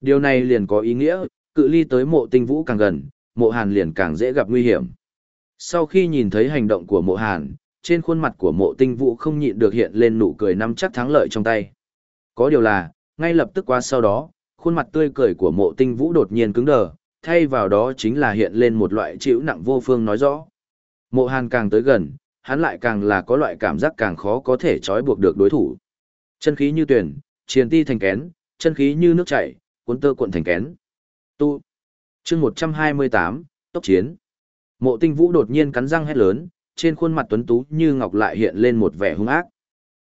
Điều này liền có ý nghĩa, cự ly tới mộ tinh vũ càng gần, mộ hàn liền càng dễ gặp nguy hiểm. Sau khi nhìn thấy hành động của mộ hàn, trên khuôn mặt của mộ tinh vũ không nhịn được hiện lên nụ cười nắm chắc thắng lợi trong tay. Có điều là, ngay lập tức qua sau đó, khuôn mặt tươi cười của mộ tinh vũ đột nhiên cứng đờ, thay vào đó chính là hiện lên một loại chịu nặng vô phương nói rõ. Mộ hàn càng tới gần, hắn lại càng là có loại cảm giác càng khó có thể trói buộc được đối thủ. Chân khí như tuyển, chiến ti thành kén, chân khí như nước chảy, cuốn tơ cuộn thành kén. Tu. chương 128, tốc chiến. Mộ tinh vũ đột nhiên cắn răng hét lớn, trên khuôn mặt tuấn tú như ngọc lại hiện lên một vẻ hung ác.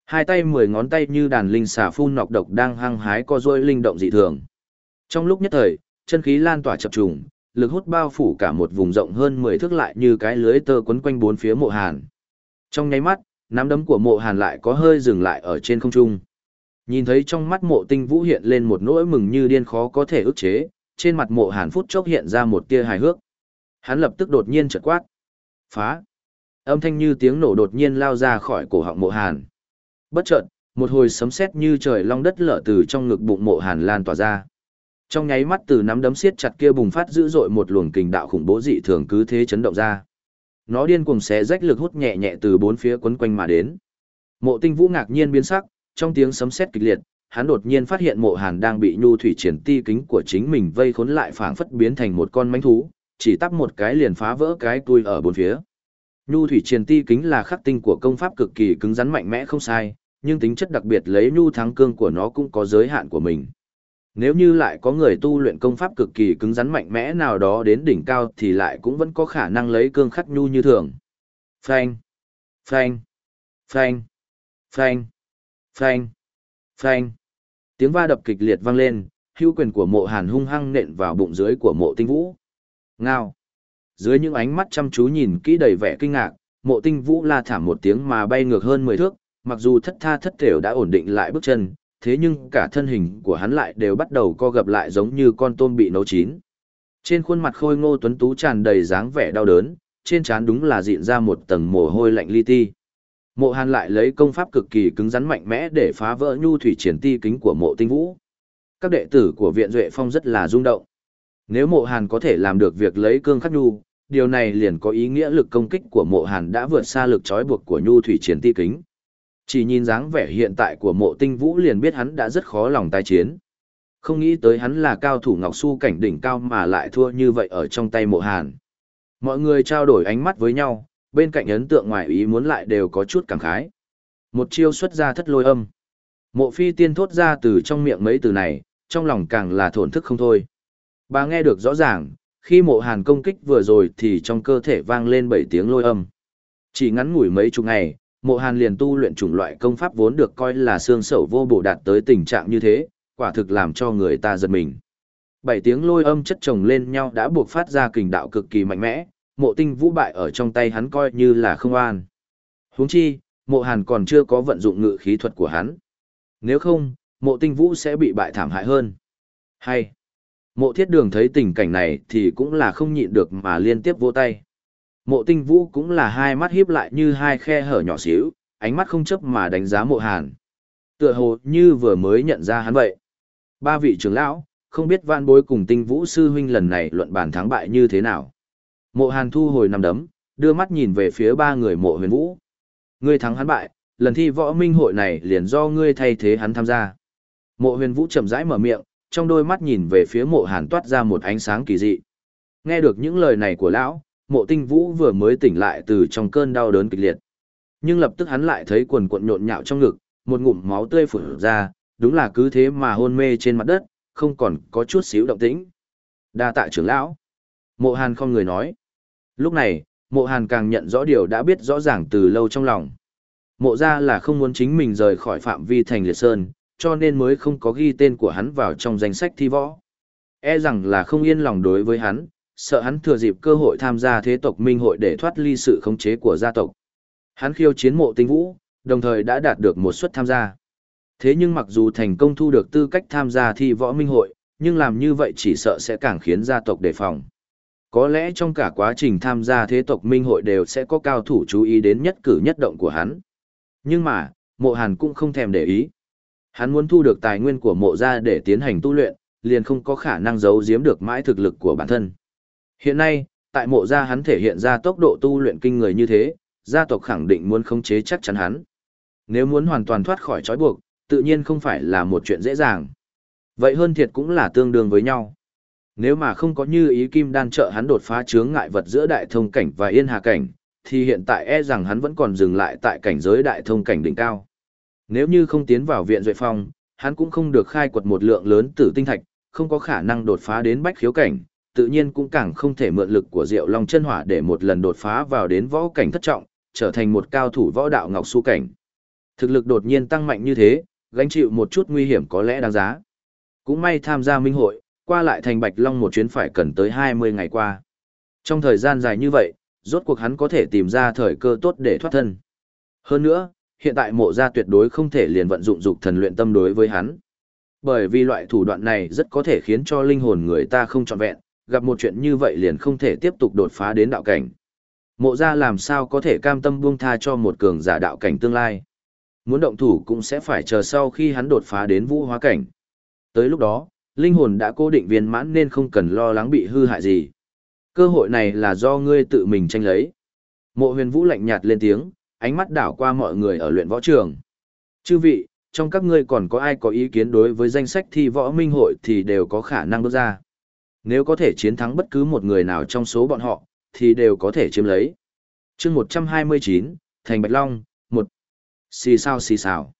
Hai tay mười ngón tay như đàn linh xà phun nọc độc đang hăng hái co rôi linh động dị thường. Trong lúc nhất thời, chân khí lan tỏa chập trùng, lực hút bao phủ cả một vùng rộng hơn 10 thước lại như cái lưới tơ quấn quanh bốn phía mộ hàn. Trong nháy mắt, nắm đấm của mộ hàn lại có hơi dừng lại ở trên không trung. Nhìn thấy trong mắt mộ tinh vũ hiện lên một nỗi mừng như điên khó có thể ức chế, trên mặt mộ hàn phút chốc hiện ra một tia hài hước. Hắn lập tức đột nhiên chợt quát. Phá! Âm thanh như tiếng nổ đột nhiên lao ra khỏi cổ họng mộ hàn. Bất chợt, một hồi sấm sét như trời long đất lở từ trong ngực bụng mộ hàn lan tỏa ra. Trong nháy mắt từ nắm đấm siết chặt kia bùng phát dữ dội một luồng kình đạo khủng bố dị thường cứ thế chấn động ra. Nó điên cuồng xé rách lực hút nhẹ nhẹ từ bốn phía quấn quanh mà đến. Mộ Tinh Vũ ngạc nhiên biến sắc, trong tiếng sấm sét kịch liệt, hắn đột nhiên phát hiện Mộ Hàn đang bị nhu thủy triển ti kính của chính mình vây khốn lại phảng phất biến thành một con mánh thú, chỉ tắp một cái liền phá vỡ cái tui ở bốn phía. Nhu thủy triển ti kính là khắc tinh của công pháp cực kỳ cứng rắn mạnh mẽ không sai, nhưng tính chất đặc biệt lấy nhu thắng cương của nó cũng có giới hạn của mình. Nếu như lại có người tu luyện công pháp cực kỳ cứng rắn mạnh mẽ nào đó đến đỉnh cao thì lại cũng vẫn có khả năng lấy cương khắc nhu như thường. Phanh, phanh, phanh, phanh, phanh, phanh. Tiếng va đập kịch liệt vang lên, hưu quyền của mộ hàn hung hăng nện vào bụng dưới của mộ tinh vũ. Ngao. Dưới những ánh mắt chăm chú nhìn kỹ đầy vẻ kinh ngạc, mộ tinh vũ la thảm một tiếng mà bay ngược hơn 10 thước, mặc dù thất tha thất thểu đã ổn định lại bước chân, thế nhưng cả thân hình của hắn lại đều bắt đầu co gập lại giống như con tôm bị nấu chín. Trên khuôn mặt khôi ngô tuấn tú tràn đầy dáng vẻ đau đớn, trên trán đúng là dịn ra một tầng mồ hôi lạnh li ti. Mộ Hàn lại lấy công pháp cực kỳ cứng rắn mạnh mẽ để phá vỡ nhu thủy triển ti kính của Mộ Tinh Vũ. Các đệ tử của Viện Duệ Phong rất là rung động. Nếu Mộ Hàn có thể làm được việc lấy cương khắc nhu, điều này liền có ý nghĩa lực công kích của Mộ Hàn đã vượt xa lực trói buộc của nhu thủy triển ti kính. Chỉ nhìn dáng vẻ hiện tại của mộ tinh vũ liền biết hắn đã rất khó lòng tái chiến. Không nghĩ tới hắn là cao thủ Ngọc Su cảnh đỉnh cao mà lại thua như vậy ở trong tay mộ hàn. Mọi người trao đổi ánh mắt với nhau, bên cạnh ấn tượng ngoài ý muốn lại đều có chút cảm khái. Một chiêu xuất ra thất lôi âm. Mộ phi tiên thốt ra từ trong miệng mấy từ này, trong lòng càng là thổn thức không thôi. Bà nghe được rõ ràng, khi mộ hàn công kích vừa rồi thì trong cơ thể vang lên bảy tiếng lôi âm. Chỉ ngắn ngủi mấy chục ngày, mộ hàn liền tu luyện chủng loại công pháp vốn được coi là xương sẩu vô bổ đạt tới tình trạng như thế, quả thực làm cho người ta giật mình. Bảy tiếng lôi âm chất chồng lên nhau đã buộc phát ra kình đạo cực kỳ mạnh mẽ, mộ tinh vũ bại ở trong tay hắn coi như là không an. huống chi, mộ hàn còn chưa có vận dụng ngự khí thuật của hắn. Nếu không, mộ tinh vũ sẽ bị bại thảm hại hơn. Hay, mộ thiết đường thấy tình cảnh này thì cũng là không nhịn được mà liên tiếp vô tay. Mộ tinh vũ cũng là hai mắt híp lại như hai khe hở nhỏ xíu, ánh mắt không chấp mà đánh giá mộ hàn. Tựa hồ như vừa mới nhận ra hắn vậy. Ba vị trưởng lão, không biết vạn bối cùng tinh vũ sư huynh lần này luận bàn thắng bại như thế nào. Mộ hàn thu hồi nằm đấm, đưa mắt nhìn về phía ba người mộ huyền vũ. Ngươi thắng hắn bại, lần thi võ minh hội này liền do ngươi thay thế hắn tham gia. Mộ huyền vũ chậm rãi mở miệng, trong đôi mắt nhìn về phía mộ hàn toát ra một ánh sáng kỳ dị. Nghe được những lời này của lão, mộ tinh vũ vừa mới tỉnh lại từ trong cơn đau đớn kịch liệt. Nhưng lập tức hắn lại thấy quần cuộn nhộn nhạo trong ngực, một ngụm máu tươi phủ ra, đúng là cứ thế mà hôn mê trên mặt đất, không còn có chút xíu động tĩnh. Đa tạ trưởng lão. Mộ Hàn không người nói. Lúc này, mộ Hàn càng nhận rõ điều đã biết rõ ràng từ lâu trong lòng. Mộ ra là không muốn chính mình rời khỏi phạm vi thành liệt sơn, cho nên mới không có ghi tên của hắn vào trong danh sách thi võ. E rằng là không yên lòng đối với hắn, sợ hắn thừa dịp cơ hội tham gia thế tộc minh hội để thoát ly sự khống chế của gia tộc. Hắn khiêu chiến mộ tinh vũ, đồng thời đã đạt được một suất tham gia. Thế nhưng mặc dù thành công thu được tư cách tham gia thi võ minh hội, nhưng làm như vậy chỉ sợ sẽ càng khiến gia tộc đề phòng. Có lẽ trong cả quá trình tham gia thế tộc minh hội đều sẽ có cao thủ chú ý đến nhất cử nhất động của hắn. Nhưng mà, mộ hàn cũng không thèm để ý. Hắn muốn thu được tài nguyên của mộ gia để tiến hành tu luyện, liền không có khả năng giấu giếm được mãi thực lực của bản thân. Hiện nay, tại mộ gia hắn thể hiện ra tốc độ tu luyện kinh người như thế, gia tộc khẳng định muốn khống chế chắc chắn hắn. Nếu muốn hoàn toàn thoát khỏi trói buộc, tự nhiên không phải là một chuyện dễ dàng. Vậy hơn thiệt cũng là tương đương với nhau. Nếu mà không có như ý kim đan trợ hắn đột phá chướng ngại vật giữa đại thông cảnh và yên hà cảnh, thì hiện tại e rằng hắn vẫn còn dừng lại tại cảnh giới đại thông cảnh đỉnh cao. Nếu như không tiến vào viện duệ phong, hắn cũng không được khai quật một lượng lớn tử tinh thạch, không có khả năng đột phá đến bách khiếu cảnh, tự nhiên cũng càng không thể mượn lực của Diệu Long chân hỏa để một lần đột phá vào đến võ cảnh thất trọng, trở thành một cao thủ võ đạo ngọc su cảnh. Thực lực đột nhiên tăng mạnh như thế, gánh chịu một chút nguy hiểm có lẽ đáng giá. Cũng may tham gia minh hội, qua lại thành Bạch Long một chuyến phải cần tới 20 ngày qua. Trong thời gian dài như vậy, rốt cuộc hắn có thể tìm ra thời cơ tốt để thoát thân. Hơn nữa, hiện tại mộ gia tuyệt đối không thể liền vận dụng dục thần luyện tâm đối với hắn. Bởi vì loại thủ đoạn này rất có thể khiến cho linh hồn người ta không trọn vẹn, gặp một chuyện như vậy liền không thể tiếp tục đột phá đến đạo cảnh. Mộ gia làm sao có thể cam tâm buông tha cho một cường giả đạo cảnh tương lai. Muốn động thủ cũng sẽ phải chờ sau khi hắn đột phá đến vũ hóa cảnh. Tới lúc đó, linh hồn đã cố định viên mãn nên không cần lo lắng bị hư hại gì. Cơ hội này là do ngươi tự mình tranh lấy. Mộ huyền vũ lạnh nhạt lên tiếng, ánh mắt đảo qua mọi người ở luyện võ trường. Chư vị, trong các ngươi còn có ai có ý kiến đối với danh sách thi võ minh hội thì đều có khả năng bước ra. Nếu có thể chiến thắng bất cứ một người nào trong số bọn họ, thì đều có thể chiếm lấy. chương 129, Thành Bạch Long, 1. Xì sao xì xào.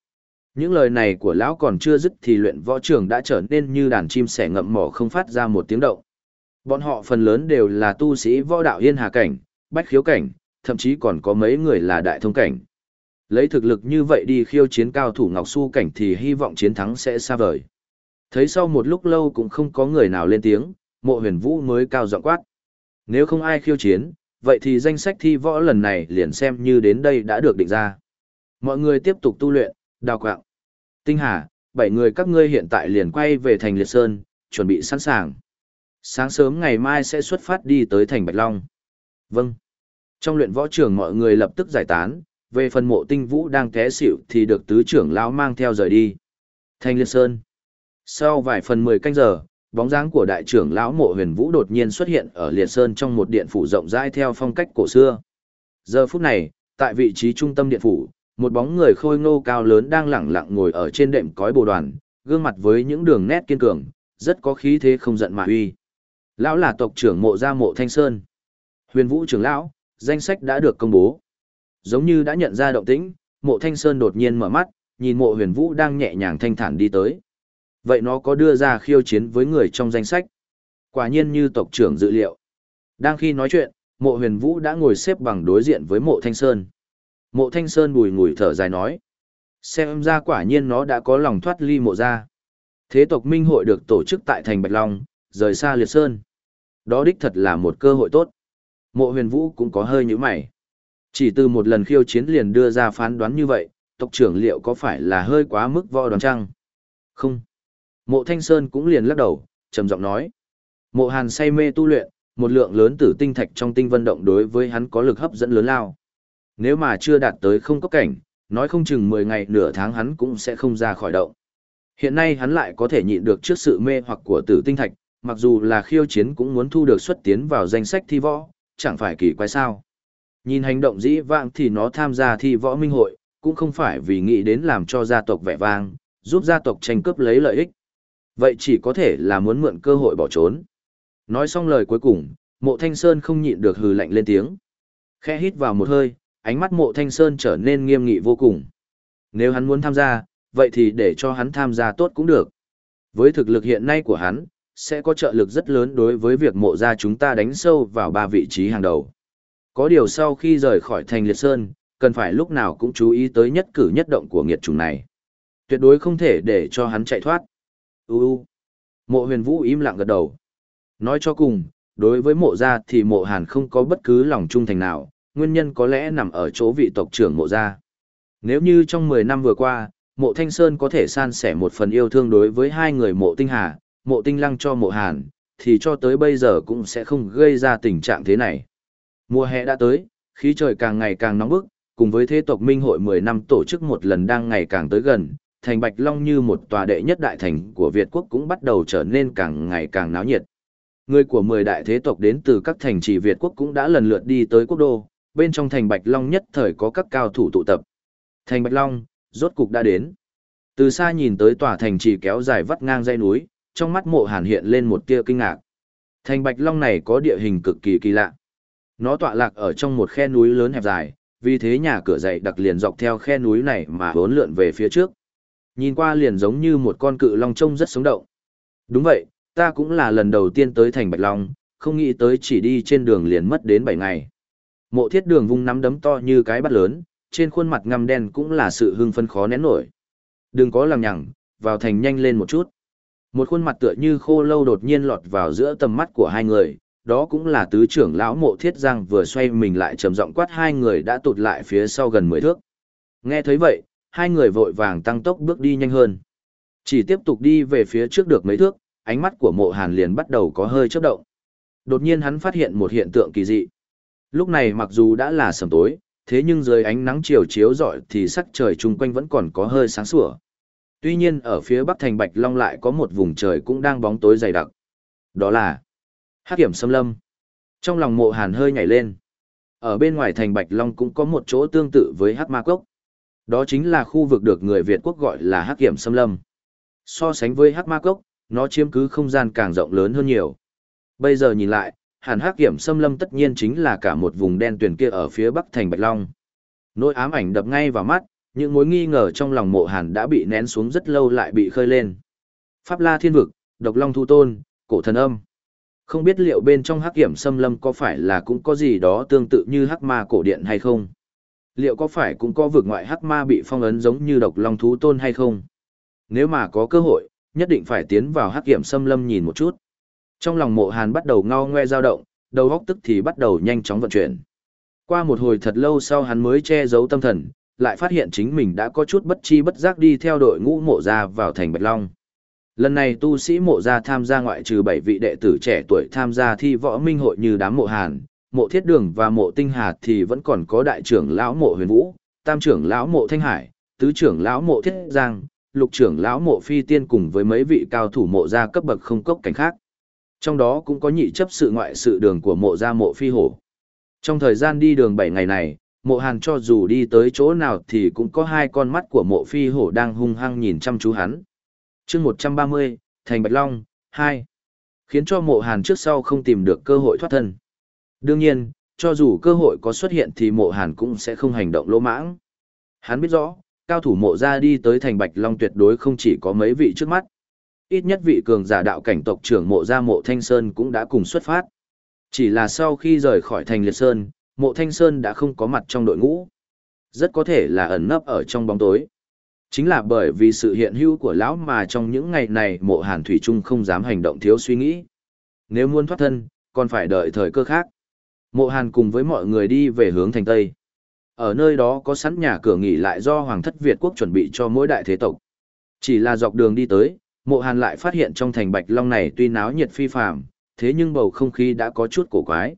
Những lời này của lão còn chưa dứt thì luyện võ trường đã trở nên như đàn chim sẻ ngậm mỏ không phát ra một tiếng động. Bọn họ phần lớn đều là tu sĩ võ đạo yên hà cảnh, bách khiếu cảnh, thậm chí còn có mấy người là đại thông cảnh. Lấy thực lực như vậy đi khiêu chiến cao thủ Ngọc Su cảnh thì hy vọng chiến thắng sẽ xa vời. Thấy sau một lúc lâu cũng không có người nào lên tiếng, mộ huyền vũ mới cao giọng quát. Nếu không ai khiêu chiến, vậy thì danh sách thi võ lần này liền xem như đến đây đã được định ra. Mọi người tiếp tục tu luyện, đào quạng. Tinh Hà, bảy người các ngươi hiện tại liền quay về thành Liệt Sơn, chuẩn bị sẵn sàng. Sáng sớm ngày mai sẽ xuất phát đi tới thành Bạch Long. Vâng. Trong luyện võ trường mọi người lập tức giải tán, về phần mộ tinh vũ đang té xỉu thì được tứ trưởng lão mang theo rời đi. Thanh Liệt Sơn. Sau vài phần mười canh giờ, bóng dáng của đại trưởng lão mộ huyền vũ đột nhiên xuất hiện ở Liệt Sơn trong một điện phủ rộng rãi theo phong cách cổ xưa. Giờ phút này, tại vị trí trung tâm điện phủ, một bóng người khôi ngô cao lớn đang lẳng lặng ngồi ở trên đệm cói bồ đoàn, gương mặt với những đường nét kiên cường, rất có khí thế không giận mà uy. Lão là tộc trưởng mộ gia mộ Thanh Sơn. Huyền Vũ trưởng lão, danh sách đã được công bố. Giống như đã nhận ra động tĩnh, mộ Thanh Sơn đột nhiên mở mắt, nhìn mộ huyền Vũ đang nhẹ nhàng thanh thản đi tới. Vậy nó có đưa ra khiêu chiến với người trong danh sách? Quả nhiên như tộc trưởng dự liệu. Đang khi nói chuyện, mộ huyền Vũ đã ngồi xếp bằng đối diện với mộ Thanh Sơn. Mộ Thanh Sơn bùi ngùi thở dài nói. Xem ra quả nhiên nó đã có lòng thoát ly mộ ra. Thế tộc minh hội được tổ chức tại thành Bạch Long, rời xa liệt sơn. Đó đích thật là một cơ hội tốt. Mộ huyền vũ cũng có hơi như mày. Chỉ từ một lần khiêu chiến liền đưa ra phán đoán như vậy, tộc trưởng liệu có phải là hơi quá mức võ đoán chăng? Không. Mộ Thanh Sơn cũng liền lắc đầu, trầm giọng nói. Mộ Hàn say mê tu luyện, một lượng lớn tử tinh thạch trong tinh vân động đối với hắn có lực hấp dẫn lớn lao. Nếu mà chưa đạt tới không có cảnh, nói không chừng 10 ngày nửa tháng hắn cũng sẽ không ra khỏi động. Hiện nay hắn lại có thể nhịn được trước sự mê hoặc của tử tinh thạch, mặc dù là khiêu chiến cũng muốn thu được xuất tiến vào danh sách thi võ, chẳng phải kỳ quái sao. Nhìn hành động dĩ vãng thì nó tham gia thi võ minh hội, cũng không phải vì nghĩ đến làm cho gia tộc vẻ vang, giúp gia tộc tranh cướp lấy lợi ích. Vậy chỉ có thể là muốn mượn cơ hội bỏ trốn. Nói xong lời cuối cùng, mộ thanh sơn không nhịn được hừ lạnh lên tiếng. Khẽ hít vào một hơi, ánh mắt mộ thanh sơn trở nên nghiêm nghị vô cùng. Nếu hắn muốn tham gia, vậy thì để cho hắn tham gia tốt cũng được. Với thực lực hiện nay của hắn, sẽ có trợ lực rất lớn đối với việc mộ ra chúng ta đánh sâu vào ba vị trí hàng đầu. Có điều sau khi rời khỏi thành liệt sơn, cần phải lúc nào cũng chú ý tới nhất cử nhất động của nghiệt chủng này. Tuyệt đối không thể để cho hắn chạy thoát. Ú Mộ huyền vũ im lặng gật đầu. Nói cho cùng, đối với mộ gia thì mộ hàn không có bất cứ lòng trung thành nào, nguyên nhân có lẽ nằm ở chỗ vị tộc trưởng mộ gia. Nếu như trong 10 năm vừa qua, mộ thanh sơn có thể san sẻ một phần yêu thương đối với hai người mộ tinh hà, mộ tinh lăng cho mộ hàn, thì cho tới bây giờ cũng sẽ không gây ra tình trạng thế này. Mùa hè đã tới, khí trời càng ngày càng nóng bức, cùng với thế tộc minh hội 10 năm tổ chức một lần đang ngày càng tới gần, thành Bạch Long như một tòa đệ nhất đại thành của Việt quốc cũng bắt đầu trở nên càng ngày càng náo nhiệt. Người của 10 đại thế tộc đến từ các thành trì Việt quốc cũng đã lần lượt đi tới quốc đô, bên trong thành Bạch Long nhất thời có các cao thủ tụ tập. Thành Bạch Long, rốt cục đã đến. Từ xa nhìn tới tòa thành trì kéo dài vắt ngang dãy núi, trong mắt mộ hàn hiện lên một tia kinh ngạc. Thành Bạch Long này có địa hình cực kỳ kỳ lạ. Nó tọa lạc ở trong một khe núi lớn hẹp dài, vì thế nhà cửa dậy đặc liền dọc theo khe núi này mà hốn lượn về phía trước. Nhìn qua liền giống như một con cự long trông rất sống động. Đúng vậy, ta cũng là lần đầu tiên tới thành Bạch Long, không nghĩ tới chỉ đi trên đường liền mất đến 7 ngày. Mộ thiết đường vung nắm đấm to như cái bát lớn, trên khuôn mặt ngăm đen cũng là sự hưng phân khó nén nổi. Đừng có lằng nhằng, vào thành nhanh lên một chút. Một khuôn mặt tựa như khô lâu đột nhiên lọt vào giữa tầm mắt của hai người, đó cũng là tứ trưởng lão mộ thiết giang vừa xoay mình lại trầm giọng quát hai người đã tụt lại phía sau gần mười thước. Nghe thấy vậy, hai người vội vàng tăng tốc bước đi nhanh hơn. Chỉ tiếp tục đi về phía trước được mấy thước, ánh mắt của mộ hàn liền bắt đầu có hơi chớp động. Đột nhiên hắn phát hiện một hiện tượng kỳ dị. Lúc này mặc dù đã là sầm tối, thế nhưng dưới ánh nắng chiều chiếu rọi thì sắc trời chung quanh vẫn còn có hơi sáng sủa. Tuy nhiên ở phía bắc thành Bạch Long lại có một vùng trời cũng đang bóng tối dày đặc. Đó là Hắc Kiểm Sâm Lâm. Trong lòng Mộ Hàn hơi nhảy lên. Ở bên ngoài thành Bạch Long cũng có một chỗ tương tự với Hắc Ma Cốc. Đó chính là khu vực được người Việt quốc gọi là Hắc Kiểm Sâm Lâm. So sánh với Hắc Ma Cốc, nó chiếm cứ không gian càng rộng lớn hơn nhiều. Bây giờ nhìn lại, hàn hắc kiểm xâm lâm tất nhiên chính là cả một vùng đen tuyền kia ở phía bắc thành Bạch Long. Nỗi ám ảnh đập ngay vào mắt, những mối nghi ngờ trong lòng mộ hàn đã bị nén xuống rất lâu lại bị khơi lên. Pháp La Thiên Vực, Độc Long Thu Tôn, Cổ Thần Âm. Không biết liệu bên trong hắc kiểm xâm lâm có phải là cũng có gì đó tương tự như hắc ma cổ điện hay không? Liệu có phải cũng có vực ngoại hắc ma bị phong ấn giống như Độc Long Thú Tôn hay không? Nếu mà có cơ hội, nhất định phải tiến vào hắc kiểm xâm lâm nhìn một chút. Trong lòng mộ hàn bắt đầu ngao ngoe dao động, đầu góc tức thì bắt đầu nhanh chóng vận chuyển. Qua một hồi thật lâu sau hắn mới che giấu tâm thần, lại phát hiện chính mình đã có chút bất chi bất giác đi theo đội ngũ mộ ra vào thành Bạch Long. Lần này tu sĩ mộ ra tham gia ngoại trừ 7 vị đệ tử trẻ tuổi tham gia thi võ minh hội như đám mộ hàn, mộ thiết đường và mộ tinh hà thì vẫn còn có đại trưởng lão mộ huyền vũ, tam trưởng lão mộ thanh hải, tứ trưởng lão mộ thiết giang, lục trưởng lão mộ phi tiên cùng với mấy vị cao thủ mộ gia cấp bậc không cốc cảnh khác. Trong đó cũng có nhị chấp sự ngoại sự đường của mộ gia mộ phi hổ. Trong thời gian đi đường 7 ngày này, mộ hàn cho dù đi tới chỗ nào thì cũng có hai con mắt của mộ phi hổ đang hung hăng nhìn chăm chú hắn. chương 130, Thành Bạch Long, 2. Khiến cho mộ hàn trước sau không tìm được cơ hội thoát thân. Đương nhiên, cho dù cơ hội có xuất hiện thì mộ hàn cũng sẽ không hành động lỗ mãng. Hắn biết rõ, cao thủ mộ ra đi tới thành Bạch Long tuyệt đối không chỉ có mấy vị trước mắt ít nhất vị cường giả đạo cảnh tộc trưởng mộ gia mộ Thanh Sơn cũng đã cùng xuất phát. Chỉ là sau khi rời khỏi thành Liệt Sơn, mộ Thanh Sơn đã không có mặt trong đội ngũ. Rất có thể là ẩn nấp ở trong bóng tối. Chính là bởi vì sự hiện hữu của lão mà trong những ngày này mộ Hàn Thủy Trung không dám hành động thiếu suy nghĩ. Nếu muốn thoát thân, còn phải đợi thời cơ khác. Mộ Hàn cùng với mọi người đi về hướng thành Tây. Ở nơi đó có sẵn nhà cửa nghỉ lại do Hoàng thất Việt quốc chuẩn bị cho mỗi đại thế tộc. Chỉ là dọc đường đi tới, Mộ Hàn lại phát hiện trong thành Bạch Long này tuy náo nhiệt phi phàm, thế nhưng bầu không khí đã có chút cổ quái.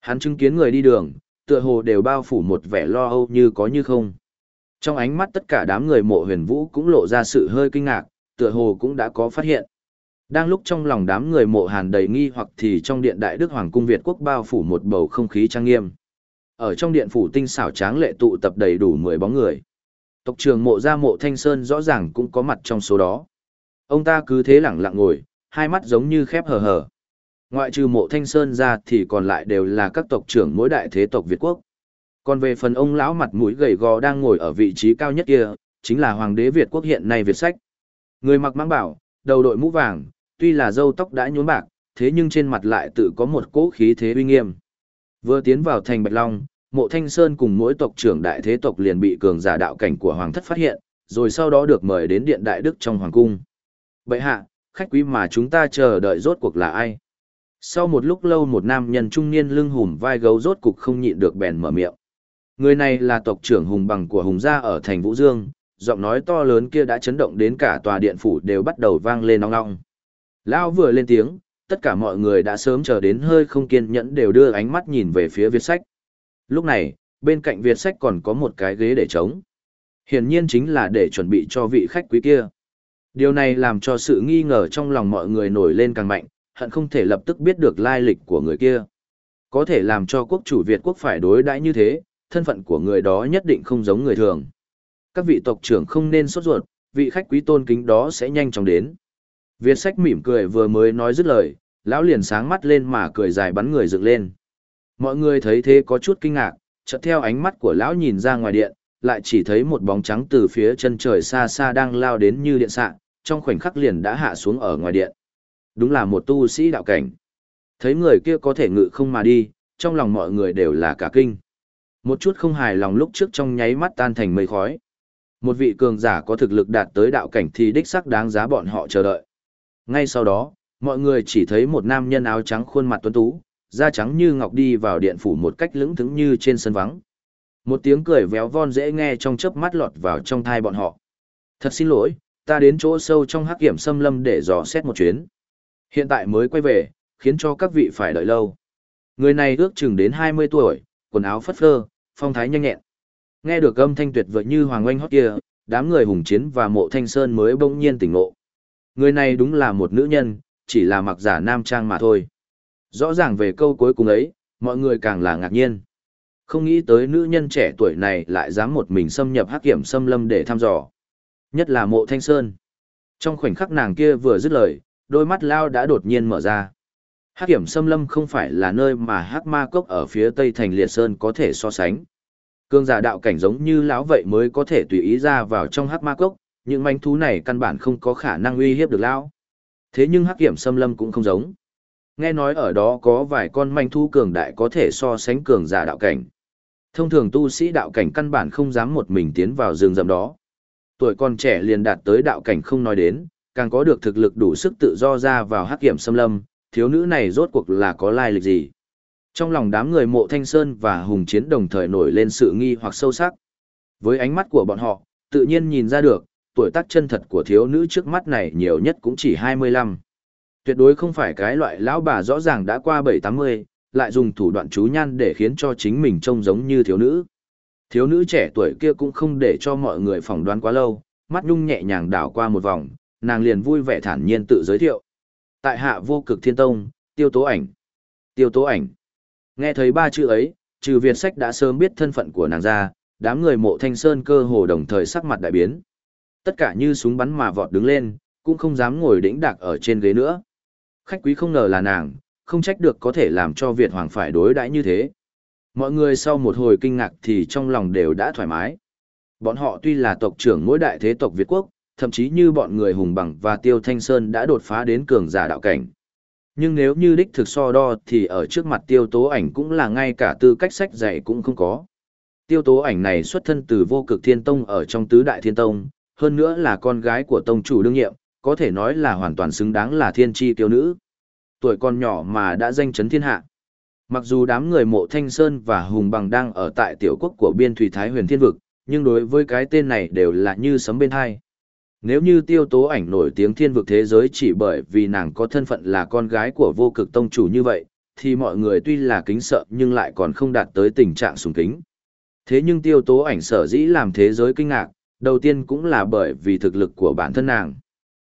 Hắn chứng kiến người đi đường, tựa hồ đều bao phủ một vẻ lo âu như có như không. Trong ánh mắt tất cả đám người mộ huyền vũ cũng lộ ra sự hơi kinh ngạc, tựa hồ cũng đã có phát hiện. Đang lúc trong lòng đám người mộ hàn đầy nghi hoặc thì trong điện đại đức hoàng cung Việt quốc bao phủ một bầu không khí trang nghiêm. Ở trong điện phủ tinh xảo tráng lệ tụ tập đầy đủ 10 bóng người. Tộc trưởng mộ gia mộ thanh sơn rõ ràng cũng có mặt trong số đó. Ông ta cứ thế lẳng lặng ngồi, hai mắt giống như khép hờ hờ. Ngoại trừ mộ thanh sơn ra thì còn lại đều là các tộc trưởng mỗi đại thế tộc Việt Quốc. Còn về phần ông lão mặt mũi gầy gò đang ngồi ở vị trí cao nhất kia, chính là hoàng đế Việt Quốc hiện nay Việt Sách. Người mặc mang bảo, đầu đội mũ vàng, tuy là râu tóc đã nhuốm bạc, thế nhưng trên mặt lại tự có một cỗ khí thế uy nghiêm. Vừa tiến vào thành Bạch Long, mộ thanh sơn cùng mỗi tộc trưởng đại thế tộc liền bị cường giả đạo cảnh của hoàng thất phát hiện, rồi sau đó được mời đến điện đại đức trong hoàng cung. Bậy hạ, khách quý mà chúng ta chờ đợi rốt cuộc là ai? Sau một lúc lâu một nam nhân trung niên lưng hùm vai gấu rốt cục không nhịn được bèn mở miệng. Người này là tộc trưởng hùng bằng của hùng gia ở thành Vũ Dương, giọng nói to lớn kia đã chấn động đến cả tòa điện phủ đều bắt đầu vang lên nong nong. Lão vừa lên tiếng, tất cả mọi người đã sớm chờ đến hơi không kiên nhẫn đều đưa ánh mắt nhìn về phía Việt Sách. Lúc này, bên cạnh Việt Sách còn có một cái ghế để trống. Hiển nhiên chính là để chuẩn bị cho vị khách quý kia. Điều này làm cho sự nghi ngờ trong lòng mọi người nổi lên càng mạnh, hận không thể lập tức biết được lai lịch của người kia. Có thể làm cho quốc chủ Việt quốc phải đối đãi như thế, thân phận của người đó nhất định không giống người thường. Các vị tộc trưởng không nên sốt ruột, vị khách quý tôn kính đó sẽ nhanh chóng đến. Việt sách mỉm cười vừa mới nói dứt lời, lão liền sáng mắt lên mà cười dài bắn người dựng lên. Mọi người thấy thế có chút kinh ngạc, chợt theo ánh mắt của lão nhìn ra ngoài điện, lại chỉ thấy một bóng trắng từ phía chân trời xa xa đang lao đến như điện xạ, trong khoảnh khắc liền đã hạ xuống ở ngoài điện. Đúng là một tu sĩ đạo cảnh. Thấy người kia có thể ngự không mà đi, trong lòng mọi người đều là cả kinh. Một chút không hài lòng lúc trước trong nháy mắt tan thành mây khói. Một vị cường giả có thực lực đạt tới đạo cảnh thì đích sắc đáng giá bọn họ chờ đợi. Ngay sau đó, mọi người chỉ thấy một nam nhân áo trắng khuôn mặt tuấn tú, da trắng như ngọc đi vào điện phủ một cách lững thững như trên sân vắng. Một tiếng cười véo von dễ nghe trong chớp mắt lọt vào trong thai bọn họ. Thật xin lỗi, ta đến chỗ sâu trong hắc kiểm xâm lâm để dò xét một chuyến. Hiện tại mới quay về, khiến cho các vị phải đợi lâu. Người này ước chừng đến 20 tuổi, quần áo phất phơ, phong thái nhanh nhẹn. Nghe được âm thanh tuyệt vời như hoàng oanh hót kia, đám người hùng chiến và mộ thanh sơn mới bỗng nhiên tỉnh ngộ. Người này đúng là một nữ nhân, chỉ là mặc giả nam trang mà thôi. Rõ ràng về câu cuối cùng ấy, mọi người càng là ngạc nhiên. Không nghĩ tới nữ nhân trẻ tuổi này lại dám một mình xâm nhập hắc hiểm xâm lâm để thăm dò. Nhất là mộ thanh sơn. Trong khoảnh khắc nàng kia vừa dứt lời, đôi mắt lao đã đột nhiên mở ra. Hắc kiểm xâm lâm không phải là nơi mà hắc ma cốc ở phía tây thành liệt sơn có thể so sánh. Cương giả đạo cảnh giống như lão vậy mới có thể tùy ý ra vào trong hắc ma cốc, những manh thú này căn bản không có khả năng uy hiếp được lão. Thế nhưng hắc kiểm xâm lâm cũng không giống. Nghe nói ở đó có vài con manh thú cường đại có thể so sánh cường giả đạo cảnh. Thông thường tu sĩ đạo cảnh căn bản không dám một mình tiến vào rừng rậm đó. Tuổi còn trẻ liền đạt tới đạo cảnh không nói đến, càng có được thực lực đủ sức tự do ra vào hắc hiểm xâm lâm, thiếu nữ này rốt cuộc là có lai lịch gì. Trong lòng đám người mộ thanh sơn và hùng chiến đồng thời nổi lên sự nghi hoặc sâu sắc. Với ánh mắt của bọn họ, tự nhiên nhìn ra được, tuổi tác chân thật của thiếu nữ trước mắt này nhiều nhất cũng chỉ 25. Tuyệt đối không phải cái loại lão bà rõ ràng đã qua 7-80, lại dùng thủ đoạn chú nhan để khiến cho chính mình trông giống như thiếu nữ. Thiếu nữ trẻ tuổi kia cũng không để cho mọi người phỏng đoán quá lâu, mắt nhung nhẹ nhàng đảo qua một vòng, nàng liền vui vẻ thản nhiên tự giới thiệu. Tại hạ vô cực thiên tông, tiêu tố ảnh. Tiêu tố ảnh. Nghe thấy ba chữ ấy, trừ Việt sách đã sớm biết thân phận của nàng ra, đám người mộ thanh sơn cơ hồ đồng thời sắc mặt đại biến. Tất cả như súng bắn mà vọt đứng lên, cũng không dám ngồi đĩnh đạc ở trên ghế nữa. Khách quý không ngờ là nàng, không trách được có thể làm cho Việt Hoàng phải đối đãi như thế. Mọi người sau một hồi kinh ngạc thì trong lòng đều đã thoải mái. Bọn họ tuy là tộc trưởng mỗi đại thế tộc Việt Quốc, thậm chí như bọn người hùng bằng và Tiêu Thanh Sơn đã đột phá đến cường giả đạo cảnh. Nhưng nếu như đích thực so đo thì ở trước mặt tiêu tố ảnh cũng là ngay cả tư cách sách dạy cũng không có. Tiêu tố ảnh này xuất thân từ vô cực thiên tông ở trong tứ đại thiên tông, hơn nữa là con gái của tông chủ đương nhiệm, có thể nói là hoàn toàn xứng đáng là thiên tri tiêu nữ. Tuổi còn nhỏ mà đã danh chấn thiên hạ. Mặc dù đám người mộ thanh sơn và hùng bằng đang ở tại tiểu quốc của biên thủy thái huyền thiên vực, nhưng đối với cái tên này đều là như sấm bên hai. Nếu như tiêu tố ảnh nổi tiếng thiên vực thế giới chỉ bởi vì nàng có thân phận là con gái của vô cực tông chủ như vậy, thì mọi người tuy là kính sợ nhưng lại còn không đạt tới tình trạng sùng kính. Thế nhưng tiêu tố ảnh sở dĩ làm thế giới kinh ngạc, đầu tiên cũng là bởi vì thực lực của bản thân nàng.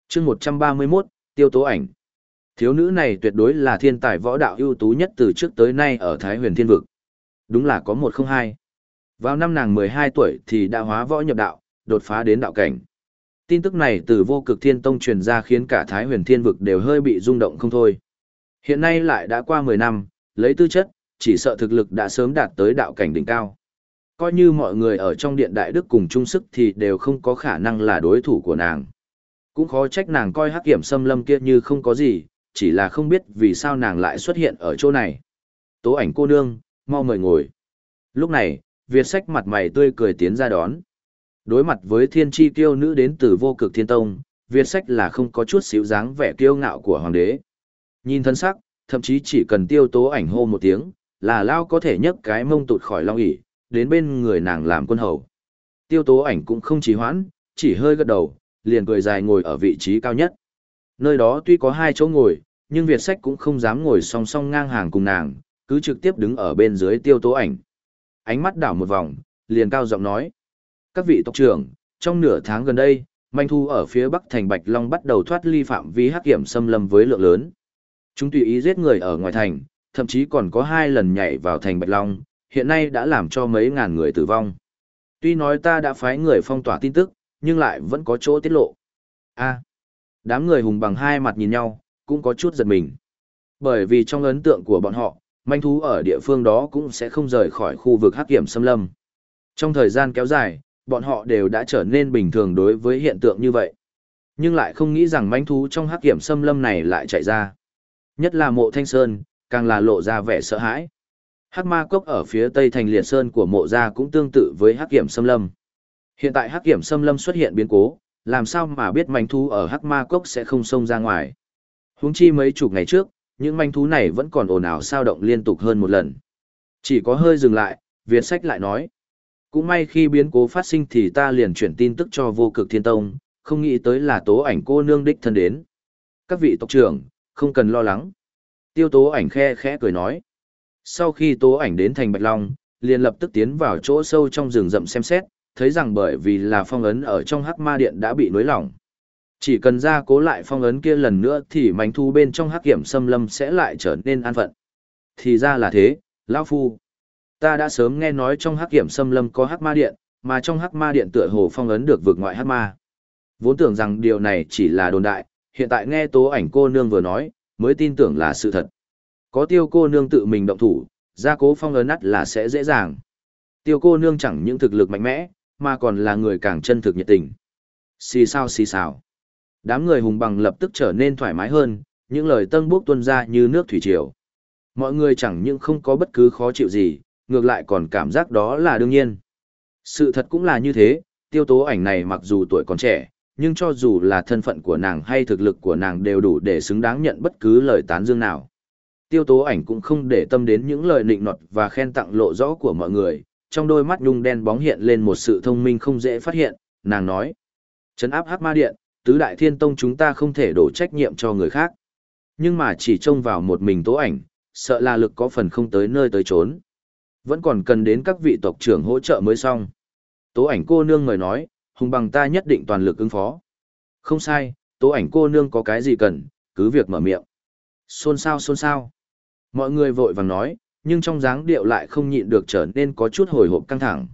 chương 131, tiêu tố ảnh. Thiếu nữ này tuyệt đối là thiên tài võ đạo ưu tú nhất từ trước tới nay ở Thái huyền thiên vực. Đúng là có một không hai. Vào năm nàng 12 tuổi thì đã hóa võ nhập đạo, đột phá đến đạo cảnh. Tin tức này từ vô cực thiên tông truyền ra khiến cả Thái huyền thiên vực đều hơi bị rung động không thôi. Hiện nay lại đã qua 10 năm, lấy tư chất, chỉ sợ thực lực đã sớm đạt tới đạo cảnh đỉnh cao. Coi như mọi người ở trong điện đại đức cùng chung sức thì đều không có khả năng là đối thủ của nàng. Cũng khó trách nàng coi hắc kiểm xâm lâm kia như không có gì, chỉ là không biết vì sao nàng lại xuất hiện ở chỗ này. Tố ảnh cô nương, mau mời ngồi. Lúc này, Việt sách mặt mày tươi cười tiến ra đón. Đối mặt với thiên tri kiêu nữ đến từ vô cực thiên tông, Việt sách là không có chút xíu dáng vẻ kiêu ngạo của hoàng đế. Nhìn thân sắc, thậm chí chỉ cần tiêu tố ảnh hô một tiếng, là lao có thể nhấc cái mông tụt khỏi long ỉ, đến bên người nàng làm quân hầu. Tiêu tố ảnh cũng không trì hoãn, chỉ hơi gật đầu, liền cười dài ngồi ở vị trí cao nhất. Nơi đó tuy có hai chỗ ngồi, nhưng Việt sách cũng không dám ngồi song song ngang hàng cùng nàng, cứ trực tiếp đứng ở bên dưới tiêu tố ảnh. Ánh mắt đảo một vòng, liền cao giọng nói. Các vị tộc trưởng, trong nửa tháng gần đây, manh thu ở phía bắc thành Bạch Long bắt đầu thoát ly phạm vi hắc kiểm xâm lâm với lượng lớn. Chúng tùy ý giết người ở ngoài thành, thậm chí còn có hai lần nhảy vào thành Bạch Long, hiện nay đã làm cho mấy ngàn người tử vong. Tuy nói ta đã phái người phong tỏa tin tức, nhưng lại vẫn có chỗ tiết lộ. A đám người hùng bằng hai mặt nhìn nhau, cũng có chút giật mình. Bởi vì trong ấn tượng của bọn họ, manh thú ở địa phương đó cũng sẽ không rời khỏi khu vực hắc kiểm xâm lâm. Trong thời gian kéo dài, bọn họ đều đã trở nên bình thường đối với hiện tượng như vậy. Nhưng lại không nghĩ rằng manh thú trong hắc kiểm xâm lâm này lại chạy ra. Nhất là mộ thanh sơn, càng là lộ ra vẻ sợ hãi. Hắc ma cốc ở phía tây thành liệt sơn của mộ gia cũng tương tự với hắc kiểm xâm lâm. Hiện tại hắc kiểm xâm lâm xuất hiện biến cố, làm sao mà biết manh thú ở hắc ma cốc sẽ không xông ra ngoài. Huống chi mấy chục ngày trước, những manh thú này vẫn còn ồn ào sao động liên tục hơn một lần. Chỉ có hơi dừng lại, Việt sách lại nói. Cũng may khi biến cố phát sinh thì ta liền chuyển tin tức cho vô cực thiên tông, không nghĩ tới là tố ảnh cô nương đích thân đến. Các vị tộc trưởng, không cần lo lắng. Tiêu tố ảnh khe khẽ cười nói. Sau khi tố ảnh đến thành Bạch Long, liền lập tức tiến vào chỗ sâu trong rừng rậm xem xét, thấy rằng bởi vì là phong ấn ở trong hắc ma điện đã bị nối lỏng. Chỉ cần ra cố lại phong ấn kia lần nữa thì mảnh thu bên trong hắc kiểm xâm lâm sẽ lại trở nên an phận. Thì ra là thế, lão Phu. Ta đã sớm nghe nói trong hắc kiểm xâm lâm có hắc ma điện, mà trong hắc ma điện tựa hồ phong ấn được vượt ngoại hắc ma. Vốn tưởng rằng điều này chỉ là đồn đại, hiện tại nghe tố ảnh cô nương vừa nói, mới tin tưởng là sự thật. Có tiêu cô nương tự mình động thủ, gia cố phong ấn nắt là sẽ dễ dàng. Tiêu cô nương chẳng những thực lực mạnh mẽ, mà còn là người càng chân thực nhiệt tình. Xì sao xì xào. Đám người hùng bằng lập tức trở nên thoải mái hơn, những lời tân bốc tuân ra như nước thủy triều. Mọi người chẳng những không có bất cứ khó chịu gì, ngược lại còn cảm giác đó là đương nhiên. Sự thật cũng là như thế, tiêu tố ảnh này mặc dù tuổi còn trẻ, nhưng cho dù là thân phận của nàng hay thực lực của nàng đều đủ để xứng đáng nhận bất cứ lời tán dương nào. Tiêu tố ảnh cũng không để tâm đến những lời nịnh nọt và khen tặng lộ rõ của mọi người, trong đôi mắt nhung đen bóng hiện lên một sự thông minh không dễ phát hiện, nàng nói. Trấn áp hắc ma điện, tứ đại thiên tông chúng ta không thể đổ trách nhiệm cho người khác. Nhưng mà chỉ trông vào một mình tố ảnh, sợ là lực có phần không tới nơi tới trốn. Vẫn còn cần đến các vị tộc trưởng hỗ trợ mới xong. Tố ảnh cô nương người nói, hùng bằng ta nhất định toàn lực ứng phó. Không sai, tố ảnh cô nương có cái gì cần, cứ việc mở miệng. Xôn xao xôn xao. Mọi người vội vàng nói, nhưng trong dáng điệu lại không nhịn được trở nên có chút hồi hộp căng thẳng.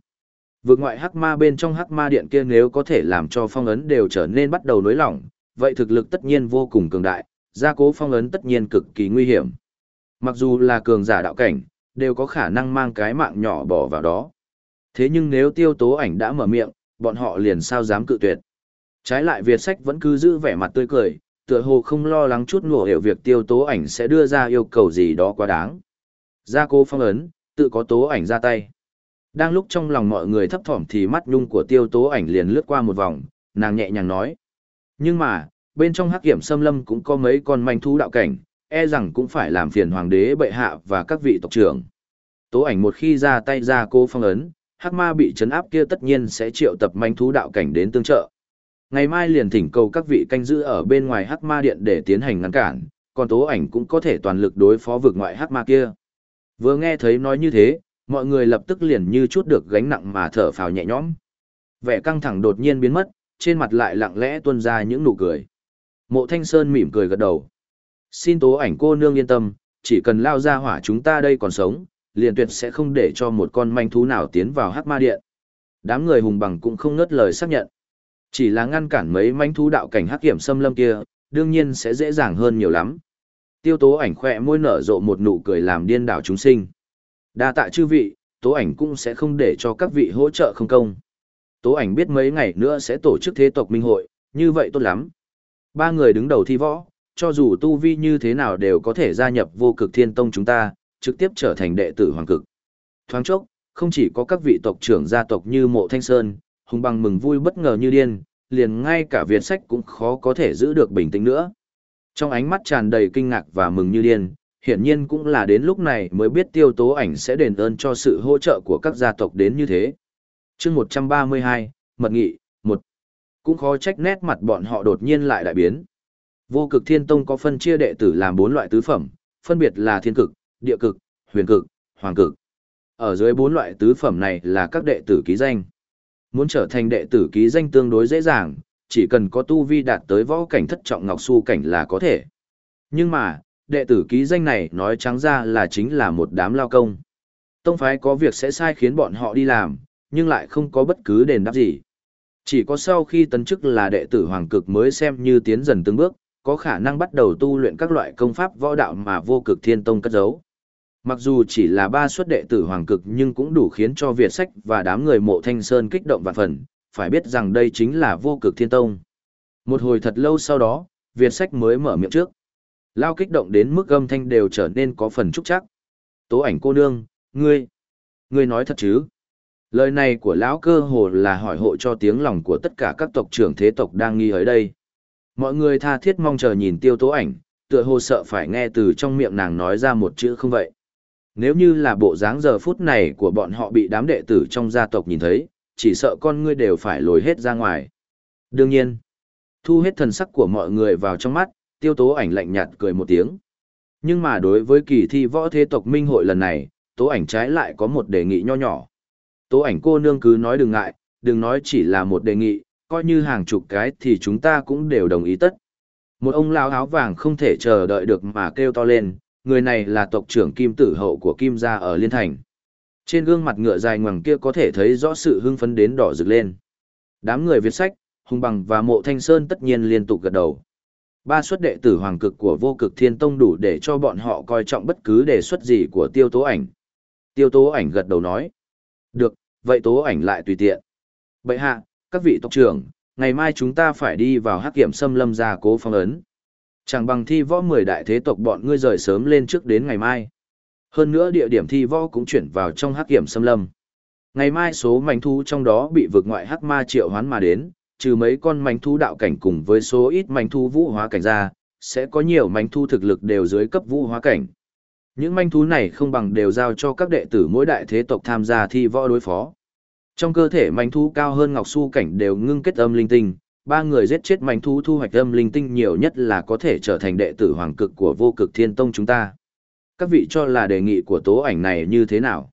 Vượt ngoại hắc ma bên trong hắc ma điện kia nếu có thể làm cho phong ấn đều trở nên bắt đầu nối lỏng, vậy thực lực tất nhiên vô cùng cường đại, gia cố phong ấn tất nhiên cực kỳ nguy hiểm. Mặc dù là cường giả đạo cảnh, đều có khả năng mang cái mạng nhỏ bỏ vào đó. Thế nhưng nếu tiêu tố ảnh đã mở miệng, bọn họ liền sao dám cự tuyệt. Trái lại Việt sách vẫn cứ giữ vẻ mặt tươi cười, tựa hồ không lo lắng chút ngộ hiểu việc tiêu tố ảnh sẽ đưa ra yêu cầu gì đó quá đáng. Gia cô phong ấn, tự có tố ảnh ra tay. Đang lúc trong lòng mọi người thấp thỏm thì mắt nhung của tiêu tố ảnh liền lướt qua một vòng, nàng nhẹ nhàng nói. Nhưng mà, bên trong hắc kiểm xâm lâm cũng có mấy con manh thú đạo cảnh, e rằng cũng phải làm phiền hoàng đế bệ hạ và các vị tộc trưởng. Tố ảnh một khi ra tay ra cô phong ấn, hắc ma bị chấn áp kia tất nhiên sẽ triệu tập manh thú đạo cảnh đến tương trợ. Ngày mai liền thỉnh cầu các vị canh giữ ở bên ngoài hắc ma điện để tiến hành ngăn cản, còn tố ảnh cũng có thể toàn lực đối phó vực ngoại hắc ma kia. Vừa nghe thấy nói như thế, mọi người lập tức liền như chút được gánh nặng mà thở phào nhẹ nhõm. Vẻ căng thẳng đột nhiên biến mất, trên mặt lại lặng lẽ tuôn ra những nụ cười. Mộ Thanh Sơn mỉm cười gật đầu. Xin tố ảnh cô nương yên tâm, chỉ cần lao ra hỏa chúng ta đây còn sống, liền tuyệt sẽ không để cho một con manh thú nào tiến vào hắc ma điện. Đám người hùng bằng cũng không ngớt lời xác nhận. Chỉ là ngăn cản mấy manh thú đạo cảnh hắc hiểm xâm lâm kia, đương nhiên sẽ dễ dàng hơn nhiều lắm. Tiêu tố ảnh khỏe môi nở rộ một nụ cười làm điên đảo chúng sinh. Đa tạ chư vị, tố ảnh cũng sẽ không để cho các vị hỗ trợ không công. Tố ảnh biết mấy ngày nữa sẽ tổ chức thế tộc minh hội, như vậy tốt lắm. Ba người đứng đầu thi võ, cho dù tu vi như thế nào đều có thể gia nhập vô cực thiên tông chúng ta, trực tiếp trở thành đệ tử hoàng cực. Thoáng chốc, không chỉ có các vị tộc trưởng gia tộc như mộ thanh sơn, hùng bằng mừng vui bất ngờ như điên, liền ngay cả Việt sách cũng khó có thể giữ được bình tĩnh nữa. Trong ánh mắt tràn đầy kinh ngạc và mừng như điên, hiển nhiên cũng là đến lúc này mới biết tiêu tố ảnh sẽ đền ơn cho sự hỗ trợ của các gia tộc đến như thế. chương 132, Mật Nghị, một Cũng khó trách nét mặt bọn họ đột nhiên lại đại biến. Vô cực thiên tông có phân chia đệ tử làm bốn loại tứ phẩm, phân biệt là thiên cực, địa cực, huyền cực, hoàng cực. Ở dưới bốn loại tứ phẩm này là các đệ tử ký danh. Muốn trở thành đệ tử ký danh tương đối dễ dàng, chỉ cần có tu vi đạt tới võ cảnh thất trọng ngọc su cảnh là có thể. Nhưng mà, đệ tử ký danh này nói trắng ra là chính là một đám lao công. Tông phái có việc sẽ sai khiến bọn họ đi làm, nhưng lại không có bất cứ đền đáp gì. Chỉ có sau khi tấn chức là đệ tử hoàng cực mới xem như tiến dần từng bước, có khả năng bắt đầu tu luyện các loại công pháp võ đạo mà vô cực thiên tông cất giấu. Mặc dù chỉ là ba suất đệ tử hoàng cực nhưng cũng đủ khiến cho Việt sách và đám người mộ thanh sơn kích động vạn phần, phải biết rằng đây chính là vô cực thiên tông. Một hồi thật lâu sau đó, Việt sách mới mở miệng trước. Lao kích động đến mức âm thanh đều trở nên có phần trúc chắc. Tố ảnh cô nương, ngươi, ngươi nói thật chứ? Lời này của lão cơ hồ là hỏi hộ cho tiếng lòng của tất cả các tộc trưởng thế tộc đang nghi ở đây. Mọi người tha thiết mong chờ nhìn tiêu tố ảnh, tựa hồ sợ phải nghe từ trong miệng nàng nói ra một chữ không vậy. Nếu như là bộ dáng giờ phút này của bọn họ bị đám đệ tử trong gia tộc nhìn thấy, chỉ sợ con ngươi đều phải lồi hết ra ngoài. Đương nhiên, thu hết thần sắc của mọi người vào trong mắt, tiêu tố ảnh lạnh nhạt cười một tiếng. Nhưng mà đối với kỳ thi võ thế tộc minh hội lần này, tố ảnh trái lại có một đề nghị nho nhỏ. Tố ảnh cô nương cứ nói đừng ngại, đừng nói chỉ là một đề nghị, coi như hàng chục cái thì chúng ta cũng đều đồng ý tất. Một ông lão áo vàng không thể chờ đợi được mà kêu to lên, người này là tộc trưởng kim tử hậu của kim gia ở Liên Thành. Trên gương mặt ngựa dài ngoằng kia có thể thấy rõ sự hưng phấn đến đỏ rực lên. Đám người viết sách, Hùng Bằng và Mộ Thanh Sơn tất nhiên liên tục gật đầu. Ba suất đệ tử hoàng cực của vô cực thiên tông đủ để cho bọn họ coi trọng bất cứ đề xuất gì của tiêu tố ảnh. Tiêu tố ảnh gật đầu nói. Được, vậy tố ảnh lại tùy tiện. Bậy hạ, các vị tộc trưởng, ngày mai chúng ta phải đi vào hắc kiểm xâm lâm gia cố phong ấn. Chẳng bằng thi võ 10 đại thế tộc bọn ngươi rời sớm lên trước đến ngày mai. Hơn nữa địa điểm thi võ cũng chuyển vào trong hắc hiểm xâm lâm. Ngày mai số mảnh thú trong đó bị vượt ngoại hắc ma triệu hoán mà đến, trừ mấy con mảnh thú đạo cảnh cùng với số ít mảnh thú vũ hóa cảnh ra, sẽ có nhiều mảnh thú thực lực đều dưới cấp vũ hóa cảnh. Những manh thú này không bằng đều giao cho các đệ tử mỗi đại thế tộc tham gia thi võ đối phó. Trong cơ thể manh thú cao hơn ngọc su cảnh đều ngưng kết âm linh tinh, ba người giết chết manh thú thu hoạch âm linh tinh nhiều nhất là có thể trở thành đệ tử hoàng cực của vô cực thiên tông chúng ta. Các vị cho là đề nghị của tố ảnh này như thế nào?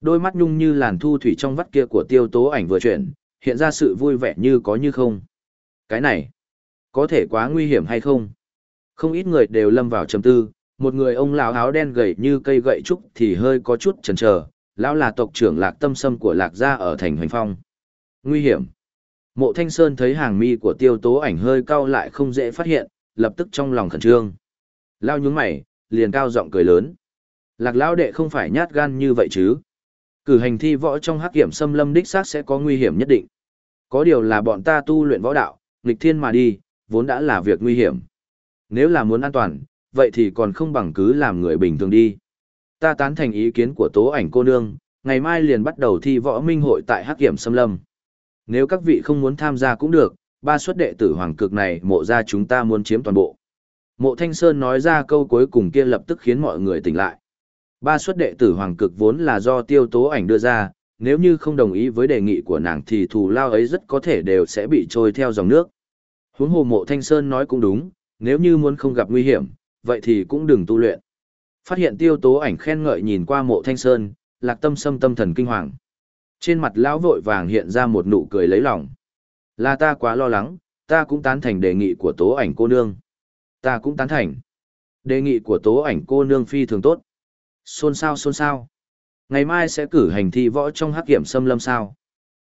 Đôi mắt nhung như làn thu thủy trong vắt kia của tiêu tố ảnh vừa chuyển, hiện ra sự vui vẻ như có như không. Cái này, có thể quá nguy hiểm hay không? Không ít người đều lâm vào trầm tư, một người ông lão áo đen gầy như cây gậy trúc thì hơi có chút chần chờ lão là tộc trưởng lạc tâm sâm của lạc gia ở thành hoành phong nguy hiểm mộ thanh sơn thấy hàng mi của tiêu tố ảnh hơi cau lại không dễ phát hiện lập tức trong lòng khẩn trương lao nhúng mày liền cao giọng cười lớn lạc lão đệ không phải nhát gan như vậy chứ cử hành thi võ trong hắc kiểm xâm lâm đích xác sẽ có nguy hiểm nhất định có điều là bọn ta tu luyện võ đạo nghịch thiên mà đi vốn đã là việc nguy hiểm nếu là muốn an toàn vậy thì còn không bằng cứ làm người bình thường đi. Ta tán thành ý kiến của tố ảnh cô nương, ngày mai liền bắt đầu thi võ minh hội tại Hắc Kiểm Sâm Lâm. Nếu các vị không muốn tham gia cũng được, ba suất đệ tử hoàng cực này mộ ra chúng ta muốn chiếm toàn bộ. Mộ Thanh Sơn nói ra câu cuối cùng kia lập tức khiến mọi người tỉnh lại. Ba suất đệ tử hoàng cực vốn là do tiêu tố ảnh đưa ra, nếu như không đồng ý với đề nghị của nàng thì thù lao ấy rất có thể đều sẽ bị trôi theo dòng nước. Huống hồ mộ Thanh Sơn nói cũng đúng, nếu như muốn không gặp nguy hiểm, vậy thì cũng đừng tu luyện. Phát hiện tiêu tố ảnh khen ngợi nhìn qua mộ thanh sơn, lạc tâm Sâm tâm thần kinh hoàng. Trên mặt lão vội vàng hiện ra một nụ cười lấy lòng. Là ta quá lo lắng, ta cũng tán thành đề nghị của tố ảnh cô nương. Ta cũng tán thành. Đề nghị của tố ảnh cô nương phi thường tốt. Xôn xao xôn xao. Ngày mai sẽ cử hành thi võ trong hắc kiểm xâm lâm sao.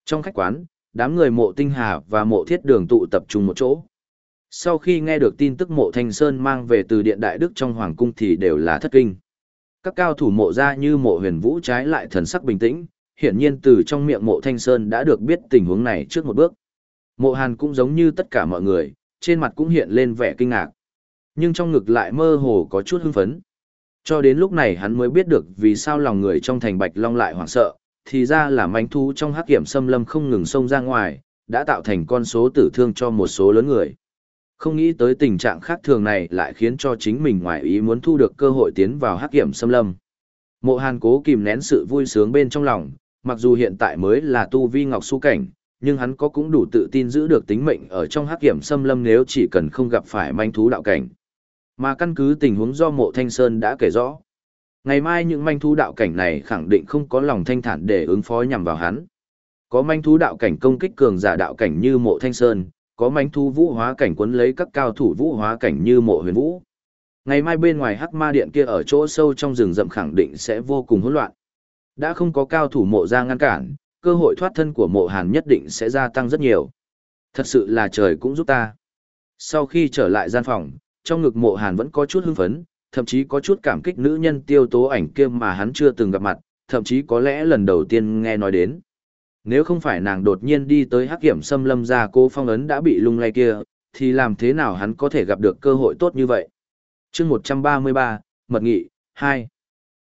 Trong khách quán, đám người mộ tinh hà và mộ thiết đường tụ tập trung một chỗ sau khi nghe được tin tức mộ thanh sơn mang về từ điện đại đức trong hoàng cung thì đều là thất kinh các cao thủ mộ ra như mộ huyền vũ trái lại thần sắc bình tĩnh hiển nhiên từ trong miệng mộ thanh sơn đã được biết tình huống này trước một bước mộ hàn cũng giống như tất cả mọi người trên mặt cũng hiện lên vẻ kinh ngạc nhưng trong ngực lại mơ hồ có chút hưng phấn cho đến lúc này hắn mới biết được vì sao lòng người trong thành bạch long lại hoảng sợ thì ra là manh thú trong hắc kiểm xâm lâm không ngừng xông ra ngoài đã tạo thành con số tử thương cho một số lớn người không nghĩ tới tình trạng khác thường này lại khiến cho chính mình ngoài ý muốn thu được cơ hội tiến vào hắc kiểm xâm lâm. Mộ Hàn cố kìm nén sự vui sướng bên trong lòng, mặc dù hiện tại mới là tu vi ngọc su cảnh, nhưng hắn có cũng đủ tự tin giữ được tính mệnh ở trong hắc kiểm xâm lâm nếu chỉ cần không gặp phải manh thú đạo cảnh. Mà căn cứ tình huống do mộ thanh sơn đã kể rõ. Ngày mai những manh thú đạo cảnh này khẳng định không có lòng thanh thản để ứng phó nhằm vào hắn. Có manh thú đạo cảnh công kích cường giả đạo cảnh như mộ thanh sơn, có manh thú vũ hóa cảnh quấn lấy các cao thủ vũ hóa cảnh như mộ huyền vũ. Ngày mai bên ngoài hắc ma điện kia ở chỗ sâu trong rừng rậm khẳng định sẽ vô cùng hỗn loạn. Đã không có cao thủ mộ ra ngăn cản, cơ hội thoát thân của mộ hàn nhất định sẽ gia tăng rất nhiều. Thật sự là trời cũng giúp ta. Sau khi trở lại gian phòng, trong ngực mộ hàn vẫn có chút hưng phấn, thậm chí có chút cảm kích nữ nhân tiêu tố ảnh kia mà hắn chưa từng gặp mặt, thậm chí có lẽ lần đầu tiên nghe nói đến. Nếu không phải nàng đột nhiên đi tới hắc kiểm xâm lâm ra cô phong ấn đã bị lung lay kia, thì làm thế nào hắn có thể gặp được cơ hội tốt như vậy? chương 133, Mật Nghị, 2.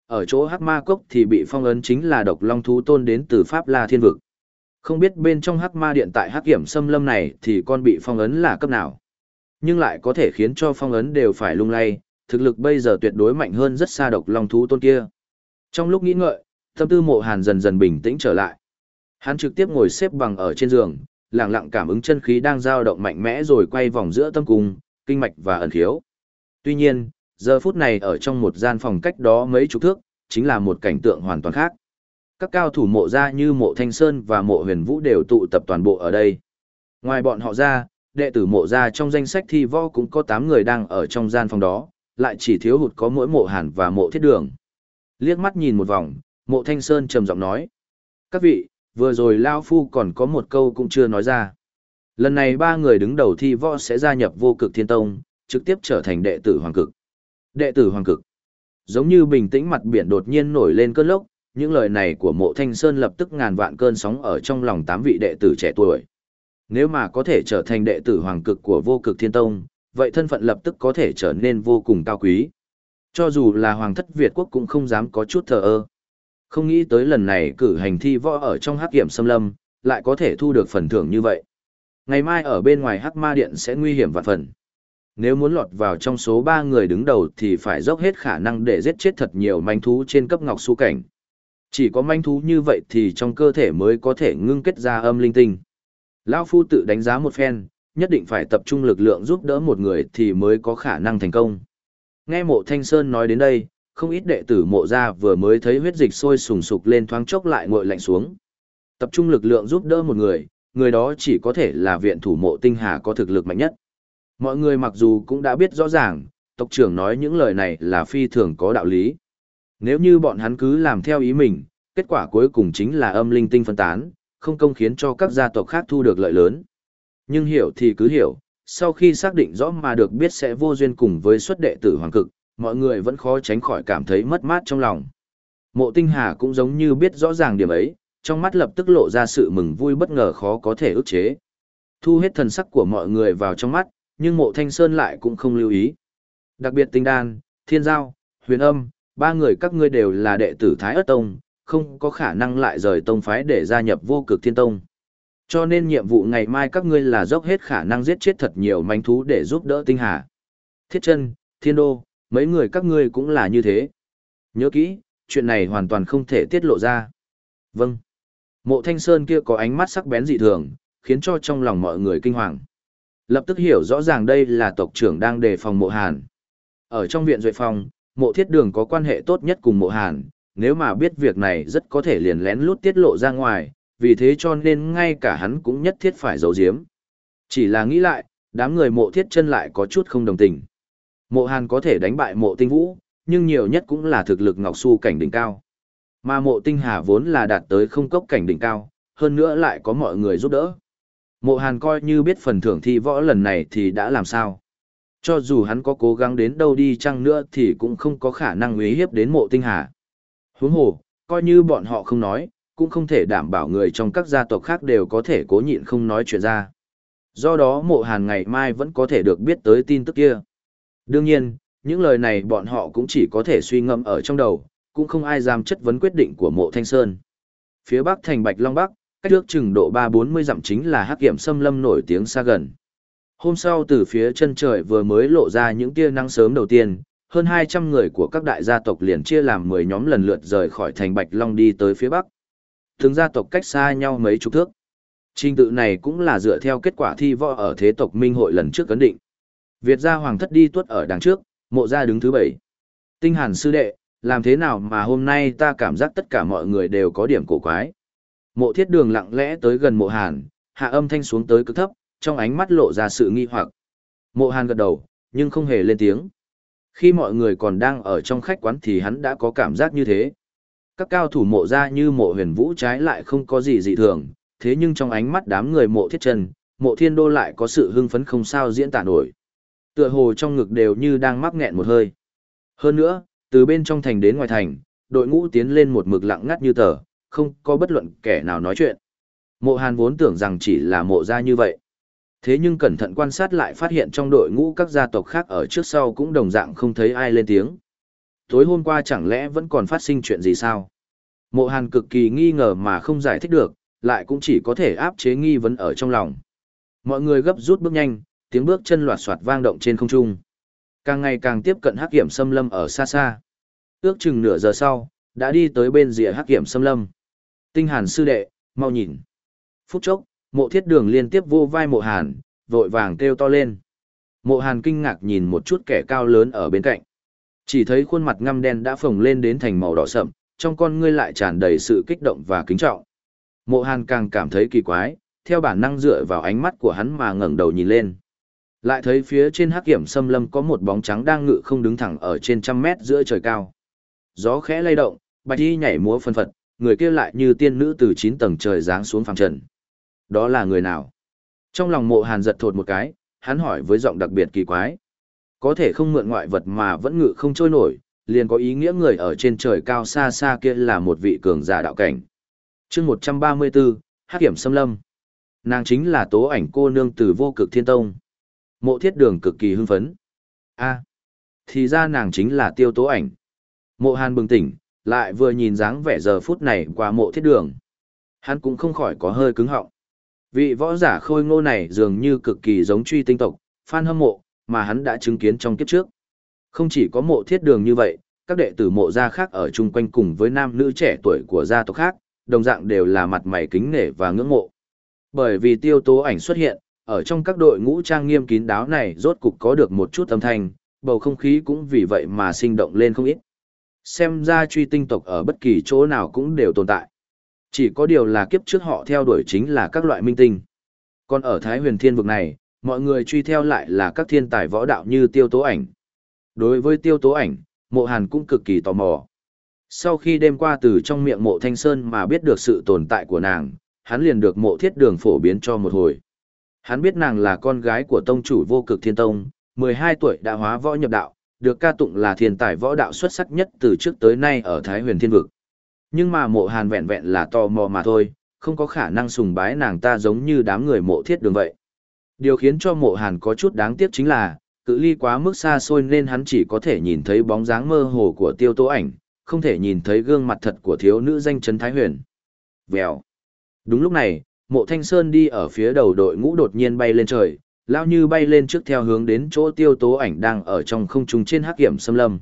Ở chỗ hắc ma cốc thì bị phong ấn chính là độc long thú tôn đến từ Pháp La Thiên Vực. Không biết bên trong hắc ma điện tại hắc kiểm xâm lâm này thì con bị phong ấn là cấp nào. Nhưng lại có thể khiến cho phong ấn đều phải lung lay, thực lực bây giờ tuyệt đối mạnh hơn rất xa độc long thú tôn kia. Trong lúc nghĩ ngợi, tâm tư mộ hàn dần dần bình tĩnh trở lại. Hắn trực tiếp ngồi xếp bằng ở trên giường, lặng lặng cảm ứng chân khí đang dao động mạnh mẽ rồi quay vòng giữa tâm cung, kinh mạch và ẩn khiếu. Tuy nhiên, giờ phút này ở trong một gian phòng cách đó mấy chục thước, chính là một cảnh tượng hoàn toàn khác. Các cao thủ mộ ra như mộ Thanh Sơn và mộ huyền vũ đều tụ tập toàn bộ ở đây. Ngoài bọn họ ra, đệ tử mộ ra trong danh sách thi võ cũng có 8 người đang ở trong gian phòng đó, lại chỉ thiếu hụt có mỗi mộ hàn và mộ thiết đường. Liếc mắt nhìn một vòng, mộ Thanh Sơn trầm giọng nói. Các vị, vừa rồi Lao Phu còn có một câu cũng chưa nói ra. Lần này ba người đứng đầu thi võ sẽ gia nhập vô cực thiên tông, trực tiếp trở thành đệ tử hoàng cực. Đệ tử hoàng cực. Giống như bình tĩnh mặt biển đột nhiên nổi lên cơn lốc, những lời này của mộ thanh sơn lập tức ngàn vạn cơn sóng ở trong lòng tám vị đệ tử trẻ tuổi. Nếu mà có thể trở thành đệ tử hoàng cực của vô cực thiên tông, vậy thân phận lập tức có thể trở nên vô cùng cao quý. Cho dù là hoàng thất Việt quốc cũng không dám có chút thờ ơ. Không nghĩ tới lần này cử hành thi võ ở trong hắc hiểm xâm lâm, lại có thể thu được phần thưởng như vậy. Ngày mai ở bên ngoài hắc ma điện sẽ nguy hiểm vạn phần. Nếu muốn lọt vào trong số 3 người đứng đầu thì phải dốc hết khả năng để giết chết thật nhiều manh thú trên cấp ngọc su cảnh. Chỉ có manh thú như vậy thì trong cơ thể mới có thể ngưng kết ra âm linh tinh. Lão Phu tự đánh giá một phen, nhất định phải tập trung lực lượng giúp đỡ một người thì mới có khả năng thành công. Nghe mộ Thanh Sơn nói đến đây, không ít đệ tử mộ ra vừa mới thấy huyết dịch sôi sùng sục lên thoáng chốc lại ngội lạnh xuống. Tập trung lực lượng giúp đỡ một người, người đó chỉ có thể là viện thủ mộ tinh hà có thực lực mạnh nhất. Mọi người mặc dù cũng đã biết rõ ràng, tộc trưởng nói những lời này là phi thường có đạo lý. Nếu như bọn hắn cứ làm theo ý mình, kết quả cuối cùng chính là âm linh tinh phân tán, không công khiến cho các gia tộc khác thu được lợi lớn. Nhưng hiểu thì cứ hiểu, sau khi xác định rõ mà được biết sẽ vô duyên cùng với xuất đệ tử hoàng cực, mọi người vẫn khó tránh khỏi cảm thấy mất mát trong lòng. Mộ tinh hà cũng giống như biết rõ ràng điểm ấy, trong mắt lập tức lộ ra sự mừng vui bất ngờ khó có thể ức chế. Thu hết thần sắc của mọi người vào trong mắt, nhưng mộ thanh sơn lại cũng không lưu ý. Đặc biệt tinh đan, thiên giao, huyền âm, ba người các ngươi đều là đệ tử Thái Ất Tông, không có khả năng lại rời tông phái để gia nhập vô cực thiên tông. Cho nên nhiệm vụ ngày mai các ngươi là dốc hết khả năng giết chết thật nhiều manh thú để giúp đỡ tinh hà. Thiết chân, thiên đô, mấy người các ngươi cũng là như thế. Nhớ kỹ, chuyện này hoàn toàn không thể tiết lộ ra. Vâng. Mộ thanh sơn kia có ánh mắt sắc bén dị thường, khiến cho trong lòng mọi người kinh hoàng. Lập tức hiểu rõ ràng đây là tộc trưởng đang đề phòng mộ hàn. Ở trong viện duệ phòng, mộ thiết đường có quan hệ tốt nhất cùng mộ hàn, nếu mà biết việc này rất có thể liền lén lút tiết lộ ra ngoài, vì thế cho nên ngay cả hắn cũng nhất thiết phải giấu giếm. Chỉ là nghĩ lại, đám người mộ thiết chân lại có chút không đồng tình. Mộ hàn có thể đánh bại mộ tinh vũ, nhưng nhiều nhất cũng là thực lực ngọc su cảnh đỉnh cao. Mà mộ tinh hà vốn là đạt tới không cốc cảnh đỉnh cao, hơn nữa lại có mọi người giúp đỡ. Mộ Hàn coi như biết phần thưởng thi võ lần này thì đã làm sao. Cho dù hắn có cố gắng đến đâu đi chăng nữa thì cũng không có khả năng uy hiếp đến mộ tinh hà. Huống hồ, coi như bọn họ không nói, cũng không thể đảm bảo người trong các gia tộc khác đều có thể cố nhịn không nói chuyện ra. Do đó mộ hàn ngày mai vẫn có thể được biết tới tin tức kia. Đương nhiên, những lời này bọn họ cũng chỉ có thể suy ngẫm ở trong đầu, cũng không ai dám chất vấn quyết định của mộ Thanh Sơn. Phía bắc thành Bạch Long Bắc, cách trước chừng độ ba bốn mươi dặm chính là hắc kiểm xâm lâm nổi tiếng xa gần. Hôm sau từ phía chân trời vừa mới lộ ra những tia nắng sớm đầu tiên, hơn hai trăm người của các đại gia tộc liền chia làm mười nhóm lần lượt rời khỏi thành Bạch Long đi tới phía bắc. Từng gia tộc cách xa nhau mấy chục thước. Trình tự này cũng là dựa theo kết quả thi võ ở thế tộc Minh hội lần trước cấn định. Việt gia hoàng thất đi tuất ở đằng trước, mộ gia đứng thứ bảy. Tinh hàn sư đệ, làm thế nào mà hôm nay ta cảm giác tất cả mọi người đều có điểm cổ quái. Mộ thiết đường lặng lẽ tới gần mộ hàn, hạ âm thanh xuống tới cực thấp, trong ánh mắt lộ ra sự nghi hoặc. Mộ hàn gật đầu, nhưng không hề lên tiếng. Khi mọi người còn đang ở trong khách quán thì hắn đã có cảm giác như thế. Các cao thủ mộ ra như mộ huyền vũ trái lại không có gì dị thường, thế nhưng trong ánh mắt đám người mộ thiết chân, mộ thiên đô lại có sự hưng phấn không sao diễn tả nổi. Tựa hồ trong ngực đều như đang mắc nghẹn một hơi. Hơn nữa, từ bên trong thành đến ngoài thành, đội ngũ tiến lên một mực lặng ngắt như tờ, không có bất luận kẻ nào nói chuyện. Mộ Hàn vốn tưởng rằng chỉ là mộ gia như vậy. Thế nhưng cẩn thận quan sát lại phát hiện trong đội ngũ các gia tộc khác ở trước sau cũng đồng dạng không thấy ai lên tiếng. Tối hôm qua chẳng lẽ vẫn còn phát sinh chuyện gì sao? Mộ Hàn cực kỳ nghi ngờ mà không giải thích được, lại cũng chỉ có thể áp chế nghi vấn ở trong lòng. Mọi người gấp rút bước nhanh, tiếng bước chân loạt soạt vang động trên không trung. Càng ngày càng tiếp cận hắc hiểm xâm lâm ở xa xa. Ước chừng nửa giờ sau, đã đi tới bên rìa hắc hiểm xâm lâm. Tinh Hàn sư đệ, mau nhìn. Phút chốc, mộ thiết đường liên tiếp vô vai mộ hàn, vội vàng kêu to lên. Mộ hàn kinh ngạc nhìn một chút kẻ cao lớn ở bên cạnh. Chỉ thấy khuôn mặt ngăm đen đã phồng lên đến thành màu đỏ sậm, trong con ngươi lại tràn đầy sự kích động và kính trọng. Mộ hàn càng cảm thấy kỳ quái, theo bản năng dựa vào ánh mắt của hắn mà ngẩng đầu nhìn lên. Lại thấy phía trên hắc kiểm xâm lâm có một bóng trắng đang ngự không đứng thẳng ở trên trăm mét giữa trời cao. Gió khẽ lay động, bạch y nhảy múa phân phật, người kia lại như tiên nữ từ chín tầng trời giáng xuống phàm trần. Đó là người nào? Trong lòng mộ hàn giật thột một cái, hắn hỏi với giọng đặc biệt kỳ quái. Có thể không mượn ngoại vật mà vẫn ngự không trôi nổi, liền có ý nghĩa người ở trên trời cao xa xa kia là một vị cường giả đạo cảnh. chương 134, Hát Kiểm Xâm Lâm. Nàng chính là tố ảnh cô nương từ vô cực thiên tông. Mộ thiết đường cực kỳ hưng phấn. a thì ra nàng chính là tiêu tố ảnh. Mộ hàn bừng tỉnh, lại vừa nhìn dáng vẻ giờ phút này qua mộ thiết đường. Hắn cũng không khỏi có hơi cứng họng. Vị võ giả khôi ngô này dường như cực kỳ giống truy tinh tộc, fan hâm mộ, mà hắn đã chứng kiến trong kiếp trước. Không chỉ có mộ thiết đường như vậy, các đệ tử mộ gia khác ở chung quanh cùng với nam nữ trẻ tuổi của gia tộc khác, đồng dạng đều là mặt mày kính nể và ngưỡng mộ. Bởi vì tiêu tố ảnh xuất hiện, ở trong các đội ngũ trang nghiêm kín đáo này rốt cục có được một chút âm thanh, bầu không khí cũng vì vậy mà sinh động lên không ít. Xem ra truy tinh tộc ở bất kỳ chỗ nào cũng đều tồn tại. Chỉ có điều là kiếp trước họ theo đuổi chính là các loại minh tinh. Còn ở Thái huyền thiên vực này, mọi người truy theo lại là các thiên tài võ đạo như tiêu tố ảnh. Đối với tiêu tố ảnh, mộ hàn cũng cực kỳ tò mò. Sau khi đêm qua từ trong miệng mộ thanh sơn mà biết được sự tồn tại của nàng, hắn liền được mộ thiết đường phổ biến cho một hồi. Hắn biết nàng là con gái của tông chủ vô cực thiên tông, 12 tuổi đã hóa võ nhập đạo, được ca tụng là thiên tài võ đạo xuất sắc nhất từ trước tới nay ở Thái huyền thiên vực. Nhưng mà mộ hàn vẹn vẹn là tò mò mà thôi, không có khả năng sùng bái nàng ta giống như đám người mộ thiết đường vậy. Điều khiến cho mộ hàn có chút đáng tiếc chính là, cự ly quá mức xa xôi nên hắn chỉ có thể nhìn thấy bóng dáng mơ hồ của tiêu tố ảnh, không thể nhìn thấy gương mặt thật của thiếu nữ danh chấn Thái Huyền. Vèo. Đúng lúc này, mộ thanh sơn đi ở phía đầu đội ngũ đột nhiên bay lên trời, lao như bay lên trước theo hướng đến chỗ tiêu tố ảnh đang ở trong không trung trên hắc hiểm xâm lâm.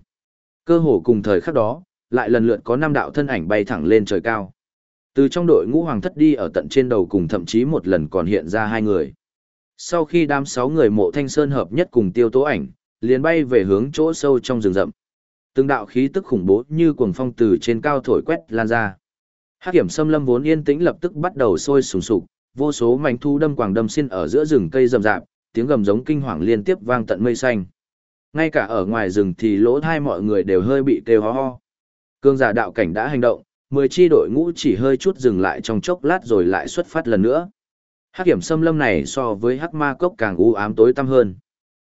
Cơ hồ cùng thời khắc đó, lại lần lượt có năm đạo thân ảnh bay thẳng lên trời cao. Từ trong đội ngũ hoàng thất đi ở tận trên đầu cùng thậm chí một lần còn hiện ra hai người. Sau khi đám sáu người mộ thanh sơn hợp nhất cùng tiêu tố ảnh, liền bay về hướng chỗ sâu trong rừng rậm. Từng đạo khí tức khủng bố như cuồng phong từ trên cao thổi quét lan ra. Hắc hiểm xâm lâm vốn yên tĩnh lập tức bắt đầu sôi sùng sục, vô số mảnh thu đâm quàng đâm xin ở giữa rừng cây rậm rạp, tiếng gầm giống kinh hoàng liên tiếp vang tận mây xanh. Ngay cả ở ngoài rừng thì lỗ thai mọi người đều hơi bị kêu ho ho. Cương giả đạo cảnh đã hành động, mười chi đội ngũ chỉ hơi chút dừng lại trong chốc lát rồi lại xuất phát lần nữa. Hắc hiểm xâm lâm này so với hắc ma cốc càng u ám tối tăm hơn.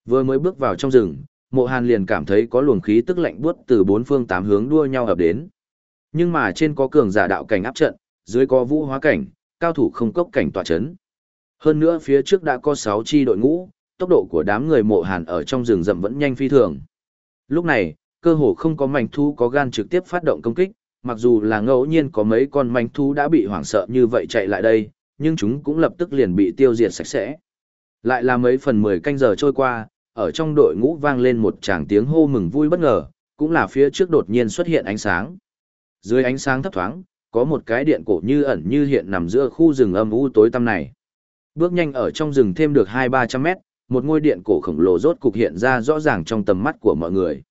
Vừa mới bước vào trong rừng, mộ hàn liền cảm thấy có luồng khí tức lạnh buốt từ bốn phương tám hướng đua nhau ập đến. Nhưng mà trên có cường giả đạo cảnh áp trận, dưới có vũ hóa cảnh, cao thủ không cốc cảnh tỏa chấn. Hơn nữa phía trước đã có 6 chi đội ngũ, tốc độ của đám người mộ hàn ở trong rừng rậm vẫn nhanh phi thường. Lúc này, cơ hồ không có mảnh thú có gan trực tiếp phát động công kích, mặc dù là ngẫu nhiên có mấy con mảnh thú đã bị hoảng sợ như vậy chạy lại đây, nhưng chúng cũng lập tức liền bị tiêu diệt sạch sẽ. Lại là mấy phần 10 canh giờ trôi qua, ở trong đội ngũ vang lên một tràng tiếng hô mừng vui bất ngờ, cũng là phía trước đột nhiên xuất hiện ánh sáng. Dưới ánh sáng thấp thoáng, có một cái điện cổ như ẩn như hiện nằm giữa khu rừng âm u tối tăm này. Bước nhanh ở trong rừng thêm được 2-300 mét, một ngôi điện cổ khổng lồ rốt cục hiện ra rõ ràng trong tầm mắt của mọi người.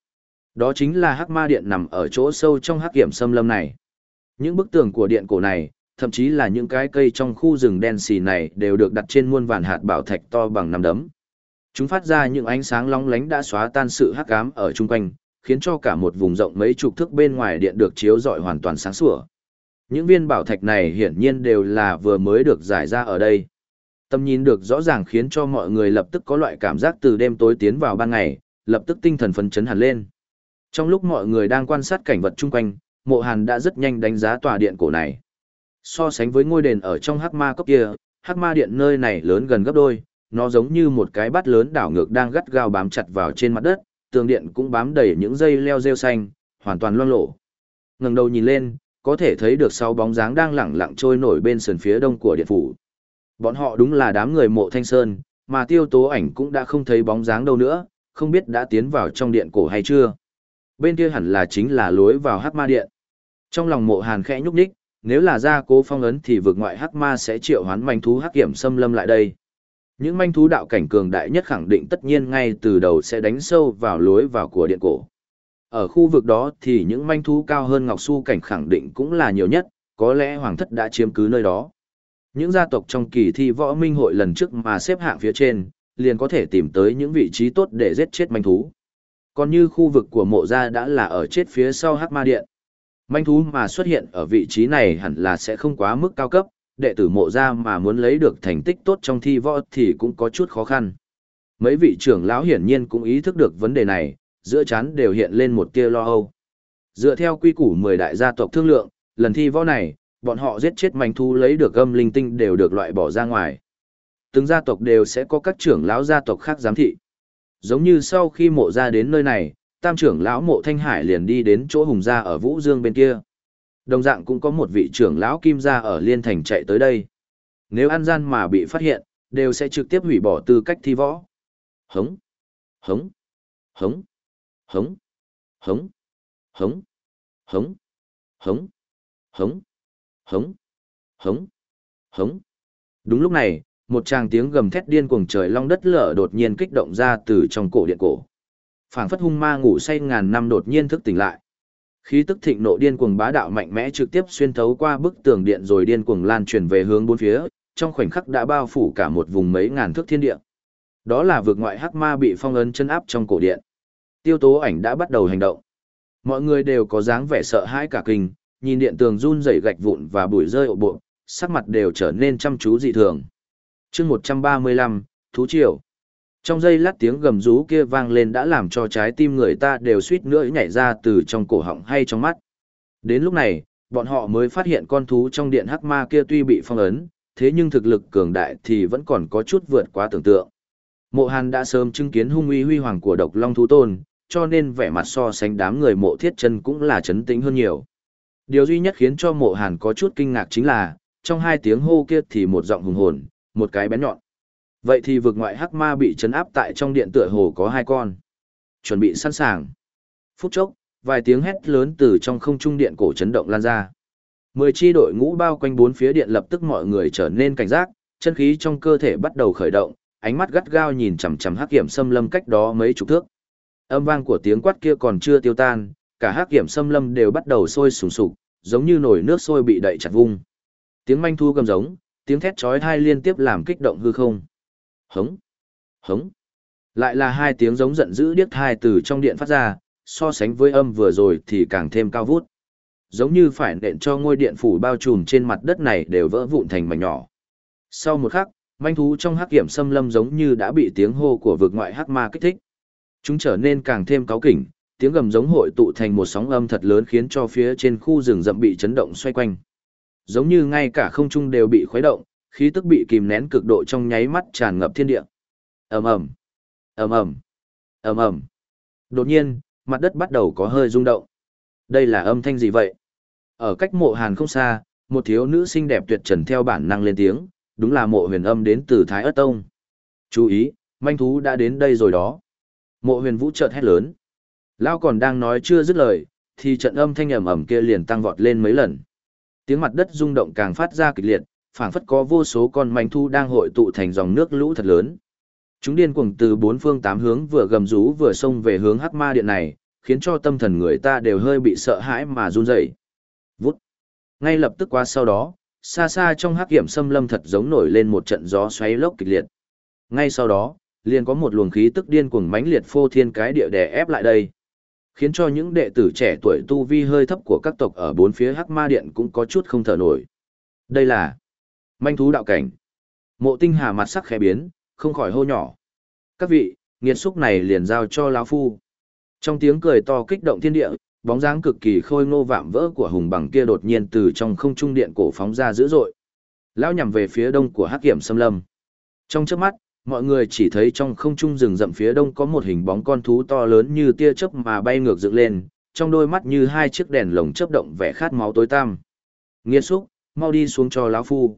Đó chính là hắc ma điện nằm ở chỗ sâu trong hắc kiểm xâm lâm này. Những bức tường của điện cổ này, thậm chí là những cái cây trong khu rừng đen xì này đều được đặt trên muôn vàn hạt bảo thạch to bằng nắm đấm. Chúng phát ra những ánh sáng long lánh đã xóa tan sự hắc ám ở chung quanh, khiến cho cả một vùng rộng mấy chục thước bên ngoài điện được chiếu rọi hoàn toàn sáng sủa. Những viên bảo thạch này hiển nhiên đều là vừa mới được giải ra ở đây. Tâm nhìn được rõ ràng khiến cho mọi người lập tức có loại cảm giác từ đêm tối tiến vào ban ngày, lập tức tinh thần phấn chấn hẳn lên. Trong lúc mọi người đang quan sát cảnh vật chung quanh, mộ hàn đã rất nhanh đánh giá tòa điện cổ này. So sánh với ngôi đền ở trong hắc ma cốc kia, hắc ma điện nơi này lớn gần gấp đôi, nó giống như một cái bát lớn đảo ngược đang gắt gao bám chặt vào trên mặt đất, tường điện cũng bám đầy những dây leo rêu xanh, hoàn toàn loang lổ. Ngẩng đầu nhìn lên, có thể thấy được sáu bóng dáng đang lẳng lặng trôi nổi bên sườn phía đông của điện phủ. Bọn họ đúng là đám người mộ thanh sơn, mà tiêu tố ảnh cũng đã không thấy bóng dáng đâu nữa, không biết đã tiến vào trong điện cổ hay chưa. Bên kia hẳn là chính là lối vào hắc ma điện. Trong lòng mộ hàn khẽ nhúc nhích, nếu là ra cố phong ấn thì vực ngoại hắc ma sẽ triệu hoán manh thú hắc kiểm xâm lâm lại đây. Những manh thú đạo cảnh cường đại nhất khẳng định tất nhiên ngay từ đầu sẽ đánh sâu vào lối vào của điện cổ. Ở khu vực đó thì những manh thú cao hơn Ngọc Su cảnh khẳng định cũng là nhiều nhất, có lẽ Hoàng thất đã chiếm cứ nơi đó. Những gia tộc trong kỳ thi võ minh hội lần trước mà xếp hạng phía trên, liền có thể tìm tới những vị trí tốt để giết chết manh thú. Còn như khu vực của mộ gia đã là ở chết phía sau hắc ma điện. Manh thú mà xuất hiện ở vị trí này hẳn là sẽ không quá mức cao cấp, đệ tử mộ gia mà muốn lấy được thành tích tốt trong thi võ thì cũng có chút khó khăn. Mấy vị trưởng lão hiển nhiên cũng ý thức được vấn đề này, giữa chán đều hiện lên một tia lo âu. Dựa theo quy củ 10 đại gia tộc thương lượng, lần thi võ này, bọn họ giết chết manh thú lấy được âm linh tinh đều được loại bỏ ra ngoài. Từng gia tộc đều sẽ có các trưởng lão gia tộc khác giám thị. Giống như sau khi mộ ra đến nơi này, tam trưởng lão mộ thanh hải liền đi đến chỗ hùng gia ở Vũ Dương bên kia. Đồng dạng cũng có một vị trưởng lão kim gia ở Liên Thành chạy tới đây. Nếu ăn gian mà bị phát hiện, đều sẽ trực tiếp hủy bỏ tư cách thi võ. Hống, hống, hống, hống, hống, hống, hống, hống, hống, hống, hống, hống. Đúng lúc này, một tràng tiếng gầm thét điên cuồng trời long đất lở đột nhiên kích động ra từ trong cổ điện cổ. Phảng phất hung ma ngủ say ngàn năm đột nhiên thức tỉnh lại. Khí tức thịnh nộ điên cuồng bá đạo mạnh mẽ trực tiếp xuyên thấu qua bức tường điện rồi điên cuồng lan truyền về hướng bốn phía, trong khoảnh khắc đã bao phủ cả một vùng mấy ngàn thước thiên địa. Đó là vực ngoại hắc ma bị phong ấn chân áp trong cổ điện. Tiêu tố ảnh đã bắt đầu hành động. Mọi người đều có dáng vẻ sợ hãi cả kinh, nhìn điện tường run rẩy gạch vụn và bụi rơi ộ bộ, sắc mặt đều trở nên chăm chú dị thường chương 135, Thú Triều. Trong giây lát tiếng gầm rú kia vang lên đã làm cho trái tim người ta đều suýt nữa nhảy ra từ trong cổ họng hay trong mắt. Đến lúc này, bọn họ mới phát hiện con thú trong điện hắc ma kia tuy bị phong ấn, thế nhưng thực lực cường đại thì vẫn còn có chút vượt quá tưởng tượng. Mộ Hàn đã sớm chứng kiến hung uy huy hoàng của độc long thú tôn, cho nên vẻ mặt so sánh đám người mộ thiết chân cũng là chấn tĩnh hơn nhiều. Điều duy nhất khiến cho mộ Hàn có chút kinh ngạc chính là, trong hai tiếng hô kia thì một giọng hùng hồn, một cái bén nhọn. Vậy thì vực ngoại hắc ma bị chấn áp tại trong điện tựa hồ có hai con. Chuẩn bị sẵn sàng. Phút chốc, vài tiếng hét lớn từ trong không trung điện cổ chấn động lan ra. Mười chi đội ngũ bao quanh bốn phía điện lập tức mọi người trở nên cảnh giác, chân khí trong cơ thể bắt đầu khởi động, ánh mắt gắt gao nhìn chằm chằm hắc kiểm xâm lâm cách đó mấy chục thước. Âm vang của tiếng quát kia còn chưa tiêu tan, cả hắc kiểm xâm lâm đều bắt đầu sôi sùng sục, giống như nồi nước sôi bị đậy chặt vung. Tiếng manh thu gầm giống, tiếng thét chói tai liên tiếp làm kích động hư không. Hống, hống. Lại là hai tiếng giống giận dữ điếc thai từ trong điện phát ra, so sánh với âm vừa rồi thì càng thêm cao vút. Giống như phải nện cho ngôi điện phủ bao trùm trên mặt đất này đều vỡ vụn thành mảnh nhỏ. Sau một khắc, manh thú trong hắc hiểm xâm lâm giống như đã bị tiếng hô của vực ngoại hắc ma kích thích. Chúng trở nên càng thêm cáu kỉnh, tiếng gầm giống hội tụ thành một sóng âm thật lớn khiến cho phía trên khu rừng rậm bị chấn động xoay quanh. Giống như ngay cả không trung đều bị khuấy động, khí tức bị kìm nén cực độ trong nháy mắt tràn ngập thiên địa. Ầm ầm, ầm ầm, ầm ầm. Đột nhiên, mặt đất bắt đầu có hơi rung động. Đây là âm thanh gì vậy? Ở cách mộ Hàn không xa, một thiếu nữ xinh đẹp tuyệt trần theo bản năng lên tiếng, đúng là mộ huyền âm đến từ Thái Ất Tông. Chú ý, manh thú đã đến đây rồi đó. Mộ huyền vũ chợt hét lớn. Lao còn đang nói chưa dứt lời, thì trận âm thanh ầm ầm kia liền tăng vọt lên mấy lần. Tiếng mặt đất rung động càng phát ra kịch liệt, phảng phất có vô số con manh thu đang hội tụ thành dòng nước lũ thật lớn. Chúng điên cuồng từ bốn phương tám hướng vừa gầm rú vừa xông về hướng hắc ma điện này, khiến cho tâm thần người ta đều hơi bị sợ hãi mà run rẩy. Vút. Ngay lập tức qua sau đó, xa xa trong hắc hiểm xâm lâm thật giống nổi lên một trận gió xoáy lốc kịch liệt. Ngay sau đó, liền có một luồng khí tức điên cuồng mãnh liệt phô thiên cái địa đè ép lại đây. Khiến cho những đệ tử trẻ tuổi tu vi hơi thấp của các tộc ở bốn phía hắc ma điện cũng có chút không thở nổi. Đây là manh thú đạo cảnh. Mộ tinh hà mặt sắc khẽ biến, không khỏi hô nhỏ. Các vị, nghiệt xúc này liền giao cho lão phu. Trong tiếng cười to kích động thiên địa, bóng dáng cực kỳ khôi ngô vạm vỡ của hùng bằng kia đột nhiên từ trong không trung điện cổ phóng ra dữ dội. Lão nhằm về phía đông của hắc kiểm xâm lâm. Trong chớp mắt, mọi người chỉ thấy trong không trung rừng rậm phía đông có một hình bóng con thú to lớn như tia chớp mà bay ngược dựng lên, trong đôi mắt như hai chiếc đèn lồng chớp động vẻ khát máu tối tăm. Nghiệt xúc, mau đi xuống cho lão phu.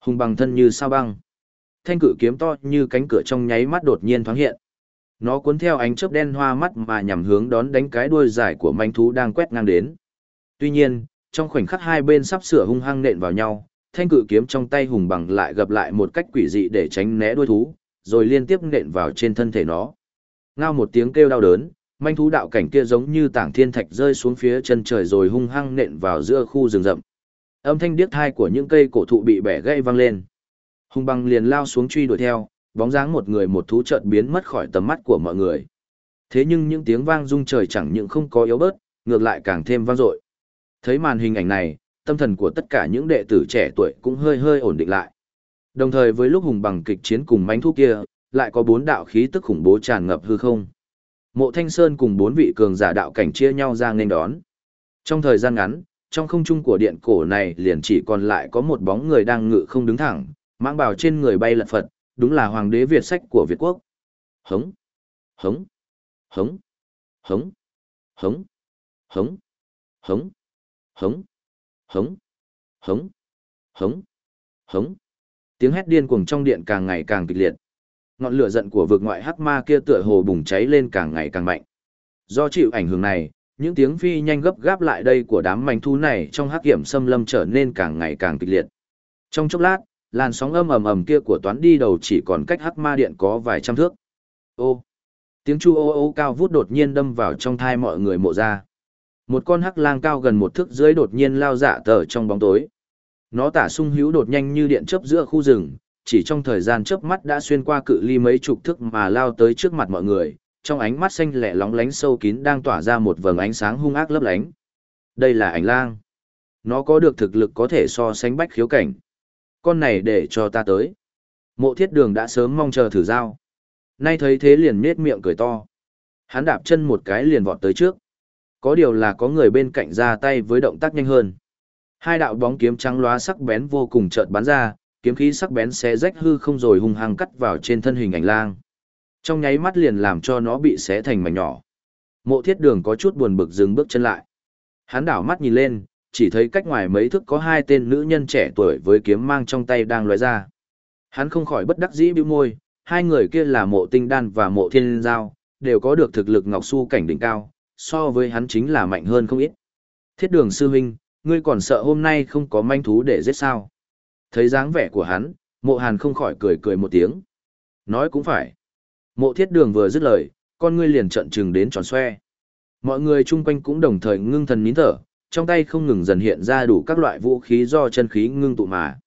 Hùng bằng thân như sao băng. Thanh cự kiếm to như cánh cửa trong nháy mắt đột nhiên thoáng hiện. Nó cuốn theo ánh chớp đen hoa mắt mà nhằm hướng đón đánh cái đuôi dài của manh thú đang quét ngang đến. Tuy nhiên, trong khoảnh khắc hai bên sắp sửa hung hăng nện vào nhau, thanh cự kiếm trong tay hùng bằng lại gặp lại một cách quỷ dị để tránh né đuôi thú, rồi liên tiếp nện vào trên thân thể nó. Ngao một tiếng kêu đau đớn, manh thú đạo cảnh kia giống như tảng thiên thạch rơi xuống phía chân trời rồi hung hăng nện vào giữa khu rừng rậm. Âm thanh điếc thai của những cây cổ thụ bị bẻ gãy vang lên. Hùng bằng liền lao xuống truy đuổi theo, bóng dáng một người một thú chợt biến mất khỏi tầm mắt của mọi người. Thế nhưng những tiếng vang rung trời chẳng những không có yếu bớt, ngược lại càng thêm vang dội. Thấy màn hình ảnh này, tâm thần của tất cả những đệ tử trẻ tuổi cũng hơi hơi ổn định lại. Đồng thời với lúc hùng bằng kịch chiến cùng mánh thú kia, lại có bốn đạo khí tức khủng bố tràn ngập hư không. Mộ Thanh Sơn cùng bốn vị cường giả đạo cảnh chia nhau ra nghênh đón. Trong thời gian ngắn, trong không trung của điện cổ này liền chỉ còn lại có một bóng người đang ngự không đứng thẳng, mang bào trên người bay lật phật, đúng là hoàng đế Việt sách của Việt quốc. Hống, hống, hống, hống, hống, hống, hống, hống, hống, hống, hống, hống. Tiếng hét điên cuồng trong điện càng ngày càng kịch liệt. Ngọn lửa giận của vực ngoại hắc ma kia tựa hồ bùng cháy lên càng ngày càng mạnh. Do chịu ảnh hưởng này, những tiếng phi nhanh gấp gáp lại đây của đám manh thú này trong hắc hiểm xâm lâm trở nên càng ngày càng kịch liệt. Trong chốc lát, làn sóng âm ầm ầm kia của toán đi đầu chỉ còn cách hắc ma điện có vài trăm thước. Ô! Tiếng chu ô ô cao vút đột nhiên đâm vào trong thai mọi người mộ ra. Một con hắc lang cao gần một thước dưới đột nhiên lao dạ tờ trong bóng tối. Nó tả sung hữu đột nhanh như điện chớp giữa khu rừng, chỉ trong thời gian chớp mắt đã xuyên qua cự ly mấy chục thước mà lao tới trước mặt mọi người, trong ánh mắt xanh lẻ lóng lánh sâu kín đang tỏa ra một vầng ánh sáng hung ác lấp lánh. Đây là ảnh lang. Nó có được thực lực có thể so sánh bách khiếu cảnh. Con này để cho ta tới. Mộ thiết đường đã sớm mong chờ thử giao. Nay thấy thế liền nết miệng cười to. Hắn đạp chân một cái liền vọt tới trước. Có điều là có người bên cạnh ra tay với động tác nhanh hơn. Hai đạo bóng kiếm trắng loá sắc bén vô cùng chợt bắn ra, kiếm khí sắc bén xé rách hư không rồi hung hăng cắt vào trên thân hình ảnh lang. Trong nháy mắt liền làm cho nó bị xé thành mảnh nhỏ. Mộ thiết đường có chút buồn bực dừng bước chân lại. Hắn đảo mắt nhìn lên, chỉ thấy cách ngoài mấy thước có hai tên nữ nhân trẻ tuổi với kiếm mang trong tay đang lóe ra. Hắn không khỏi bất đắc dĩ bĩu môi, hai người kia là mộ tinh đan và mộ thiên giao, đều có được thực lực ngọc su cảnh đỉnh cao, so với hắn chính là mạnh hơn không ít. Thiết đường sư huynh, ngươi còn sợ hôm nay không có manh thú để giết sao? Thấy dáng vẻ của hắn, mộ hàn không khỏi cười cười một tiếng. Nói cũng phải. Mộ thiết đường vừa dứt lời, con ngươi liền trận trừng đến tròn xoe. Mọi người chung quanh cũng đồng thời ngưng thần nín thở, trong tay không ngừng dần hiện ra đủ các loại vũ khí do chân khí ngưng tụ mà.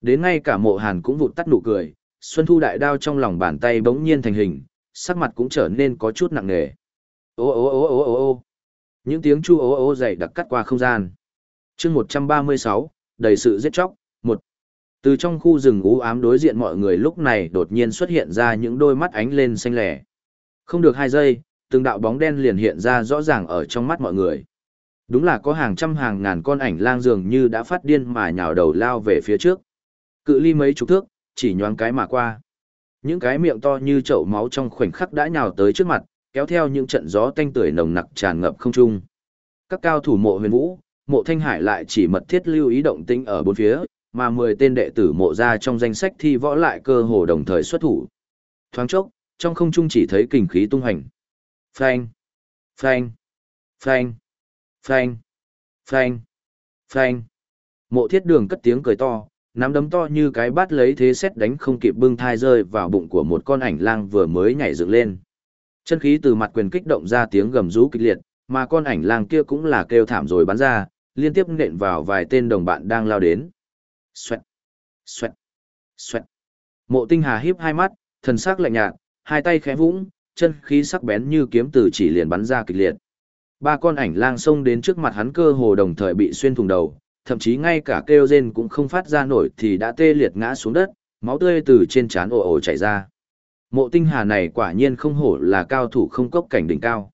Đến ngay cả mộ hàn cũng vụt tắt nụ cười, Xuân Thu đại đao trong lòng bàn tay bỗng nhiên thành hình, sắc mặt cũng trở nên có chút nặng nề. Ô ô ô ô ô ô Những tiếng chu ô ô dày đặc cắt qua không gian. chương 136, đầy sự giết chóc, một Từ trong khu rừng u ám đối diện mọi người lúc này đột nhiên xuất hiện ra những đôi mắt ánh lên xanh lẻ. Không được hai giây, từng đạo bóng đen liền hiện ra rõ ràng ở trong mắt mọi người. Đúng là có hàng trăm hàng ngàn con ảnh lang dường như đã phát điên mà nhào đầu lao về phía trước. Cự ly mấy chục thước, chỉ nhoáng cái mà qua. Những cái miệng to như chậu máu trong khoảnh khắc đã nhào tới trước mặt, kéo theo những trận gió tanh tưởi nồng nặc tràn ngập không trung. Các cao thủ mộ huyền vũ, mộ thanh hải lại chỉ mật thiết lưu ý động tĩnh ở bốn phía, mà 10 tên đệ tử mộ ra trong danh sách thi võ lại cơ hồ đồng thời xuất thủ. Thoáng chốc, trong không trung chỉ thấy kình khí tung hành. Phanh, phanh, phanh, phanh, phanh, phanh. Mộ thiết đường cất tiếng cười to, nắm đấm to như cái bát lấy thế xét đánh không kịp bưng thai rơi vào bụng của một con ảnh lang vừa mới nhảy dựng lên. Chân khí từ mặt quyền kích động ra tiếng gầm rú kịch liệt, mà con ảnh lang kia cũng là kêu thảm rồi bắn ra, liên tiếp nện vào vài tên đồng bạn đang lao đến. Xoẹt, xoẹt, xoẹt. Mộ tinh hà híp hai mắt, thần sắc lạnh nhạt, hai tay khẽ vũng, chân khí sắc bén như kiếm từ chỉ liền bắn ra kịch liệt. Ba con ảnh lang xông đến trước mặt hắn cơ hồ đồng thời bị xuyên thủng đầu, thậm chí ngay cả kêu rên cũng không phát ra nổi thì đã tê liệt ngã xuống đất, máu tươi từ trên trán ồ ồ chảy ra. Mộ tinh hà này quả nhiên không hổ là cao thủ không cốc cảnh đỉnh cao.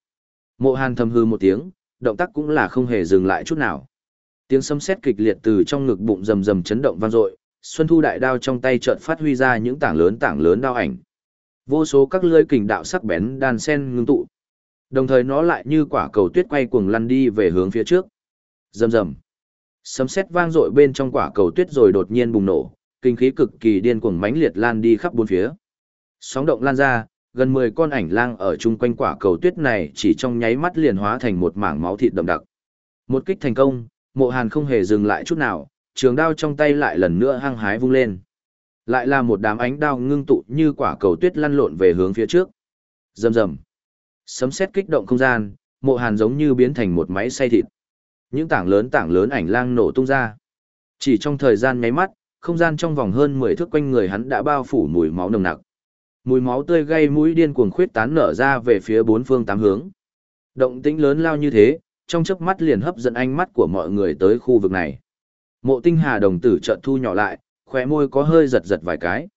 Mộ hàn thầm hư một tiếng, động tác cũng là không hề dừng lại chút nào. Tiếng sấm sét kịch liệt từ trong ngực bụng rầm rầm chấn động vang dội, Xuân Thu đại đao trong tay chợt phát huy ra những tảng lớn tảng lớn đao ảnh. Vô số các lưỡi kình đạo sắc bén đan sen ngưng tụ. Đồng thời nó lại như quả cầu tuyết quay cuồng lăn đi về hướng phía trước. Rầm rầm. Sấm sét vang dội bên trong quả cầu tuyết rồi đột nhiên bùng nổ, kinh khí cực kỳ điên cuồng mãnh liệt lan đi khắp bốn phía. Sóng động lan ra, gần 10 con ảnh lang ở chung quanh quả cầu tuyết này chỉ trong nháy mắt liền hóa thành một mảng máu thịt đậm đặc. Một kích thành công, mộ hàn không hề dừng lại chút nào, trường đao trong tay lại lần nữa hăng hái vung lên. Lại là một đám ánh đao ngưng tụ như quả cầu tuyết lăn lộn về hướng phía trước. Rầm rầm. Sấm sét kích động không gian, mộ hàn giống như biến thành một máy xay thịt. Những tảng lớn tảng lớn ảnh lang nổ tung ra. Chỉ trong thời gian nháy mắt, không gian trong vòng hơn 10 thước quanh người hắn đã bao phủ mùi máu nồng nặc. Mùi máu tươi gây mũi điên cuồng khuyết tán nở ra về phía bốn phương tám hướng. Động tĩnh lớn lao như thế, trong chớp mắt liền hấp dẫn ánh mắt của mọi người tới khu vực này. Mộ tinh hà đồng tử chợt thu nhỏ lại, khóe môi có hơi giật giật vài cái.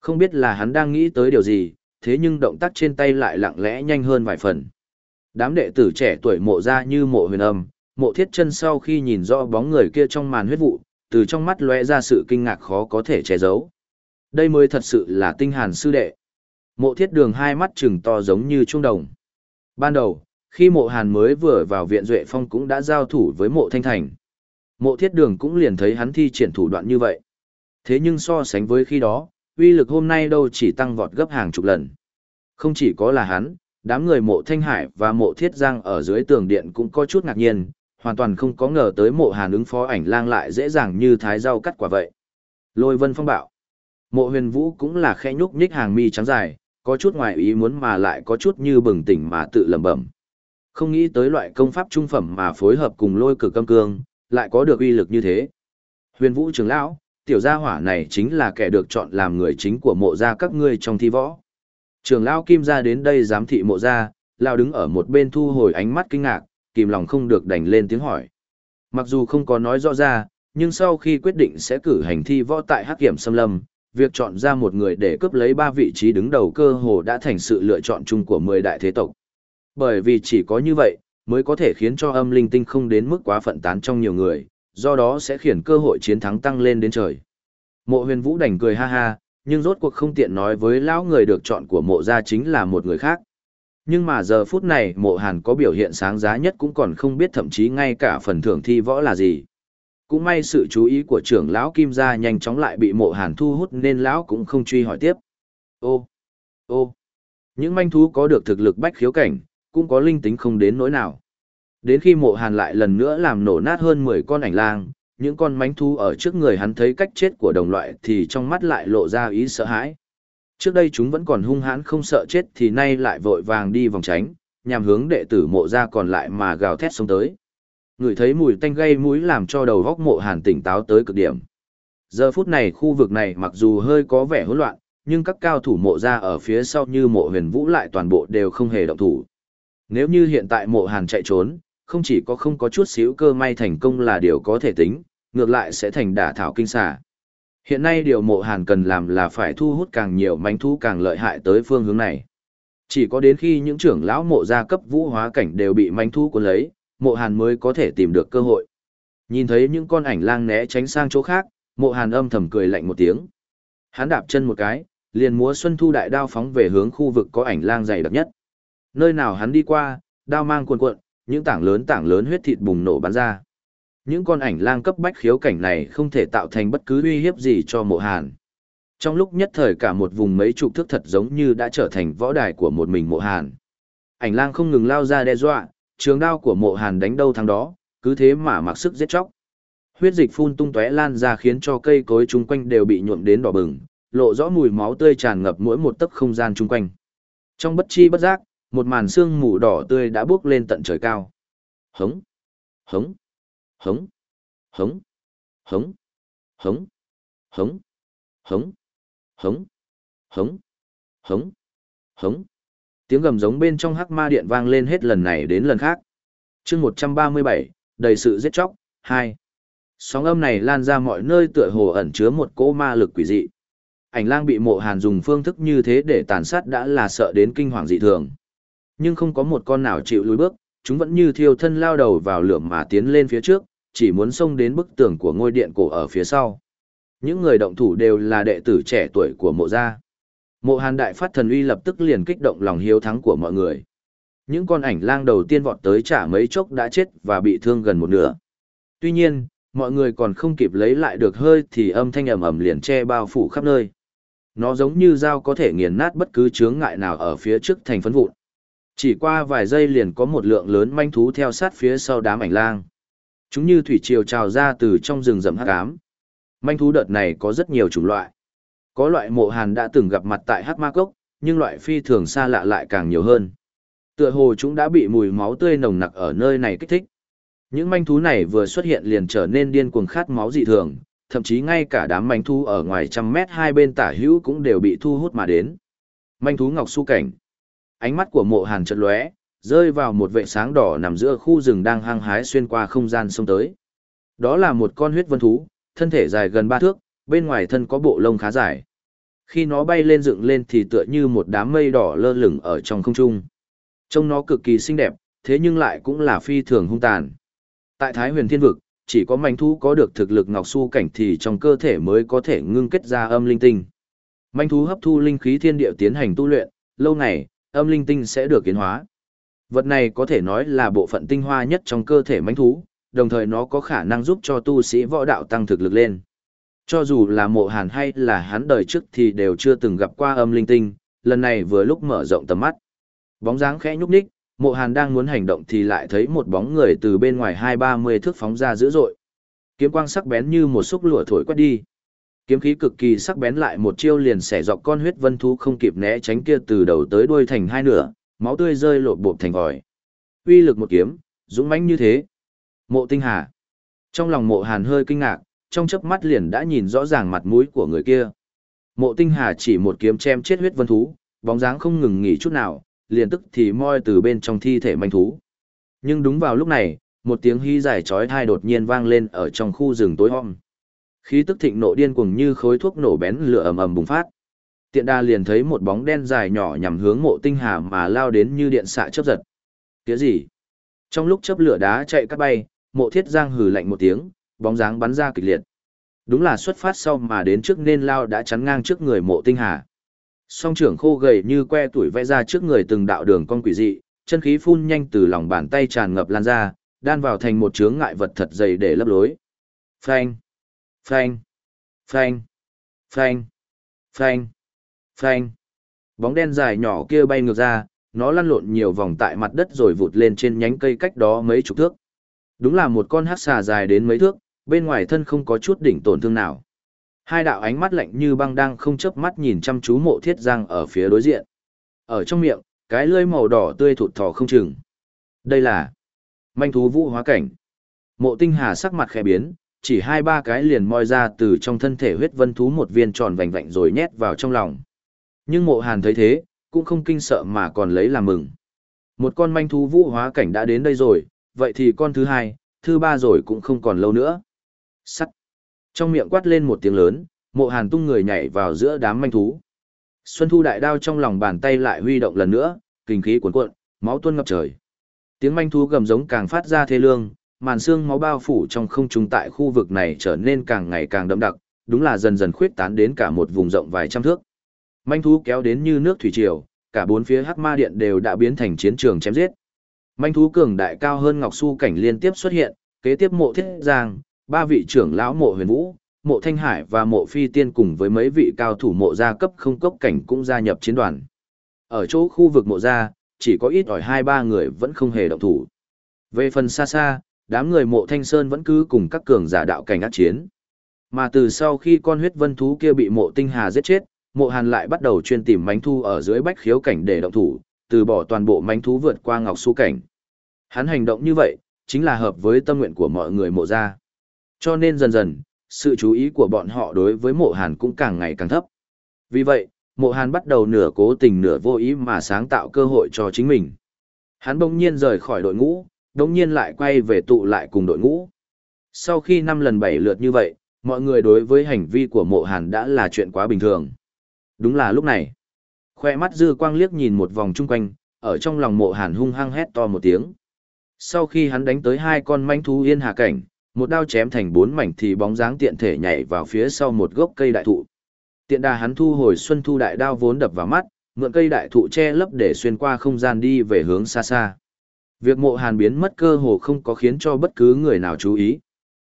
Không biết là hắn đang nghĩ tới điều gì, thế nhưng động tác trên tay lại lặng lẽ nhanh hơn vài phần. Đám đệ tử trẻ tuổi mộ ra như mộ huyền âm, mộ thiết chân sau khi nhìn rõ bóng người kia trong màn huyết vụ, từ trong mắt lóe ra sự kinh ngạc khó có thể che giấu. Đây mới thật sự là tinh hàn sư đệ. Mộ thiết đường hai mắt trừng to giống như trung đồng. Ban đầu, khi mộ hàn mới vừa vào viện Duệ Phong cũng đã giao thủ với mộ thanh thành. Mộ thiết đường cũng liền thấy hắn thi triển thủ đoạn như vậy. Thế nhưng so sánh với khi đó, uy lực hôm nay đâu chỉ tăng vọt gấp hàng chục lần. Không chỉ có là hắn, đám người mộ thanh hải và mộ thiết giang ở dưới tường điện cũng có chút ngạc nhiên, hoàn toàn không có ngờ tới mộ hàn ứng phó ảnh lang lại dễ dàng như thái rau cắt quả vậy. Lôi vân phong bạo. Mộ huyền vũ cũng là khẽ nhúc nhích hàng mi trắng dài, có chút ngoài ý muốn mà lại có chút như bừng tỉnh mà tự lẩm bẩm. Không nghĩ tới loại công pháp trung phẩm mà phối hợp cùng lôi cực âm cương, lại có được uy lực như thế. Huyền vũ trưởng lão, tiểu gia hỏa này chính là kẻ được chọn làm người chính của mộ gia các ngươi trong thi võ. Trưởng lão kim gia đến đây giám thị mộ gia, Lão đứng ở một bên thu hồi ánh mắt kinh ngạc, kìm lòng không được đành lên tiếng hỏi. Mặc dù không có nói rõ ra, nhưng sau khi quyết định sẽ cử hành thi võ tại Hắc Kiểm Sâm Lâm, việc chọn ra một người để cướp lấy ba vị trí đứng đầu cơ hồ đã thành sự lựa chọn chung của 10 đại thế tộc. Bởi vì chỉ có như vậy, mới có thể khiến cho âm linh tinh không đến mức quá phận tán trong nhiều người, do đó sẽ khiến cơ hội chiến thắng tăng lên đến trời. Mộ huyền vũ đành cười ha ha, nhưng rốt cuộc không tiện nói với lão người được chọn của mộ gia chính là một người khác. Nhưng mà giờ phút này mộ hàn có biểu hiện sáng giá nhất cũng còn không biết thậm chí ngay cả phần thưởng thi võ là gì. Cũng may sự chú ý của trưởng lão Kim gia nhanh chóng lại bị mộ hàn thu hút nên lão cũng không truy hỏi tiếp. Ô, ô, những manh thú có được thực lực bách khiếu cảnh, cũng có linh tính không đến nỗi nào. Đến khi mộ hàn lại lần nữa làm nổ nát hơn 10 con ảnh lang, những con mánh thú ở trước người hắn thấy cách chết của đồng loại thì trong mắt lại lộ ra ý sợ hãi. Trước đây chúng vẫn còn hung hãn không sợ chết thì nay lại vội vàng đi vòng tránh, nhằm hướng đệ tử mộ ra còn lại mà gào thét xông tới. Người thấy mùi tanh gây mũi làm cho đầu góc mộ hàn tỉnh táo tới cực điểm. Giờ phút này khu vực này mặc dù hơi có vẻ hỗn loạn, nhưng các cao thủ mộ ra ở phía sau như mộ huyền vũ lại toàn bộ đều không hề động thủ. Nếu như hiện tại mộ hàn chạy trốn, không chỉ có không có chút xíu cơ may thành công là điều có thể tính, ngược lại sẽ thành đả thảo kinh xà. Hiện nay điều mộ hàn cần làm là phải thu hút càng nhiều manh thu càng lợi hại tới phương hướng này. Chỉ có đến khi những trưởng lão mộ gia cấp vũ hóa cảnh đều bị manh thu cuốn lấy, mộ hàn mới có thể tìm được cơ hội. Nhìn thấy những con ảnh lang né tránh sang chỗ khác, mộ hàn âm thầm cười lạnh một tiếng. Hắn đạp chân một cái, liền múa xuân thu đại đao phóng về hướng khu vực có ảnh lang dày đặc nhất. Nơi nào hắn đi qua, đao mang cuồn cuộn, những tảng lớn tảng lớn huyết thịt bùng nổ bắn ra. Những con ảnh lang cấp bách khiếu cảnh này không thể tạo thành bất cứ uy hiếp gì cho mộ hàn. Trong lúc nhất thời cả một vùng mấy chục thước thật giống như đã trở thành võ đài của một mình mộ hàn. Ảnh lang không ngừng lao ra đe dọa, trường đao của mộ hàn đánh đâu thằng đó, cứ thế mà mặc sức giết chóc. Huyết dịch phun tung tóe lan ra khiến cho cây cối chung quanh đều bị nhuộm đến đỏ bừng, lộ rõ mùi máu tươi tràn ngập mỗi một tấc không gian chung quanh. Trong bất chi bất giác, một màn xương mù đỏ tươi đã bước lên tận trời cao. Hống, hống, hống, hống, hống, hống. hống, hống, hống, hống, hống, hống. Tiếng gầm giống bên trong hắc ma điện vang lên hết lần này đến lần khác. chương 137, đầy sự giết chóc, 2. Sóng âm này lan ra mọi nơi tựa hồ ẩn chứa một cỗ ma lực quỷ dị. Ảnh lang bị mộ hàn dùng phương thức như thế để tàn sát đã là sợ đến kinh hoàng dị thường. Nhưng không có một con nào chịu lùi bước, chúng vẫn như thiêu thân lao đầu vào lửa mà tiến lên phía trước, chỉ muốn xông đến bức tường của ngôi điện cổ ở phía sau. Những người động thủ đều là đệ tử trẻ tuổi của mộ gia. Mộ hàn đại phát thần uy lập tức liền kích động lòng hiếu thắng của mọi người. Những con ảnh lang đầu tiên vọt tới trả mấy chốc đã chết và bị thương gần một nửa. Tuy nhiên, mọi người còn không kịp lấy lại được hơi thì âm thanh ầm ầm liền che bao phủ khắp nơi. Nó giống như dao có thể nghiền nát bất cứ chướng ngại nào ở phía trước thành phấn vụn. Chỉ qua vài giây liền có một lượng lớn manh thú theo sát phía sau đám ảnh lang. Chúng như thủy triều trào ra từ trong rừng rậm hắc ám. Manh thú đợt này có rất nhiều chủng loại. Có loại mộ hàn đã từng gặp mặt tại hắc ma cốc, nhưng loại phi thường xa lạ lại càng nhiều hơn. Tựa hồ chúng đã bị mùi máu tươi nồng nặc ở nơi này kích thích. Những manh thú này vừa xuất hiện liền trở nên điên cuồng khát máu dị thường, thậm chí ngay cả đám manh thú ở ngoài trăm mét hai bên tả hữu cũng đều bị thu hút mà đến. Manh thú ngọc su cảnh. Ánh mắt của mộ hàn chợt lóe, rơi vào một vệ sáng đỏ nằm giữa khu rừng đang hăng hái xuyên qua không gian sông tới. Đó là một con huyết vân thú, thân thể dài gần ba thước, bên ngoài thân có bộ lông khá dài. Khi nó bay lên dựng lên thì tựa như một đám mây đỏ lơ lửng ở trong không trung. Trông nó cực kỳ xinh đẹp, thế nhưng lại cũng là phi thường hung tàn. Tại Thái huyền thiên vực, chỉ có manh thú có được thực lực ngọc su cảnh thì trong cơ thể mới có thể ngưng kết ra âm linh tinh. Manh thú hấp thu linh khí thiên địa tiến hành tu luyện, lâu ngày, âm linh tinh sẽ được kiến hóa. Vật này có thể nói là bộ phận tinh hoa nhất trong cơ thể manh thú, đồng thời nó có khả năng giúp cho tu sĩ võ đạo tăng thực lực lên. Cho dù là mộ hàn hay là hắn đời trước thì đều chưa từng gặp qua âm linh tinh, lần này vừa lúc mở rộng tầm mắt. Bóng dáng khẽ nhúc nhích, mộ hàn đang muốn hành động thì lại thấy một bóng người từ bên ngoài hai ba mươi thước phóng ra dữ dội. Kiếm quang sắc bén như một xúc lụa thổi quét đi. Kiếm khí cực kỳ sắc bén lại một chiêu liền xẻ dọc con huyết vân thú không kịp né tránh kia từ đầu tới đuôi thành hai nửa, máu tươi rơi lộn bộp thành vòi. Uy lực một kiếm, dũng mãnh như thế. Mộ Tinh Hà. Trong lòng Mộ Hàn hơi kinh ngạc, trong chớp mắt liền đã nhìn rõ ràng mặt mũi của người kia. Mộ Tinh Hà chỉ một kiếm chém chết huyết vân thú, bóng dáng không ngừng nghỉ chút nào, liền tức thì moi từ bên trong thi thể manh thú. Nhưng đúng vào lúc này, một tiếng hí dài chói tai đột nhiên vang lên ở trong khu rừng tối om. Khí tức thịnh nộ điên cuồng như khối thuốc nổ bén lửa ầm ầm bùng phát. Tiện đa liền thấy một bóng đen dài nhỏ nhằm hướng mộ tinh hà mà lao đến như điện xạ chớp giật. Cái gì? Trong lúc chớp lửa đá chạy cắt bay, mộ thiết giang hừ lạnh một tiếng, bóng dáng bắn ra kịch liệt. Đúng là xuất phát sau mà đến trước nên lao đã chắn ngang trước người mộ tinh hà. Song trưởng khô gầy như que tuổi vẽ ra trước người từng đạo đường con quỷ dị, chân khí phun nhanh từ lòng bàn tay tràn ngập lan ra, đan vào thành một chướng ngại vật thật dày để lấp lối. Phanh, phanh, phanh, phanh, phanh, phanh. Bóng đen dài nhỏ kia bay ngược ra, nó lăn lộn nhiều vòng tại mặt đất rồi vụt lên trên nhánh cây cách đó mấy chục thước. Đúng là một con hát xà dài đến mấy thước, bên ngoài thân không có chút đỉnh tổn thương nào. Hai đạo ánh mắt lạnh như băng đang không chớp mắt nhìn chăm chú mộ thiết giang ở phía đối diện. Ở trong miệng, cái lưỡi màu đỏ tươi thụt thò không chừng. Đây là manh thú vũ hóa cảnh. Mộ tinh hà sắc mặt khẽ biến, chỉ hai ba cái liền moi ra từ trong thân thể huyết vân thú một viên tròn vành vạnh rồi nhét vào trong lòng. Nhưng mộ hàn thấy thế, cũng không kinh sợ mà còn lấy làm mừng. Một con manh thú vũ hóa cảnh đã đến đây rồi, vậy thì con thứ hai, thứ ba rồi cũng không còn lâu nữa. Sắt. Trong miệng quát lên một tiếng lớn, mộ hàn tung người nhảy vào giữa đám manh thú. Xuân thu đại đao trong lòng bàn tay lại huy động lần nữa, kinh khí cuồn cuộn, máu tuôn ngập trời. Tiếng manh thú gầm giống càng phát ra thê lương, màn xương máu bao phủ trong không trung tại khu vực này trở nên càng ngày càng đậm đặc, đúng là dần dần khuyết tán đến cả một vùng rộng vài trăm thước. Manh thú kéo đến như nước thủy triều, cả bốn phía hắc ma điện đều đã biến thành chiến trường chém giết. Manh thú cường đại cao hơn Ngọc Su cảnh liên tiếp xuất hiện, kế tiếp mộ thiết giang, ba vị trưởng lão mộ huyền vũ, mộ thanh hải và mộ phi tiên cùng với mấy vị cao thủ mộ gia cấp không cốc cảnh cũng gia nhập chiến đoàn. Ở chỗ khu vực mộ gia, chỉ có ít ỏi hai ba người vẫn không hề động thủ. Về phần xa xa, đám người mộ thanh sơn vẫn cứ cùng các cường giả đạo cảnh ác chiến. Mà từ sau khi con huyết vân thú kia bị mộ tinh hà giết chết, mộ hàn lại bắt đầu chuyên tìm mánh thu ở dưới bách khiếu cảnh để động thủ, từ bỏ toàn bộ mánh thú vượt qua ngọc su cảnh. Hắn hành động như vậy, chính là hợp với tâm nguyện của mọi người mộ gia. Cho nên dần dần, sự chú ý của bọn họ đối với mộ hàn cũng càng ngày càng thấp. Vì vậy, mộ hàn bắt đầu nửa cố tình nửa vô ý mà sáng tạo cơ hội cho chính mình. Hắn bỗng nhiên rời khỏi đội ngũ, bỗng nhiên lại quay về tụ lại cùng đội ngũ. Sau khi năm lần bảy lượt như vậy, mọi người đối với hành vi của mộ hàn đã là chuyện quá bình thường. Đúng là lúc này. Khoe mắt dư quang liếc nhìn một vòng chung quanh, ở trong lòng mộ hàn hung hăng hét to một tiếng. Sau khi hắn đánh tới hai con manh thú yên hạ cảnh, một đao chém thành bốn mảnh thì bóng dáng tiện thể nhảy vào phía sau một gốc cây đại thụ. Tiện đà hắn thu hồi xuân thu đại đao vốn đập vào mắt, mượn cây đại thụ che lấp để xuyên qua không gian đi về hướng xa xa. Việc mộ hàn biến mất cơ hồ không có khiến cho bất cứ người nào chú ý.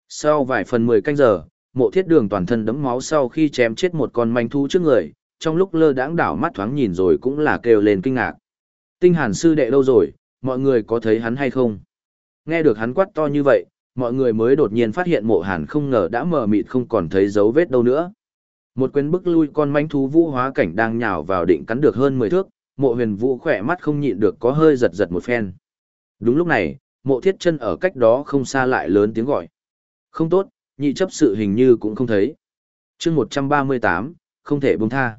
Sau vài phần 10 canh giờ, mộ thiết đường toàn thân đấm máu sau khi chém chết một con manh thu trước người, trong lúc lơ đãng đảo mắt thoáng nhìn rồi cũng là kêu lên kinh ngạc. Tinh hàn sư đệ đâu rồi, mọi người có thấy hắn hay không? Nghe được hắn quát to như vậy, mọi người mới đột nhiên phát hiện mộ hàn không ngờ đã mờ mịt không còn thấy dấu vết đâu nữa. Một quyền bức lui con manh thú vũ hóa cảnh đang nhào vào định cắn được hơn 10 thước, mộ huyền vũ khỏe mắt không nhịn được có hơi giật giật một phen. Đúng lúc này, mộ thiết chân ở cách đó không xa lại lớn tiếng gọi. Không tốt, nhị chấp sự hình như cũng không thấy. chương 138, không thể buông tha.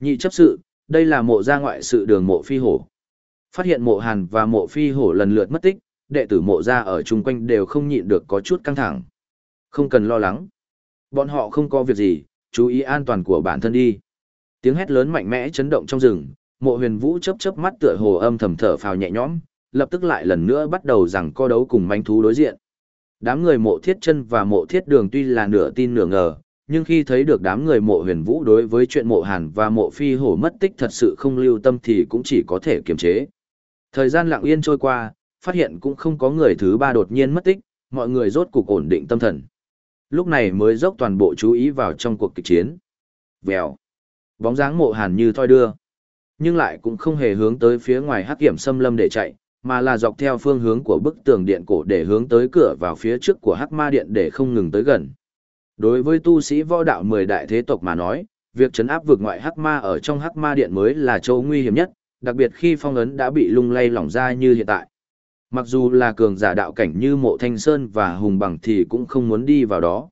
Nhị chấp sự, đây là mộ gia ngoại sự đường mộ phi hổ. Phát hiện mộ hàn và mộ phi hổ lần lượt mất tích, đệ tử mộ gia ở chung quanh đều không nhịn được có chút căng thẳng. Không cần lo lắng. Bọn họ không có việc gì, chú ý an toàn của bản thân đi. Tiếng hét lớn mạnh mẽ chấn động trong rừng, mộ huyền vũ chớp chớp mắt tựa hồ âm thầm thở phào nhẹ nhõm, lập tức lại lần nữa bắt đầu rằng co đấu cùng manh thú đối diện. Đám người mộ thiết chân và mộ thiết đường tuy là nửa tin nửa ngờ, nhưng khi thấy được đám người mộ huyền vũ đối với chuyện mộ hàn và mộ phi hổ mất tích thật sự không lưu tâm thì cũng chỉ có thể kiềm chế. Thời gian lặng yên trôi qua, phát hiện cũng không có người thứ ba đột nhiên mất tích, mọi người rốt cục ổn định tâm thần. Lúc này mới dốc toàn bộ chú ý vào trong cuộc kịch chiến. Vèo. Bóng dáng mộ hàn như thoi đưa. Nhưng lại cũng không hề hướng tới phía ngoài hắc hiểm xâm lâm để chạy, mà là dọc theo phương hướng của bức tường điện cổ để hướng tới cửa vào phía trước của hắc ma điện để không ngừng tới gần. Đối với tu sĩ võ đạo mười đại thế tộc mà nói, việc chấn áp vượt ngoại hắc ma ở trong hắc ma điện mới là chỗ nguy hiểm nhất, đặc biệt khi phong ấn đã bị lung lay lỏng ra như hiện tại. Mặc dù là cường giả đạo cảnh như mộ thanh sơn và hùng bằng thì cũng không muốn đi vào đó.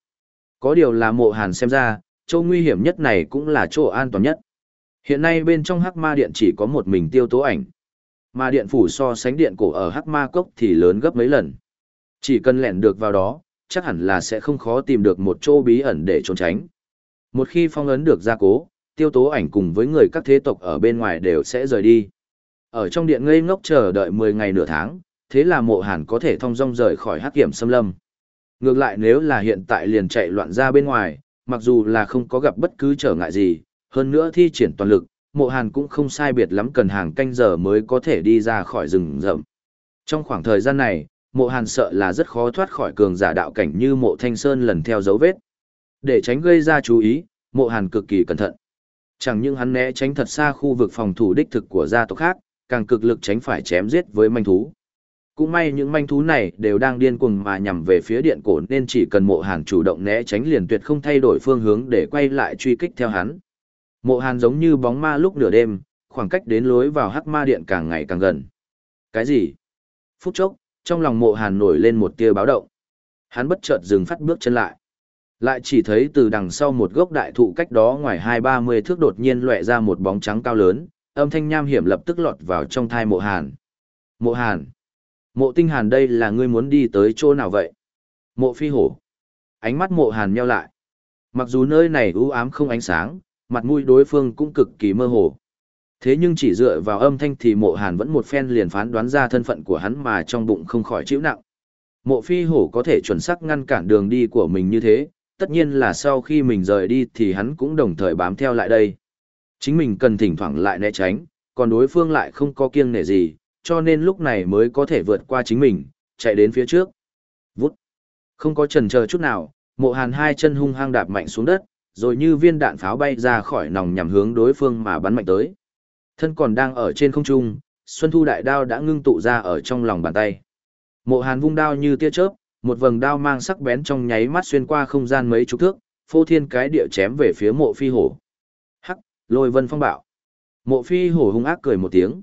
Có điều là mộ hàn xem ra, chỗ nguy hiểm nhất này cũng là chỗ an toàn nhất. Hiện nay bên trong hắc ma điện chỉ có một mình tiêu tố ảnh. Mà điện phủ so sánh điện cổ ở hắc ma cốc thì lớn gấp mấy lần. Chỉ cần lẻn được vào đó, chắc hẳn là sẽ không khó tìm được một chỗ bí ẩn để trốn tránh. Một khi phong ấn được gia cố, tiêu tố ảnh cùng với người các thế tộc ở bên ngoài đều sẽ rời đi. Ở trong điện ngây ngốc chờ đợi 10 ngày nửa tháng, thế là mộ hàn có thể thông dong rời khỏi hắc kiểm xâm lâm. Ngược lại nếu là hiện tại liền chạy loạn ra bên ngoài, mặc dù là không có gặp bất cứ trở ngại gì, hơn nữa thi triển toàn lực, mộ hàn cũng không sai biệt lắm cần hàng canh giờ mới có thể đi ra khỏi rừng rậm. Trong khoảng thời gian này, mộ hàn sợ là rất khó thoát khỏi cường giả đạo cảnh như mộ thanh sơn lần theo dấu vết. Để tránh gây ra chú ý, mộ hàn cực kỳ cẩn thận. Chẳng những hắn né tránh thật xa khu vực phòng thủ đích thực của gia tộc khác, càng cực lực tránh phải chém giết với manh thú. Cũng may những manh thú này đều đang điên cuồng mà nhằm về phía điện cổ nên chỉ cần mộ hàn chủ động né tránh liền tuyệt không thay đổi phương hướng để quay lại truy kích theo hắn. Mộ hàn giống như bóng ma lúc nửa đêm, khoảng cách đến lối vào hắc ma điện càng ngày càng gần. Cái gì? Phút chốc, trong lòng mộ hàn nổi lên một tia báo động. Hắn bất chợt dừng phát bước chân lại. Lại chỉ thấy từ đằng sau một gốc đại thụ cách đó ngoài hai ba mươi thước đột nhiên lệ ra một bóng trắng cao lớn, âm thanh nham hiểm lập tức lọt vào trong thai mộ hàn. Mộ hàn! Mộ tinh hàn đây là ngươi muốn đi tới chỗ nào vậy? Mộ phi hổ! Ánh mắt mộ hàn nheo lại. Mặc dù nơi này u ám không ánh sáng, mặt mũi đối phương cũng cực kỳ mơ hồ. Thế nhưng chỉ dựa vào âm thanh thì mộ hàn vẫn một phen liền phán đoán ra thân phận của hắn mà trong bụng không khỏi chịu nặng. Mộ phi hổ có thể chuẩn xác ngăn cản đường đi của mình như thế, tất nhiên là sau khi mình rời đi thì hắn cũng đồng thời bám theo lại đây. Chính mình cần thỉnh thoảng lại né tránh, còn đối phương lại không có kiêng nể gì, cho nên lúc này mới có thể vượt qua chính mình, chạy đến phía trước. Vút. Không có chần chờ chút nào, mộ hàn hai chân hung hăng đạp mạnh xuống đất, rồi như viên đạn pháo bay ra khỏi nòng nhằm hướng đối phương mà bắn mạnh tới. Thân còn đang ở trên không trung, Xuân Thu đại đao đã ngưng tụ ra ở trong lòng bàn tay. Mộ Hàn vung đao như tia chớp, một vầng đao mang sắc bén trong nháy mắt xuyên qua không gian mấy chục thước, phô thiên cái địa chém về phía Mộ Phi Hổ. Hắc, Lôi Vân phong bạo. Mộ Phi Hổ hung ác cười một tiếng.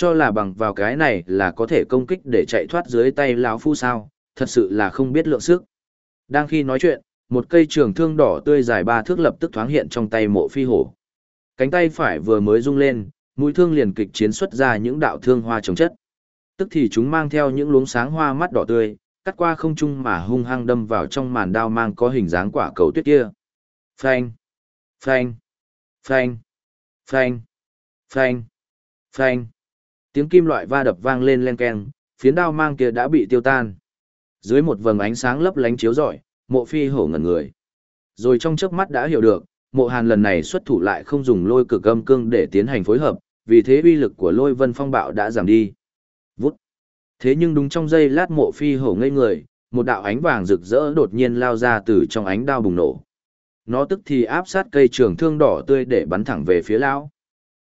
Cho là bằng vào cái này là có thể công kích để chạy thoát dưới tay lão phu sao, thật sự là không biết lượng sức. Đang khi nói chuyện, Một cây trường thương đỏ tươi dài ba thước lập tức thoáng hiện trong tay mộ phi hổ. Cánh tay phải vừa mới rung lên, mũi thương liền kịch chiến xuất ra những đạo thương hoa trồng chất. Tức thì chúng mang theo những luống sáng hoa mắt đỏ tươi, cắt qua không trung mà hung hăng đâm vào trong màn đao mang có hình dáng quả cầu tuyết kia. Phanh, phanh, phanh, phanh, phanh, phanh. Tiếng kim loại va đập vang lên len keng, phiến đao mang kia đã bị tiêu tan. Dưới một vầng ánh sáng lấp lánh chiếu rọi, mộ phi hổ ngẩn người. Rồi trong chớp mắt đã hiểu được, mộ hàn lần này xuất thủ lại không dùng lôi cực âm cương để tiến hành phối hợp, vì thế uy lực của lôi vân phong bạo đã giảm đi. Vút. Thế nhưng đúng trong giây lát mộ phi hổ ngây người, một đạo ánh vàng rực rỡ đột nhiên lao ra từ trong ánh đao bùng nổ. Nó tức thì áp sát cây trường thương đỏ tươi để bắn thẳng về phía lão.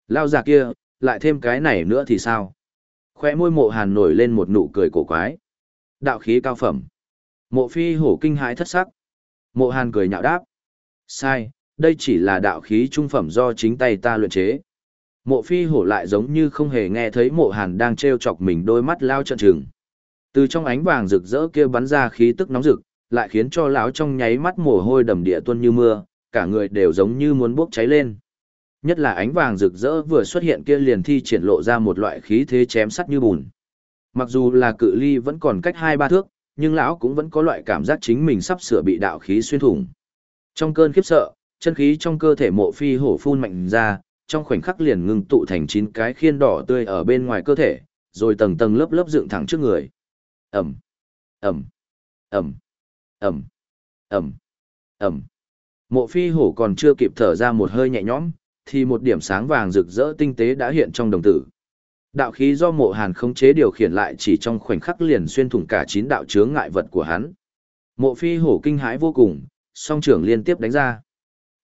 Lao già kia, lại thêm cái này nữa thì sao? Khoe môi mộ hàn nổi lên một nụ cười cổ quái. Đạo khí cao phẩm. Mộ phi hổ kinh hãi thất sắc. Mộ hàn cười nhạo đáp. Sai, đây chỉ là đạo khí trung phẩm do chính tay ta luyện chế. Mộ phi hổ lại giống như không hề nghe thấy mộ hàn đang treo chọc mình đôi mắt lao trận trừng. Từ trong ánh vàng rực rỡ kia bắn ra khí tức nóng rực, lại khiến cho lão trong nháy mắt mồ hôi đầm địa tuôn như mưa, cả người đều giống như muốn bốc cháy lên. Nhất là ánh vàng rực rỡ vừa xuất hiện kia liền thi triển lộ ra một loại khí thế chém sắt như bùn. Mặc dù là cự ly vẫn còn cách hai ba thước, nhưng lão cũng vẫn có loại cảm giác chính mình sắp sửa bị đạo khí xuyên thủng. Trong cơn khiếp sợ, chân khí trong cơ thể mộ phi hổ phun mạnh ra, trong khoảnh khắc liền ngưng tụ thành chín cái khiên đỏ tươi ở bên ngoài cơ thể, rồi tầng tầng lớp lớp dựng thẳng trước người. Ẩm, Ẩm, Ẩm, Ẩm, Ẩm, Ẩm. Mộ phi hổ còn chưa kịp thở ra một hơi nhẹ nhõm, thì một điểm sáng vàng rực rỡ tinh tế đã hiện trong đồng tử. Đạo khí do mộ hàn không chế điều khiển lại chỉ trong khoảnh khắc liền xuyên thủng cả chín đạo chướng ngại vật của hắn. Mộ phi hổ kinh hãi vô cùng, song trưởng liên tiếp đánh ra.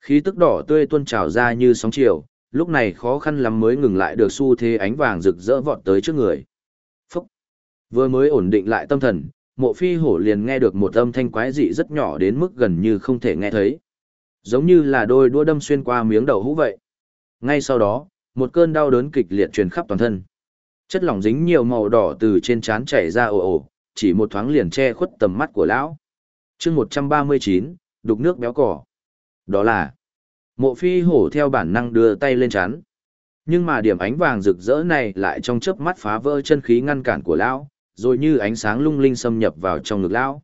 Khí tức đỏ tươi tuôn trào ra như sóng chiều, lúc này khó khăn lắm mới ngừng lại được xu thế ánh vàng rực rỡ vọt tới trước người. Phúc! Vừa mới ổn định lại tâm thần, mộ phi hổ liền nghe được một âm thanh quái dị rất nhỏ đến mức gần như không thể nghe thấy. Giống như là đôi đua đâm xuyên qua miếng đầu hũ vậy. Ngay sau đó, một cơn đau đớn kịch liệt truyền khắp toàn thân. Chất lỏng dính nhiều màu đỏ từ trên trán chảy ra ồ ồ, chỉ một thoáng liền che khuất tầm mắt của lão. chương 139, đục nước béo cỏ. Đó là Mộ phi hổ theo bản năng đưa tay lên chắn. Nhưng mà điểm ánh vàng rực rỡ này lại trong chớp mắt phá vỡ chân khí ngăn cản của lão, rồi như ánh sáng lung linh xâm nhập vào trong ngực lão.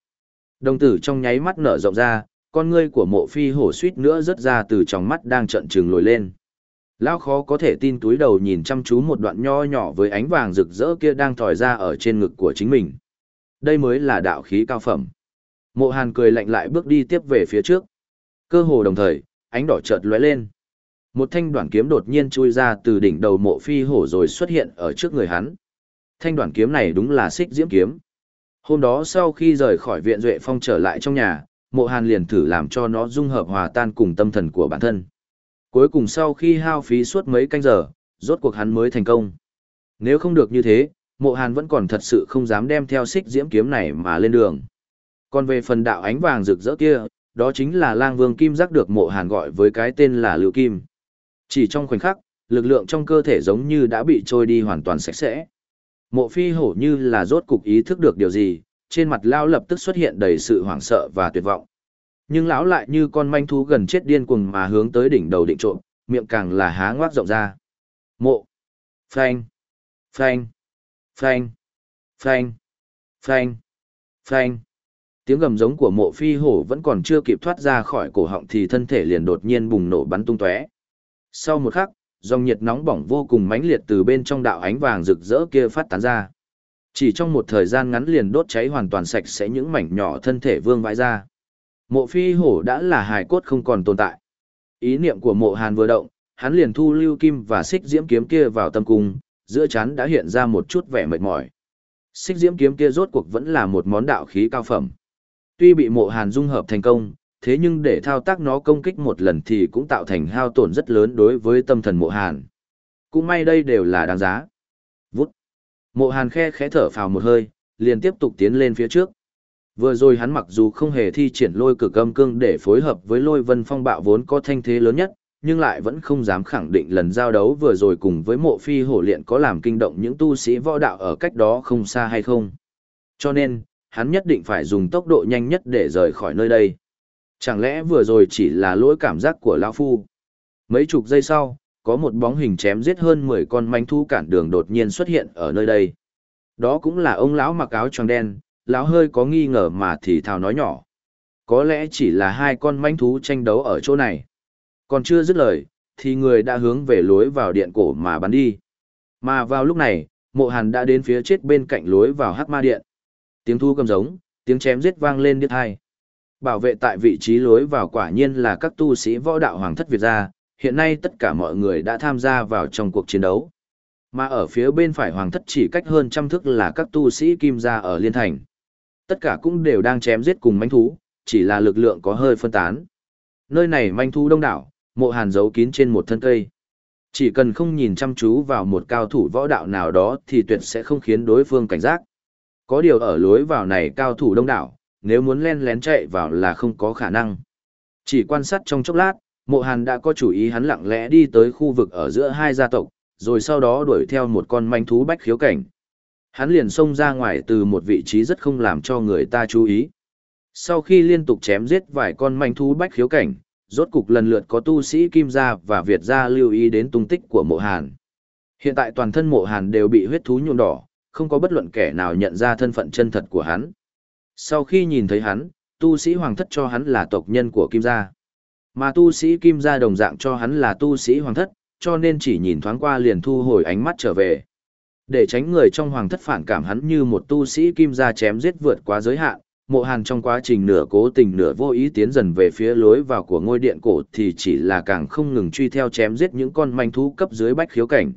Đồng tử trong nháy mắt nở rộng ra, con ngươi của mộ phi hổ suýt nữa rớt ra từ trong mắt đang trận trừng lồi lên. Lão khó có thể tin túi đầu nhìn chăm chú một đoạn nho nhỏ với ánh vàng rực rỡ kia đang thòi ra ở trên ngực của chính mình. Đây mới là đạo khí cao phẩm. Mộ hàn cười lạnh lại bước đi tiếp về phía trước. Cơ hồ đồng thời, ánh đỏ chợt lóe lên. Một thanh đoạn kiếm đột nhiên chui ra từ đỉnh đầu mộ phi hổ rồi xuất hiện ở trước người hắn. Thanh đoạn kiếm này đúng là xích diễm kiếm. Hôm đó sau khi rời khỏi viện Duệ Phong trở lại trong nhà, mộ hàn liền thử làm cho nó dung hợp hòa tan cùng tâm thần của bản thân. Cuối cùng sau khi hao phí suốt mấy canh giờ, rốt cuộc hắn mới thành công. Nếu không được như thế, mộ hàn vẫn còn thật sự không dám đem theo xích diễm kiếm này mà lên đường. Còn về phần đạo ánh vàng rực rỡ kia, đó chính là lang vương kim giác được mộ hàn gọi với cái tên là lưu kim. Chỉ trong khoảnh khắc, lực lượng trong cơ thể giống như đã bị trôi đi hoàn toàn sạch sẽ. Mộ phi hổ như là rốt cục ý thức được điều gì, trên mặt lao lập tức xuất hiện đầy sự hoảng sợ và tuyệt vọng. Nhưng lão lại như con manh thú gần chết điên cuồng mà hướng tới đỉnh đầu định trộm, miệng càng là há ngoác rộng ra. Mộ. Phanh. Phanh. Phanh. Phanh. Phanh. Phanh. Tiếng gầm giống của mộ phi hổ vẫn còn chưa kịp thoát ra khỏi cổ họng thì thân thể liền đột nhiên bùng nổ bắn tung tóe. Sau một khắc, dòng nhiệt nóng bỏng vô cùng mãnh liệt từ bên trong đạo ánh vàng rực rỡ kia phát tán ra. Chỉ trong một thời gian ngắn liền đốt cháy hoàn toàn sạch sẽ những mảnh nhỏ thân thể vương vãi ra. Mộ phi hổ đã là hài cốt không còn tồn tại. Ý niệm của mộ hàn vừa động, hắn liền thu lưu kim và xích diễm kiếm kia vào tâm cung, giữa chán đã hiện ra một chút vẻ mệt mỏi. Xích diễm kiếm kia rốt cuộc vẫn là một món đạo khí cao phẩm. Tuy bị mộ hàn dung hợp thành công, thế nhưng để thao tác nó công kích một lần thì cũng tạo thành hao tổn rất lớn đối với tâm thần mộ hàn. Cũng may đây đều là đáng giá. Vút. Mộ hàn khe khẽ thở phào một hơi, liền tiếp tục tiến lên phía trước. Vừa rồi hắn mặc dù không hề thi triển lôi cực âm cương để phối hợp với lôi vân phong bạo vốn có thanh thế lớn nhất, nhưng lại vẫn không dám khẳng định lần giao đấu vừa rồi cùng với mộ phi hổ liện có làm kinh động những tu sĩ võ đạo ở cách đó không xa hay không. Cho nên, hắn nhất định phải dùng tốc độ nhanh nhất để rời khỏi nơi đây. Chẳng lẽ vừa rồi chỉ là lỗi cảm giác của lão phu? Mấy chục giây sau, có một bóng hình chém giết hơn 10 con manh thu cản đường đột nhiên xuất hiện ở nơi đây. Đó cũng là ông lão mặc áo tròn đen, lão hơi có nghi ngờ mà thì thào nói nhỏ. Có lẽ chỉ là hai con manh thú tranh đấu ở chỗ này. Còn chưa dứt lời, thì người đã hướng về lối vào điện cổ mà bắn đi. Mà vào lúc này, mộ hàn đã đến phía chết bên cạnh lối vào hắc ma điện. Tiếng thu cầm giống, tiếng chém giết vang lên điếc hai. Bảo vệ tại vị trí lối vào quả nhiên là các tu sĩ võ đạo hoàng thất Việt gia, hiện nay tất cả mọi người đã tham gia vào trong cuộc chiến đấu. Mà ở phía bên phải hoàng thất chỉ cách hơn trăm thước là các tu sĩ kim gia ở Liên Thành. Tất cả cũng đều đang chém giết cùng manh thú, chỉ là lực lượng có hơi phân tán. Nơi này manh thú đông đảo, mộ hàn giấu kín trên một thân cây. Chỉ cần không nhìn chăm chú vào một cao thủ võ đạo nào đó thì tuyệt sẽ không khiến đối phương cảnh giác. Có điều ở lối vào này cao thủ đông đảo, nếu muốn len lén chạy vào là không có khả năng. Chỉ quan sát trong chốc lát, mộ hàn đã có chủ ý hắn lặng lẽ đi tới khu vực ở giữa hai gia tộc, rồi sau đó đuổi theo một con manh thú bách khiếu cảnh. Hắn liền xông ra ngoài từ một vị trí rất không làm cho người ta chú ý. Sau khi liên tục chém giết vài con manh thú bách khiếu cảnh, rốt cục lần lượt có tu sĩ Kim Gia và Việt Gia lưu ý đến tung tích của mộ hàn. Hiện tại toàn thân mộ hàn đều bị huyết thú nhuộm đỏ, không có bất luận kẻ nào nhận ra thân phận chân thật của hắn. Sau khi nhìn thấy hắn, tu sĩ hoàng thất cho hắn là tộc nhân của Kim Gia. Mà tu sĩ Kim Gia đồng dạng cho hắn là tu sĩ hoàng thất, cho nên chỉ nhìn thoáng qua liền thu hồi ánh mắt trở về. Để tránh người trong hoàng thất phản cảm hắn như một tu sĩ Kim Gia chém giết vượt quá giới hạn, mộ hàn trong quá trình nửa cố tình nửa vô ý tiến dần về phía lối vào của ngôi điện cổ thì chỉ là càng không ngừng truy theo chém giết những con manh thú cấp dưới bách khiếu cảnh.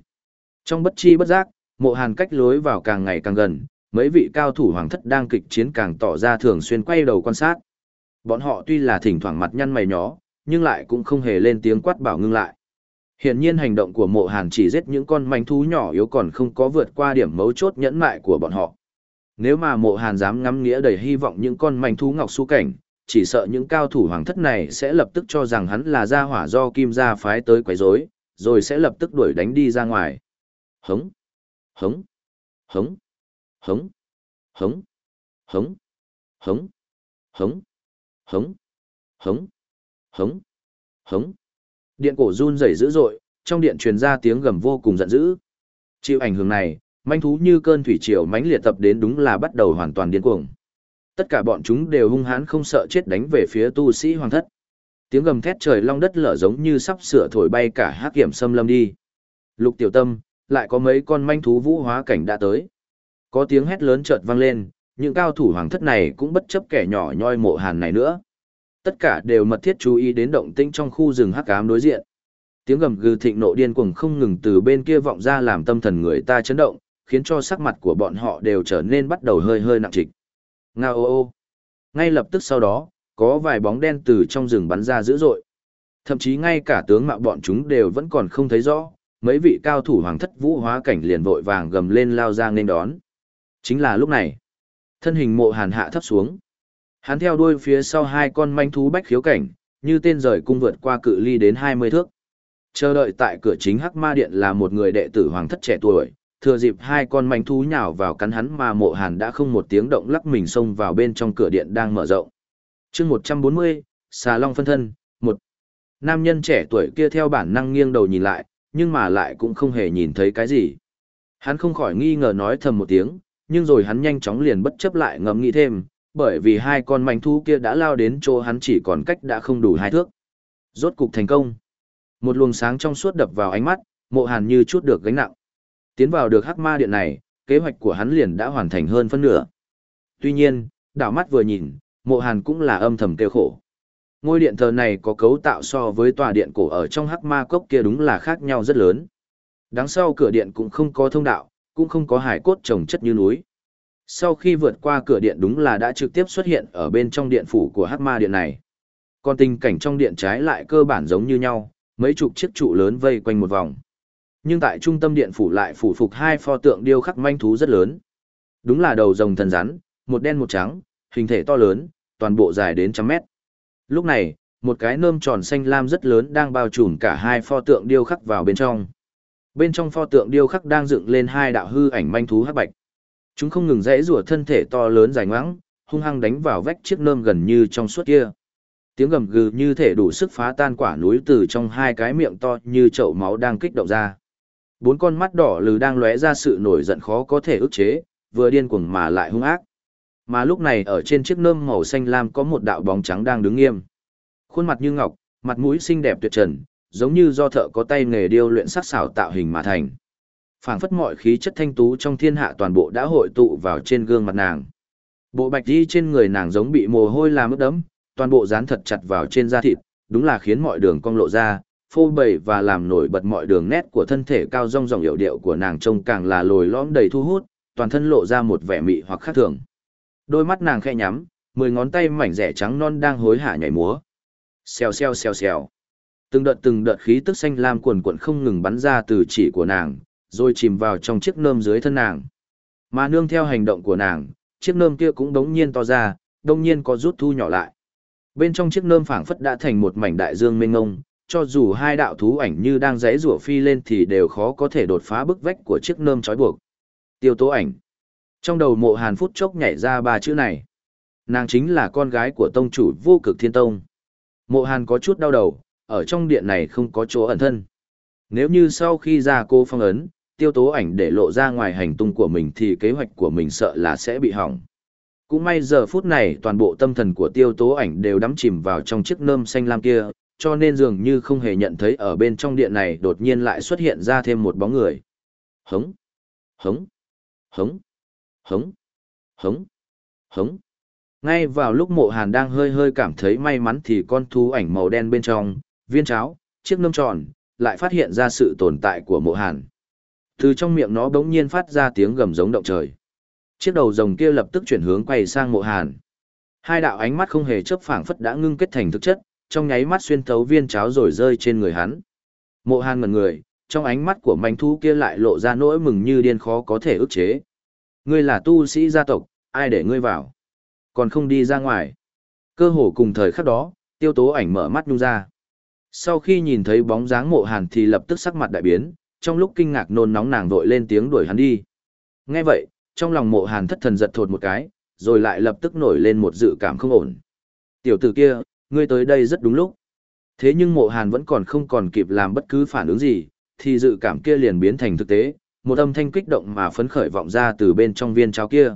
Trong bất chi bất giác, mộ hàn cách lối vào càng ngày càng gần, mấy vị cao thủ hoàng thất đang kịch chiến càng tỏ ra thường xuyên quay đầu quan sát. Bọn họ tuy là thỉnh thoảng mặt nhăn mày nhó, nhưng lại cũng không hề lên tiếng quát bảo ngưng lại. Hiển nhiên hành động của mộ hàn chỉ giết những con manh thú nhỏ yếu còn không có vượt qua điểm mấu chốt nhẫn mại của bọn họ. Nếu mà mộ hàn dám ngắm nghĩa đầy hy vọng những con manh thú ngọc su cảnh, chỉ sợ những cao thủ hoàng thất này sẽ lập tức cho rằng hắn là gia hỏa do kim gia phái tới quấy rối, rồi sẽ lập tức đuổi đánh đi ra ngoài. Hống! Hống! Hống! Hống! Hống! Hống! Hống! Hống! Hống! Hống! Hống! Hống! Điện cổ run rẩy dữ dội, trong điện truyền ra tiếng gầm vô cùng giận dữ. Chịu ảnh hưởng này, manh thú như cơn thủy triều mãnh liệt tập đến đúng là bắt đầu hoàn toàn điên cuồng. Tất cả bọn chúng đều hung hãn không sợ chết đánh về phía tu sĩ hoàng thất. Tiếng gầm thét trời long đất lở giống như sắp sửa thổi bay cả hắc kiểm xâm lâm đi. Lục tiểu tâm, lại có mấy con manh thú vũ hóa cảnh đã tới. Có tiếng hét lớn chợt vang lên, những cao thủ hoàng thất này cũng bất chấp kẻ nhỏ nhoi mộ hàn này nữa. Tất cả đều mật thiết chú ý đến động tĩnh trong khu rừng hắc ám đối diện. Tiếng gầm gừ thịnh nộ điên cuồng không ngừng từ bên kia vọng ra làm tâm thần người ta chấn động, khiến cho sắc mặt của bọn họ đều trở nên bắt đầu hơi hơi nặng trịch. Nga ô ô. Ngay lập tức sau đó, có vài bóng đen từ trong rừng bắn ra dữ dội. Thậm chí ngay cả tướng mạo bọn chúng đều vẫn còn không thấy rõ, mấy vị cao thủ hoàng thất vũ hóa cảnh liền vội vàng gầm lên lao ra nên đón. Chính là lúc này, thân hình mộ hàn hạ thấp xuống. Hắn theo đuôi phía sau hai con manh thú bách khiếu cảnh, như tên rời cung vượt qua cự ly đến 20 thước. Chờ đợi tại cửa chính Hắc Ma Điện là một người đệ tử hoàng thất trẻ tuổi, thừa dịp hai con manh thú nhào vào cắn hắn mà mộ hàn đã không một tiếng động lắc mình xông vào bên trong cửa điện đang mở rộng. chương 140, xà long phân thân, một Nam nhân trẻ tuổi kia theo bản năng nghiêng đầu nhìn lại, nhưng mà lại cũng không hề nhìn thấy cái gì. Hắn không khỏi nghi ngờ nói thầm một tiếng, nhưng rồi hắn nhanh chóng liền bất chấp lại ngẫm nghĩ thêm, bởi vì hai con manh thú kia đã lao đến chỗ hắn chỉ còn cách đã không đủ hai thước. Rốt cục thành công. Một luồng sáng trong suốt đập vào ánh mắt, mộ hàn như chút được gánh nặng. Tiến vào được hắc ma điện này, kế hoạch của hắn liền đã hoàn thành hơn phân nửa. Tuy nhiên, đảo mắt vừa nhìn, mộ hàn cũng là âm thầm kêu khổ. Ngôi điện thờ này có cấu tạo so với tòa điện cổ ở trong hắc ma cốc kia đúng là khác nhau rất lớn. Đằng sau cửa điện cũng không có thông đạo, cũng không có hải cốt trồng chất như núi. Sau khi vượt qua cửa điện đúng là đã trực tiếp xuất hiện ở bên trong điện phủ của hắc ma điện này. Còn tình cảnh trong điện trái lại cơ bản giống như nhau, mấy chục chiếc trụ lớn vây quanh một vòng. Nhưng tại trung tâm điện phủ lại phủ phục hai pho tượng điêu khắc manh thú rất lớn. Đúng là đầu rồng thần rắn, một đen một trắng, hình thể to lớn, toàn bộ dài đến trăm mét. Lúc này, một cái nơm tròn xanh lam rất lớn đang bao trùm cả hai pho tượng điêu khắc vào bên trong. Bên trong pho tượng điêu khắc đang dựng lên hai đạo hư ảnh manh thú hắc bạch. Chúng không ngừng rẽ rủa thân thể to lớn dài ngoãng, hung hăng đánh vào vách chiếc nơm gần như trong suốt kia. Tiếng gầm gừ như thể đủ sức phá tan quả núi từ trong hai cái miệng to như chậu máu đang kích động ra. Bốn con mắt đỏ lừ đang lóe ra sự nổi giận khó có thể ức chế, vừa điên cuồng mà lại hung ác. Mà lúc này ở trên chiếc nơm màu xanh lam có một đạo bóng trắng đang đứng nghiêm. Khuôn mặt như ngọc, mặt mũi xinh đẹp tuyệt trần, giống như do thợ có tay nghề điêu luyện sắc xảo tạo hình mà thành. Phảng phất mọi khí chất thanh tú trong thiên hạ toàn bộ đã hội tụ vào trên gương mặt nàng. Bộ bạch đi trên người nàng giống bị mồ hôi làm ướt đẫm, toàn bộ dán thật chặt vào trên da thịt, đúng là khiến mọi đường cong lộ ra, phô bày và làm nổi bật mọi đường nét của thân thể cao rong ròng hiệu điệu của nàng trông càng là lồi lõm đầy thu hút, toàn thân lộ ra một vẻ mị hoặc khác thường. Đôi mắt nàng khẽ nhắm, mười ngón tay mảnh rẻ trắng non đang hối hả nhảy múa. Xèo xèo xèo xèo. Từng đợt từng đợt khí tức xanh lam cuồn cuộn không ngừng bắn ra từ chỉ của nàng, rồi chìm vào trong chiếc nơm dưới thân nàng. Mà nương theo hành động của nàng, chiếc nơm kia cũng đống nhiên to ra, đống nhiên có rút thu nhỏ lại. Bên trong chiếc nơm phảng phất đã thành một mảnh đại dương mênh ngông, cho dù hai đạo thú ảnh như đang giãy rủa phi lên thì đều khó có thể đột phá bức vách của chiếc nơm trói buộc. Tiêu tố ảnh. Trong đầu mộ hàn phút chốc nhảy ra ba chữ này. Nàng chính là con gái của tông chủ vô cực thiên tông. Mộ hàn có chút đau đầu, ở trong điện này không có chỗ ẩn thân. Nếu như sau khi ra cô phong ấn, tiêu tố ảnh để lộ ra ngoài hành tung của mình thì kế hoạch của mình sợ là sẽ bị hỏng. Cũng may giờ phút này toàn bộ tâm thần của tiêu tố ảnh đều đắm chìm vào trong chiếc nơm xanh lam kia, cho nên dường như không hề nhận thấy ở bên trong điện này đột nhiên lại xuất hiện ra thêm một bóng người. Hống, hống, hống, hống, hống, hống. Ngay vào lúc mộ hàn đang hơi hơi cảm thấy may mắn thì con thú ảnh màu đen bên trong, viên cháo, chiếc nơm tròn, lại phát hiện ra sự tồn tại của mộ hàn. Từ trong miệng nó bỗng nhiên phát ra tiếng gầm giống động trời. Chiếc đầu rồng kia lập tức chuyển hướng quay sang mộ hàn. Hai đạo ánh mắt không hề chớp phảng phất đã ngưng kết thành thực chất, trong nháy mắt xuyên thấu viên cháo rồi rơi trên người hắn. Mộ hàn ngẩn người, trong ánh mắt của manh thú kia lại lộ ra nỗi mừng như điên khó có thể ức chế. Ngươi là tu sĩ gia tộc, ai để ngươi vào? Còn không đi ra ngoài. Cơ hồ cùng thời khắc đó, tiêu tố ảnh mở mắt nhung ra. Sau khi nhìn thấy bóng dáng mộ hàn thì lập tức sắc mặt đại biến, trong lúc kinh ngạc nôn nóng nàng vội lên tiếng đuổi hắn đi. Nghe vậy, trong lòng mộ hàn thất thần giật thột một cái, rồi lại lập tức nổi lên một dự cảm không ổn. Tiểu tử kia, ngươi tới đây rất đúng lúc. Thế nhưng mộ hàn vẫn còn không còn kịp làm bất cứ phản ứng gì, thì dự cảm kia liền biến thành thực tế, một âm thanh kích động mà phấn khởi vọng ra từ bên trong viên trao kia.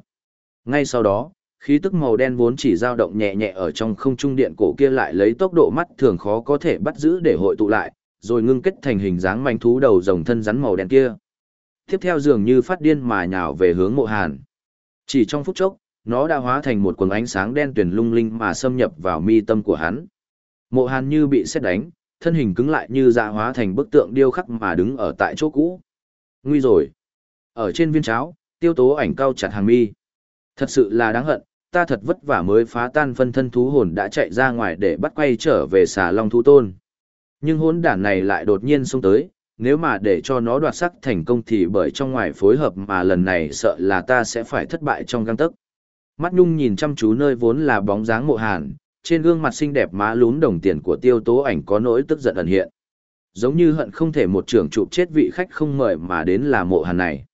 Ngay sau đó, khí tức màu đen vốn chỉ dao động nhẹ nhẹ ở trong không trung điện cổ kia lại lấy tốc độ mắt thường khó có thể bắt giữ để hội tụ lại, rồi ngưng kết thành hình dáng manh thú đầu rồng thân rắn màu đen kia. Tiếp theo dường như phát điên mà nhào về hướng mộ hàn. Chỉ trong phút chốc, nó đã hóa thành một quần ánh sáng đen tuyển lung linh mà xâm nhập vào mi tâm của hắn. Mộ hàn như bị xét đánh, thân hình cứng lại như dạ hóa thành bức tượng điêu khắc mà đứng ở tại chỗ cũ. Nguy rồi. Ở trên viên cháo, tiêu tố ảnh cao chặt hàng mi. Thật sự là đáng hận, ta thật vất vả mới phá tan phân thân thú hồn đã chạy ra ngoài để bắt quay trở về xà long thú tôn. Nhưng hỗn đản này lại đột nhiên xông tới, nếu mà để cho nó đoạt sắc thành công thì bởi trong ngoài phối hợp mà lần này sợ là ta sẽ phải thất bại trong găng tấc. Mắt Nhung nhìn chăm chú nơi vốn là bóng dáng mộ hàn, trên gương mặt xinh đẹp má lún đồng tiền của tiêu tố ảnh có nỗi tức giận ẩn hiện. Giống như hận không thể một trưởng chụp chết vị khách không mời mà đến là mộ hàn này.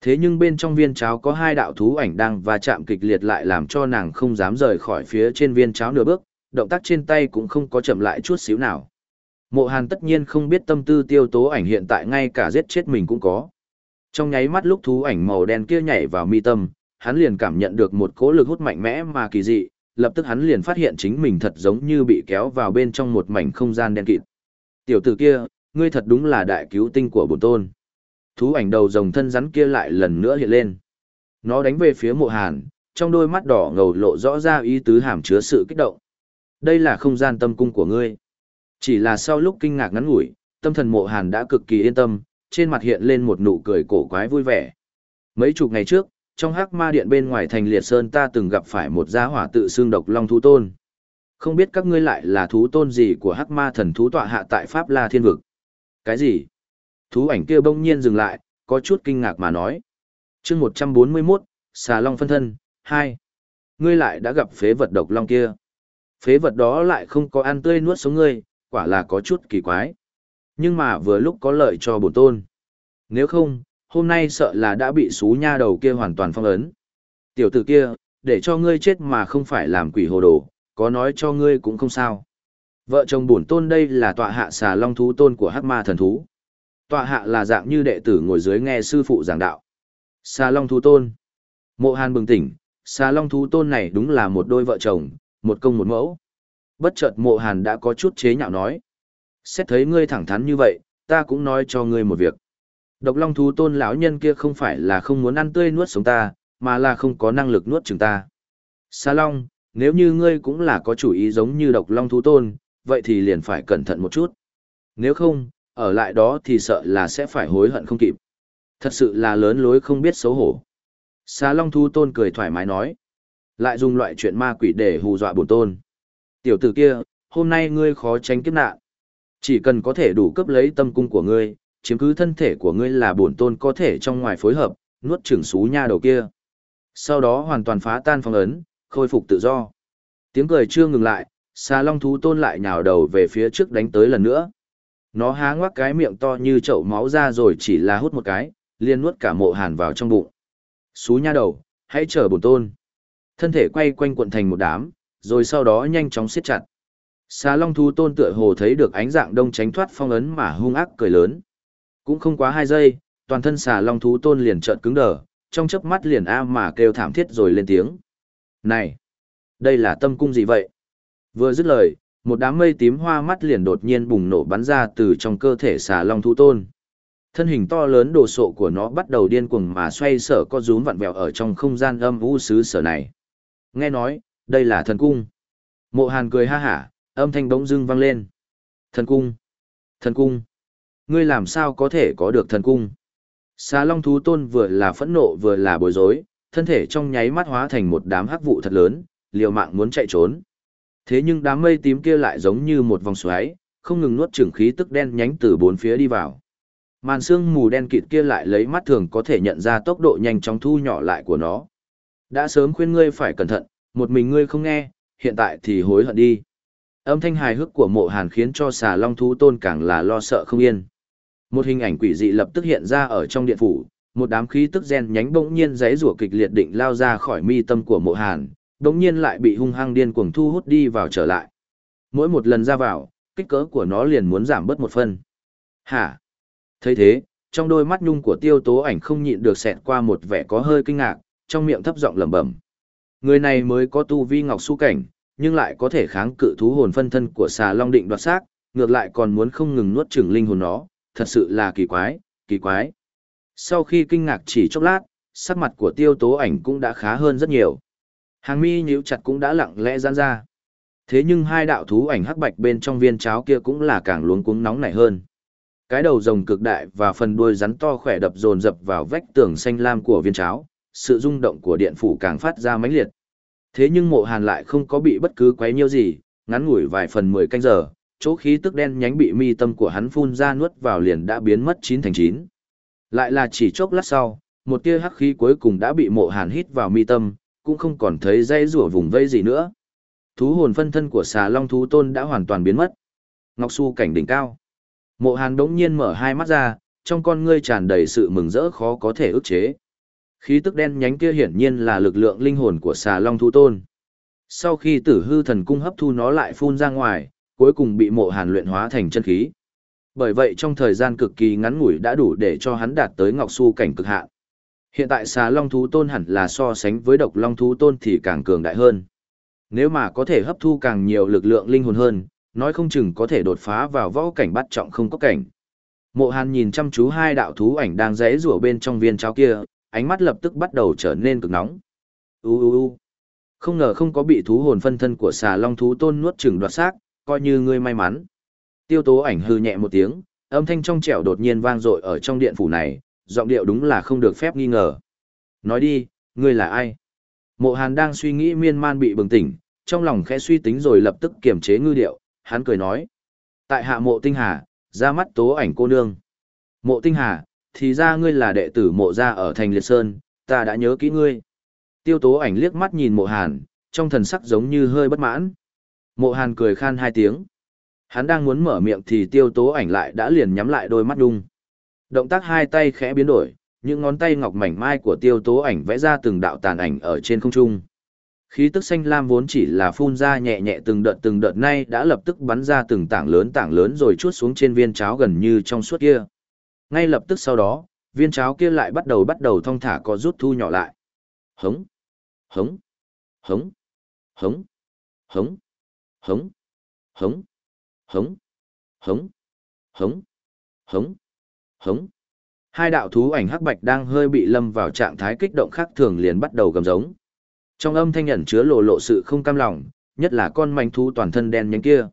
Thế nhưng bên trong viên cháo có hai đạo thú ảnh đang va chạm kịch liệt lại làm cho nàng không dám rời khỏi phía trên viên cháo nửa bước, động tác trên tay cũng không có chậm lại chút xíu nào. Mộ Hàn tất nhiên không biết tâm tư tiêu tố ảnh hiện tại ngay cả giết chết mình cũng có. Trong nháy mắt lúc thú ảnh màu đen kia nhảy vào mi tâm, hắn liền cảm nhận được một cỗ lực hút mạnh mẽ mà kỳ dị, lập tức hắn liền phát hiện chính mình thật giống như bị kéo vào bên trong một mảnh không gian đen kịt. Tiểu tử kia, ngươi thật đúng là đại cứu tinh của bổn tôn. Thú ảnh đầu rồng thân rắn kia lại lần nữa hiện lên. Nó đánh về phía mộ hàn, trong đôi mắt đỏ ngầu lộ rõ ra ý tứ hàm chứa sự kích động. Đây là không gian tâm cung của ngươi. Chỉ là sau lúc kinh ngạc ngắn ngủi, tâm thần mộ hàn đã cực kỳ yên tâm, trên mặt hiện lên một nụ cười cổ quái vui vẻ. Mấy chục ngày trước, trong hắc ma điện bên ngoài thành liệt sơn ta từng gặp phải một gia hỏa tự xương độc long thú tôn. Không biết các ngươi lại là thú tôn gì của hắc ma thần thú tọa hạ tại Pháp La Thiên Vực. Cái gì? Thú ảnh kia bỗng nhiên dừng lại, có chút kinh ngạc mà nói. chương 141, xà long phân thân, 2. Ngươi lại đã gặp phế vật độc long kia. Phế vật đó lại không có ăn tươi nuốt sống ngươi, quả là có chút kỳ quái. Nhưng mà vừa lúc có lợi cho bổn tôn. Nếu không, hôm nay sợ là đã bị xú nha đầu kia hoàn toàn phong ấn. Tiểu tử kia, để cho ngươi chết mà không phải làm quỷ hồ đồ, có nói cho ngươi cũng không sao. Vợ chồng bổn tôn đây là tọa hạ xà long thú tôn của hắc ma thần thú. Tọa hạ là dạng như đệ tử ngồi dưới nghe sư phụ giảng đạo. Xà long thú tôn. Mộ hàn bừng tỉnh, xà long thú tôn này đúng là một đôi vợ chồng, một công một mẫu. Bất chợt mộ hàn đã có chút chế nhạo nói. Xét thấy ngươi thẳng thắn như vậy, ta cũng nói cho ngươi một việc. Độc long thú tôn lão nhân kia không phải là không muốn ăn tươi nuốt sống ta, mà là không có năng lực nuốt chừng ta. sa long, nếu như ngươi cũng là có chủ ý giống như độc long thú tôn, vậy thì liền phải cẩn thận một chút. Nếu không, ở lại đó thì sợ là sẽ phải hối hận không kịp. Thật sự là lớn lối không biết xấu hổ. sa long thú tôn cười thoải mái nói. Lại dùng loại chuyện ma quỷ để hù dọa bổn tôn. Tiểu tử kia, hôm nay ngươi khó tránh kiếp nạn. Chỉ cần có thể đủ cấp lấy tâm cung của ngươi, chiếm cứ thân thể của ngươi là bổn tôn có thể trong ngoài phối hợp, nuốt trưởng xú nha đầu kia. Sau đó hoàn toàn phá tan phong ấn, khôi phục tự do. Tiếng cười chưa ngừng lại, xà long thú tôn lại nhào đầu về phía trước đánh tới lần nữa. Nó há ngoác cái miệng to như chậu máu ra rồi chỉ là hút một cái, liền nuốt cả mộ hàn vào trong bụng. Xú nha đầu, hãy chờ bổn tôn. Thân thể quay quanh cuộn thành một đám, rồi sau đó nhanh chóng siết chặt. Xà long thú tôn tựa hồ thấy được ánh dạng đông tránh thoát phong ấn mà hung ác cười lớn. Cũng không quá hai giây, toàn thân xà long thú tôn liền trợn cứng đờ, trong chớp mắt liền a mà kêu thảm thiết rồi lên tiếng. Này! Đây là tâm cung gì vậy? Vừa dứt lời, một đám mây tím hoa mắt liền đột nhiên bùng nổ bắn ra từ trong cơ thể xà long thú tôn. Thân hình to lớn đồ sộ của nó bắt đầu điên cuồng mà xoay sở co rúm vặn vẹo ở trong không gian âm u xứ sở này. Nghe nói, đây là thần cung. Mộ Hàn cười ha hả, âm thanh bỗng dưng vang lên. Thần cung! Thần cung! Ngươi làm sao có thể có được thần cung? Xà long thú tôn vừa là phẫn nộ vừa là bối rối, thân thể trong nháy mắt hóa thành một đám hắc vụ thật lớn, liều mạng muốn chạy trốn. Thế nhưng đám mây tím kia lại giống như một vòng xoáy, không ngừng nuốt chửng khí tức đen nhánh từ bốn phía đi vào. Màn xương mù đen kịt kia lại lấy mắt thường có thể nhận ra tốc độ nhanh chóng thu nhỏ lại của nó. Đã sớm khuyên ngươi phải cẩn thận, một mình ngươi không nghe, hiện tại thì hối hận đi. Âm thanh hài hước của mộ hàn khiến cho xà long thú tôn càng là lo sợ không yên. Một hình ảnh quỷ dị lập tức hiện ra ở trong điện phủ, một đám khí tức gen nhánh bỗng nhiên giấy rủa kịch liệt định lao ra khỏi mi tâm của mộ hàn, bỗng nhiên lại bị hung hăng điên cuồng thu hút đi vào trở lại. Mỗi một lần ra vào, kích cỡ của nó liền muốn giảm bớt một phần. Hả? thấy thế, trong đôi mắt nhung của tiêu tố ảnh không nhịn được xẹt qua một vẻ có hơi kinh ngạc, trong miệng thấp giọng lẩm bẩm. Người này mới có tu vi ngọc su cảnh, nhưng lại có thể kháng cự thú hồn phân thân của xà long định đoạt xác, ngược lại còn muốn không ngừng nuốt chửng linh hồn nó, thật sự là kỳ quái, kỳ quái. Sau khi kinh ngạc chỉ chốc lát, sắc mặt của tiêu tố ảnh cũng đã khá hơn rất nhiều. Hàng mi nhíu chặt cũng đã lặng lẽ giãn ra. Thế nhưng hai đạo thú ảnh hắc bạch bên trong viên cháo kia cũng là càng luống cuống nóng nảy hơn. Cái đầu rồng cực đại và phần đuôi rắn to khỏe đập dồn dập vào vách tường xanh lam của viên cháo, sự rung động của điện phủ càng phát ra mãnh liệt. Thế nhưng mộ hàn lại không có bị bất cứ quấy nhiêu gì, ngắn ngủi vài phần 10 canh giờ, chỗ khí tức đen nhánh bị mi tâm của hắn phun ra nuốt vào liền đã biến mất 9 thành 9. Lại là chỉ chốc lát sau, một tia hắc khí cuối cùng đã bị mộ hàn hít vào mi tâm, cũng không còn thấy dây rủa vùng vây gì nữa. Thú hồn phân thân của xà long thú tôn đã hoàn toàn biến mất. Ngọc Su cảnh đỉnh cao. Mộ hàn đống nhiên mở hai mắt ra, trong con ngươi tràn đầy sự mừng rỡ khó có thể ức chế. Khí tức đen nhánh kia hiển nhiên là lực lượng linh hồn của xà long thú tôn. Sau khi tử hư thần cung hấp thu nó lại phun ra ngoài, cuối cùng bị mộ hàn luyện hóa thành chân khí. Bởi vậy trong thời gian cực kỳ ngắn ngủi đã đủ để cho hắn đạt tới ngọc su cảnh cực hạn. Hiện tại xà long thú tôn hẳn là so sánh với độc long thú tôn thì càng cường đại hơn. Nếu mà có thể hấp thu càng nhiều lực lượng linh hồn hơn, nói không chừng có thể đột phá vào võ cảnh bắt trọng không có cảnh. Mộ Hàn nhìn chăm chú hai đạo thú ảnh đang rẽ rủa bên trong viên cháo kia, ánh mắt lập tức bắt đầu trở nên cực nóng. U u u. Không ngờ không có bị thú hồn phân thân của xà long thú tôn nuốt chửng đoạt xác, coi như ngươi may mắn. Tiêu tố ảnh hư nhẹ một tiếng, âm thanh trong trẻo đột nhiên vang dội ở trong điện phủ này, giọng điệu đúng là không được phép nghi ngờ. Nói đi, ngươi là ai? Mộ Hàn đang suy nghĩ miên man bị bừng tỉnh, trong lòng khẽ suy tính rồi lập tức kiềm chế ngư điệu, hắn cười nói. Tại hạ mộ tinh hà, ra mắt tố ảnh cô nương. Mộ tinh hà, thì ra ngươi là đệ tử mộ gia ở thành liệt sơn, ta đã nhớ kỹ ngươi. Tiêu tố ảnh liếc mắt nhìn mộ hàn, trong thần sắc giống như hơi bất mãn. Mộ hàn cười khan hai tiếng. Hắn đang muốn mở miệng thì tiêu tố ảnh lại đã liền nhắm lại đôi mắt đung. Động tác hai tay khẽ biến đổi, những ngón tay ngọc mảnh mai của tiêu tố ảnh vẽ ra từng đạo tàn ảnh ở trên không trung. Khí tức xanh lam vốn chỉ là phun ra nhẹ nhẹ từng đợt từng đợt nay đã lập tức bắn ra từng tảng lớn tảng lớn rồi chuốt xuống trên viên cháo gần như trong suốt kia. Ngay lập tức sau đó, viên cháo kia lại bắt đầu bắt đầu thong thả có rút thu nhỏ lại. Hống, hống, hống, hống, hống, hống, hống, hống, hống, hống, hống, hống. Hai đạo thú ảnh hắc bạch đang hơi bị lâm vào trạng thái kích động khác thường liền bắt đầu gầm giống. Trong âm thanh ẩn chứa lộ lộ sự không cam lòng, nhất là con manh thú toàn thân đen nhánh kia.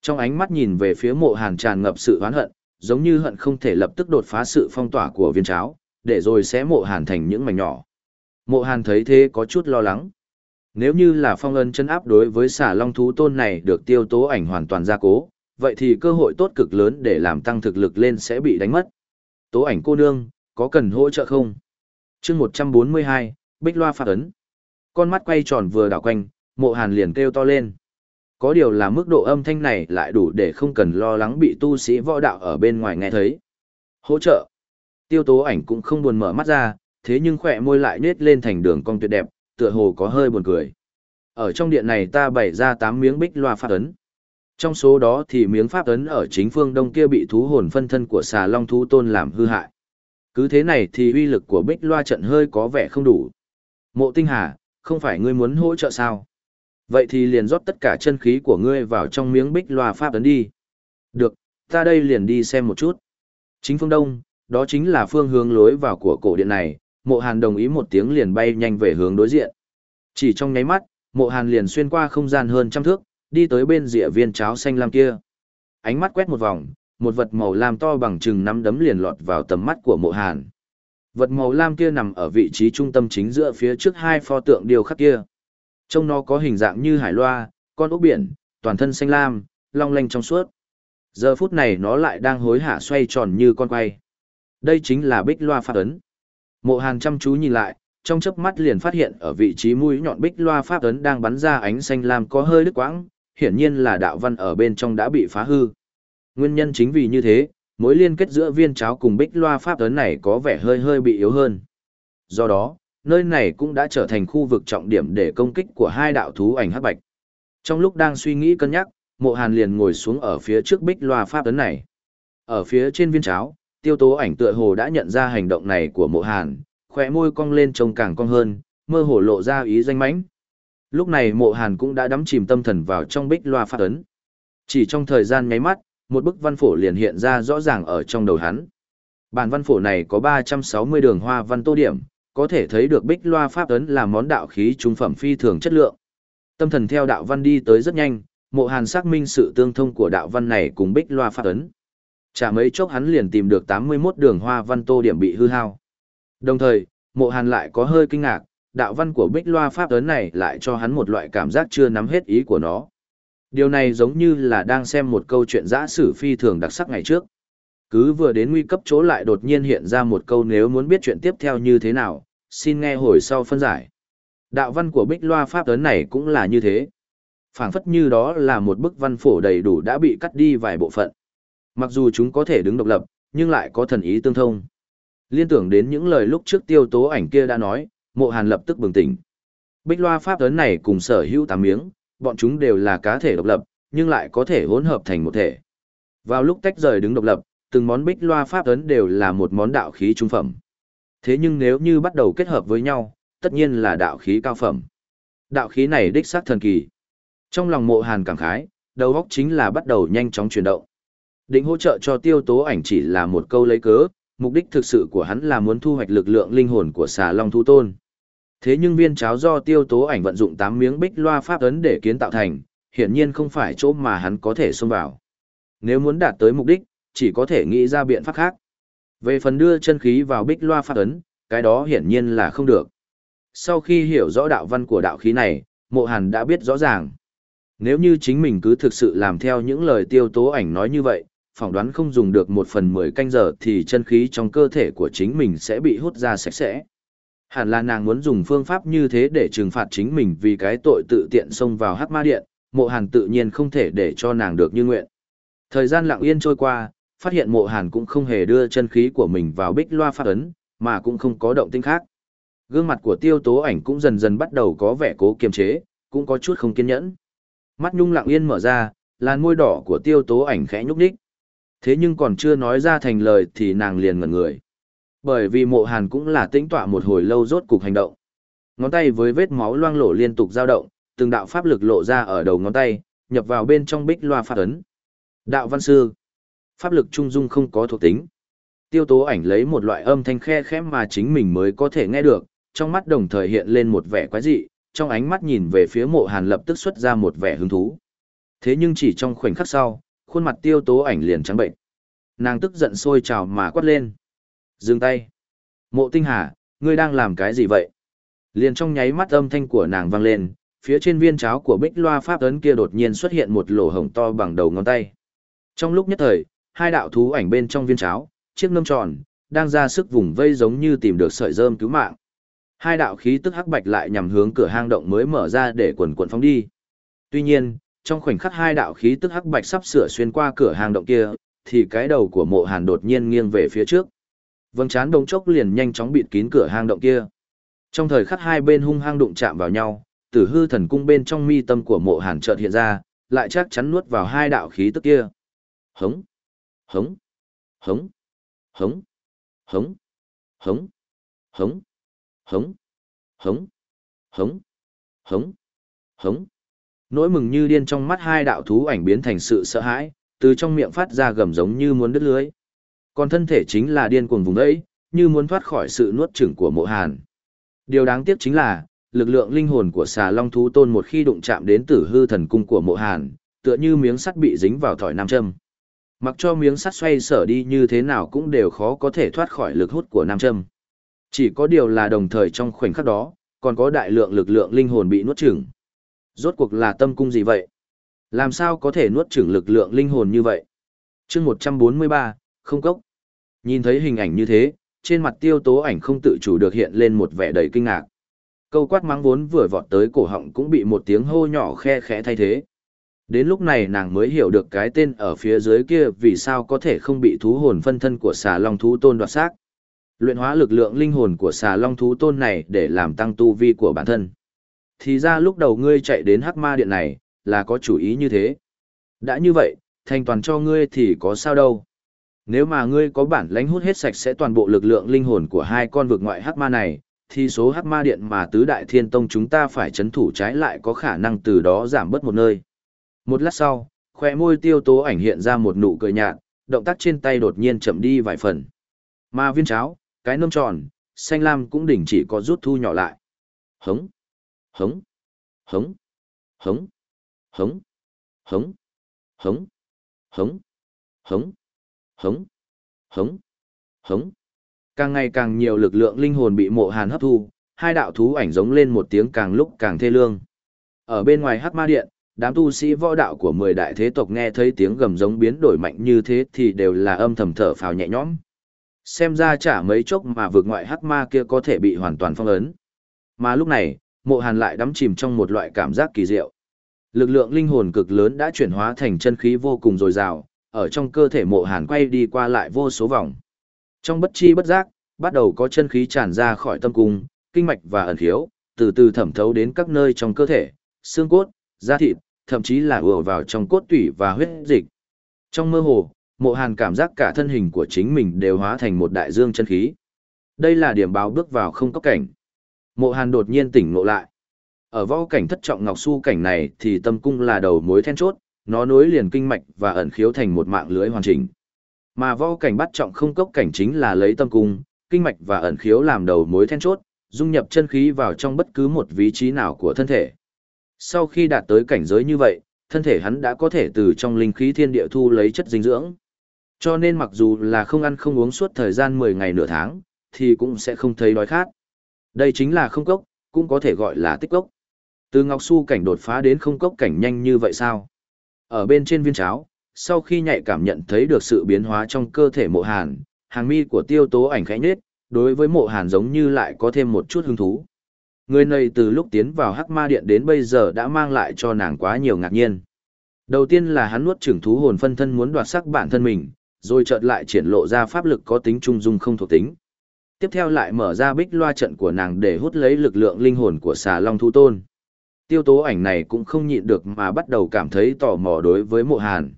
Trong ánh mắt nhìn về phía mộ hàn tràn ngập sự oán hận, giống như hận không thể lập tức đột phá sự phong tỏa của viên cháo, để rồi sẽ mộ hàn thành những mảnh nhỏ. Mộ hàn thấy thế có chút lo lắng. Nếu như là phong ân chân áp đối với xà long thú tôn này được tiêu tố ảnh hoàn toàn gia cố, vậy thì cơ hội tốt cực lớn để làm tăng thực lực lên sẽ bị đánh mất. Tố ảnh cô nương, có cần hỗ trợ không? chương 142, Bích Loa phạt ấn. Con mắt quay tròn vừa đảo quanh, mộ hàn liền kêu to lên. Có điều là mức độ âm thanh này lại đủ để không cần lo lắng bị tu sĩ võ đạo ở bên ngoài nghe thấy. Hỗ trợ. Tiêu tố ảnh cũng không buồn mở mắt ra, thế nhưng khỏe môi lại nết lên thành đường cong tuyệt đẹp, tựa hồ có hơi buồn cười. Ở trong điện này ta bày ra 8 miếng bích loa pháp ấn. Trong số đó thì miếng pháp ấn ở chính phương đông kia bị thú hồn phân thân của xà long thú tôn làm hư hại. Cứ thế này thì uy lực của bích loa trận hơi có vẻ không đủ. Mộ tinh hà, không phải ngươi muốn hỗ trợ sao? Vậy thì liền rót tất cả chân khí của ngươi vào trong miếng bích loa pháp ấn đi. Được, ta đây liền đi xem một chút. Chính phương đông, đó chính là phương hướng lối vào của cổ điện này, mộ hàn đồng ý một tiếng liền bay nhanh về hướng đối diện. Chỉ trong nháy mắt, mộ hàn liền xuyên qua không gian hơn trăm thước, đi tới bên rìa viên cháo xanh lam kia. Ánh mắt quét một vòng, một vật màu lam to bằng chừng nắm đấm liền lọt vào tầm mắt của mộ hàn. Vật màu lam kia nằm ở vị trí trung tâm chính giữa phía trước hai pho tượng điêu khắc kia. Trông nó có hình dạng như hải loa, con ốc biển, toàn thân xanh lam, long lanh trong suốt. Giờ phút này nó lại đang hối hả xoay tròn như con quay. Đây chính là bích loa pháp ấn. Mộ hàn chăm chú nhìn lại, trong chớp mắt liền phát hiện ở vị trí mũi nhọn bích loa pháp ấn đang bắn ra ánh xanh lam có hơi đứt quãng, hiển nhiên là đạo văn ở bên trong đã bị phá hư. Nguyên nhân chính vì như thế, mối liên kết giữa viên cháo cùng bích loa pháp ấn này có vẻ hơi hơi bị yếu hơn. Do đó, nơi này cũng đã trở thành khu vực trọng điểm để công kích của hai đạo thú ảnh hắc bạch. Trong lúc đang suy nghĩ cân nhắc, mộ hàn liền ngồi xuống ở phía trước bích loa pháp ấn này. Ở phía trên viên cháo, tiêu tố ảnh tựa hồ đã nhận ra hành động này của mộ hàn, khỏe môi cong lên trông càng cong hơn, mơ hồ lộ ra ý danh mãnh. Lúc này mộ hàn cũng đã đắm chìm tâm thần vào trong bích loa pháp ấn. Chỉ trong thời gian nháy mắt, một bức văn phổ liền hiện ra rõ ràng ở trong đầu hắn. Bản văn phổ này có 360 đường hoa văn tô điểm, có thể thấy được bích loa pháp ấn là món đạo khí trung phẩm phi thường chất lượng. Tâm thần theo đạo văn đi tới rất nhanh, mộ hàn xác minh sự tương thông của đạo văn này cùng bích loa pháp ấn. Chả mấy chốc hắn liền tìm được 81 đường hoa văn tô điểm bị hư hao. Đồng thời, mộ hàn lại có hơi kinh ngạc, đạo văn của bích loa pháp ấn này lại cho hắn một loại cảm giác chưa nắm hết ý của nó. Điều này giống như là đang xem một câu chuyện giã sử phi thường đặc sắc ngày trước. Cứ vừa đến nguy cấp chỗ lại đột nhiên hiện ra một câu nếu muốn biết chuyện tiếp theo như thế nào, xin nghe hồi sau phân giải. Đạo văn của bích loa pháp ấn này cũng là như thế. phảng phất như đó là một bức văn phổ đầy đủ đã bị cắt đi vài bộ phận. Mặc dù chúng có thể đứng độc lập, nhưng lại có thần ý tương thông. Liên tưởng đến những lời lúc trước tiêu tố ảnh kia đã nói, mộ hàn lập tức bừng tỉnh. Bích loa pháp ấn này cùng sở hữu tám miếng, bọn chúng đều là cá thể độc lập, nhưng lại có thể hỗn hợp thành một thể. Vào lúc tách rời đứng độc lập, từng món bích loa pháp ấn đều là một món đạo khí trung phẩm. Thế nhưng nếu như bắt đầu kết hợp với nhau, tất nhiên là đạo khí cao phẩm. Đạo khí này đích xác thần kỳ. Trong lòng mộ hàn cảm khái, đầu óc chính là bắt đầu nhanh chóng chuyển động. Định hỗ trợ cho tiêu tố ảnh chỉ là một câu lấy cớ, mục đích thực sự của hắn là muốn thu hoạch lực lượng linh hồn của xà long thú tôn. Thế nhưng viên cháo do tiêu tố ảnh vận dụng 8 miếng bích loa pháp ấn để kiến tạo thành, hiển nhiên không phải chỗ mà hắn có thể xông vào. Nếu muốn đạt tới mục đích, chỉ có thể nghĩ ra biện pháp khác. Về phần đưa chân khí vào bích loa phát ấn, cái đó hiển nhiên là không được. Sau khi hiểu rõ đạo văn của đạo khí này, mộ hàn đã biết rõ ràng. Nếu như chính mình cứ thực sự làm theo những lời tiêu tố ảnh nói như vậy, phỏng đoán không dùng được một phần mười canh giờ thì chân khí trong cơ thể của chính mình sẽ bị hút ra sạch sẽ. Hẳn là nàng muốn dùng phương pháp như thế để trừng phạt chính mình vì cái tội tự tiện xông vào hắc ma điện, mộ hàn tự nhiên không thể để cho nàng được như nguyện. Thời gian lặng yên trôi qua, phát hiện mộ hàn cũng không hề đưa chân khí của mình vào bích loa phát ấn, mà cũng không có động tinh khác. Gương mặt của tiêu tố ảnh cũng dần dần bắt đầu có vẻ cố kiềm chế, cũng có chút không kiên nhẫn. Mắt nhung lặng yên mở ra, làn môi đỏ của tiêu tố ảnh khẽ nhúc nhích. Thế nhưng còn chưa nói ra thành lời thì nàng liền ngẩn người. Bởi vì mộ hàn cũng là tĩnh tọa một hồi lâu rốt cục hành động. Ngón tay với vết máu loang lổ liên tục dao động, từng đạo pháp lực lộ ra ở đầu ngón tay, nhập vào bên trong bích loa phát ấn. Đạo văn sư. Pháp lực trung dung không có thuộc tính. Tiêu tố ảnh lấy một loại âm thanh khe khẽ mà chính mình mới có thể nghe được, trong mắt đồng thời hiện lên một vẻ quái dị, trong ánh mắt nhìn về phía mộ hàn lập tức xuất ra một vẻ hứng thú. Thế nhưng chỉ trong khoảnh khắc sau, khuôn mặt tiêu tố ảnh liền trắng bệnh. Nàng tức giận sôi trào mà quát lên. Dừng tay. Mộ tinh hà, ngươi đang làm cái gì vậy? Liền trong nháy mắt âm thanh của nàng vang lên, phía trên viên cháo của bích loa pháp ấn kia đột nhiên xuất hiện một lỗ hổng to bằng đầu ngón tay. Trong lúc nhất thời, hai đạo thú ảnh bên trong viên cháo, chiếc nâm tròn, đang ra sức vùng vây giống như tìm được sợi rơm cứu mạng. Hai đạo khí tức hắc bạch lại nhằm hướng cửa hang động mới mở ra để quần quần phóng đi. Tuy nhiên, trong khoảnh khắc hai đạo khí tức hắc bạch sắp sửa xuyên qua cửa hang động kia, thì cái đầu của mộ hàn đột nhiên nghiêng về phía trước. Vâng chán đông chốc liền nhanh chóng bịt kín cửa hang động kia. Trong thời khắc hai bên hung hang đụng chạm vào nhau, tử hư thần cung bên trong mi tâm của mộ hàn chợt hiện ra, lại chắc chắn nuốt vào hai đạo khí tức kia. Hống, hống, hống, hống, hống, hống, hống, hống, hống, hống, hống, hống. Nỗi mừng như điên trong mắt hai đạo thú ảnh biến thành sự sợ hãi, từ trong miệng phát ra gầm giống như muốn đứt lưới. Còn thân thể chính là điên cuồng vùng đấy, như muốn thoát khỏi sự nuốt chửng của mộ hàn. Điều đáng tiếc chính là, lực lượng linh hồn của xà long thú tôn một khi đụng chạm đến tử hư thần cung của mộ hàn, tựa như miếng sắt bị dính vào thỏi nam châm. Mặc cho miếng sắt xoay sở đi như thế nào cũng đều khó có thể thoát khỏi lực hút của nam châm. Chỉ có điều là đồng thời trong khoảnh khắc đó, còn có đại lượng lực lượng linh hồn bị nuốt chửng. Rốt cuộc là tâm cung gì vậy? Làm sao có thể nuốt chửng lực lượng linh hồn như vậy? chương 143, không cốc. Nhìn thấy hình ảnh như thế, trên mặt tiêu tố ảnh không tự chủ được hiện lên một vẻ đầy kinh ngạc. Câu quát mắng vốn vừa vọt tới cổ họng cũng bị một tiếng hô nhỏ khe khẽ thay thế. Đến lúc này nàng mới hiểu được cái tên ở phía dưới kia vì sao có thể không bị thú hồn phân thân của xà long thú tôn đoạt xác. Luyện hóa lực lượng linh hồn của xà long thú tôn này để làm tăng tu vi của bản thân. Thì ra lúc đầu ngươi chạy đến hắc ma điện này, là có chủ ý như thế. Đã như vậy, thành toàn cho ngươi thì có sao đâu. Nếu mà ngươi có bản lãnh hút hết sạch sẽ toàn bộ lực lượng linh hồn của hai con vực ngoại hắc ma này, thì số hắc ma điện mà tứ đại thiên tông chúng ta phải chấn thủ trái lại có khả năng từ đó giảm bớt một nơi. Một lát sau, khoe môi tiêu tố ảnh hiện ra một nụ cười nhạt, động tác trên tay đột nhiên chậm đi vài phần. Mà viên cháo, cái nôm tròn, xanh lam cũng đỉnh chỉ có rút thu nhỏ lại. Hống, hống, hống, hống, hống, hống, hống, hống, hống, hống, hống, hống. Càng ngày càng nhiều lực lượng linh hồn bị mộ hàn hấp thu, hai đạo thú ảnh giống lên một tiếng càng lúc càng thê lương. Ở bên ngoài hắc ma điện, đám tu sĩ võ đạo của mười đại thế tộc nghe thấy tiếng gầm giống biến đổi mạnh như thế thì đều là âm thầm thở phào nhẹ nhõm. Xem ra chả mấy chốc mà vượt ngoại hắc ma kia có thể bị hoàn toàn phong ấn. Mà lúc này, mộ hàn lại đắm chìm trong một loại cảm giác kỳ diệu. Lực lượng linh hồn cực lớn đã chuyển hóa thành chân khí vô cùng dồi dào, ở trong cơ thể mộ hàn quay đi qua lại vô số vòng. Trong bất chi bất giác, bắt đầu có chân khí tràn ra khỏi tâm cung, kinh mạch và ẩn khiếu, từ từ thẩm thấu đến các nơi trong cơ thể, xương cốt, da thịt, thậm chí là ùa vào trong cốt tủy và huyết dịch. Trong mơ hồ, mộ hàn cảm giác cả thân hình của chính mình đều hóa thành một đại dương chân khí. Đây là điểm báo bước vào không có cảnh. Mộ hàn đột nhiên tỉnh ngộ lại. Ở võ cảnh thất trọng ngọc su cảnh này thì tâm cung là đầu mối then chốt, nó nối liền kinh mạch và ẩn khiếu thành một mạng lưới hoàn chỉnh. Mà võ cảnh bắt trọng không cốc cảnh chính là lấy tâm cung, kinh mạch và ẩn khiếu làm đầu mối then chốt, dung nhập chân khí vào trong bất cứ một vị trí nào của thân thể. Sau khi đạt tới cảnh giới như vậy, thân thể hắn đã có thể từ trong linh khí thiên địa thu lấy chất dinh dưỡng. Cho nên mặc dù là không ăn không uống suốt thời gian 10 ngày nửa tháng, thì cũng sẽ không thấy đói khát. Đây chính là không cốc, cũng có thể gọi là tích cốc. Từ Ngọc Su cảnh đột phá đến không cốc cảnh nhanh như vậy sao? Ở bên trên viên cháo, sau khi nhạy cảm nhận thấy được sự biến hóa trong cơ thể mộ hàn, hàng mi của tiêu tố ảnh khẽ nhết, đối với mộ hàn giống như lại có thêm một chút hứng thú. Người này từ lúc tiến vào hắc ma điện đến bây giờ đã mang lại cho nàng quá nhiều ngạc nhiên. Đầu tiên là hắn nuốt trưởng thú hồn phân thân muốn đoạt sắc bản thân mình, rồi chợt lại triển lộ ra pháp lực có tính trung dung không thuộc tính. Tiếp theo lại mở ra bích loa trận của nàng để hút lấy lực lượng linh hồn của xà long Thu tôn. Tiêu tố ảnh này cũng không nhịn được mà bắt đầu cảm thấy tò mò đối với mộ hàn.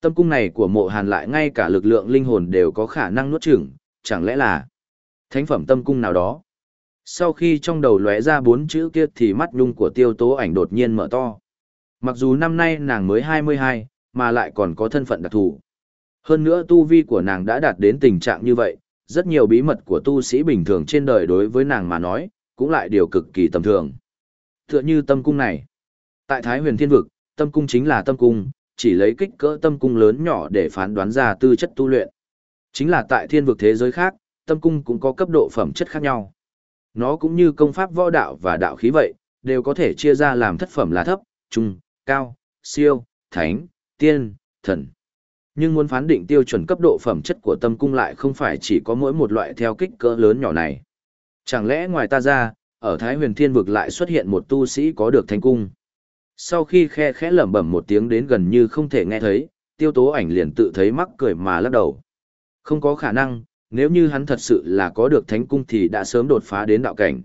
Tâm cung này của mộ hàn lại ngay cả lực lượng linh hồn đều có khả năng nuốt chửng, chẳng lẽ là thánh phẩm tâm cung nào đó. Sau khi trong đầu lóe ra bốn chữ kia thì mắt nhung của tiêu tố ảnh đột nhiên mở to. Mặc dù năm nay nàng mới 22, mà lại còn có thân phận đặc thù. Hơn nữa tu vi của nàng đã đạt đến tình trạng như vậy, rất nhiều bí mật của tu sĩ bình thường trên đời đối với nàng mà nói, cũng lại điều cực kỳ tầm thường. Tựa như tâm cung này. Tại Thái huyền thiên vực, tâm cung chính là tâm cung, chỉ lấy kích cỡ tâm cung lớn nhỏ để phán đoán ra tư chất tu luyện. Chính là tại thiên vực thế giới khác, tâm cung cũng có cấp độ phẩm chất khác nhau. Nó cũng như công pháp võ đạo và đạo khí vậy, đều có thể chia ra làm thất phẩm là thấp, trung, cao, siêu, thánh, tiên, thần. Nhưng muốn phán định tiêu chuẩn cấp độ phẩm chất của tâm cung lại không phải chỉ có mỗi một loại theo kích cỡ lớn nhỏ này. Chẳng lẽ ngoài ta ra, ở Thái huyền thiên vực lại xuất hiện một tu sĩ có được thánh cung. Sau khi khe khẽ lẩm bẩm một tiếng đến gần như không thể nghe thấy, tiêu tố ảnh liền tự thấy mắc cười mà lắc đầu. Không có khả năng, nếu như hắn thật sự là có được thánh cung thì đã sớm đột phá đến đạo cảnh.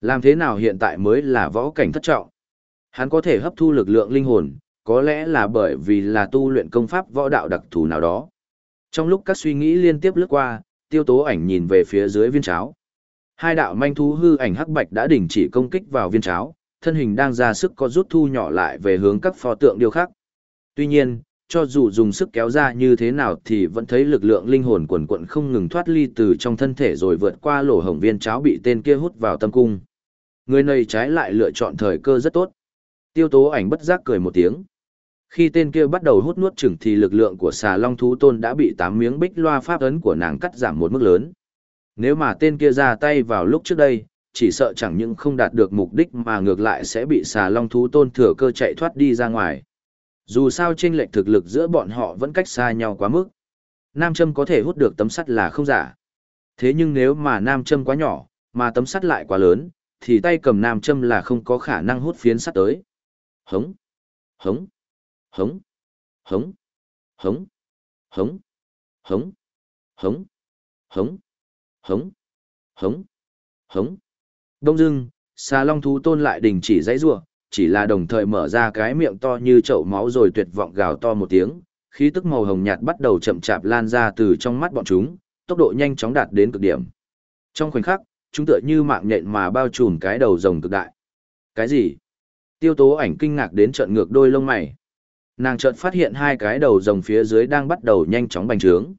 Làm thế nào hiện tại mới là võ cảnh thất trọng? Hắn có thể hấp thu lực lượng linh hồn, có lẽ là bởi vì là tu luyện công pháp võ đạo đặc thù nào đó. Trong lúc các suy nghĩ liên tiếp lướt qua, tiêu tố ảnh nhìn về phía dưới viên cháo. Hai đạo manh thú hư ảnh hắc bạch đã đình chỉ công kích vào viên cháo, thân hình đang ra sức có rút thu nhỏ lại về hướng các pho tượng điêu khắc. Tuy nhiên, cho dù dùng sức kéo ra như thế nào thì vẫn thấy lực lượng linh hồn quần quận không ngừng thoát ly từ trong thân thể rồi vượt qua lỗ hổng viên cháo bị tên kia hút vào tâm cung. Người này trái lại lựa chọn thời cơ rất tốt. Tiêu tố ảnh bất giác cười một tiếng. Khi tên kia bắt đầu hút nuốt chừng thì lực lượng của xà long thú tôn đã bị tám miếng bích loa pháp ấn của nàng cắt giảm một mức lớn. Nếu mà tên kia ra tay vào lúc trước đây, chỉ sợ chẳng những không đạt được mục đích mà ngược lại sẽ bị xà long thú tôn thừa cơ chạy thoát đi ra ngoài. Dù sao chênh lệch thực lực giữa bọn họ vẫn cách xa nhau quá mức. Nam châm có thể hút được tấm sắt là không giả. Thế nhưng nếu mà nam châm quá nhỏ, mà tấm sắt lại quá lớn, thì tay cầm nam châm là không có khả năng hút phiến sắt tới. Hống, hống, hống, hống, hống, hống, hống, hống, hống, hống, hống, hống. Đông dưng, xà long thú tôn lại đình chỉ dãy rủa chỉ là đồng thời mở ra cái miệng to như chậu máu rồi tuyệt vọng gào to một tiếng, khí tức màu hồng nhạt bắt đầu chậm chạp lan ra từ trong mắt bọn chúng, tốc độ nhanh chóng đạt đến cực điểm. Trong khoảnh khắc, chúng tựa như mạng nhện mà bao trùm cái đầu rồng cực đại. Cái gì? Tiêu tố ảnh kinh ngạc đến trợn ngược đôi lông mày. Nàng chợt phát hiện hai cái đầu rồng phía dưới đang bắt đầu nhanh chóng bành trướng.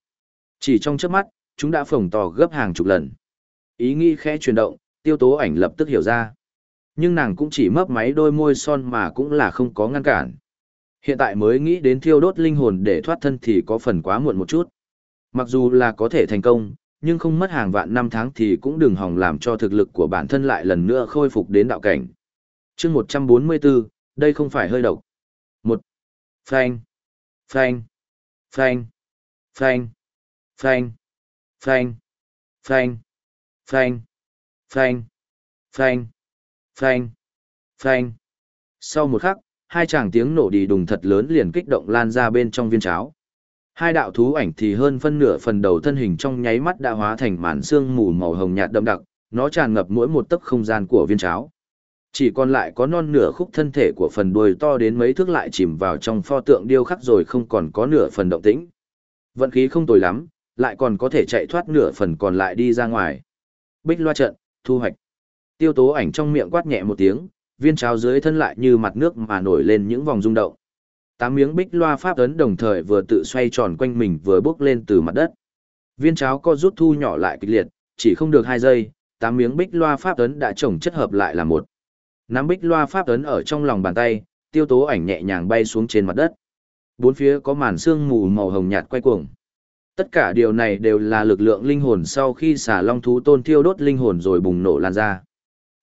Chỉ trong chớp mắt, chúng đã phồng to gấp hàng chục lần. Ý nghĩ khẽ chuyển động, tiêu tố ảnh lập tức hiểu ra. Nhưng nàng cũng chỉ mấp máy đôi môi son mà cũng là không có ngăn cản. Hiện tại mới nghĩ đến thiêu đốt linh hồn để thoát thân thì có phần quá muộn một chút. Mặc dù là có thể thành công, nhưng không mất hàng vạn năm tháng thì cũng đừng hòng làm cho thực lực của bản thân lại lần nữa khôi phục đến đạo cảnh. chương 144, đây không phải hơi độc. một Frank. Frank. Frank. Frank. Frank. Frank. Frank. Frank. Frank. Frank. Phanh. Phanh. Sau một khắc, hai chàng tiếng nổ đi đùng thật lớn liền kích động lan ra bên trong viên cháo. Hai đạo thú ảnh thì hơn phân nửa phần đầu thân hình trong nháy mắt đã hóa thành màn xương mù màu hồng nhạt đậm đặc, nó tràn ngập mỗi một tấc không gian của viên cháo. Chỉ còn lại có non nửa khúc thân thể của phần đuôi to đến mấy thước lại chìm vào trong pho tượng điêu khắc rồi không còn có nửa phần động tĩnh. Vận khí không tồi lắm, lại còn có thể chạy thoát nửa phần còn lại đi ra ngoài. Bích loa trận, thu hoạch. Tiêu tố ảnh trong miệng quát nhẹ một tiếng, viên cháo dưới thân lại như mặt nước mà nổi lên những vòng rung động. Tám miếng bích loa pháp ấn đồng thời vừa tự xoay tròn quanh mình vừa bước lên từ mặt đất. Viên cháo co rút thu nhỏ lại kịch liệt, chỉ không được hai giây, tám miếng bích loa pháp ấn đã chồng chất hợp lại là một. Nắm bích loa pháp ấn ở trong lòng bàn tay, tiêu tố ảnh nhẹ nhàng bay xuống trên mặt đất. Bốn phía có màn sương mù màu hồng nhạt quay cuồng. Tất cả điều này đều là lực lượng linh hồn sau khi xả long thú tôn tiêu đốt linh hồn rồi bùng nổ lan ra.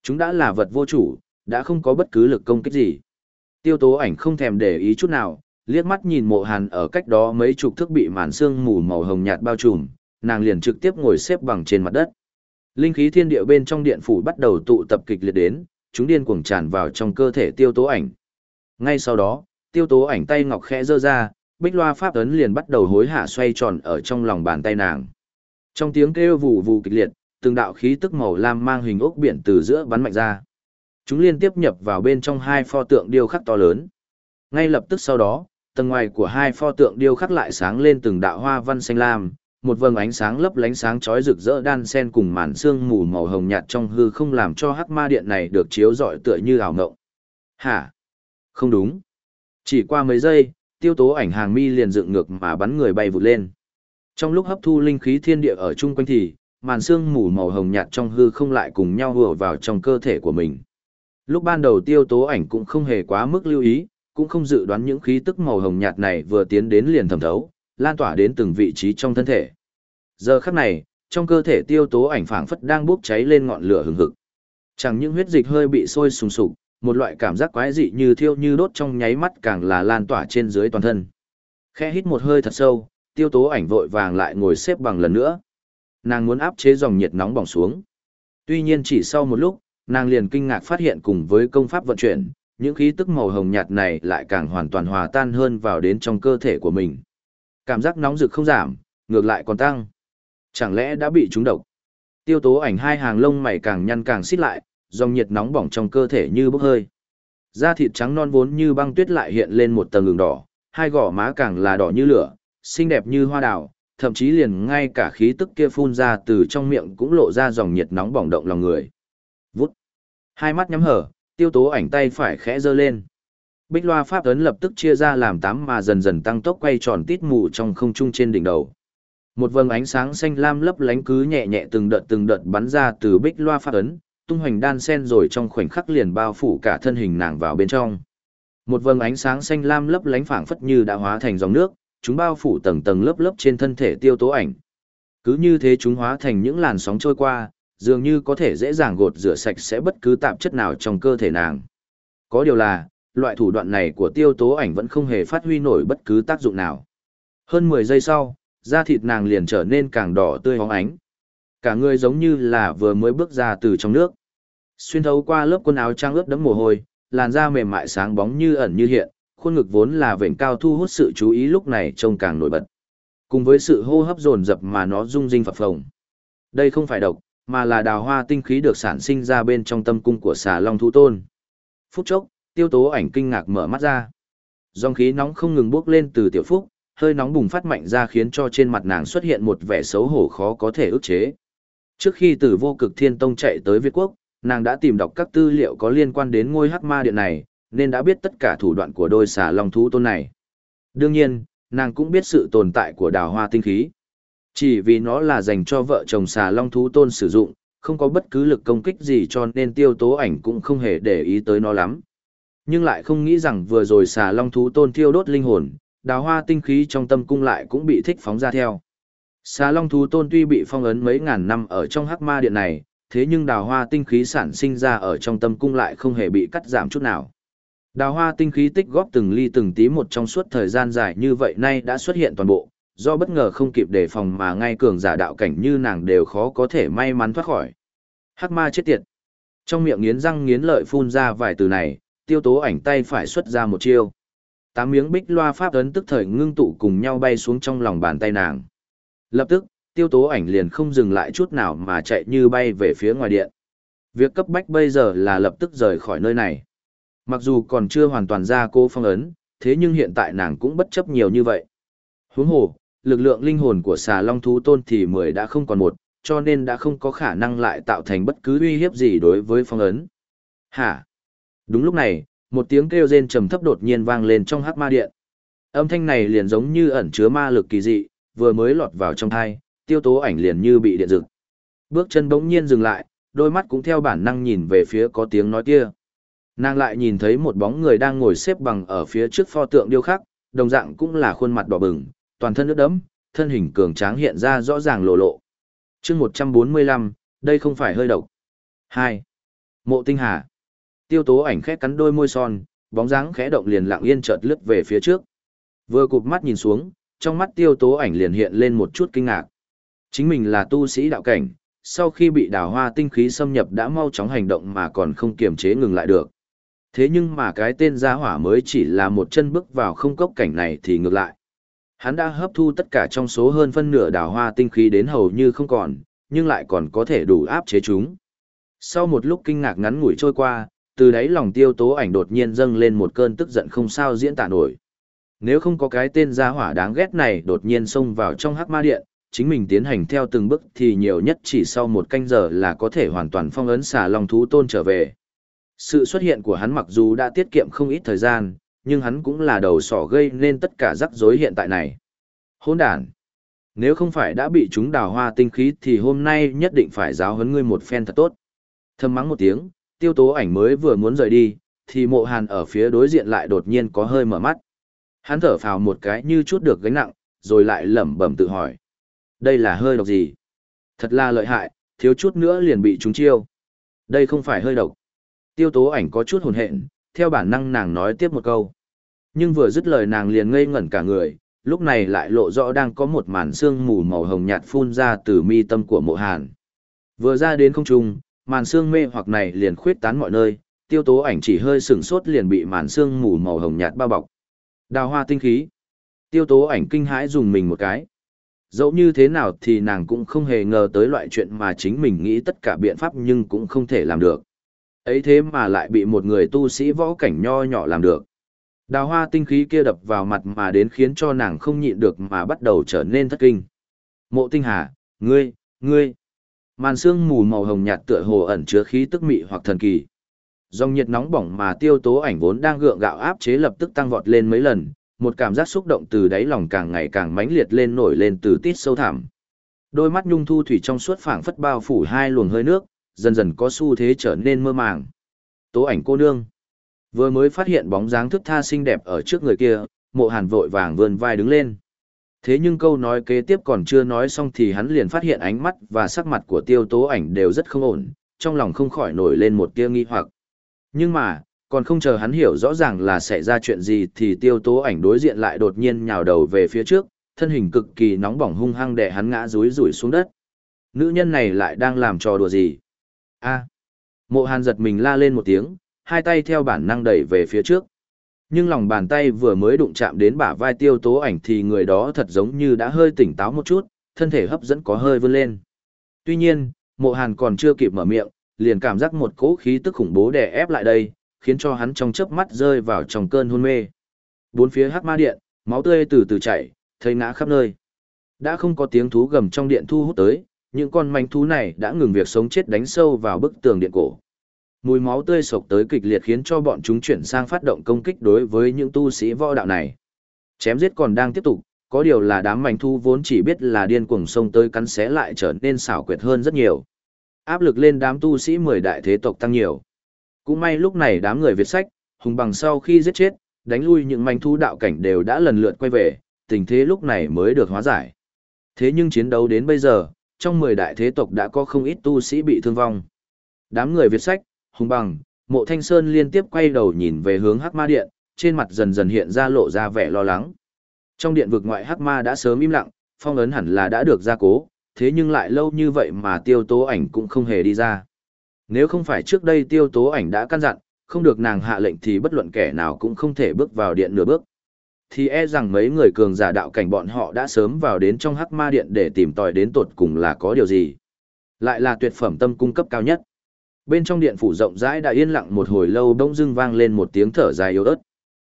Chúng đã là vật vô chủ, đã không có bất cứ lực công kích gì. Tiêu tố ảnh không thèm để ý chút nào, liếc mắt nhìn mộ hàn ở cách đó mấy chục thước bị màn sương mù màu hồng nhạt bao trùm, nàng liền trực tiếp ngồi xếp bằng trên mặt đất. Linh khí thiên địa bên trong điện phủ bắt đầu tụ tập kịch liệt đến, chúng điên cuồng tràn vào trong cơ thể tiêu tố ảnh. Ngay sau đó, tiêu tố ảnh tay ngọc khẽ giơ ra, bích loa pháp ấn liền bắt đầu hối hả xoay tròn ở trong lòng bàn tay nàng. Trong tiếng kêu vù vù kịch liệt, từng đạo khí tức màu lam mang hình ốc biển từ giữa bắn mạnh ra. Chúng liên tiếp nhập vào bên trong hai pho tượng điêu khắc to lớn. Ngay lập tức sau đó, tầng ngoài của hai pho tượng điêu khắc lại sáng lên từng đạo hoa văn xanh lam, một vầng ánh sáng lấp lánh sáng chói rực rỡ đan xen cùng màn sương mù màu hồng nhạt trong hư không làm cho hắc ma điện này được chiếu rọi tựa như ảo ngộng. Hả? Không đúng. Chỉ qua mấy giây, tiêu tố ảnh hàng mi liền dựng ngược mà bắn người bay vụt lên. Trong lúc hấp thu linh khí thiên địa ở chung quanh thì, màn sương mù màu hồng nhạt trong hư không lại cùng nhau hùa vào trong cơ thể của mình. Lúc ban đầu tiêu tố ảnh cũng không hề quá mức lưu ý, cũng không dự đoán những khí tức màu hồng nhạt này vừa tiến đến liền thẩm thấu, lan tỏa đến từng vị trí trong thân thể. Giờ khắc này, trong cơ thể tiêu tố ảnh phảng phất đang bốc cháy lên ngọn lửa hừng hực. Chẳng những huyết dịch hơi bị sôi sùng sục, một loại cảm giác quái dị như thiêu như đốt trong nháy mắt càng là lan tỏa trên dưới toàn thân. Khẽ hít một hơi thật sâu, tiêu tố ảnh vội vàng lại ngồi xếp bằng lần nữa. Nàng muốn áp chế dòng nhiệt nóng bỏng xuống. Tuy nhiên chỉ sau một lúc, nàng liền kinh ngạc phát hiện cùng với công pháp vận chuyển, những khí tức màu hồng nhạt này lại càng hoàn toàn hòa tan hơn vào đến trong cơ thể của mình. Cảm giác nóng rực không giảm, ngược lại còn tăng. Chẳng lẽ đã bị trúng độc? Tiêu tố ảnh hai hàng lông mày càng nhăn càng xít lại, dòng nhiệt nóng bỏng trong cơ thể như bốc hơi. Da thịt trắng non vốn như băng tuyết lại hiện lên một tầng đường đỏ, hai gò má càng là đỏ như lửa, xinh đẹp như hoa đào, thậm chí liền ngay cả khí tức kia phun ra từ trong miệng cũng lộ ra dòng nhiệt nóng bỏng động lòng người. Vút. Hai mắt nhắm hở, tiêu tố ảnh tay phải khẽ giơ lên. Bích loa pháp ấn lập tức chia ra làm tám mà dần dần tăng tốc quay tròn tít mù trong không trung trên đỉnh đầu. Một vầng ánh sáng xanh lam lấp lánh cứ nhẹ nhẹ từng đợt từng đợt bắn ra từ bích loa pháp ấn, tung hoành đan sen rồi trong khoảnh khắc liền bao phủ cả thân hình nàng vào bên trong. Một vầng ánh sáng xanh lam lấp lánh phảng phất như đã hóa thành dòng nước, chúng bao phủ tầng tầng lớp lớp trên thân thể tiêu tố ảnh. Cứ như thế chúng hóa thành những làn sóng trôi qua, dường như có thể dễ dàng gột rửa sạch sẽ bất cứ tạp chất nào trong cơ thể nàng. Có điều là, loại thủ đoạn này của tiêu tố ảnh vẫn không hề phát huy nổi bất cứ tác dụng nào. Hơn 10 giây sau, da thịt nàng liền trở nên càng đỏ tươi hóng ánh. Cả người giống như là vừa mới bước ra từ trong nước. Xuyên thấu qua lớp quần áo trang ướt đẫm mồ hôi, làn da mềm mại sáng bóng như ẩn như hiện, khuôn ngực vốn là vểnh cao thu hút sự chú ý lúc này trông càng nổi bật. Cùng với sự hô hấp dồn dập mà nó rung rinh phập phồng. Đây không phải độc, mà là đào hoa tinh khí được sản sinh ra bên trong tâm cung của xà long thú tôn. Phút chốc, tiêu tố ảnh kinh ngạc mở mắt ra. Dòng khí nóng không ngừng bốc lên từ tiểu phúc, hơi nóng bùng phát mạnh ra khiến cho trên mặt nàng xuất hiện một vẻ xấu hổ khó có thể ức chế. Trước khi từ vô cực thiên tông chạy tới Việt Quốc, nàng đã tìm đọc các tư liệu có liên quan đến ngôi hắc ma điện này, nên đã biết tất cả thủ đoạn của đôi xà long thú tôn này. Đương nhiên, nàng cũng biết sự tồn tại của đào hoa tinh khí. Chỉ vì nó là dành cho vợ chồng xà long thú tôn sử dụng, không có bất cứ lực công kích gì cho nên tiêu tố ảnh cũng không hề để ý tới nó lắm. Nhưng lại không nghĩ rằng vừa rồi xà long thú tôn thiêu đốt linh hồn, đào hoa tinh khí trong tâm cung lại cũng bị thích phóng ra theo. Xà long thú tôn tuy bị phong ấn mấy ngàn năm ở trong hắc ma điện này, thế nhưng đào hoa tinh khí sản sinh ra ở trong tâm cung lại không hề bị cắt giảm chút nào. Đào hoa tinh khí tích góp từng ly từng tí một trong suốt thời gian dài như vậy nay đã xuất hiện toàn bộ, do bất ngờ không kịp đề phòng mà ngay cường giả đạo cảnh như nàng đều khó có thể may mắn thoát khỏi. Hắc ma chết tiệt. Trong miệng nghiến răng nghiến lợi phun ra vài từ này, tiêu tố ảnh tay phải xuất ra một chiêu. Tám miếng bích loa pháp ấn tức thời ngưng tụ cùng nhau bay xuống trong lòng bàn tay nàng. Lập tức, tiêu tố ảnh liền không dừng lại chút nào mà chạy như bay về phía ngoài điện. Việc cấp bách bây giờ là lập tức rời khỏi nơi này. Mặc dù còn chưa hoàn toàn ra cô phong ấn, thế nhưng hiện tại nàng cũng bất chấp nhiều như vậy. Huống hồ, lực lượng linh hồn của xà long thú tôn thì mười đã không còn một, cho nên đã không có khả năng lại tạo thành bất cứ uy hiếp gì đối với phong ấn. Hả? Đúng lúc này, một tiếng kêu rên trầm thấp đột nhiên vang lên trong hắc ma điện. Âm thanh này liền giống như ẩn chứa ma lực kỳ dị, vừa mới lọt vào trong thai, tiêu tố ảnh liền như bị điện rực. Bước chân bỗng nhiên dừng lại, đôi mắt cũng theo bản năng nhìn về phía có tiếng nói kia. Nàng lại nhìn thấy một bóng người đang ngồi xếp bằng ở phía trước pho tượng điêu khắc, đồng dạng cũng là khuôn mặt đỏ bừng, toàn thân nước đẫm, thân hình cường tráng hiện ra rõ ràng lộ lộ. chương 145, đây không phải hơi độc. 2. Mộ tinh hà. Tiêu tố ảnh khẽ cắn đôi môi son, bóng dáng khẽ động liền lặng yên chợt lướt về phía trước. Vừa cụp mắt nhìn xuống, trong mắt tiêu tố ảnh liền hiện lên một chút kinh ngạc. Chính mình là tu sĩ đạo cảnh, sau khi bị đào hoa tinh khí xâm nhập đã mau chóng hành động mà còn không kiềm chế ngừng lại được. Thế nhưng mà cái tên gia hỏa mới chỉ là một chân bước vào không cốc cảnh này thì ngược lại. Hắn đã hấp thu tất cả trong số hơn phân nửa đào hoa tinh khí đến hầu như không còn, nhưng lại còn có thể đủ áp chế chúng. Sau một lúc kinh ngạc ngắn ngủi trôi qua, từ đấy lòng tiêu tố ảnh đột nhiên dâng lên một cơn tức giận không sao diễn tả nổi. Nếu không có cái tên gia hỏa đáng ghét này đột nhiên xông vào trong hắc ma điện, chính mình tiến hành theo từng bước thì nhiều nhất chỉ sau một canh giờ là có thể hoàn toàn phong ấn xà long thú tôn trở về. Sự xuất hiện của hắn mặc dù đã tiết kiệm không ít thời gian, nhưng hắn cũng là đầu sỏ gây nên tất cả rắc rối hiện tại này. Hôn đàn! Nếu không phải đã bị chúng đào hoa tinh khí thì hôm nay nhất định phải giáo huấn ngươi một phen thật tốt. Thầm mắng một tiếng, tiêu tố ảnh mới vừa muốn rời đi, thì mộ hàn ở phía đối diện lại đột nhiên có hơi mở mắt. Hắn thở phào một cái như chút được gánh nặng, rồi lại lẩm bẩm tự hỏi. Đây là hơi độc gì? Thật là lợi hại, thiếu chút nữa liền bị chúng chiêu. Đây không phải hơi độc. Tiêu tố ảnh có chút hồn hện, theo bản năng nàng nói tiếp một câu. Nhưng vừa dứt lời nàng liền ngây ngẩn cả người, lúc này lại lộ rõ đang có một màn sương mù màu hồng nhạt phun ra từ mi tâm của mộ hàn. Vừa ra đến không trung, màn sương mê hoặc này liền khuyết tán mọi nơi, tiêu tố ảnh chỉ hơi sừng sốt liền bị màn sương mù màu hồng nhạt bao bọc. Đào hoa tinh khí. Tiêu tố ảnh kinh hãi dùng mình một cái. Dẫu như thế nào thì nàng cũng không hề ngờ tới loại chuyện mà chính mình nghĩ tất cả biện pháp nhưng cũng không thể làm được. Ấy thế mà lại bị một người tu sĩ võ cảnh nho nhỏ làm được. Đào hoa tinh khí kia đập vào mặt mà đến khiến cho nàng không nhịn được mà bắt đầu trở nên thất kinh. Mộ tinh hà, ngươi, ngươi. Màn xương mù màu hồng nhạt tựa hồ ẩn chứa khí tức mị hoặc thần kỳ. Dòng nhiệt nóng bỏng mà tiêu tố ảnh vốn đang gượng gạo áp chế lập tức tăng vọt lên mấy lần, một cảm giác xúc động từ đáy lòng càng ngày càng mãnh liệt lên nổi lên từ tít sâu thẳm. Đôi mắt nhung thu thủy trong suốt phảng phất bao phủ hai luồng hơi nước, dần dần có xu thế trở nên mơ màng. Tố ảnh cô nương. Vừa mới phát hiện bóng dáng thức tha xinh đẹp ở trước người kia, mộ hàn vội vàng vươn vai đứng lên. Thế nhưng câu nói kế tiếp còn chưa nói xong thì hắn liền phát hiện ánh mắt và sắc mặt của tiêu tố ảnh đều rất không ổn, trong lòng không khỏi nổi lên một tia nghi hoặc. Nhưng mà, còn không chờ hắn hiểu rõ ràng là xảy ra chuyện gì thì tiêu tố ảnh đối diện lại đột nhiên nhào đầu về phía trước, thân hình cực kỳ nóng bỏng hung hăng để hắn ngã rúi rủi xuống đất. Nữ nhân này lại đang làm trò đùa gì? A Mộ hàn giật mình la lên một tiếng, hai tay theo bản năng đẩy về phía trước. Nhưng lòng bàn tay vừa mới đụng chạm đến bả vai tiêu tố ảnh thì người đó thật giống như đã hơi tỉnh táo một chút, thân thể hấp dẫn có hơi vươn lên. Tuy nhiên, mộ hàn còn chưa kịp mở miệng, liền cảm giác một cỗ khí tức khủng bố đè ép lại đây, khiến cho hắn trong chớp mắt rơi vào trong cơn hôn mê. Bốn phía hắc ma điện, máu tươi từ từ chảy, thấy ngã khắp nơi. Đã không có tiếng thú gầm trong điện thu hút tới, những con manh thú này đã ngừng việc sống chết đánh sâu vào bức tường điện cổ. Mùi máu tươi sộc tới kịch liệt khiến cho bọn chúng chuyển sang phát động công kích đối với những tu sĩ võ đạo này. Chém giết còn đang tiếp tục, có điều là đám manh thú vốn chỉ biết là điên cuồng sông tới cắn xé lại trở nên xảo quyệt hơn rất nhiều. Áp lực lên đám tu sĩ mười đại thế tộc tăng nhiều. Cũng may lúc này đám người Việt sách, hùng bằng sau khi giết chết, đánh lui những manh thú đạo cảnh đều đã lần lượt quay về, tình thế lúc này mới được hóa giải. Thế nhưng chiến đấu đến bây giờ, trong 10 đại thế tộc đã có không ít tu sĩ bị thương vong. Đám người Việt sách, hùng bằng, mộ thanh sơn liên tiếp quay đầu nhìn về hướng hắc ma điện, trên mặt dần dần hiện ra lộ ra vẻ lo lắng. Trong điện vực ngoại hắc ma đã sớm im lặng, phong ấn hẳn là đã được gia cố, thế nhưng lại lâu như vậy mà tiêu tố ảnh cũng không hề đi ra. Nếu không phải trước đây tiêu tố ảnh đã căn dặn, không được nàng hạ lệnh thì bất luận kẻ nào cũng không thể bước vào điện nửa bước. Thì e rằng mấy người cường giả đạo cảnh bọn họ đã sớm vào đến trong hắc ma điện để tìm tòi đến tột cùng là có điều gì. Lại là tuyệt phẩm tâm cung cấp cao nhất. Bên trong điện phủ rộng rãi đã yên lặng một hồi lâu bỗng dưng vang lên một tiếng thở dài yếu ớt.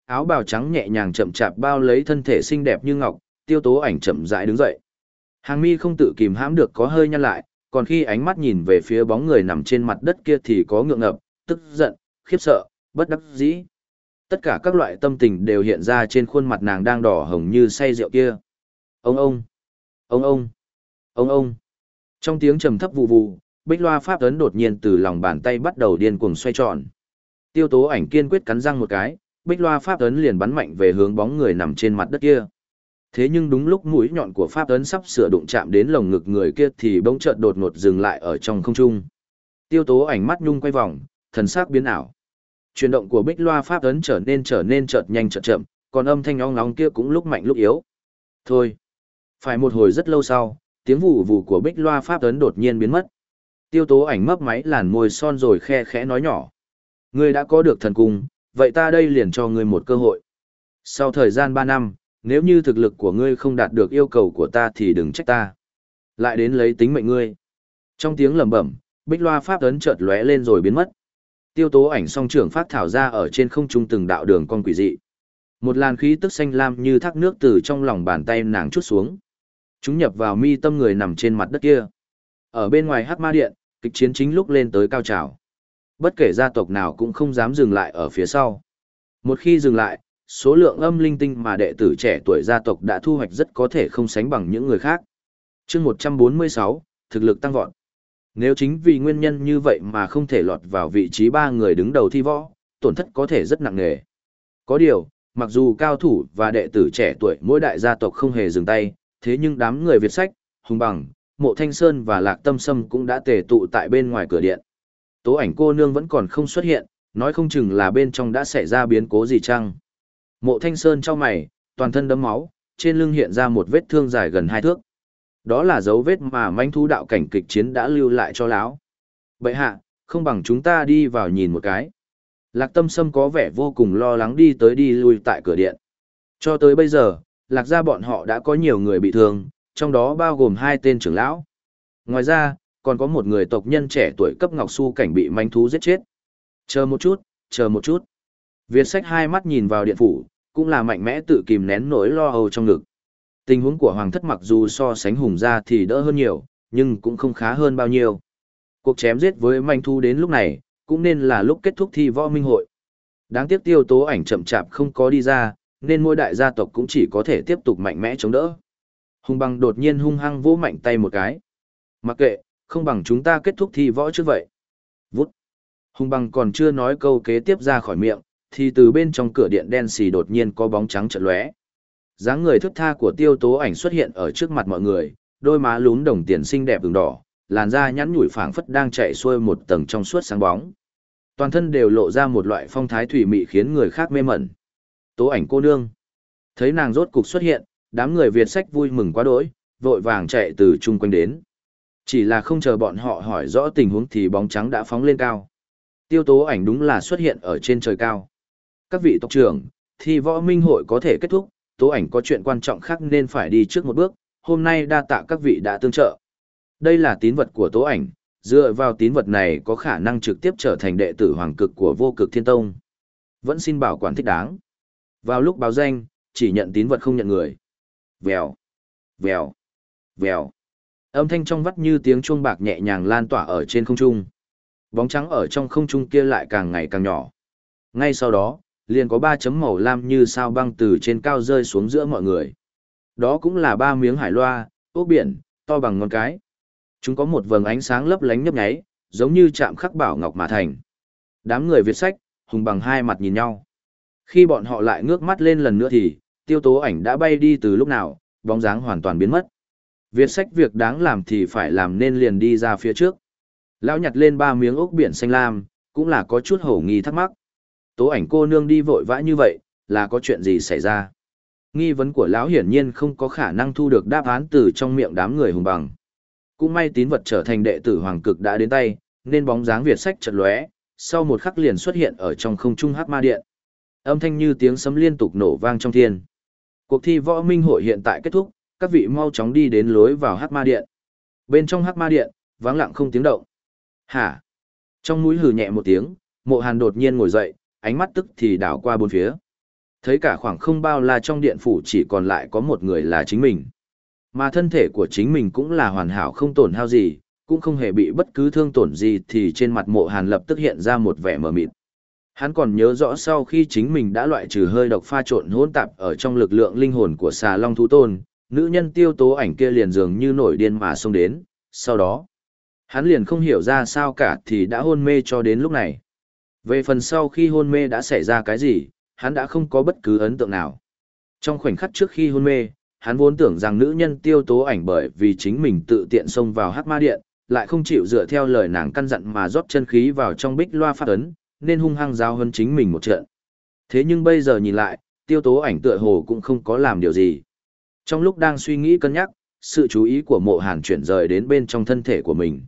Áo bào trắng nhẹ nhàng chậm chạp bao lấy thân thể xinh đẹp như ngọc, tiêu tố ảnh chậm rãi đứng dậy. Hàng mi không tự kìm hãm được có hơi nhăn lại, còn khi ánh mắt nhìn về phía bóng người nằm trên mặt đất kia thì có ngượng ngập, tức giận, khiếp sợ, bất đắc dĩ. Tất cả các loại tâm tình đều hiện ra trên khuôn mặt nàng đang đỏ hồng như say rượu kia. Ông ông, ông ông, ông ông. Trong tiếng trầm thấp vụ vụ, bích loa pháp ấn đột nhiên từ lòng bàn tay bắt đầu điên cuồng xoay tròn. Tiêu tố ảnh kiên quyết cắn răng một cái, bích loa pháp ấn liền bắn mạnh về hướng bóng người nằm trên mặt đất kia. Thế nhưng đúng lúc mũi nhọn của pháp ấn sắp sửa đụng chạm đến lồng ngực người kia thì bỗng chợt đột ngột dừng lại ở trong không trung. Tiêu tố ảnh mắt nhung quay vòng, thần sắc biến ảo. Chuyển động của bích loa pháp ấn trở nên trở nên chợt nhanh chợt chậm, còn âm thanh ong ong kia cũng lúc mạnh lúc yếu. Thôi, phải một hồi rất lâu sau, tiếng vụ vụ của bích loa pháp ấn đột nhiên biến mất. Tiêu tố ảnh mấp máy làn môi son rồi khe khẽ nói nhỏ. Ngươi đã có được thần cung, vậy ta đây liền cho ngươi một cơ hội. Sau thời gian 3 năm, nếu như thực lực của ngươi không đạt được yêu cầu của ta thì đừng trách ta. Lại đến lấy tính mệnh ngươi. Trong tiếng lẩm bẩm, bích loa pháp ấn chợt lóe lên rồi biến mất. Tiêu tố ảnh song trưởng phát thảo ra ở trên không trung từng đạo đường con quỷ dị. Một làn khí tức xanh lam như thác nước từ trong lòng bàn tay nàng chút xuống. Chúng nhập vào mi tâm người nằm trên mặt đất kia. Ở bên ngoài hắc ma điện, kịch chiến chính lúc lên tới cao trào. Bất kể gia tộc nào cũng không dám dừng lại ở phía sau. Một khi dừng lại, số lượng âm linh tinh mà đệ tử trẻ tuổi gia tộc đã thu hoạch rất có thể không sánh bằng những người khác. chương 146, thực lực tăng vọt. Nếu chính vì nguyên nhân như vậy mà không thể lọt vào vị trí ba người đứng đầu thi võ, tổn thất có thể rất nặng nề. Có điều, mặc dù cao thủ và đệ tử trẻ tuổi mỗi đại gia tộc không hề dừng tay, thế nhưng đám người Việt sách, hùng bằng, mộ thanh sơn và lạc tâm sâm cũng đã tề tụ tại bên ngoài cửa điện. Tố ảnh cô nương vẫn còn không xuất hiện, nói không chừng là bên trong đã xảy ra biến cố gì chăng. Mộ thanh sơn cho mày, toàn thân đấm máu, trên lưng hiện ra một vết thương dài gần hai thước. Đó là dấu vết mà manh thú đạo cảnh kịch chiến đã lưu lại cho lão. Bậy hạ, không bằng chúng ta đi vào nhìn một cái. Lạc tâm sâm có vẻ vô cùng lo lắng đi tới đi lui tại cửa điện. Cho tới bây giờ, lạc gia bọn họ đã có nhiều người bị thương, trong đó bao gồm hai tên trưởng lão. Ngoài ra, còn có một người tộc nhân trẻ tuổi cấp ngọc su cảnh bị manh thú giết chết. Chờ một chút, chờ một chút. Việt sách hai mắt nhìn vào điện phủ, cũng là mạnh mẽ tự kìm nén nỗi lo âu trong ngực. Tình huống của Hoàng thất mặc dù so sánh hùng gia thì đỡ hơn nhiều, nhưng cũng không khá hơn bao nhiêu. Cuộc chém giết với manh thu đến lúc này, cũng nên là lúc kết thúc thi võ minh hội. Đáng tiếc tiêu tố ảnh chậm chạp không có đi ra, nên mỗi đại gia tộc cũng chỉ có thể tiếp tục mạnh mẽ chống đỡ. Hùng bằng đột nhiên hung hăng vỗ mạnh tay một cái. Mặc kệ, không bằng chúng ta kết thúc thi võ trước vậy. Vút. Hùng bằng còn chưa nói câu kế tiếp ra khỏi miệng, thì từ bên trong cửa điện đen xì đột nhiên có bóng trắng chợt lóe dáng người thức tha của tiêu tố ảnh xuất hiện ở trước mặt mọi người, đôi má lún đồng tiền xinh đẹp ửng đỏ, làn da nhẵn nhủi phảng phất đang chạy xuôi một tầng trong suốt sáng bóng. Toàn thân đều lộ ra một loại phong thái thủy mị khiến người khác mê mẩn. Tố ảnh cô nương. Thấy nàng rốt cục xuất hiện, đám người Việt sách vui mừng quá đỗi, vội vàng chạy từ chung quanh đến. Chỉ là không chờ bọn họ hỏi rõ tình huống thì bóng trắng đã phóng lên cao. Tiêu tố ảnh đúng là xuất hiện ở trên trời cao. Các vị tộc trưởng, thì võ minh hội có thể kết thúc, tố ảnh có chuyện quan trọng khác nên phải đi trước một bước, hôm nay đa tạ các vị đã tương trợ. Đây là tín vật của tố ảnh, dựa vào tín vật này có khả năng trực tiếp trở thành đệ tử hoàng cực của vô cực thiên tông. Vẫn xin bảo quản thích đáng. Vào lúc báo danh, chỉ nhận tín vật không nhận người. Vèo, vèo, vèo. Âm thanh trong vắt như tiếng chuông bạc nhẹ nhàng lan tỏa ở trên không trung. Bóng trắng ở trong không trung kia lại càng ngày càng nhỏ. Ngay sau đó, liền có ba chấm màu lam như sao băng từ trên cao rơi xuống giữa mọi người. Đó cũng là ba miếng hải loa, ốc biển, to bằng ngón cái. Chúng có một vầng ánh sáng lấp lánh nhấp nháy, giống như chạm khắc bảo ngọc mà thành. Đám người Việt sách, hùng bằng hai mặt nhìn nhau. Khi bọn họ lại ngước mắt lên lần nữa thì, tiêu tố ảnh đã bay đi từ lúc nào, bóng dáng hoàn toàn biến mất. Việt sách việc đáng làm thì phải làm nên liền đi ra phía trước. Lão nhặt lên ba miếng ốc biển xanh lam, cũng là có chút hổ nghi thắc mắc. Tố ảnh cô nương đi vội vã như vậy, là có chuyện gì xảy ra? Nghi vấn của lão hiển nhiên không có khả năng thu được đáp án từ trong miệng đám người hùng bằng. Cũng may tín vật trở thành đệ tử hoàng cực đã đến tay, nên bóng dáng Việt sách chợt lóe, sau một khắc liền xuất hiện ở trong không trung hắc ma điện. Âm thanh như tiếng sấm liên tục nổ vang trong thiên. Cuộc thi võ minh hội hiện tại kết thúc, các vị mau chóng đi đến lối vào hắc ma điện. Bên trong hắc ma điện, vắng lặng không tiếng động. Hả? Trong mũi hừ nhẹ một tiếng, mộ hàn đột nhiên ngồi dậy, ánh mắt tức thì đảo qua bốn phía. Thấy cả khoảng không bao la trong điện phủ chỉ còn lại có một người là chính mình. Mà thân thể của chính mình cũng là hoàn hảo không tổn hao gì, cũng không hề bị bất cứ thương tổn gì thì trên mặt mộ hàn lập tức hiện ra một vẻ mờ mịt. Hắn còn nhớ rõ sau khi chính mình đã loại trừ hơi độc pha trộn hỗn tạp ở trong lực lượng linh hồn của xà long thú tôn, nữ nhân tiêu tố ảnh kia liền dường như nổi điên mà xông đến, sau đó, hắn liền không hiểu ra sao cả thì đã hôn mê cho đến lúc này. Về phần sau khi hôn mê đã xảy ra cái gì, hắn đã không có bất cứ ấn tượng nào. Trong khoảnh khắc trước khi hôn mê, hắn vốn tưởng rằng nữ nhân tiêu tố ảnh bởi vì chính mình tự tiện xông vào hắc ma điện, lại không chịu dựa theo lời nàng căn dặn mà rót chân khí vào trong bích loa phát ấn, nên hung hăng giao hơn chính mình một trận. Thế nhưng bây giờ nhìn lại, tiêu tố ảnh tựa hồ cũng không có làm điều gì. Trong lúc đang suy nghĩ cân nhắc, sự chú ý của mộ hàn chuyển rời đến bên trong thân thể của mình.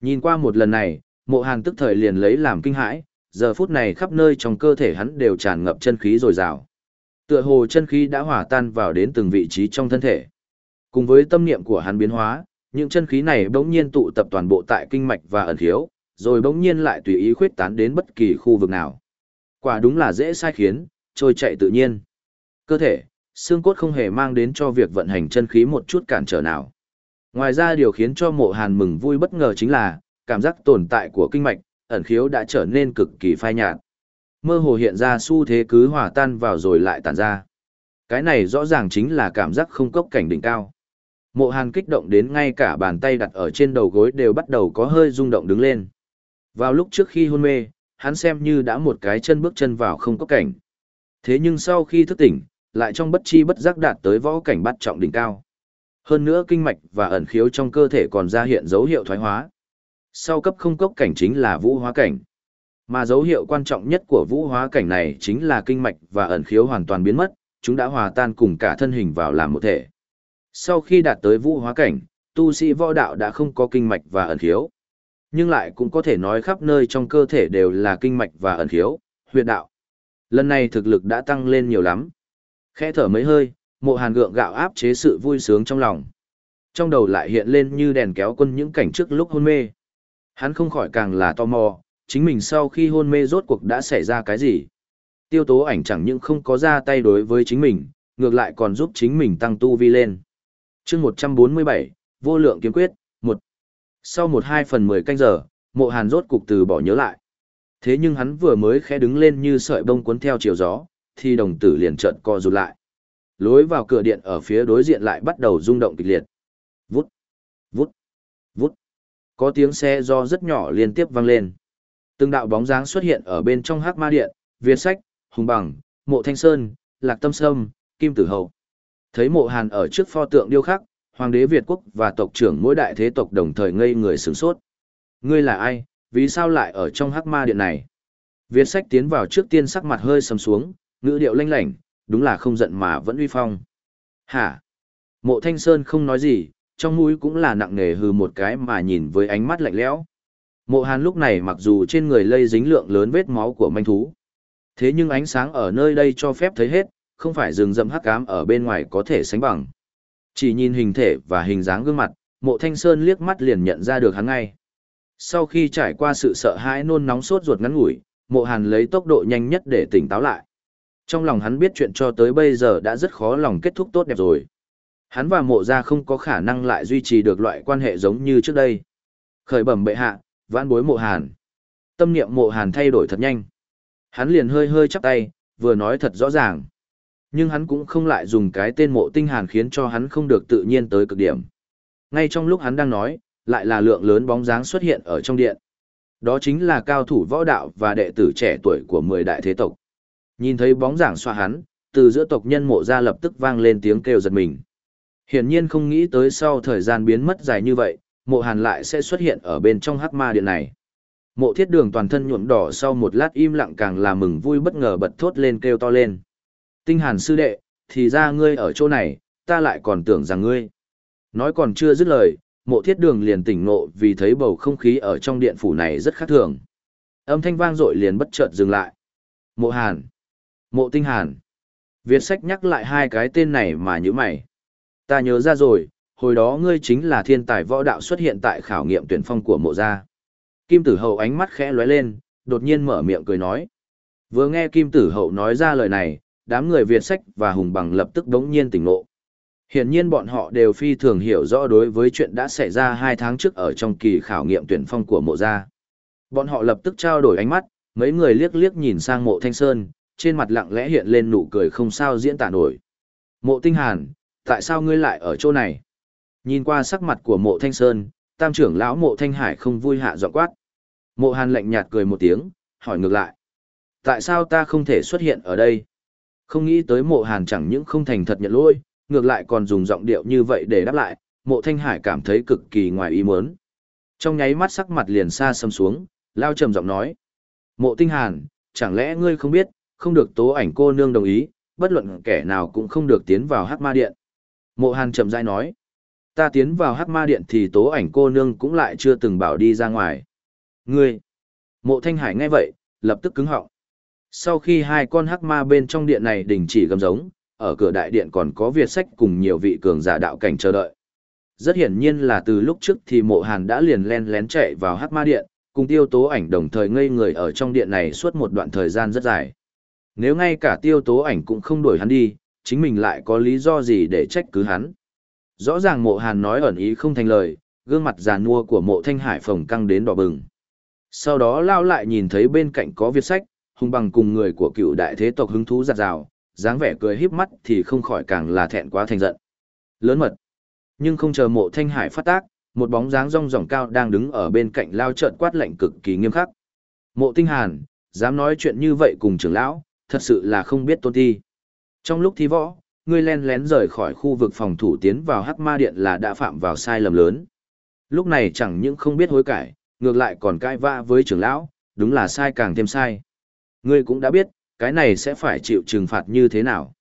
Nhìn qua một lần này, mộ hàn tức thời liền lấy làm kinh hãi, giờ phút này khắp nơi trong cơ thể hắn đều tràn ngập chân khí dồi dào. Tựa hồ chân khí đã hòa tan vào đến từng vị trí trong thân thể. Cùng với tâm niệm của hắn biến hóa, những chân khí này bỗng nhiên tụ tập toàn bộ tại kinh mạch và ẩn thiếu, rồi bỗng nhiên lại tùy ý khuyết tán đến bất kỳ khu vực nào. Quả đúng là dễ sai khiến, trôi chạy tự nhiên. Cơ thể, xương cốt không hề mang đến cho việc vận hành chân khí một chút cản trở nào. Ngoài ra điều khiến cho mộ hàn mừng vui bất ngờ chính là, cảm giác tồn tại của kinh mạch, ẩn khiếu đã trở nên cực kỳ phai nhạt. Mơ hồ hiện ra xu thế cứ hòa tan vào rồi lại tản ra. Cái này rõ ràng chính là cảm giác không cốc cảnh đỉnh cao. Mộ hàn kích động đến ngay cả bàn tay đặt ở trên đầu gối đều bắt đầu có hơi rung động đứng lên. Vào lúc trước khi hôn mê, hắn xem như đã một cái chân bước chân vào không cốc cảnh. Thế nhưng sau khi thức tỉnh, lại trong bất chi bất giác đạt tới võ cảnh bắt trọng đỉnh cao. Hơn nữa kinh mạch và ẩn khiếu trong cơ thể còn ra hiện dấu hiệu thoái hóa. Sau cấp không cốc cảnh chính là vũ hóa cảnh. Mà dấu hiệu quan trọng nhất của vũ hóa cảnh này chính là kinh mạch và ẩn khiếu hoàn toàn biến mất, chúng đã hòa tan cùng cả thân hình vào làm một thể. Sau khi đạt tới vũ hóa cảnh, tu sĩ võ đạo đã không có kinh mạch và ẩn khiếu. Nhưng lại cũng có thể nói khắp nơi trong cơ thể đều là kinh mạch và ẩn khiếu, huyệt đạo. Lần này thực lực đã tăng lên nhiều lắm. Khẽ thở mấy hơi, mộ hàn gượng gạo áp chế sự vui sướng trong lòng. Trong đầu lại hiện lên như đèn kéo quân những cảnh trước lúc hôn mê. Hắn không khỏi càng là tò mò, chính mình sau khi hôn mê rốt cuộc đã xảy ra cái gì. Tiêu tố ảnh chẳng những không có ra tay đối với chính mình, ngược lại còn giúp chính mình tăng tu vi lên. chương 147, vô lượng kiếm quyết, 1. Sau một hai phần 10 canh giờ, mộ hàn rốt cục từ bỏ nhớ lại. Thế nhưng hắn vừa mới khẽ đứng lên như sợi bông cuốn theo chiều gió, thì đồng tử liền trợn co rụt lại. Lối vào cửa điện ở phía đối diện lại bắt đầu rung động kịch liệt. Vút, vút, vút. Có tiếng xe do rất nhỏ liên tiếp vang lên. Từng đạo bóng dáng xuất hiện ở bên trong hắc ma điện, Việt Sách, Hùng Bằng, Mộ Thanh Sơn, Lạc Tâm Sâm, Kim Tử Hậu. Thấy mộ hàn ở trước pho tượng điêu khắc, Hoàng đế Việt quốc và tộc trưởng mỗi đại thế tộc đồng thời ngây người sửng sốt. Ngươi là ai, vì sao lại ở trong hắc ma điện này? Việt sách tiến vào trước tiên sắc mặt hơi sầm xuống, ngữ điệu lanh lảnh, đúng là không giận mà vẫn uy phong. Hả? Mộ Thanh Sơn không nói gì, trong mũi cũng là nặng nề hừ một cái mà nhìn với ánh mắt lạnh lẽo. Mộ Hàn lúc này mặc dù trên người lây dính lượng lớn vết máu của manh thú, thế nhưng ánh sáng ở nơi đây cho phép thấy hết, không phải rừng rậm hắc ám ở bên ngoài có thể sánh bằng. Chỉ nhìn hình thể và hình dáng gương mặt, Mộ Thanh Sơn liếc mắt liền nhận ra được hắn ngay. Sau khi trải qua sự sợ hãi nôn nóng sốt ruột ngắn ngủi, Mộ Hàn lấy tốc độ nhanh nhất để tỉnh táo lại. Trong lòng hắn biết chuyện cho tới bây giờ đã rất khó lòng kết thúc tốt đẹp rồi. Hắn và mộ gia không có khả năng lại duy trì được loại quan hệ giống như trước đây. Khởi bẩm bệ hạ, vãn bối mộ hàn. Tâm niệm mộ hàn thay đổi thật nhanh. Hắn liền hơi hơi chắp tay, vừa nói thật rõ ràng. Nhưng hắn cũng không lại dùng cái tên mộ tinh hàn khiến cho hắn không được tự nhiên tới cực điểm. Ngay trong lúc hắn đang nói, lại là lượng lớn bóng dáng xuất hiện ở trong điện. Đó chính là cao thủ võ đạo và đệ tử trẻ tuổi của 10 đại thế tộc. Nhìn thấy bóng giảng xoa hắn, từ giữa tộc nhân mộ ra lập tức vang lên tiếng kêu giật mình. Hiển nhiên không nghĩ tới sau thời gian biến mất dài như vậy, mộ hàn lại sẽ xuất hiện ở bên trong hắc ma điện này. Mộ thiết đường toàn thân nhuộm đỏ sau một lát im lặng càng là mừng vui bất ngờ bật thốt lên kêu to lên. Tinh hàn sư đệ, thì ra ngươi ở chỗ này, ta lại còn tưởng rằng ngươi. Nói còn chưa dứt lời, mộ thiết đường liền tỉnh nộ vì thấy bầu không khí ở trong điện phủ này rất khác thường. Âm thanh vang dội liền bất chợt dừng lại. Mộ hàn. Mộ tinh hàn. Việt sách nhắc lại hai cái tên này mà như mày. Ta nhớ ra rồi, hồi đó ngươi chính là thiên tài võ đạo xuất hiện tại khảo nghiệm tuyển phong của mộ gia. Kim tử hậu ánh mắt khẽ lóe lên, đột nhiên mở miệng cười nói. Vừa nghe Kim tử hậu nói ra lời này, đám người Việt sách và hùng bằng lập tức đống nhiên tỉnh ngộ. Hiển nhiên bọn họ đều phi thường hiểu rõ đối với chuyện đã xảy ra hai tháng trước ở trong kỳ khảo nghiệm tuyển phong của mộ gia. Bọn họ lập tức trao đổi ánh mắt, mấy người liếc liếc nhìn sang mộ thanh sơn, trên mặt lặng lẽ hiện lên nụ cười không sao diễn tả nổi. Mộ tinh hàn, tại sao ngươi lại ở chỗ này? Nhìn qua sắc mặt của mộ thanh sơn, tam trưởng lão mộ thanh hải không vui hạ giọng quát. Mộ hàn lạnh nhạt cười một tiếng, hỏi ngược lại. Tại sao ta không thể xuất hiện ở đây? Không nghĩ tới mộ hàn chẳng những không thành thật nhận lỗi, ngược lại còn dùng giọng điệu như vậy để đáp lại, mộ thanh hải cảm thấy cực kỳ ngoài ý muốn. Trong nháy mắt sắc mặt liền xa xâm xuống, lao trầm giọng nói. Mộ tinh hàn, chẳng lẽ ngươi không biết, không được tố ảnh cô nương đồng ý, bất luận kẻ nào cũng không được tiến vào Hát ma điện. Mộ Hàn chậm rãi nói, ta tiến vào hắc ma điện thì tố ảnh cô nương cũng lại chưa từng bảo đi ra ngoài. Ngươi! Mộ Thanh Hải nghe vậy, lập tức cứng họng. Sau khi hai con hắc ma bên trong điện này đình chỉ gầm giống, ở cửa đại điện còn có Việt sách cùng nhiều vị cường giả đạo cảnh chờ đợi. Rất hiển nhiên là từ lúc trước thì mộ hàn đã liền len lén chạy vào hắc ma điện, cùng tiêu tố ảnh đồng thời ngây người ở trong điện này suốt một đoạn thời gian rất dài. Nếu ngay cả tiêu tố ảnh cũng không đuổi hắn đi, chính mình lại có lý do gì để trách cứ hắn. Rõ ràng mộ hàn nói ẩn ý không thành lời, gương mặt già nua của mộ thanh hải phồng căng đến đỏ bừng. Sau đó lao lại nhìn thấy bên cạnh có viết sách, hung bằng cùng người của cựu đại thế tộc hứng thú giặt rào, dáng vẻ cười híp mắt thì không khỏi càng là thẹn quá thành giận. Lớn mật. Nhưng không chờ mộ thanh hải phát tác, một bóng dáng rong ròng cao đang đứng ở bên cạnh lao trợn quát lệnh cực kỳ nghiêm khắc. Mộ tinh hàn, dám nói chuyện như vậy cùng trưởng lão, thật sự là không biết tôn ti. Trong lúc thi võ, ngươi len lén rời khỏi khu vực phòng thủ tiến vào hắc ma điện là đã phạm vào sai lầm lớn. Lúc này chẳng những không biết hối cải, ngược lại còn cãi vã với trưởng lão, đúng là sai càng thêm sai. Ngươi cũng đã biết, cái này sẽ phải chịu trừng phạt như thế nào.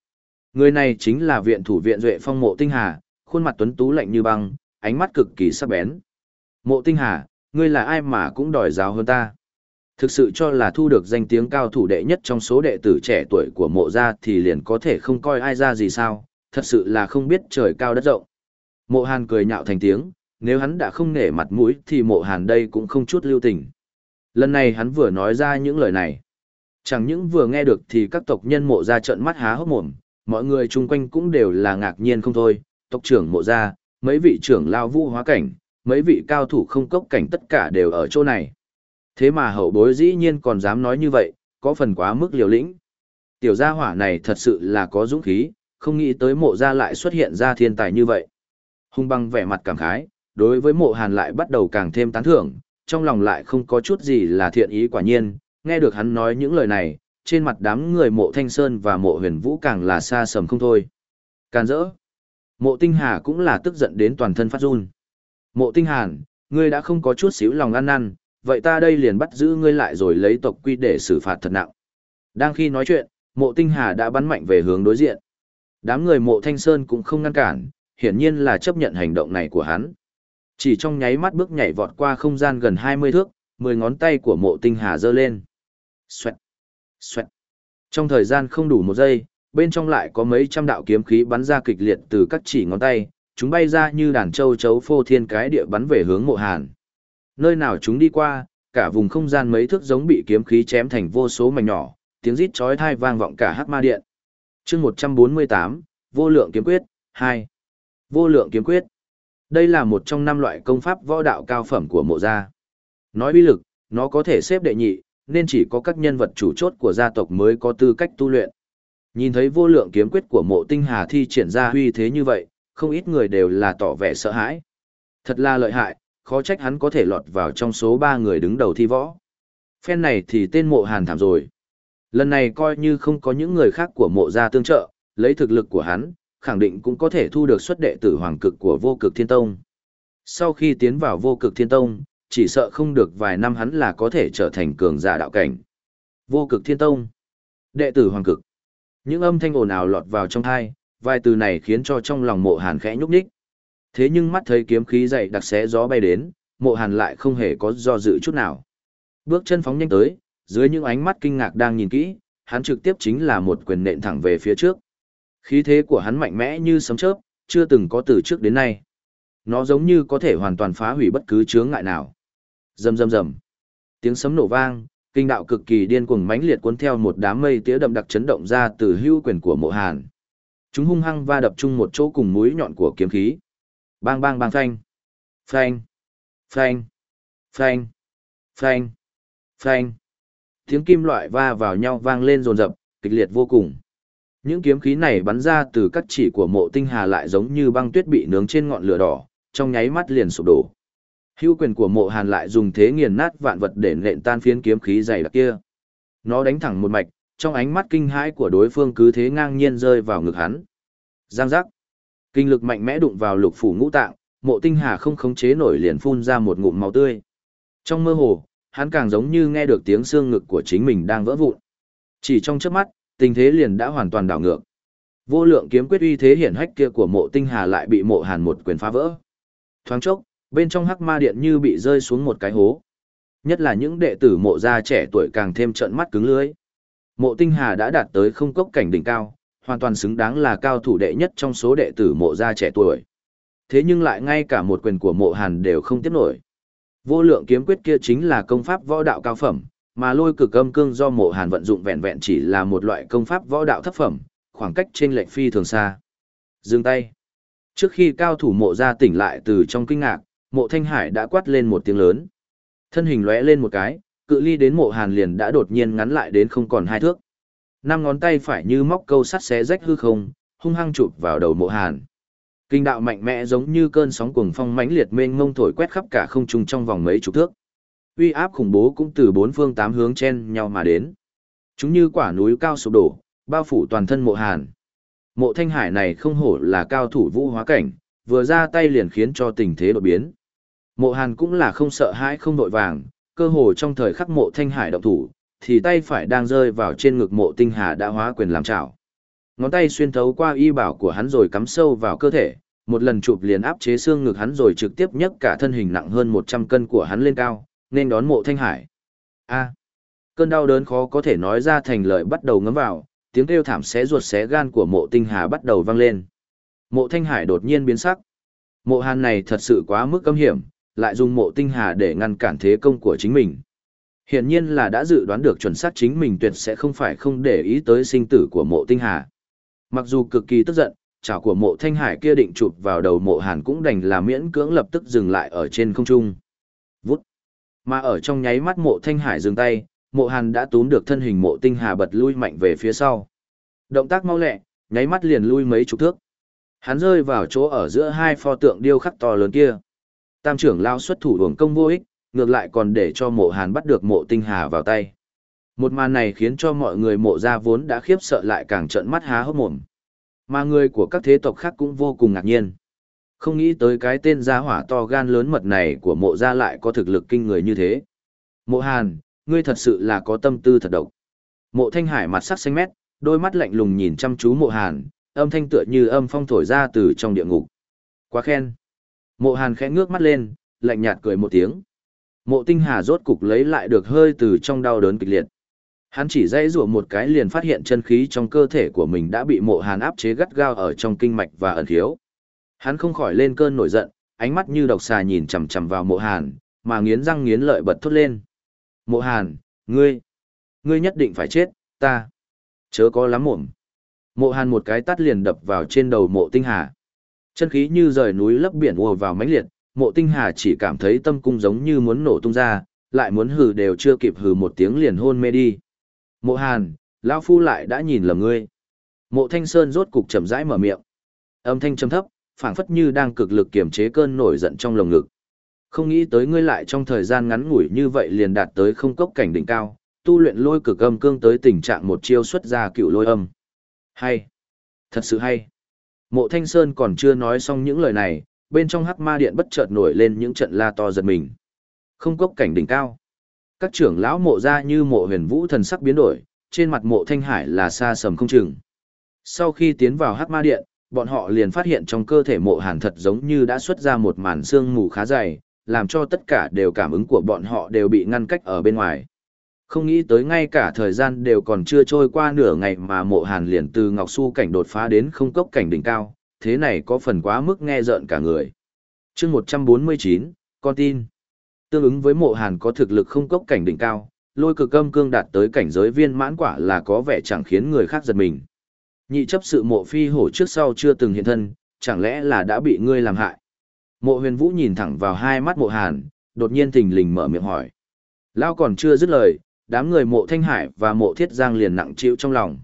Người này chính là viện thủ viện duệ phong mộ tinh hà, khuôn mặt tuấn tú lạnh như băng, ánh mắt cực kỳ sắc bén. Mộ tinh hà, ngươi là ai mà cũng đòi giáo hơn ta. Thực sự cho là thu được danh tiếng cao thủ đệ nhất trong số đệ tử trẻ tuổi của mộ gia thì liền có thể không coi ai ra gì sao, thật sự là không biết trời cao đất rộng. Mộ hàn cười nhạo thành tiếng, nếu hắn đã không nể mặt mũi thì mộ hàn đây cũng không chút lưu tình. Lần này hắn vừa nói ra những lời này. Chẳng những vừa nghe được thì các tộc nhân mộ gia trợn mắt há hốc mồm, mọi người chung quanh cũng đều là ngạc nhiên không thôi, tộc trưởng mộ gia, mấy vị trưởng lao vũ hóa cảnh, mấy vị cao thủ không cốc cảnh tất cả đều ở chỗ này. Thế mà hậu bối dĩ nhiên còn dám nói như vậy, có phần quá mức liều lĩnh. Tiểu gia hỏa này thật sự là có dũng khí, không nghĩ tới mộ gia lại xuất hiện ra thiên tài như vậy. Hung băng vẻ mặt cảm khái, đối với mộ hàn lại bắt đầu càng thêm tán thưởng, trong lòng lại không có chút gì là thiện ý quả nhiên, nghe được hắn nói những lời này, trên mặt đám người mộ thanh sơn và mộ huyền vũ càng là xa sầm không thôi. Càn rỡ. Mộ tinh hà cũng là tức giận đến toàn thân phát run. Mộ tinh hàn, ngươi đã không có chút xíu lòng ăn năn, vậy ta đây liền bắt giữ ngươi lại rồi lấy tộc quy để xử phạt thật nặng. Đang khi nói chuyện, mộ tinh hà đã bắn mạnh về hướng đối diện. Đám người mộ thanh sơn cũng không ngăn cản, hiển nhiên là chấp nhận hành động này của hắn. Chỉ trong nháy mắt bước nhảy vọt qua không gian gần 20 thước, 10 ngón tay của mộ tinh hà giơ lên. Xoẹt, xoẹt. Trong thời gian không đủ một giây, bên trong lại có mấy trăm đạo kiếm khí bắn ra kịch liệt từ các chỉ ngón tay, chúng bay ra như đàn châu chấu phô thiên cái địa bắn về hướng mộ hàn. Nơi nào chúng đi qua, cả vùng không gian mấy thước giống bị kiếm khí chém thành vô số mảnh nhỏ, tiếng rít chói tai vang vọng cả hắc ma điện. chương 148, Vô lượng kiếm quyết, 2. Vô lượng kiếm quyết. Đây là một trong năm loại công pháp võ đạo cao phẩm của mộ gia. Nói uy lực, nó có thể xếp đệ nhị, nên chỉ có các nhân vật chủ chốt của gia tộc mới có tư cách tu luyện. Nhìn thấy vô lượng kiếm quyết của mộ tinh hà thi triển ra huy thế như vậy, không ít người đều là tỏ vẻ sợ hãi. Thật là lợi hại, khó trách hắn có thể lọt vào trong số ba người đứng đầu thi võ. Phen này thì tên mộ hàn thảm rồi. Lần này coi như không có những người khác của mộ gia tương trợ, lấy thực lực của hắn, khẳng định cũng có thể thu được xuất đệ tử hoàng cực của vô cực thiên tông. Sau khi tiến vào vô cực thiên tông, chỉ sợ không được vài năm hắn là có thể trở thành cường giả đạo cảnh. Vô cực thiên tông. Đệ tử hoàng cực. Những âm thanh ồn ào lọt vào trong thai, vài từ này khiến cho trong lòng mộ hàn khẽ nhúc nhích. Thế nhưng mắt thấy kiếm khí dậy đặc xé gió bay đến, mộ hàn lại không hề có do dự chút nào. Bước chân phóng nhanh tới, dưới những ánh mắt kinh ngạc đang nhìn kỹ, hắn trực tiếp chính là một quyền nện thẳng về phía trước. Khí thế của hắn mạnh mẽ như sấm chớp, chưa từng có từ trước đến nay. Nó giống như có thể hoàn toàn phá hủy bất cứ chướng ngại nào. Rầm rầm rầm. Tiếng sấm nổ vang, kinh đạo cực kỳ điên cuồng mãnh liệt cuốn theo một đám mây tía đậm đặc chấn động ra từ hưu quyền của Mộ Hàn. Chúng hung hăng va đập chung một chỗ cùng mũi nhọn của kiếm khí. Bang bang bang phanh. Phanh. Phanh. Phanh. Phanh. Phanh. Tiếng kim loại va vào nhau vang lên rồn rập, kịch liệt vô cùng. Những kiếm khí này bắn ra từ các chỉ của mộ tinh hà lại giống như băng tuyết bị nướng trên ngọn lửa đỏ, trong nháy mắt liền sụp đổ. Hưu quyền của mộ hàn lại dùng thế nghiền nát vạn vật để nện tan phiến kiếm khí dày đặc kia. Nó đánh thẳng một mạch, trong ánh mắt kinh hãi của đối phương cứ thế ngang nhiên rơi vào ngực hắn. Giang giác. Kinh lực mạnh mẽ đụng vào lục phủ ngũ tạng, mộ tinh hà không khống chế nổi liền phun ra một ngụm máu tươi. Trong mơ hồ, hắn càng giống như nghe được tiếng xương ngực của chính mình đang vỡ vụn. Chỉ trong chớp mắt, tình thế liền đã hoàn toàn đảo ngược. Vô lượng kiếm quyết uy thế hiển hách kia của mộ tinh hà lại bị mộ hàn một quyền phá vỡ. Thoáng chốc, bên trong hắc ma điện như bị rơi xuống một cái hố. Nhất là những đệ tử mộ gia trẻ tuổi càng thêm trợn mắt cứng lưới. Mộ tinh hà đã đạt tới không cốc cảnh đỉnh cao, hoàn toàn xứng đáng là cao thủ đệ nhất trong số đệ tử mộ gia trẻ tuổi. Thế nhưng lại ngay cả một quyền của mộ hàn đều không tiếp nổi. Vô lượng kiếm quyết kia chính là công pháp võ đạo cao phẩm, mà lôi cực âm cương do mộ hàn vận dụng vẹn vẹn chỉ là một loại công pháp võ đạo thấp phẩm, khoảng cách trên lệnh phi thường xa. Dừng tay. Trước khi cao thủ mộ ra tỉnh lại từ trong kinh ngạc, mộ thanh hải đã quát lên một tiếng lớn. Thân hình lóe lên một cái, cự ly đến mộ hàn liền đã đột nhiên ngắn lại đến không còn hai thước. Năm ngón tay phải như móc câu sắt xé rách hư không, hung hăng chụp vào đầu mộ hàn. Kinh đạo mạnh mẽ giống như cơn sóng cuồng phong mãnh liệt mênh mông thổi quét khắp cả không trung trong vòng mấy chục thước. Uy áp khủng bố cũng từ bốn phương tám hướng chen nhau mà đến. Chúng như quả núi cao sụp đổ, bao phủ toàn thân mộ hàn. Mộ thanh hải này không hổ là cao thủ vũ hóa cảnh, vừa ra tay liền khiến cho tình thế đột biến. Mộ hàn cũng là không sợ hãi không đội vàng, cơ hồ trong thời khắc mộ thanh hải động thủ, thì tay phải đang rơi vào trên ngực mộ tinh hà đã hóa quyền làm trảo. Ngón tay xuyên thấu qua y bảo của hắn rồi cắm sâu vào cơ thể, một lần chụp liền áp chế xương ngực hắn rồi trực tiếp nhấc cả thân hình nặng hơn 100 cân của hắn lên cao, nên đón mộ thanh hải. A. À. cơn đau đớn khó có thể nói ra thành lời bắt đầu ngấm vào, tiếng kêu thảm xé ruột xé gan của mộ tinh hà bắt đầu vang lên. Mộ thanh hải đột nhiên biến sắc. Mộ hàn này thật sự quá mức cấm hiểm, lại dùng mộ tinh hà để ngăn cản thế công của chính mình. Hiển nhiên là đã dự đoán được chuẩn xác chính mình tuyệt sẽ không phải không để ý tới sinh tử của mộ tinh hà. Mặc dù cực kỳ tức giận, chảo của mộ thanh hải kia định chụp vào đầu mộ hàn cũng đành là miễn cưỡng lập tức dừng lại ở trên không trung. Vút. Mà ở trong nháy mắt mộ thanh hải dừng tay, mộ hàn đã túm được thân hình mộ tinh hà bật lui mạnh về phía sau. Động tác mau lẹ, nháy mắt liền lui mấy chục thước. Hắn rơi vào chỗ ở giữa hai pho tượng điêu khắc to lớn kia. Tam trưởng lao xuất thủ uổng công vô ích, ngược lại còn để cho mộ hàn bắt được mộ tinh hà vào tay. Một màn này khiến cho mọi người mộ ra vốn đã khiếp sợ lại càng trợn mắt há hốc mồm. Mà người của các thế tộc khác cũng vô cùng ngạc nhiên. Không nghĩ tới cái tên gia hỏa to gan lớn mật này của mộ gia lại có thực lực kinh người như thế. Mộ hàn, ngươi thật sự là có tâm tư thật độc. Mộ thanh hải mặt sắc xanh mét, đôi mắt lạnh lùng nhìn chăm chú mộ hàn, âm thanh tựa như âm phong thổi ra từ trong địa ngục. Quá khen. Mộ hàn khẽ ngước mắt lên, lạnh nhạt cười một tiếng. Mộ tinh hà rốt cục lấy lại được hơi từ trong đau đớn kịch liệt. Hắn chỉ dãy rủa một cái liền phát hiện chân khí trong cơ thể của mình đã bị mộ hàn áp chế gắt gao ở trong kinh mạch và ẩn thiếu. Hắn không khỏi lên cơn nổi giận, ánh mắt như độc xà nhìn chằm chằm vào mộ hàn, mà nghiến răng nghiến lợi bật thốt lên. Mộ hàn, ngươi, ngươi nhất định phải chết, ta. Chớ có lắm mồm. Mộ hàn một cái tắt liền đập vào trên đầu mộ tinh hà. Chân khí như rời núi lấp biển ùa vào mãnh liệt, mộ tinh hà chỉ cảm thấy tâm cung giống như muốn nổ tung ra, lại muốn hừ đều chưa kịp hừ một tiếng liền hôn mê đi. Mộ hàn, lão phu lại đã nhìn lầm ngươi. Mộ thanh sơn rốt cục chậm rãi mở miệng. Âm thanh trầm thấp, phảng phất như đang cực lực kiềm chế cơn nổi giận trong lồng ngực. Không nghĩ tới ngươi lại trong thời gian ngắn ngủi như vậy liền đạt tới không cốc cảnh đỉnh cao, tu luyện lôi cực âm cương tới tình trạng một chiêu xuất ra cựu lôi âm. Hay! Thật sự hay! Mộ Thanh Sơn còn chưa nói xong những lời này, bên trong hắc ma điện bất chợt nổi lên những trận la to giật mình. Không cốc cảnh đỉnh cao. Các trưởng lão mộ ra như mộ huyền vũ thần sắc biến đổi, trên mặt mộ thanh hải là xa sầm không chừng. Sau khi tiến vào hắc ma điện, bọn họ liền phát hiện trong cơ thể mộ hàn thật giống như đã xuất ra một màn xương mù khá dày, làm cho tất cả đều cảm ứng của bọn họ đều bị ngăn cách ở bên ngoài. Không nghĩ tới ngay cả thời gian đều còn chưa trôi qua nửa ngày mà mộ hàn liền từ Ngọc Su cảnh đột phá đến không cốc cảnh đỉnh cao, thế này có phần quá mức nghe rợn cả người. chương 149, con tin. Tương ứng với mộ hàn có thực lực không cốc cảnh đỉnh cao, lôi cực âm cương đạt tới cảnh giới viên mãn quả là có vẻ chẳng khiến người khác giật mình. Nhị chấp sự mộ phi hổ trước sau chưa từng hiện thân, chẳng lẽ là đã bị ngươi làm hại. Mộ huyền vũ nhìn thẳng vào hai mắt mộ hàn, đột nhiên thình lình mở miệng hỏi. Lao còn chưa dứt lời, đám người mộ thanh hải và mộ thiết giang liền nặng chịu trong lòng.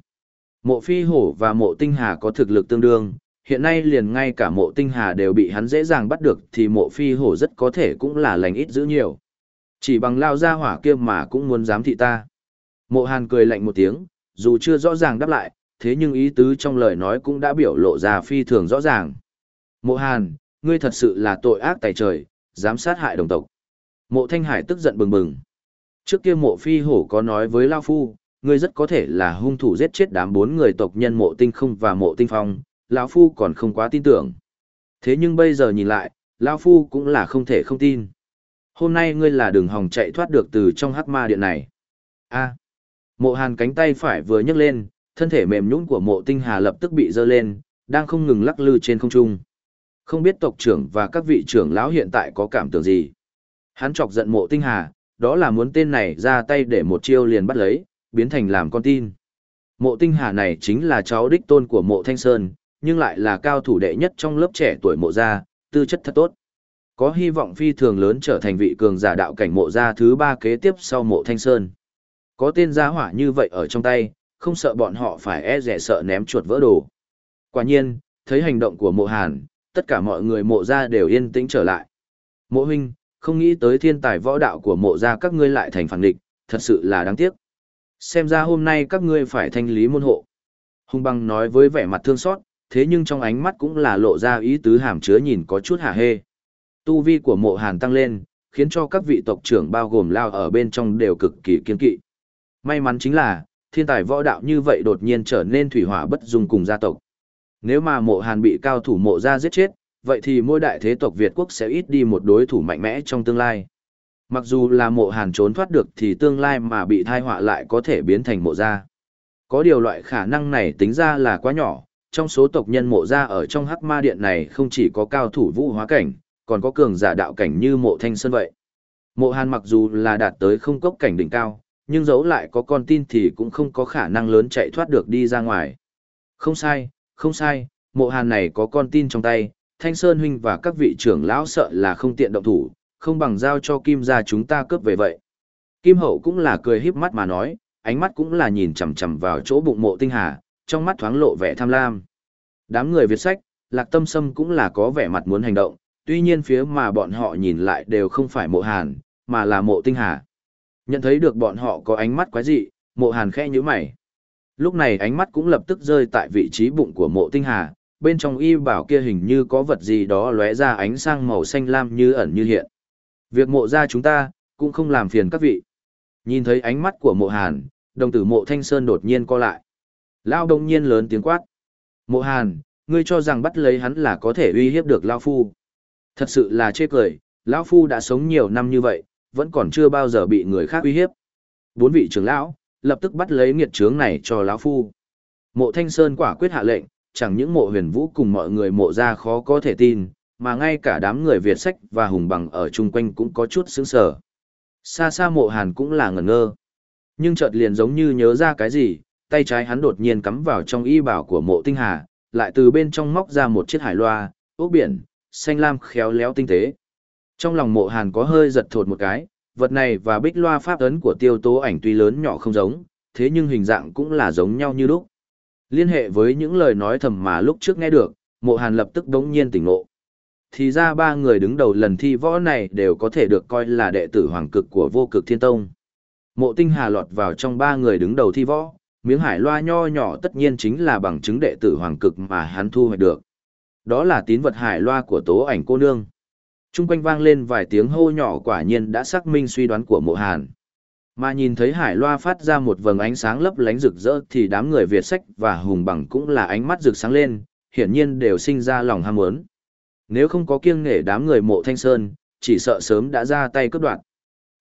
Mộ phi hổ và mộ tinh hà có thực lực tương đương, hiện nay liền ngay cả mộ tinh hà đều bị hắn dễ dàng bắt được thì mộ phi hổ rất có thể cũng là lành ít giữ nhiều. Chỉ bằng lao ra hỏa kia mà cũng muốn dám thị ta. Mộ hàn cười lạnh một tiếng, dù chưa rõ ràng đáp lại, thế nhưng ý tứ trong lời nói cũng đã biểu lộ ra phi thường rõ ràng. Mộ hàn, ngươi thật sự là tội ác tài trời, dám sát hại đồng tộc. Mộ thanh hải tức giận bừng bừng. Trước kia mộ phi hổ có nói với Lao Phu, ngươi rất có thể là hung thủ giết chết đám bốn người tộc nhân mộ tinh không và mộ tinh phong, lão phu còn không quá tin tưởng. Thế nhưng bây giờ nhìn lại, lão phu cũng là không thể không tin. Hôm nay ngươi là đường hòng chạy thoát được từ trong hắc ma điện này. A. Mộ Hàn cánh tay phải vừa nhấc lên, thân thể mềm nhũn của Mộ Tinh Hà lập tức bị giơ lên, đang không ngừng lắc lư trên không trung. Không biết tộc trưởng và các vị trưởng lão hiện tại có cảm tưởng gì. Hắn chọc giận mộ tinh hà, đó là muốn tên này ra tay để một chiêu liền bắt lấy, biến thành làm con tin. Mộ tinh hà này chính là cháu đích tôn của mộ thanh sơn, nhưng lại là cao thủ đệ nhất trong lớp trẻ tuổi mộ gia, tư chất thật tốt. Có hy vọng phi thường lớn trở thành vị cường giả đạo cảnh mộ gia thứ ba kế tiếp sau mộ thanh sơn. Có tên gia hỏa như vậy ở trong tay, không sợ bọn họ phải e rẻ sợ ném chuột vỡ đồ. Quả nhiên, thấy hành động của mộ hàn, tất cả mọi người mộ gia đều yên tĩnh trở lại. Mộ huynh, không nghĩ tới thiên tài võ đạo của mộ gia các ngươi lại thành phản địch, thật sự là đáng tiếc. Xem ra hôm nay các ngươi phải thanh lý môn hộ. Hùng băng nói với vẻ mặt thương xót, thế nhưng trong ánh mắt cũng là lộ ra ý tứ hàm chứa nhìn có chút hả hê. Tu vi của mộ hàn tăng lên, khiến cho các vị tộc trưởng bao gồm lao ở bên trong đều cực kỳ kiên kỵ. May mắn chính là, thiên tài võ đạo như vậy đột nhiên trở nên thủy hỏa bất dung cùng gia tộc. Nếu mà mộ hàn bị cao thủ mộ ra giết chết, vậy thì mỗi đại thế tộc Việt quốc sẽ ít đi một đối thủ mạnh mẽ trong tương lai. Mặc dù là mộ hàn trốn thoát được thì tương lai mà bị thai họa lại có thể biến thành mộ gia. Có điều loại khả năng này tính ra là quá nhỏ, trong số tộc nhân mộ gia ở trong hắc ma điện này không chỉ có cao thủ vũ hóa cảnh, còn có cường giả đạo cảnh như mộ thanh sơn vậy. Mộ hàn mặc dù là đạt tới không cốc cảnh đỉnh cao, nhưng dẫu lại có con tin thì cũng không có khả năng lớn chạy thoát được đi ra ngoài. Không sai, không sai, mộ hàn này có con tin trong tay, Thanh Sơn huynh và các vị trưởng lão sợ là không tiện động thủ, không bằng giao cho Kim gia chúng ta cướp về vậy. Kim Hậu cũng là cười híp mắt mà nói, ánh mắt cũng là nhìn chằm chằm vào chỗ bụng mộ tinh hà, trong mắt thoáng lộ vẻ tham lam. Đám người Việt sách, Lạc Tâm Sâm cũng là có vẻ mặt muốn hành động, tuy nhiên phía mà bọn họ nhìn lại đều không phải mộ hàn, mà là mộ tinh hà. Nhận thấy được bọn họ có ánh mắt quái dị, mộ hàn khẽ như mày. Lúc này ánh mắt cũng lập tức rơi tại vị trí bụng của mộ tinh hà, bên trong y bảo kia hình như có vật gì đó lóe ra ánh sang màu xanh lam như ẩn như hiện. Việc mộ ra chúng ta, cũng không làm phiền các vị. Nhìn thấy ánh mắt của mộ hàn, đồng tử mộ thanh sơn đột nhiên co lại. Lao đông nhiên lớn tiếng quát. Mộ hàn, ngươi cho rằng bắt lấy hắn là có thể uy hiếp được Lao Phu. Thật sự là chê cười, Lão Phu đã sống nhiều năm như vậy, vẫn còn chưa bao giờ bị người khác uy hiếp. Bốn vị trưởng lão, lập tức bắt lấy nghiệt trướng này cho lão phu. Mộ Thanh Sơn quả quyết hạ lệnh, chẳng những mộ huyền vũ cùng mọi người mộ ra khó có thể tin, mà ngay cả đám người Việt sách và hùng bằng ở chung quanh cũng có chút sướng sở. Xa xa mộ hàn cũng là ngẩn ngơ. Nhưng chợt liền giống như nhớ ra cái gì, tay trái hắn đột nhiên cắm vào trong y bảo của mộ tinh hà, lại từ bên trong móc ra một chiếc hải loa, ốc biển, xanh lam khéo léo tinh tế. Trong lòng mộ hàn có hơi giật thột một cái, vật này và bích loa pháp ấn của tiêu tố ảnh tuy lớn nhỏ không giống, thế nhưng hình dạng cũng là giống nhau như lúc. Liên hệ với những lời nói thầm mà lúc trước nghe được, mộ hàn lập tức đống nhiên tỉnh ngộ. Thì ra ba người đứng đầu lần thi võ này đều có thể được coi là đệ tử hoàng cực của vô cực thiên tông. Mộ tinh hà lọt vào trong ba người đứng đầu thi võ, miếng hải loa nho nhỏ tất nhiên chính là bằng chứng đệ tử hoàng cực mà hắn thu hoạch được. Đó là tín vật hải loa của tố ảnh cô nương. Trung quanh vang lên vài tiếng hô nhỏ quả nhiên đã xác minh suy đoán của mộ hàn. Mà nhìn thấy hải loa phát ra một vầng ánh sáng lấp lánh rực rỡ thì đám người Việt sách và hùng bằng cũng là ánh mắt rực sáng lên, hiển nhiên đều sinh ra lòng ham muốn. Nếu không có kiêng nghệ đám người mộ thanh sơn, chỉ sợ sớm đã ra tay cướp đoạt.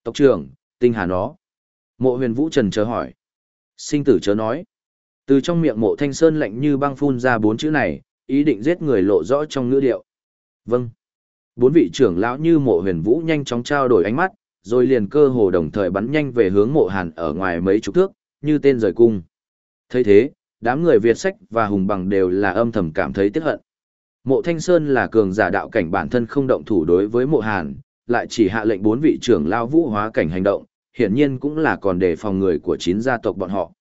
Tộc trưởng, tinh hà nó. Mộ huyền vũ trần chờ hỏi. Sinh tử chớ nói. Từ trong miệng mộ thanh sơn lạnh như băng phun ra bốn chữ này, ý định giết người lộ rõ trong ngữ điệu. Vâng. Bốn vị trưởng lão như mộ huyền vũ nhanh chóng trao đổi ánh mắt, rồi liền cơ hồ đồng thời bắn nhanh về hướng mộ hàn ở ngoài mấy chục thước, như tên rời cung. thấy thế, đám người Việt sách và hùng bằng đều là âm thầm cảm thấy tiếc hận. Mộ Thanh Sơn là cường giả đạo cảnh bản thân không động thủ đối với mộ hàn, lại chỉ hạ lệnh bốn vị trưởng lao vũ hóa cảnh hành động, hiển nhiên cũng là còn để phòng người của chín gia tộc bọn họ.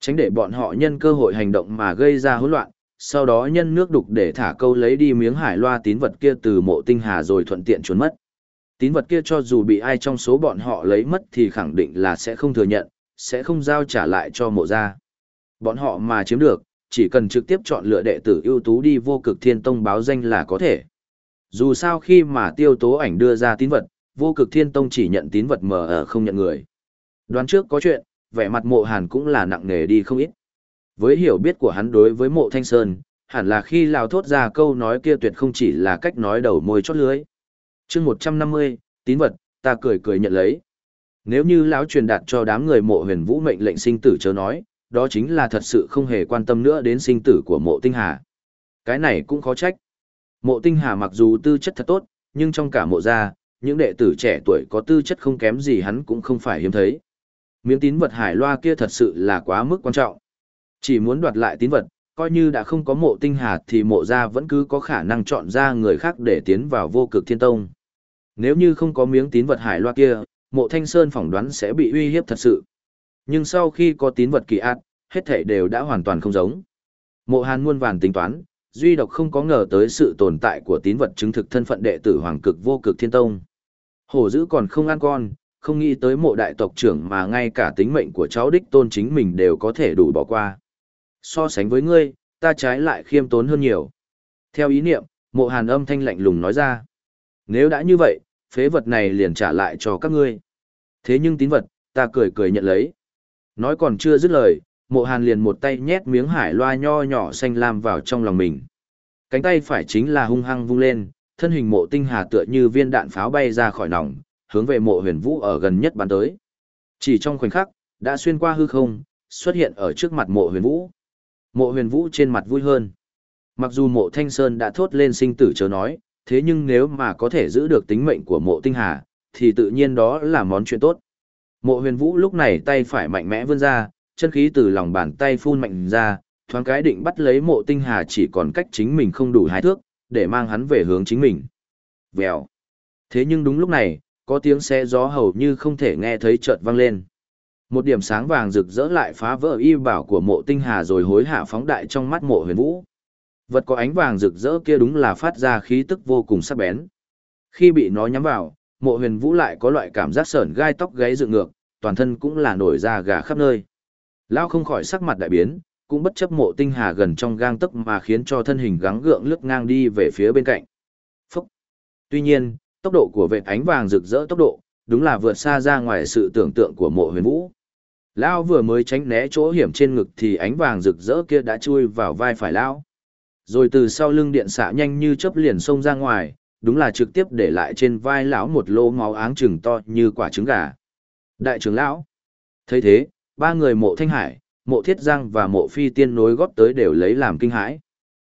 Tránh để bọn họ nhân cơ hội hành động mà gây ra hỗn loạn, sau đó nhân nước đục để thả câu lấy đi miếng hải loa tín vật kia từ mộ tinh hà rồi thuận tiện trốn mất. Tín vật kia cho dù bị ai trong số bọn họ lấy mất thì khẳng định là sẽ không thừa nhận, sẽ không giao trả lại cho mộ gia. Bọn họ mà chiếm được, chỉ cần trực tiếp chọn lựa đệ tử ưu tú đi vô cực thiên tông báo danh là có thể. Dù sao khi mà tiêu tố ảnh đưa ra tín vật, vô cực thiên tông chỉ nhận tín vật mờ ở không nhận người. Đoán trước có chuyện, vẻ mặt mộ hàn cũng là nặng nề đi không ít. Với hiểu biết của hắn đối với mộ thanh sơn, hẳn là khi lao thốt ra câu nói kia tuyệt không chỉ là cách nói đầu môi chót lưới. chương một trăm năm mươi tín vật, ta cười cười nhận lấy. Nếu như lão truyền đạt cho đám người mộ huyền vũ mệnh lệnh sinh tử chớ nói, đó chính là thật sự không hề quan tâm nữa đến sinh tử của mộ tinh hà. Cái này cũng khó trách. Mộ tinh hà mặc dù tư chất thật tốt, nhưng trong cả mộ gia, những đệ tử trẻ tuổi có tư chất không kém gì hắn cũng không phải hiếm thấy. Miếng tín vật hải loa kia thật sự là quá mức quan trọng. Chỉ muốn đoạt lại tín vật, coi như đã không có mộ tinh hà thì mộ gia vẫn cứ có khả năng chọn ra người khác để tiến vào vô cực thiên tông. Nếu như không có miếng tín vật hải loa kia, mộ thanh sơn phỏng đoán sẽ bị uy hiếp thật sự. Nhưng sau khi có tín vật kỳ ác, hết thể đều đã hoàn toàn không giống. Mộ hàn muôn vàn tính toán, duy độc không có ngờ tới sự tồn tại của tín vật chứng thực thân phận đệ tử hoàng cực vô cực thiên tông. Hổ dữ còn không ăn con, không nghĩ tới mộ đại tộc trưởng mà ngay cả tính mệnh của cháu đích tôn chính mình đều có thể đủ bỏ qua. So sánh với ngươi, ta trái lại khiêm tốn hơn nhiều. Theo ý niệm, mộ hàn âm thanh lạnh lùng nói ra. Nếu đã như vậy, phế vật này liền trả lại cho các ngươi. Thế nhưng tín vật, ta cười cười nhận lấy. Nói còn chưa dứt lời, mộ hàn liền một tay nhét miếng hải loa nho nhỏ xanh lam vào trong lòng mình. Cánh tay phải chính là hung hăng vung lên, thân hình mộ tinh hà tựa như viên đạn pháo bay ra khỏi nòng, hướng về mộ huyền vũ ở gần nhất bắn tới. Chỉ trong khoảnh khắc, đã xuyên qua hư không, xuất hiện ở trước mặt mộ huyền vũ. Mộ huyền vũ trên mặt vui hơn. Mặc dù mộ thanh sơn đã thốt lên sinh tử chớ nói, thế nhưng nếu mà có thể giữ được tính mệnh của mộ tinh hà, thì tự nhiên đó là món chuyện tốt. Mộ huyền vũ lúc này tay phải mạnh mẽ vươn ra, chân khí từ lòng bàn tay phun mạnh ra, thoáng cái định bắt lấy mộ tinh hà chỉ còn cách chính mình không đủ hai thước, để mang hắn về hướng chính mình. Vèo. Thế nhưng đúng lúc này, có tiếng xe gió hầu như không thể nghe thấy chợt vang lên. Một điểm sáng vàng rực rỡ lại phá vỡ y bảo của mộ tinh hà rồi hối hạ phóng đại trong mắt mộ huyền vũ. Vật có ánh vàng rực rỡ kia đúng là phát ra khí tức vô cùng sắc bén. Khi bị nó nhắm vào, mộ huyền vũ lại có loại cảm giác sởn gai tóc gáy dựng ngược, toàn thân cũng là nổi da gà khắp nơi. Lao không khỏi sắc mặt đại biến, cũng bất chấp mộ tinh hà gần trong gang tấc mà khiến cho thân hình gắng gượng lướt ngang đi về phía bên cạnh. Phúc! Tuy nhiên, tốc độ của vệt ánh vàng rực rỡ tốc độ, đúng là vượt xa ra ngoài sự tưởng tượng của mộ huyền vũ. Lao vừa mới tránh né chỗ hiểm trên ngực thì ánh vàng rực rỡ kia đã chui vào vai phải Lao. Rồi từ sau lưng điện xạ nhanh như chớp liền xông ra ngoài, đúng là trực tiếp để lại trên vai lão một lỗ máu áng trừng to như quả trứng gà. Đại trưởng lão. thấy thế, ba người mộ thanh hải, mộ thiết giang và mộ phi tiên nối góp tới đều lấy làm kinh hãi.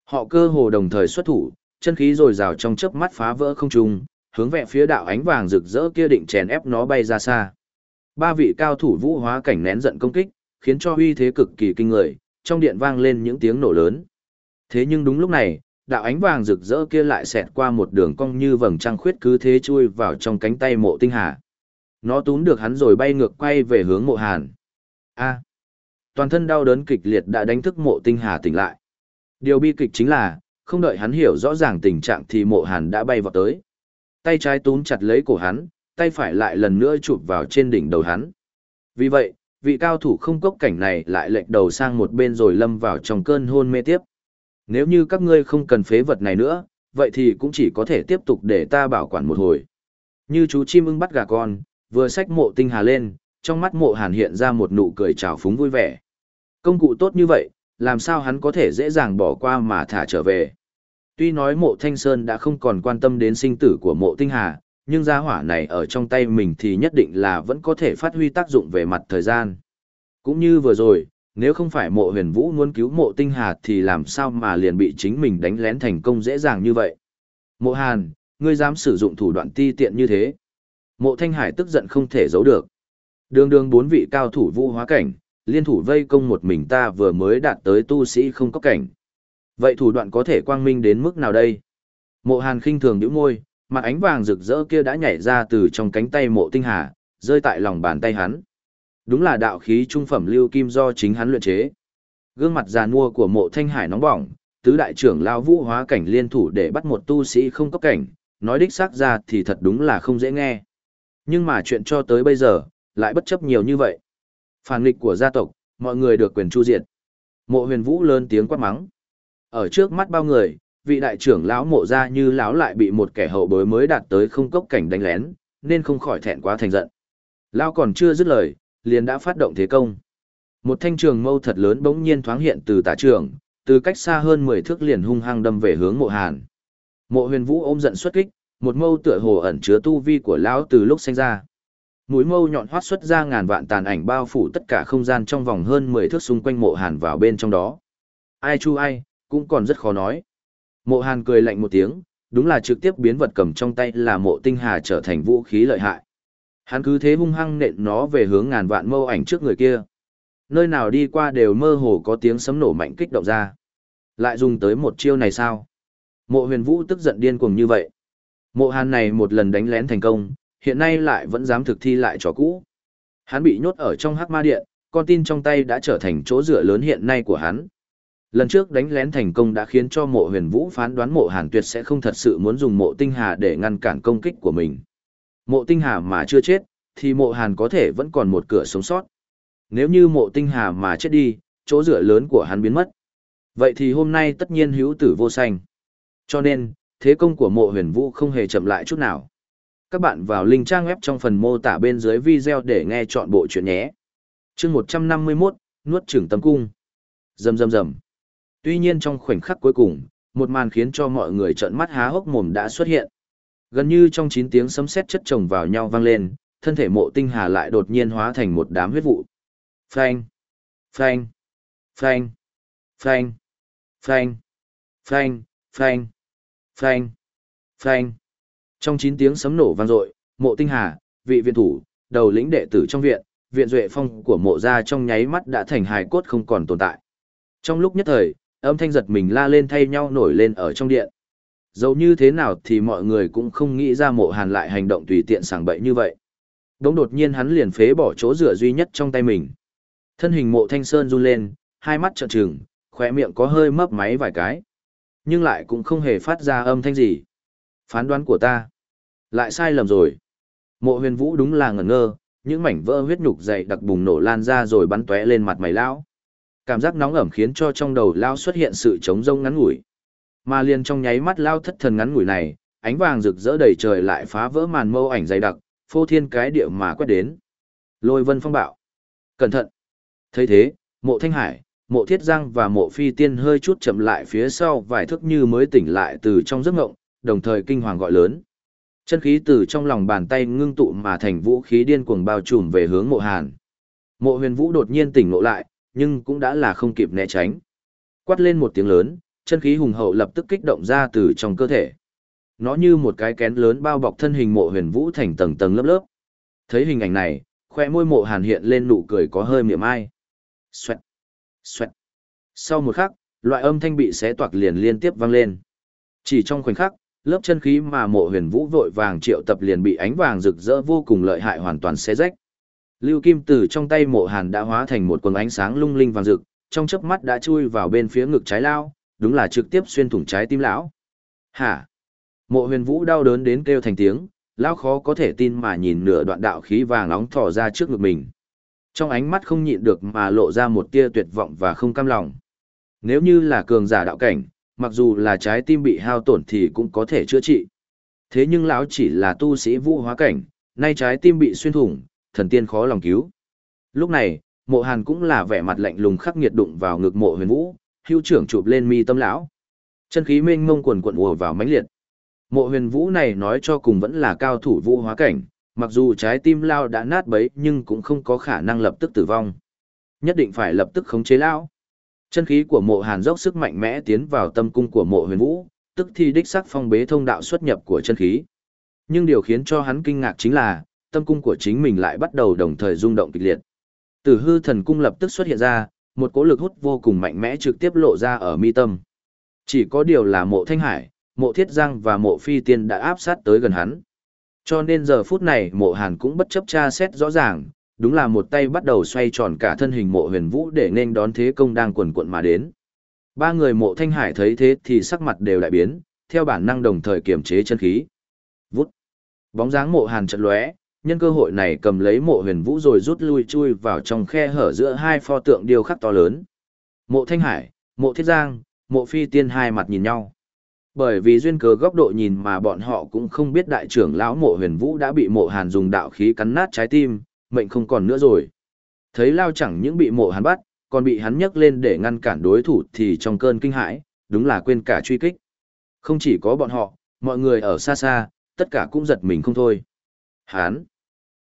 Họ cơ hồ đồng thời xuất thủ, chân khí rồi rào trong chớp mắt phá vỡ không trung, hướng về phía đạo ánh vàng rực rỡ kia định chèn ép nó bay ra xa. Ba vị cao thủ vũ hóa cảnh nén giận công kích, khiến cho uy thế cực kỳ kinh người, trong điện vang lên những tiếng nổ lớn. Thế nhưng đúng lúc này, đạo ánh vàng rực rỡ kia lại xẹt qua một đường cong như vầng trăng khuyết cứ thế chui vào trong cánh tay mộ tinh hà. Nó túm được hắn rồi bay ngược quay về hướng mộ hàn. A toàn thân đau đớn kịch liệt đã đánh thức mộ tinh hà tỉnh lại. Điều bi kịch chính là, không đợi hắn hiểu rõ ràng tình trạng thì mộ hàn đã bay vào tới. Tay trái túm chặt lấy cổ hắn, tay phải lại lần nữa chụp vào trên đỉnh đầu hắn. Vì vậy, vị cao thủ không cốc cảnh này lại lệch đầu sang một bên rồi lâm vào trong cơn hôn mê tiếp. Nếu như các ngươi không cần phế vật này nữa, vậy thì cũng chỉ có thể tiếp tục để ta bảo quản một hồi. Như chú chim ưng bắt gà con, vừa xách mộ tinh hà lên, trong mắt mộ hàn hiện ra một nụ cười trào phúng vui vẻ. Công cụ tốt như vậy, làm sao hắn có thể dễ dàng bỏ qua mà thả trở về. Tuy nói mộ thanh sơn đã không còn quan tâm đến sinh tử của mộ tinh hà, nhưng gia hỏa này ở trong tay mình thì nhất định là vẫn có thể phát huy tác dụng về mặt thời gian. Cũng như vừa rồi, nếu không phải mộ huyền vũ muốn cứu mộ tinh hà thì làm sao mà liền bị chính mình đánh lén thành công dễ dàng như vậy. Mộ hàn, ngươi dám sử dụng thủ đoạn ti tiện như thế. Mộ thanh hải tức giận không thể giấu được. Đường đường bốn vị cao thủ vũ hóa cảnh, liên thủ vây công một mình ta vừa mới đạt tới tu sĩ không có cảnh. Vậy thủ đoạn có thể quang minh đến mức nào đây? Mộ hàn khinh thường nhíu môi, mặt ánh vàng rực rỡ kia đã nhảy ra từ trong cánh tay mộ tinh hà, rơi tại lòng bàn tay hắn. Đúng là đạo khí trung phẩm lưu kim do chính hắn luyện chế. Gương mặt già nua của mộ thanh hải nóng bỏng, tứ đại trưởng lao vũ hóa cảnh liên thủ để bắt một tu sĩ không có cảnh, nói đích xác ra thì thật đúng là không dễ nghe. Nhưng mà chuyện cho tới bây giờ, lại bất chấp nhiều như vậy. Phản nghịch của gia tộc, mọi người được quyền chu diệt. Mộ huyền vũ lớn tiếng quát mắng. Ở trước mắt bao người, vị đại trưởng lão mộ ra như lão lại bị một kẻ hậu bối mới đạt tới không cốc cảnh đánh lén, nên không khỏi thẹn quá thành giận. Lão còn chưa dứt lời, liền đã phát động thế công. Một thanh trường mâu thật lớn bỗng nhiên thoáng hiện từ tả trường, từ cách xa hơn 10 thước liền hung hăng đâm về hướng mộ hàn. Mộ huyền vũ ôm giận xuất kích, một mâu tựa hồ ẩn chứa tu vi của lão từ lúc sinh ra. Mũi mâu nhọn hoắt xuất ra ngàn vạn tàn ảnh bao phủ tất cả không gian trong vòng hơn 10 thước xung quanh mộ hàn vào bên trong đó. Ai chu ai, cũng còn rất khó nói. Mộ Hàn cười lạnh một tiếng, đúng là trực tiếp biến vật cầm trong tay là mộ tinh hà trở thành vũ khí lợi hại. Hắn cứ thế hung hăng nện nó về hướng ngàn vạn mâu ảnh trước người kia. Nơi nào đi qua đều mơ hồ có tiếng sấm nổ mạnh kích động ra. Lại dùng tới một chiêu này sao? Mộ huyền vũ tức giận điên cuồng như vậy. Mộ hàn này một lần đánh lén thành công, hiện nay lại vẫn dám thực thi lại trò cũ. Hắn bị nhốt ở trong hắc ma điện, con tin trong tay đã trở thành chỗ dựa lớn hiện nay của hắn. Lần trước đánh lén thành công đã khiến cho mộ huyền vũ phán đoán mộ hàn tuyệt sẽ không thật sự muốn dùng mộ tinh hà để ngăn cản công kích của mình. Mộ tinh hà mà chưa chết, thì mộ hàn có thể vẫn còn một cửa sống sót. Nếu như mộ tinh hà mà chết đi, chỗ dựa lớn của hắn biến mất. Vậy thì hôm nay tất nhiên hữu tử vô sanh. Cho nên, thế công của mộ huyền vũ không hề chậm lại chút nào. Các bạn vào link trang web trong phần mô tả bên dưới video để nghe chọn bộ chuyện nhé. chương 151, nuốt trưởng tâm cung. Rầm rầm rầm. Tuy nhiên trong khoảnh khắc cuối cùng, một màn khiến cho mọi người trợn mắt há hốc mồm đã xuất hiện. Gần như trong 9 tiếng sấm sét chất chồng vào nhau vang lên, thân thể mộ tinh hà lại đột nhiên hóa thành một đám huyết vụ. Phanh, phanh, phanh, phanh, phanh, phanh, phanh, phanh, phanh. Trong 9 tiếng sấm nổ vang dội, mộ tinh hà, vị viện thủ, đầu lĩnh đệ tử trong viện, viện duệ phong của mộ gia trong nháy mắt đã thành hài cốt không còn tồn tại. Trong lúc nhất thời, âm thanh giật mình la lên thay nhau nổi lên ở trong điện. Dẫu như thế nào thì mọi người cũng không nghĩ ra mộ hàn lại hành động tùy tiện sảng bậy như vậy. Đống đột nhiên hắn liền phế bỏ chỗ rửa duy nhất trong tay mình. Thân hình mộ thanh sơn run lên, hai mắt trợn trừng, khỏe miệng có hơi mấp máy vài cái. Nhưng lại cũng không hề phát ra âm thanh gì. Phán đoán của ta. Lại sai lầm rồi. Mộ huyền vũ đúng là ngẩn ngơ, những mảnh vỡ huyết nhục dày đặc bùng nổ lan ra rồi bắn tóe lên mặt mày lão. Cảm giác nóng ẩm khiến cho trong đầu lao xuất hiện sự trống rông ngắn ngủi. Mà liền trong nháy mắt lao thất thần ngắn ngủi này, ánh vàng rực rỡ đầy trời lại phá vỡ màn mâu ảnh dày đặc, phô thiên cái địa mà quét đến. Lôi vân phong bạo. Cẩn thận. thấy thế, mộ thanh hải, mộ thiết giang và mộ phi tiên hơi chút chậm lại phía sau vài thước như mới tỉnh lại từ trong giấc ngộng, đồng thời kinh hoàng gọi lớn. Chân khí từ trong lòng bàn tay ngưng tụ mà thành vũ khí điên cuồng bao trùm về hướng mộ hàn. Mộ huyền vũ đột nhiên tỉnh ngộ lại, nhưng cũng đã là không kịp né tránh. Quát lên một tiếng lớn, chân khí hùng hậu lập tức kích động ra từ trong cơ thể. Nó như một cái kén lớn bao bọc thân hình mộ huyền vũ thành tầng tầng lớp lớp. Thấy hình ảnh này, khoe môi mộ hàn hiện lên nụ cười có hơi miệng ai. Xoẹt, xoẹt. Sau một khắc, loại âm thanh bị xé toạc liền liên tiếp vang lên. Chỉ trong khoảnh khắc, lớp chân khí mà mộ huyền vũ vội vàng triệu tập liền bị ánh vàng rực rỡ vô cùng lợi hại hoàn toàn xé rách. Lưu kim từ trong tay mộ hàn đã hóa thành một quần ánh sáng lung linh vàng rực, trong chớp mắt đã chui vào bên phía ngực trái lao, đúng là trực tiếp xuyên thủng trái tim lão. Hả? Mộ huyền vũ đau đớn đến kêu thành tiếng, lão khó có thể tin mà nhìn nửa đoạn đạo khí vàng nóng thỏ ra trước ngực mình. Trong ánh mắt không nhịn được mà lộ ra một tia tuyệt vọng và không cam lòng. Nếu như là cường giả đạo cảnh, mặc dù là trái tim bị hao tổn thì cũng có thể chữa trị. Thế nhưng lão chỉ là tu sĩ vũ hóa cảnh, nay trái tim bị xuyên thủng, thần tiên khó lòng cứu. Lúc này, mộ hàn cũng là vẻ mặt lạnh lùng khắc nghiệt đụng vào ngực mộ huyền vũ, hưu trưởng chụp lên mi tâm lão. Chân khí mênh mông quần quận ùa vào mãnh liệt. Mộ huyền vũ này nói cho cùng vẫn là cao thủ vũ hóa cảnh, mặc dù trái tim lao đã nát bấy nhưng cũng không có khả năng lập tức tử vong. Nhất định phải lập tức khống chế lão. Chân khí của mộ hàn dốc sức mạnh mẽ tiến vào tâm cung của mộ huyền vũ, tức thì đích sắc phong bế thông đạo xuất nhập của chân khí. Nhưng điều khiến cho hắn kinh ngạc chính là, tâm cung của chính mình lại bắt đầu đồng thời rung động kịch liệt. Tử hư thần cung lập tức xuất hiện ra, một cỗ lực hút vô cùng mạnh mẽ trực tiếp lộ ra ở mi tâm. Chỉ có điều là mộ thanh hải, mộ thiết giang và mộ phi tiên đã áp sát tới gần hắn. Cho nên giờ phút này mộ hàn cũng bất chấp tra xét rõ ràng, đúng là một tay bắt đầu xoay tròn cả thân hình mộ huyền vũ để nên đón thế công đang quần quận mà đến. Ba người mộ thanh hải thấy thế thì sắc mặt đều đại biến, theo bản năng đồng thời kiềm chế chân khí. Vút. Bóng dáng mộ hàn chật lóe, nhân cơ hội này cầm lấy mộ huyền vũ rồi rút lui chui vào trong khe hở giữa hai pho tượng điêu khắc to lớn. Mộ thanh hải, mộ thiết giang, mộ phi tiên hai mặt nhìn nhau. Bởi vì duyên cớ góc độ nhìn mà bọn họ cũng không biết đại trưởng lão mộ huyền vũ đã bị mộ hàn dùng đạo khí cắn nát trái tim, mệnh không còn nữa rồi. Thấy lao chẳng những bị mộ hắn bắt, còn bị hắn nhấc lên để ngăn cản đối thủ thì trong cơn kinh hãi, đúng là quên cả truy kích. Không chỉ có bọn họ, mọi người ở xa xa, tất cả cũng giật mình không thôi. Hắn,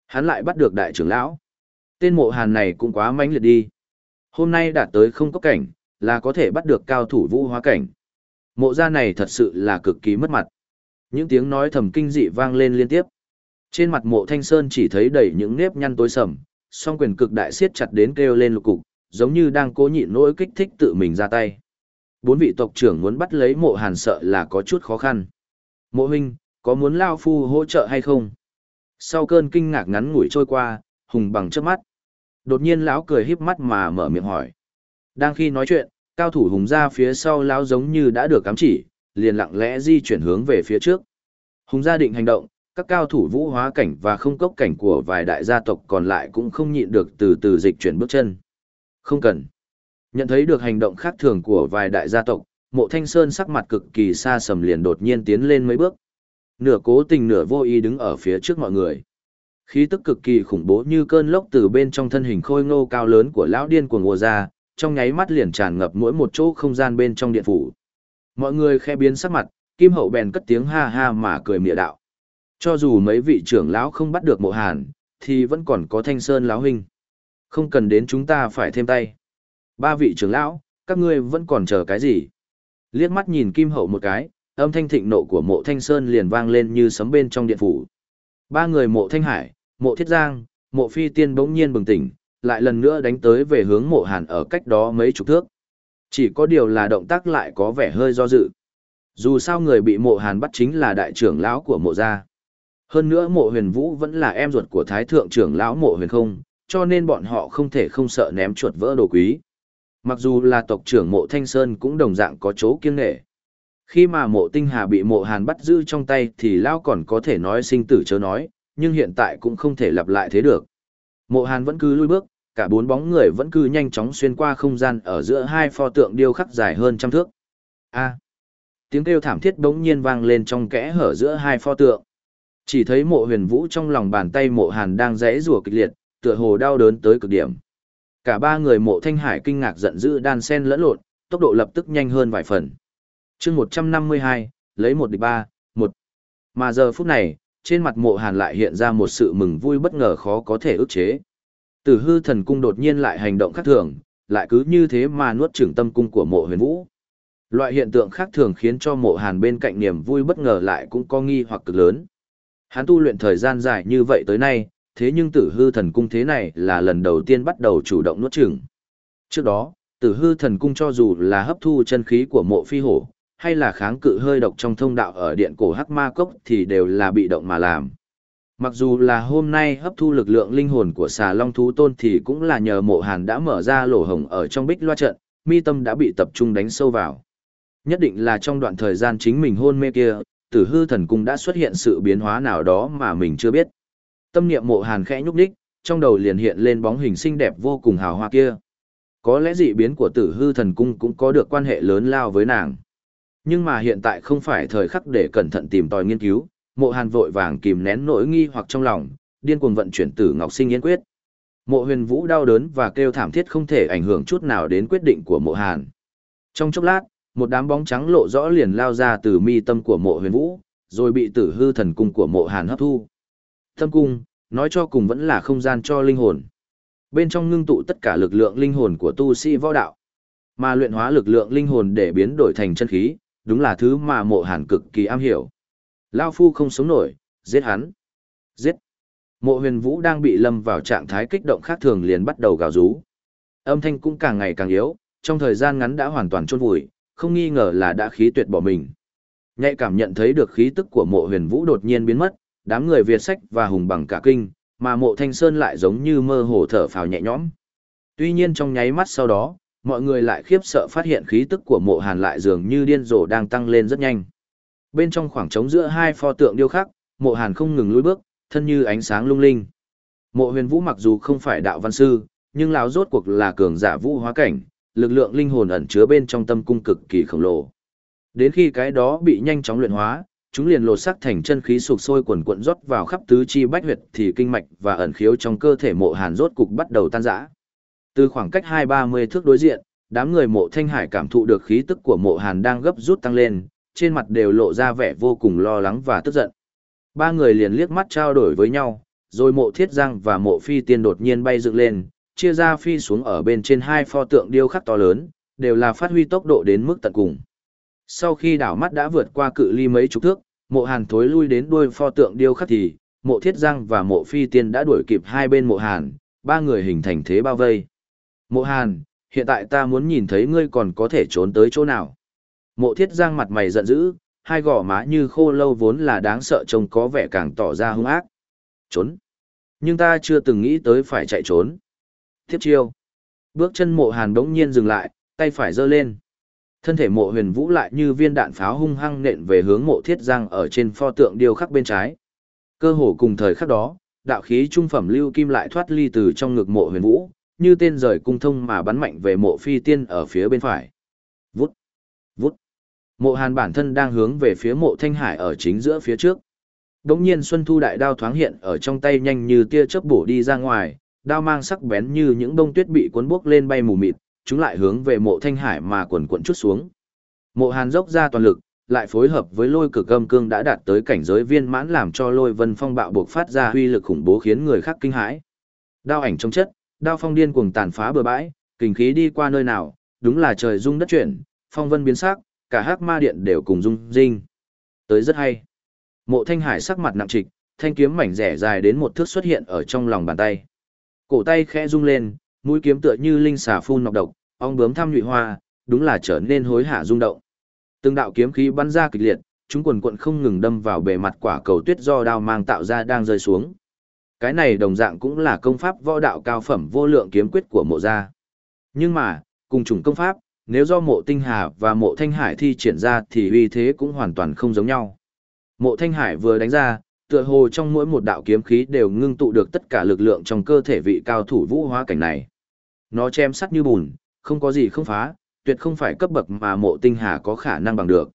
hắn lại bắt được đại trưởng lão. Tên mộ hàn này cũng quá mãnh liệt đi. Hôm nay đạt tới không có cảnh, là có thể bắt được cao thủ vũ hóa cảnh. Mộ gia này thật sự là cực kỳ mất mặt. Những tiếng nói thầm kinh dị vang lên liên tiếp. Trên mặt mộ thanh sơn chỉ thấy đầy những nếp nhăn tối sầm, song quyền cực đại siết chặt đến kêu lên lục cục, giống như đang cố nhịn nỗi kích thích tự mình ra tay. Bốn vị tộc trưởng muốn bắt lấy mộ hàn sợ là có chút khó khăn. Mộ huynh, có muốn lao phu hỗ trợ hay không? Sau cơn kinh ngạc ngắn ngủi trôi qua, hùng bằng trước mắt. Đột nhiên lão cười híp mắt mà mở miệng hỏi. Đang khi nói chuyện, cao thủ hùng ra phía sau lão giống như đã được cắm chỉ, liền lặng lẽ di chuyển hướng về phía trước. Hùng gia định hành động, các cao thủ vũ hóa cảnh và không cốc cảnh của vài đại gia tộc còn lại cũng không nhịn được từ từ dịch chuyển bước chân. Không cần. Nhận thấy được hành động khác thường của vài đại gia tộc, mộ thanh sơn sắc mặt cực kỳ xa sầm liền đột nhiên tiến lên mấy bước. Nửa cố tình nửa vô ý đứng ở phía trước mọi người. Khí tức cực kỳ khủng bố như cơn lốc từ bên trong thân hình khôi ngô cao lớn của lão điên của ngùa ra, trong nháy mắt liền tràn ngập mỗi một chỗ không gian bên trong điện phủ. Mọi người khe biến sắc mặt, Kim Hậu bèn cất tiếng ha ha mà cười mỉa đạo. Cho dù mấy vị trưởng lão không bắt được mộ hàn, thì vẫn còn có thanh sơn lão huynh. Không cần đến chúng ta phải thêm tay. Ba vị trưởng lão, các ngươi vẫn còn chờ cái gì? Liếc mắt nhìn Kim Hậu một cái, âm thanh thịnh nộ của mộ thanh sơn liền vang lên như sấm bên trong điện phủ. Ba người mộ thanh hải, mộ thiết giang, mộ phi tiên bỗng nhiên bừng tỉnh, lại lần nữa đánh tới về hướng mộ hàn ở cách đó mấy chục thước. Chỉ có điều là động tác lại có vẻ hơi do dự. Dù sao người bị mộ hàn bắt chính là đại trưởng lão của mộ gia. Hơn nữa mộ huyền vũ vẫn là em ruột của thái thượng trưởng lão mộ huyền không, cho nên bọn họ không thể không sợ ném chuột vỡ đồ quý. Mặc dù là tộc trưởng mộ Thanh Sơn cũng đồng dạng có chỗ kiêng nghệ. Khi mà mộ tinh hà bị mộ hàn bắt giữ trong tay thì lão còn có thể nói sinh tử chớ nói, nhưng hiện tại cũng không thể lặp lại thế được. Mộ hàn vẫn cứ lui bước, cả bốn bóng người vẫn cứ nhanh chóng xuyên qua không gian ở giữa hai pho tượng điêu khắc dài hơn trăm thước. A. tiếng kêu thảm thiết bỗng nhiên vang lên trong kẽ hở giữa hai pho tượng. Chỉ thấy mộ huyền vũ trong lòng bàn tay mộ hàn đang rẽ rùa kịch liệt, tựa hồ đau đớn tới cực điểm. Cả ba người mộ thanh hải kinh ngạc giận dữ đan sen lẫn lộn, tốc độ lập tức nhanh hơn vài phần. chương 152, lấy một địch ba, một. Mà giờ phút này, trên mặt mộ hàn lại hiện ra một sự mừng vui bất ngờ khó có thể ức chế. Tử hư thần cung đột nhiên lại hành động khác thường, lại cứ như thế mà nuốt chửng tâm cung của mộ huyền vũ. Loại hiện tượng khác thường khiến cho mộ hàn bên cạnh niềm vui bất ngờ lại cũng có nghi hoặc cực lớn. Hắn tu luyện thời gian dài như vậy tới nay, thế nhưng tử hư thần cung thế này là lần đầu tiên bắt đầu chủ động nuốt chửng. Trước đó, tử hư thần cung cho dù là hấp thu chân khí của mộ phi hổ, hay là kháng cự hơi độc trong thông đạo ở điện cổ hắc ma cốc thì đều là bị động mà làm. Mặc dù là hôm nay hấp thu lực lượng linh hồn của xà long thú tôn thì cũng là nhờ mộ hàn đã mở ra lỗ hồng ở trong bích loa trận, mi tâm đã bị tập trung đánh sâu vào. Nhất định là trong đoạn thời gian chính mình hôn mê kia, tử hư thần cung đã xuất hiện sự biến hóa nào đó mà mình chưa biết. Tâm niệm mộ hàn khẽ nhúc đích, trong đầu liền hiện lên bóng hình xinh đẹp vô cùng hào hoa kia. Có lẽ dị biến của tử hư thần cung cũng có được quan hệ lớn lao với nàng. Nhưng mà hiện tại không phải thời khắc để cẩn thận tìm tòi nghiên cứu, mộ hàn vội vàng kìm nén nỗi nghi hoặc trong lòng, điên cuồng vận chuyển tử ngọc sinh yên quyết. Mộ huyền vũ đau đớn và kêu thảm thiết không thể ảnh hưởng chút nào đến quyết định của mộ hàn. Trong chốc lát, một đám bóng trắng lộ rõ liền lao ra từ mi tâm của mộ huyền vũ, rồi bị tử hư thần cung của mộ hàn hấp thu. Tâm cung, nói cho cùng vẫn là không gian cho linh hồn. Bên trong ngưng tụ tất cả lực lượng linh hồn của tu sĩ võ đạo. Mà luyện hóa lực lượng linh hồn để biến đổi thành chân khí, đúng là thứ mà mộ hàn cực kỳ am hiểu. Lao Phu không sống nổi, giết hắn. Giết. Mộ huyền vũ đang bị lâm vào trạng thái kích động khác thường liền bắt đầu gào rú. Âm thanh cũng càng ngày càng yếu, trong thời gian ngắn đã hoàn toàn chôn vùi, không nghi ngờ là đã khí tuyệt bỏ mình. Nhạy cảm nhận thấy được khí tức của mộ huyền vũ đột nhiên biến mất, đám người Việt sách và hùng bằng cả kinh, mà mộ thanh sơn lại giống như mơ hồ thở phào nhẹ nhõm. Tuy nhiên trong nháy mắt sau đó, mọi người lại khiếp sợ phát hiện khí tức của mộ hàn lại dường như điên rồ đang tăng lên rất nhanh. Bên trong khoảng trống giữa hai pho tượng điêu khắc, mộ hàn không ngừng lùi bước, thân như ánh sáng lung linh. Mộ huyền vũ mặc dù không phải đạo văn sư, nhưng lão rốt cuộc là cường giả vũ hóa cảnh, lực lượng linh hồn ẩn chứa bên trong tâm cung cực kỳ khổng lồ. Đến khi cái đó bị nhanh chóng luyện hóa, chúng liền lột sắc thành chân khí sục sôi quần cuộn rót vào khắp tứ chi bách huyệt thì kinh mạch và ẩn khiếu trong cơ thể mộ hàn rốt cục bắt đầu tan rã. Từ khoảng cách hai ba mươi thước đối diện, đám người mộ thanh hải cảm thụ được khí tức của mộ hàn đang gấp rút tăng lên, trên mặt đều lộ ra vẻ vô cùng lo lắng và tức giận. Ba người liền liếc mắt trao đổi với nhau, rồi mộ thiết giang và mộ phi tiên đột nhiên bay dựng lên, chia ra phi xuống ở bên trên hai pho tượng điêu khắc to lớn, đều là phát huy tốc độ đến mức tận cùng. Sau khi đảo mắt đã vượt qua cự ly mấy chục thước, mộ hàn thối lui đến đuôi pho tượng điêu khắc thì, mộ thiết giang và mộ phi tiên đã đuổi kịp hai bên mộ hàn, ba người hình thành thế bao vây. Mộ hàn, hiện tại ta muốn nhìn thấy ngươi còn có thể trốn tới chỗ nào. Mộ thiết giang mặt mày giận dữ, hai gò má như khô lâu vốn là đáng sợ trông có vẻ càng tỏ ra hung ác. Trốn. Nhưng ta chưa từng nghĩ tới phải chạy trốn. Tiếp chiêu. Bước chân mộ hàn đống nhiên dừng lại, tay phải giơ lên. Thân thể mộ huyền vũ lại như viên đạn pháo hung hăng nện về hướng mộ thiết giang ở trên pho tượng điêu khắc bên trái. Cơ hồ cùng thời khắc đó, đạo khí trung phẩm lưu kim lại thoát ly từ trong ngực mộ huyền vũ, như tên rời cung thông mà bắn mạnh về mộ phi tiên ở phía bên phải. Vút, vút. Mộ hàn bản thân đang hướng về phía mộ thanh hải ở chính giữa phía trước. Đống nhiên Xuân Thu đại đao thoáng hiện ở trong tay nhanh như tia chớp bổ đi ra ngoài, đao mang sắc bén như những bông tuyết bị cuốn buốc lên bay mù mịt, chúng lại hướng về mộ thanh hải mà quần quận chút xuống. Mộ hàn dốc ra toàn lực, lại phối hợp với lôi cực âm cương đã đạt tới cảnh giới viên mãn làm cho lôi vân phong bạo buộc phát ra huy lực khủng bố khiến người khác kinh hãi. Đao ảnh trong chất, đao phong điên cuồng tàn phá bừa bãi, kinh khí đi qua nơi nào, đúng là trời rung đất chuyển, phong vân biến sắc, cả hắc ma điện đều cùng rung rinh. Tới rất hay. Mộ Thanh Hải sắc mặt nặng trịch, thanh kiếm mảnh rẻ dài đến một thước xuất hiện ở trong lòng bàn tay. Cổ tay khẽ rung lên, mũi kiếm tựa như linh xà phun nọc độc, ong bướm thăm nhụy hoa, đúng là trở nên hối hả rung động. Từng đạo kiếm khí bắn ra kịch liệt, chúng quần quận không ngừng đâm vào bề mặt quả cầu tuyết do đao mang tạo ra đang rơi xuống. Cái này đồng dạng cũng là công pháp võ đạo cao phẩm vô lượng kiếm quyết của mộ gia. Nhưng mà, cùng chủng công pháp, nếu do mộ tinh hà và mộ thanh hải thi triển ra thì uy thế cũng hoàn toàn không giống nhau. Mộ thanh hải vừa đánh ra, tựa hồ trong mỗi một đạo kiếm khí đều ngưng tụ được tất cả lực lượng trong cơ thể vị cao thủ vũ hóa cảnh này. Nó chém sắt như bùn, không có gì không phá, tuyệt không phải cấp bậc mà mộ tinh hà có khả năng bằng được.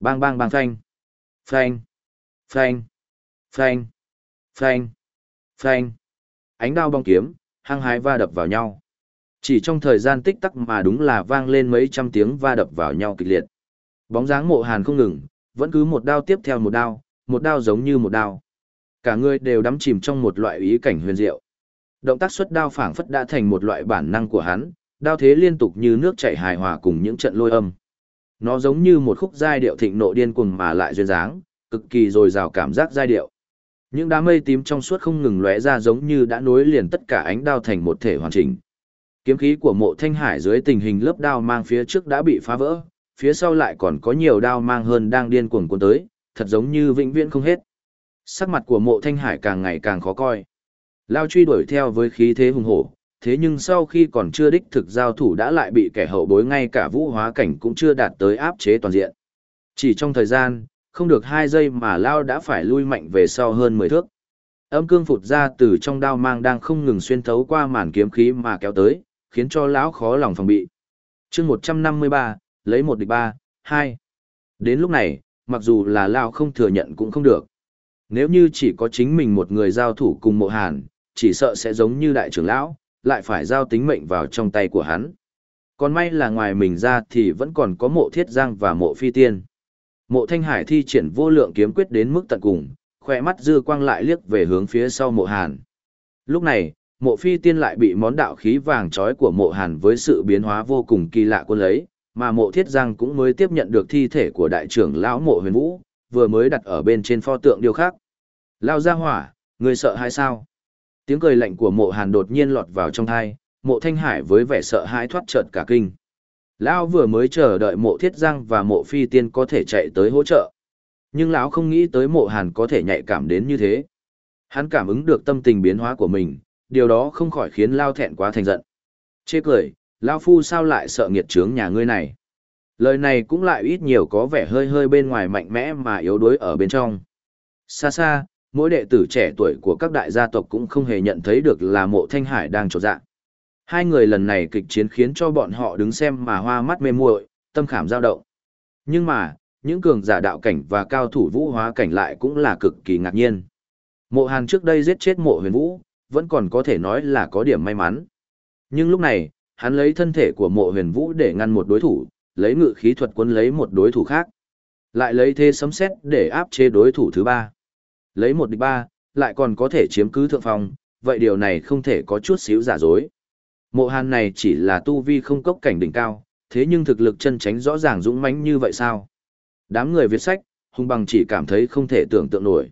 Bang bang bang phanh. Phanh. Phanh. Phanh. Phanh. Phanh. Ánh đao bong kiếm, hăng hái va đập vào nhau. Chỉ trong thời gian tích tắc mà đúng là vang lên mấy trăm tiếng va đập vào nhau kịch liệt. Bóng dáng mộ hàn không ngừng, vẫn cứ một đao tiếp theo một đao, một đao giống như một đao. Cả người đều đắm chìm trong một loại ý cảnh huyền diệu. Động tác xuất đao phảng phất đã thành một loại bản năng của hắn, đao thế liên tục như nước chảy hài hòa cùng những trận lôi âm. Nó giống như một khúc giai điệu thịnh nộ điên cuồng mà lại duyên dáng, cực kỳ dồi dào cảm giác giai điệu. Những đám mây tím trong suốt không ngừng lóe ra giống như đã nối liền tất cả ánh đao thành một thể hoàn chỉnh. Kiếm khí của mộ thanh hải dưới tình hình lớp đao mang phía trước đã bị phá vỡ, phía sau lại còn có nhiều đao mang hơn đang điên cuồng cuốn tới, thật giống như vĩnh viễn không hết. Sắc mặt của mộ thanh hải càng ngày càng khó coi. Lao truy đuổi theo với khí thế hùng hổ, thế nhưng sau khi còn chưa đích thực giao thủ đã lại bị kẻ hậu bối ngay cả vũ hóa cảnh cũng chưa đạt tới áp chế toàn diện. Chỉ trong thời gian, không được hai giây mà Lao đã phải lui mạnh về sau hơn 10 thước. Âm cương phụt ra từ trong đao mang đang không ngừng xuyên thấu qua màn kiếm khí mà kéo tới, khiến cho lão khó lòng phòng bị. chương 153, lấy một địch ba, hai. Đến lúc này, mặc dù là Lao không thừa nhận cũng không được. Nếu như chỉ có chính mình một người giao thủ cùng mộ hàn, chỉ sợ sẽ giống như đại trưởng lão, lại phải giao tính mệnh vào trong tay của hắn. Còn may là ngoài mình ra thì vẫn còn có mộ thiết giang và mộ phi tiên. Mộ thanh hải thi triển vô lượng kiếm quyết đến mức tận cùng, khỏe mắt dư quang lại liếc về hướng phía sau mộ hàn. Lúc này, mộ phi tiên lại bị món đạo khí vàng trói của mộ hàn với sự biến hóa vô cùng kỳ lạ quân lấy, mà mộ thiết giang cũng mới tiếp nhận được thi thể của đại trưởng lão mộ huyền vũ, vừa mới đặt ở bên trên pho tượng điêu khắc. Lao ra hỏa, người sợ hay sao? Tiếng cười lạnh của mộ hàn đột nhiên lọt vào trong thai, mộ thanh hải với vẻ sợ hãi thoát trợt cả kinh. Lão vừa mới chờ đợi mộ thiết giang và mộ phi tiên có thể chạy tới hỗ trợ. Nhưng lão không nghĩ tới mộ hàn có thể nhạy cảm đến như thế. Hắn cảm ứng được tâm tình biến hóa của mình, điều đó không khỏi khiến Lao thẹn quá thành giận. Chê cười, Lao phu sao lại sợ nghiệt trướng nhà ngươi này. Lời này cũng lại ít nhiều có vẻ hơi hơi bên ngoài mạnh mẽ mà yếu đuối ở bên trong. Xa xa, mỗi đệ tử trẻ tuổi của các đại gia tộc cũng không hề nhận thấy được là mộ thanh hải đang trột dạ. Hai người lần này kịch chiến khiến cho bọn họ đứng xem mà hoa mắt mê muội, tâm khảm dao động. Nhưng mà, những cường giả đạo cảnh và cao thủ vũ hóa cảnh lại cũng là cực kỳ ngạc nhiên. Mộ Hàn trước đây giết chết mộ huyền vũ, vẫn còn có thể nói là có điểm may mắn. Nhưng lúc này, hắn lấy thân thể của mộ huyền vũ để ngăn một đối thủ, lấy ngự khí thuật quân lấy một đối thủ khác. Lại lấy thế sấm xét để áp chế đối thủ thứ ba. Lấy một địch ba, lại còn có thể chiếm cứ thượng phong, vậy điều này không thể có chút xíu giả dối. Mộ hàn này chỉ là tu vi không cốc cảnh đỉnh cao, thế nhưng thực lực chân tránh rõ ràng dũng mãnh như vậy sao? Đám người viết sách, hung bằng chỉ cảm thấy không thể tưởng tượng nổi.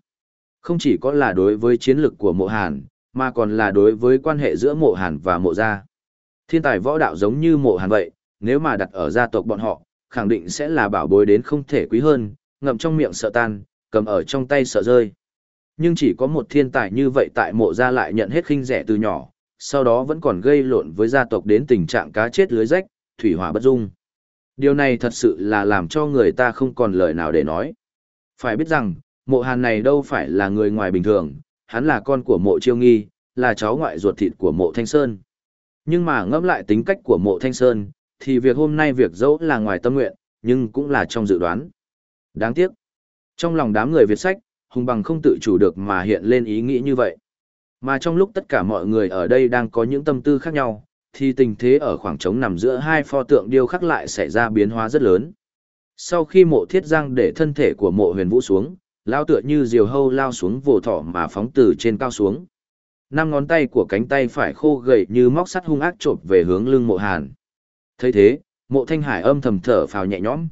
Không chỉ có là đối với chiến lực của mộ hàn, mà còn là đối với quan hệ giữa mộ hàn và mộ gia. Thiên tài võ đạo giống như mộ hàn vậy, nếu mà đặt ở gia tộc bọn họ, khẳng định sẽ là bảo bối đến không thể quý hơn, ngậm trong miệng sợ tan, cầm ở trong tay sợ rơi. Nhưng chỉ có một thiên tài như vậy tại mộ gia lại nhận hết khinh rẻ từ nhỏ, sau đó vẫn còn gây lộn với gia tộc đến tình trạng cá chết lưới rách, thủy hỏa bất dung. Điều này thật sự là làm cho người ta không còn lời nào để nói. Phải biết rằng, mộ hàn này đâu phải là người ngoài bình thường, hắn là con của mộ chiêu nghi, là cháu ngoại ruột thịt của mộ thanh sơn. Nhưng mà ngẫm lại tính cách của mộ thanh sơn, thì việc hôm nay việc dẫu là ngoài tâm nguyện, nhưng cũng là trong dự đoán. Đáng tiếc. Trong lòng đám người Việt sách, Hùng Bằng không tự chủ được mà hiện lên ý nghĩ như vậy. Mà trong lúc tất cả mọi người ở đây đang có những tâm tư khác nhau, thì tình thế ở khoảng trống nằm giữa hai pho tượng điêu khắc lại xảy ra biến hóa rất lớn. Sau khi mộ thiết giang để thân thể của mộ huyền vũ xuống, lao tựa như diều hâu lao xuống vồ thỏ mà phóng từ trên cao xuống. Năm ngón tay của cánh tay phải khô gầy như móc sắt hung ác chộp về hướng lưng mộ hàn. thấy thế, mộ thanh hải âm thầm thở phào nhẹ nhõm.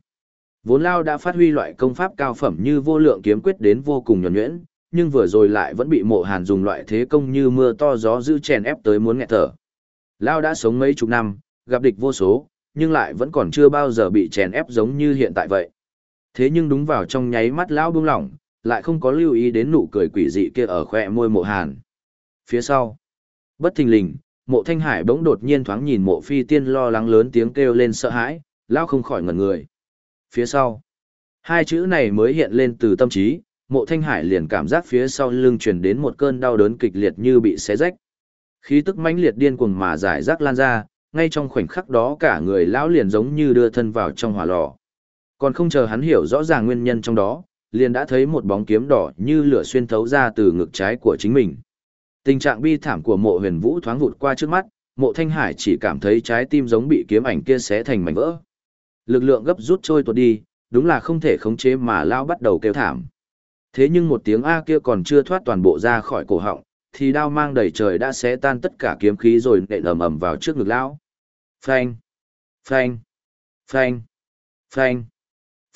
Vốn lao đã phát huy loại công pháp cao phẩm như vô lượng kiếm quyết đến vô cùng nhuẩn nhuyễn, nhưng vừa rồi lại vẫn bị mộ hàn dùng loại thế công như mưa to gió giữ chèn ép tới muốn nghẹt thở. Lao đã sống mấy chục năm, gặp địch vô số, nhưng lại vẫn còn chưa bao giờ bị chèn ép giống như hiện tại vậy. Thế nhưng đúng vào trong nháy mắt Lão buông lỏng, lại không có lưu ý đến nụ cười quỷ dị kia ở khoe môi mộ hàn. Phía sau, bất thình lình, mộ thanh hải bỗng đột nhiên thoáng nhìn mộ phi tiên lo lắng lớn tiếng kêu lên sợ hãi, Lão không khỏi ngẩn người. Phía sau, hai chữ này mới hiện lên từ tâm trí, mộ thanh hải liền cảm giác phía sau lưng truyền đến một cơn đau đớn kịch liệt như bị xé rách. Khí tức mãnh liệt điên cuồng mà giải rác lan ra, ngay trong khoảnh khắc đó cả người lão liền giống như đưa thân vào trong hỏa lò. Còn không chờ hắn hiểu rõ ràng nguyên nhân trong đó, liền đã thấy một bóng kiếm đỏ như lửa xuyên thấu ra từ ngực trái của chính mình. Tình trạng bi thảm của mộ huyền vũ thoáng vụt qua trước mắt, mộ thanh hải chỉ cảm thấy trái tim giống bị kiếm ảnh kia xé thành mảnh vỡ. Lực lượng gấp rút trôi tuột đi, đúng là không thể khống chế mà lão bắt đầu kêu thảm. Thế nhưng một tiếng A kia còn chưa thoát toàn bộ ra khỏi cổ họng, thì đao mang đầy trời đã xé tan tất cả kiếm khí rồi nện ầm ầm vào trước ngực lão. Phanh, phanh, phanh, phanh,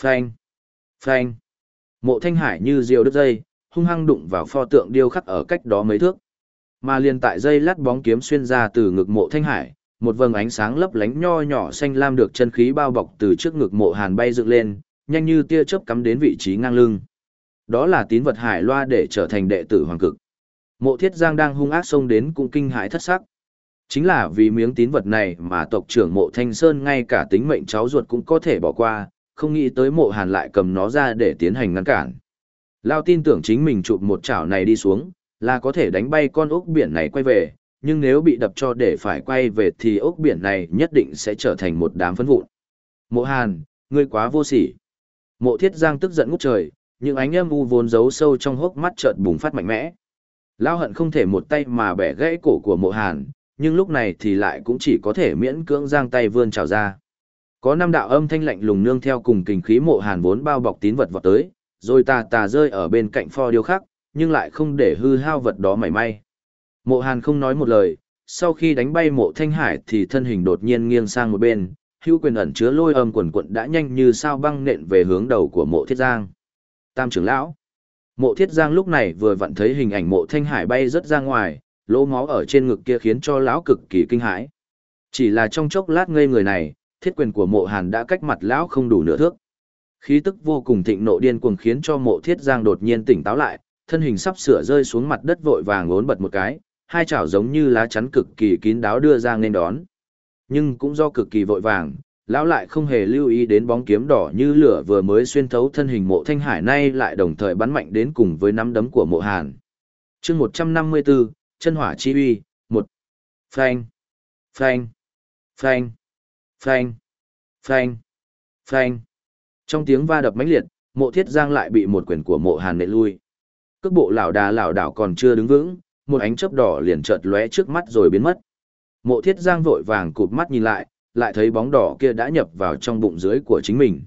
phanh, phanh. Mộ Thanh Hải như diều đứt dây, hung hăng đụng vào pho tượng điêu khắc ở cách đó mấy thước. Mà liền tại dây lát bóng kiếm xuyên ra từ ngực Mộ Thanh Hải, một vầng ánh sáng lấp lánh nho nhỏ xanh lam được chân khí bao bọc từ trước ngực Mộ Hàn bay dựng lên, nhanh như tia chớp cắm đến vị trí ngang lưng. Đó là tín vật hải loa để trở thành đệ tử hoàng cực. Mộ Thiết Giang đang hung ác xông đến cũng kinh hãi thất sắc. Chính là vì miếng tín vật này mà tộc trưởng mộ Thanh Sơn ngay cả tính mệnh cháu ruột cũng có thể bỏ qua, không nghĩ tới mộ Hàn lại cầm nó ra để tiến hành ngăn cản. Lao tin tưởng chính mình chụp một chảo này đi xuống, là có thể đánh bay con ốc biển này quay về, nhưng nếu bị đập cho để phải quay về thì ốc biển này nhất định sẽ trở thành một đám phấn vụn. Mộ Hàn, ngươi quá vô sỉ. Mộ Thiết Giang tức giận ngút trời, những ánh âm u vốn giấu sâu trong hốc mắt chợt bùng phát mạnh mẽ. Lao hận không thể một tay mà bẻ gãy cổ của mộ hàn, nhưng lúc này thì lại cũng chỉ có thể miễn cưỡng giang tay vươn trào ra. Có năm đạo âm thanh lạnh lùng nương theo cùng kình khí mộ hàn vốn bao bọc tín vật vọt tới, rồi tà tà rơi ở bên cạnh pho điêu khắc, nhưng lại không để hư hao vật đó mảy may. Mộ hàn không nói một lời, sau khi đánh bay mộ thanh hải thì thân hình đột nhiên nghiêng sang một bên, hữu quyền ẩn chứa lôi âm quần quận đã nhanh như sao băng nện về hướng đầu của mộ thiết giang. Tam trưởng lão. Mộ thiết giang lúc này vừa vặn thấy hình ảnh mộ thanh hải bay rất ra ngoài, lỗ máu ở trên ngực kia khiến cho lão cực kỳ kinh hãi. Chỉ là trong chốc lát ngây người này, thiết quyền của mộ hàn đã cách mặt lão không đủ nửa thước. Khí tức vô cùng thịnh nộ điên cuồng khiến cho mộ thiết giang đột nhiên tỉnh táo lại, thân hình sắp sửa rơi xuống mặt đất vội vàng ngốn bật một cái, hai chảo giống như lá chắn cực kỳ kín đáo đưa ra nên đón. Nhưng cũng do cực kỳ vội vàng, lão lại không hề lưu ý đến bóng kiếm đỏ như lửa vừa mới xuyên thấu thân hình mộ thanh hải nay lại đồng thời bắn mạnh đến cùng với nắm đấm của mộ hàn. chương một trăm năm mươi 154, chân hỏa chi uy, 1. Phanh, phanh, phanh, phanh, phanh, phanh. Trong tiếng va đập mãnh liệt, mộ thiết giang lại bị một quyền của mộ hàn nệ lui. Cước bộ lảo đà lảo đảo còn chưa đứng vững, một ánh chớp đỏ liền chợt lóe trước mắt rồi biến mất. Mộ thiết giang vội vàng cụp mắt nhìn lại, lại thấy bóng đỏ kia đã nhập vào trong bụng dưới của chính mình.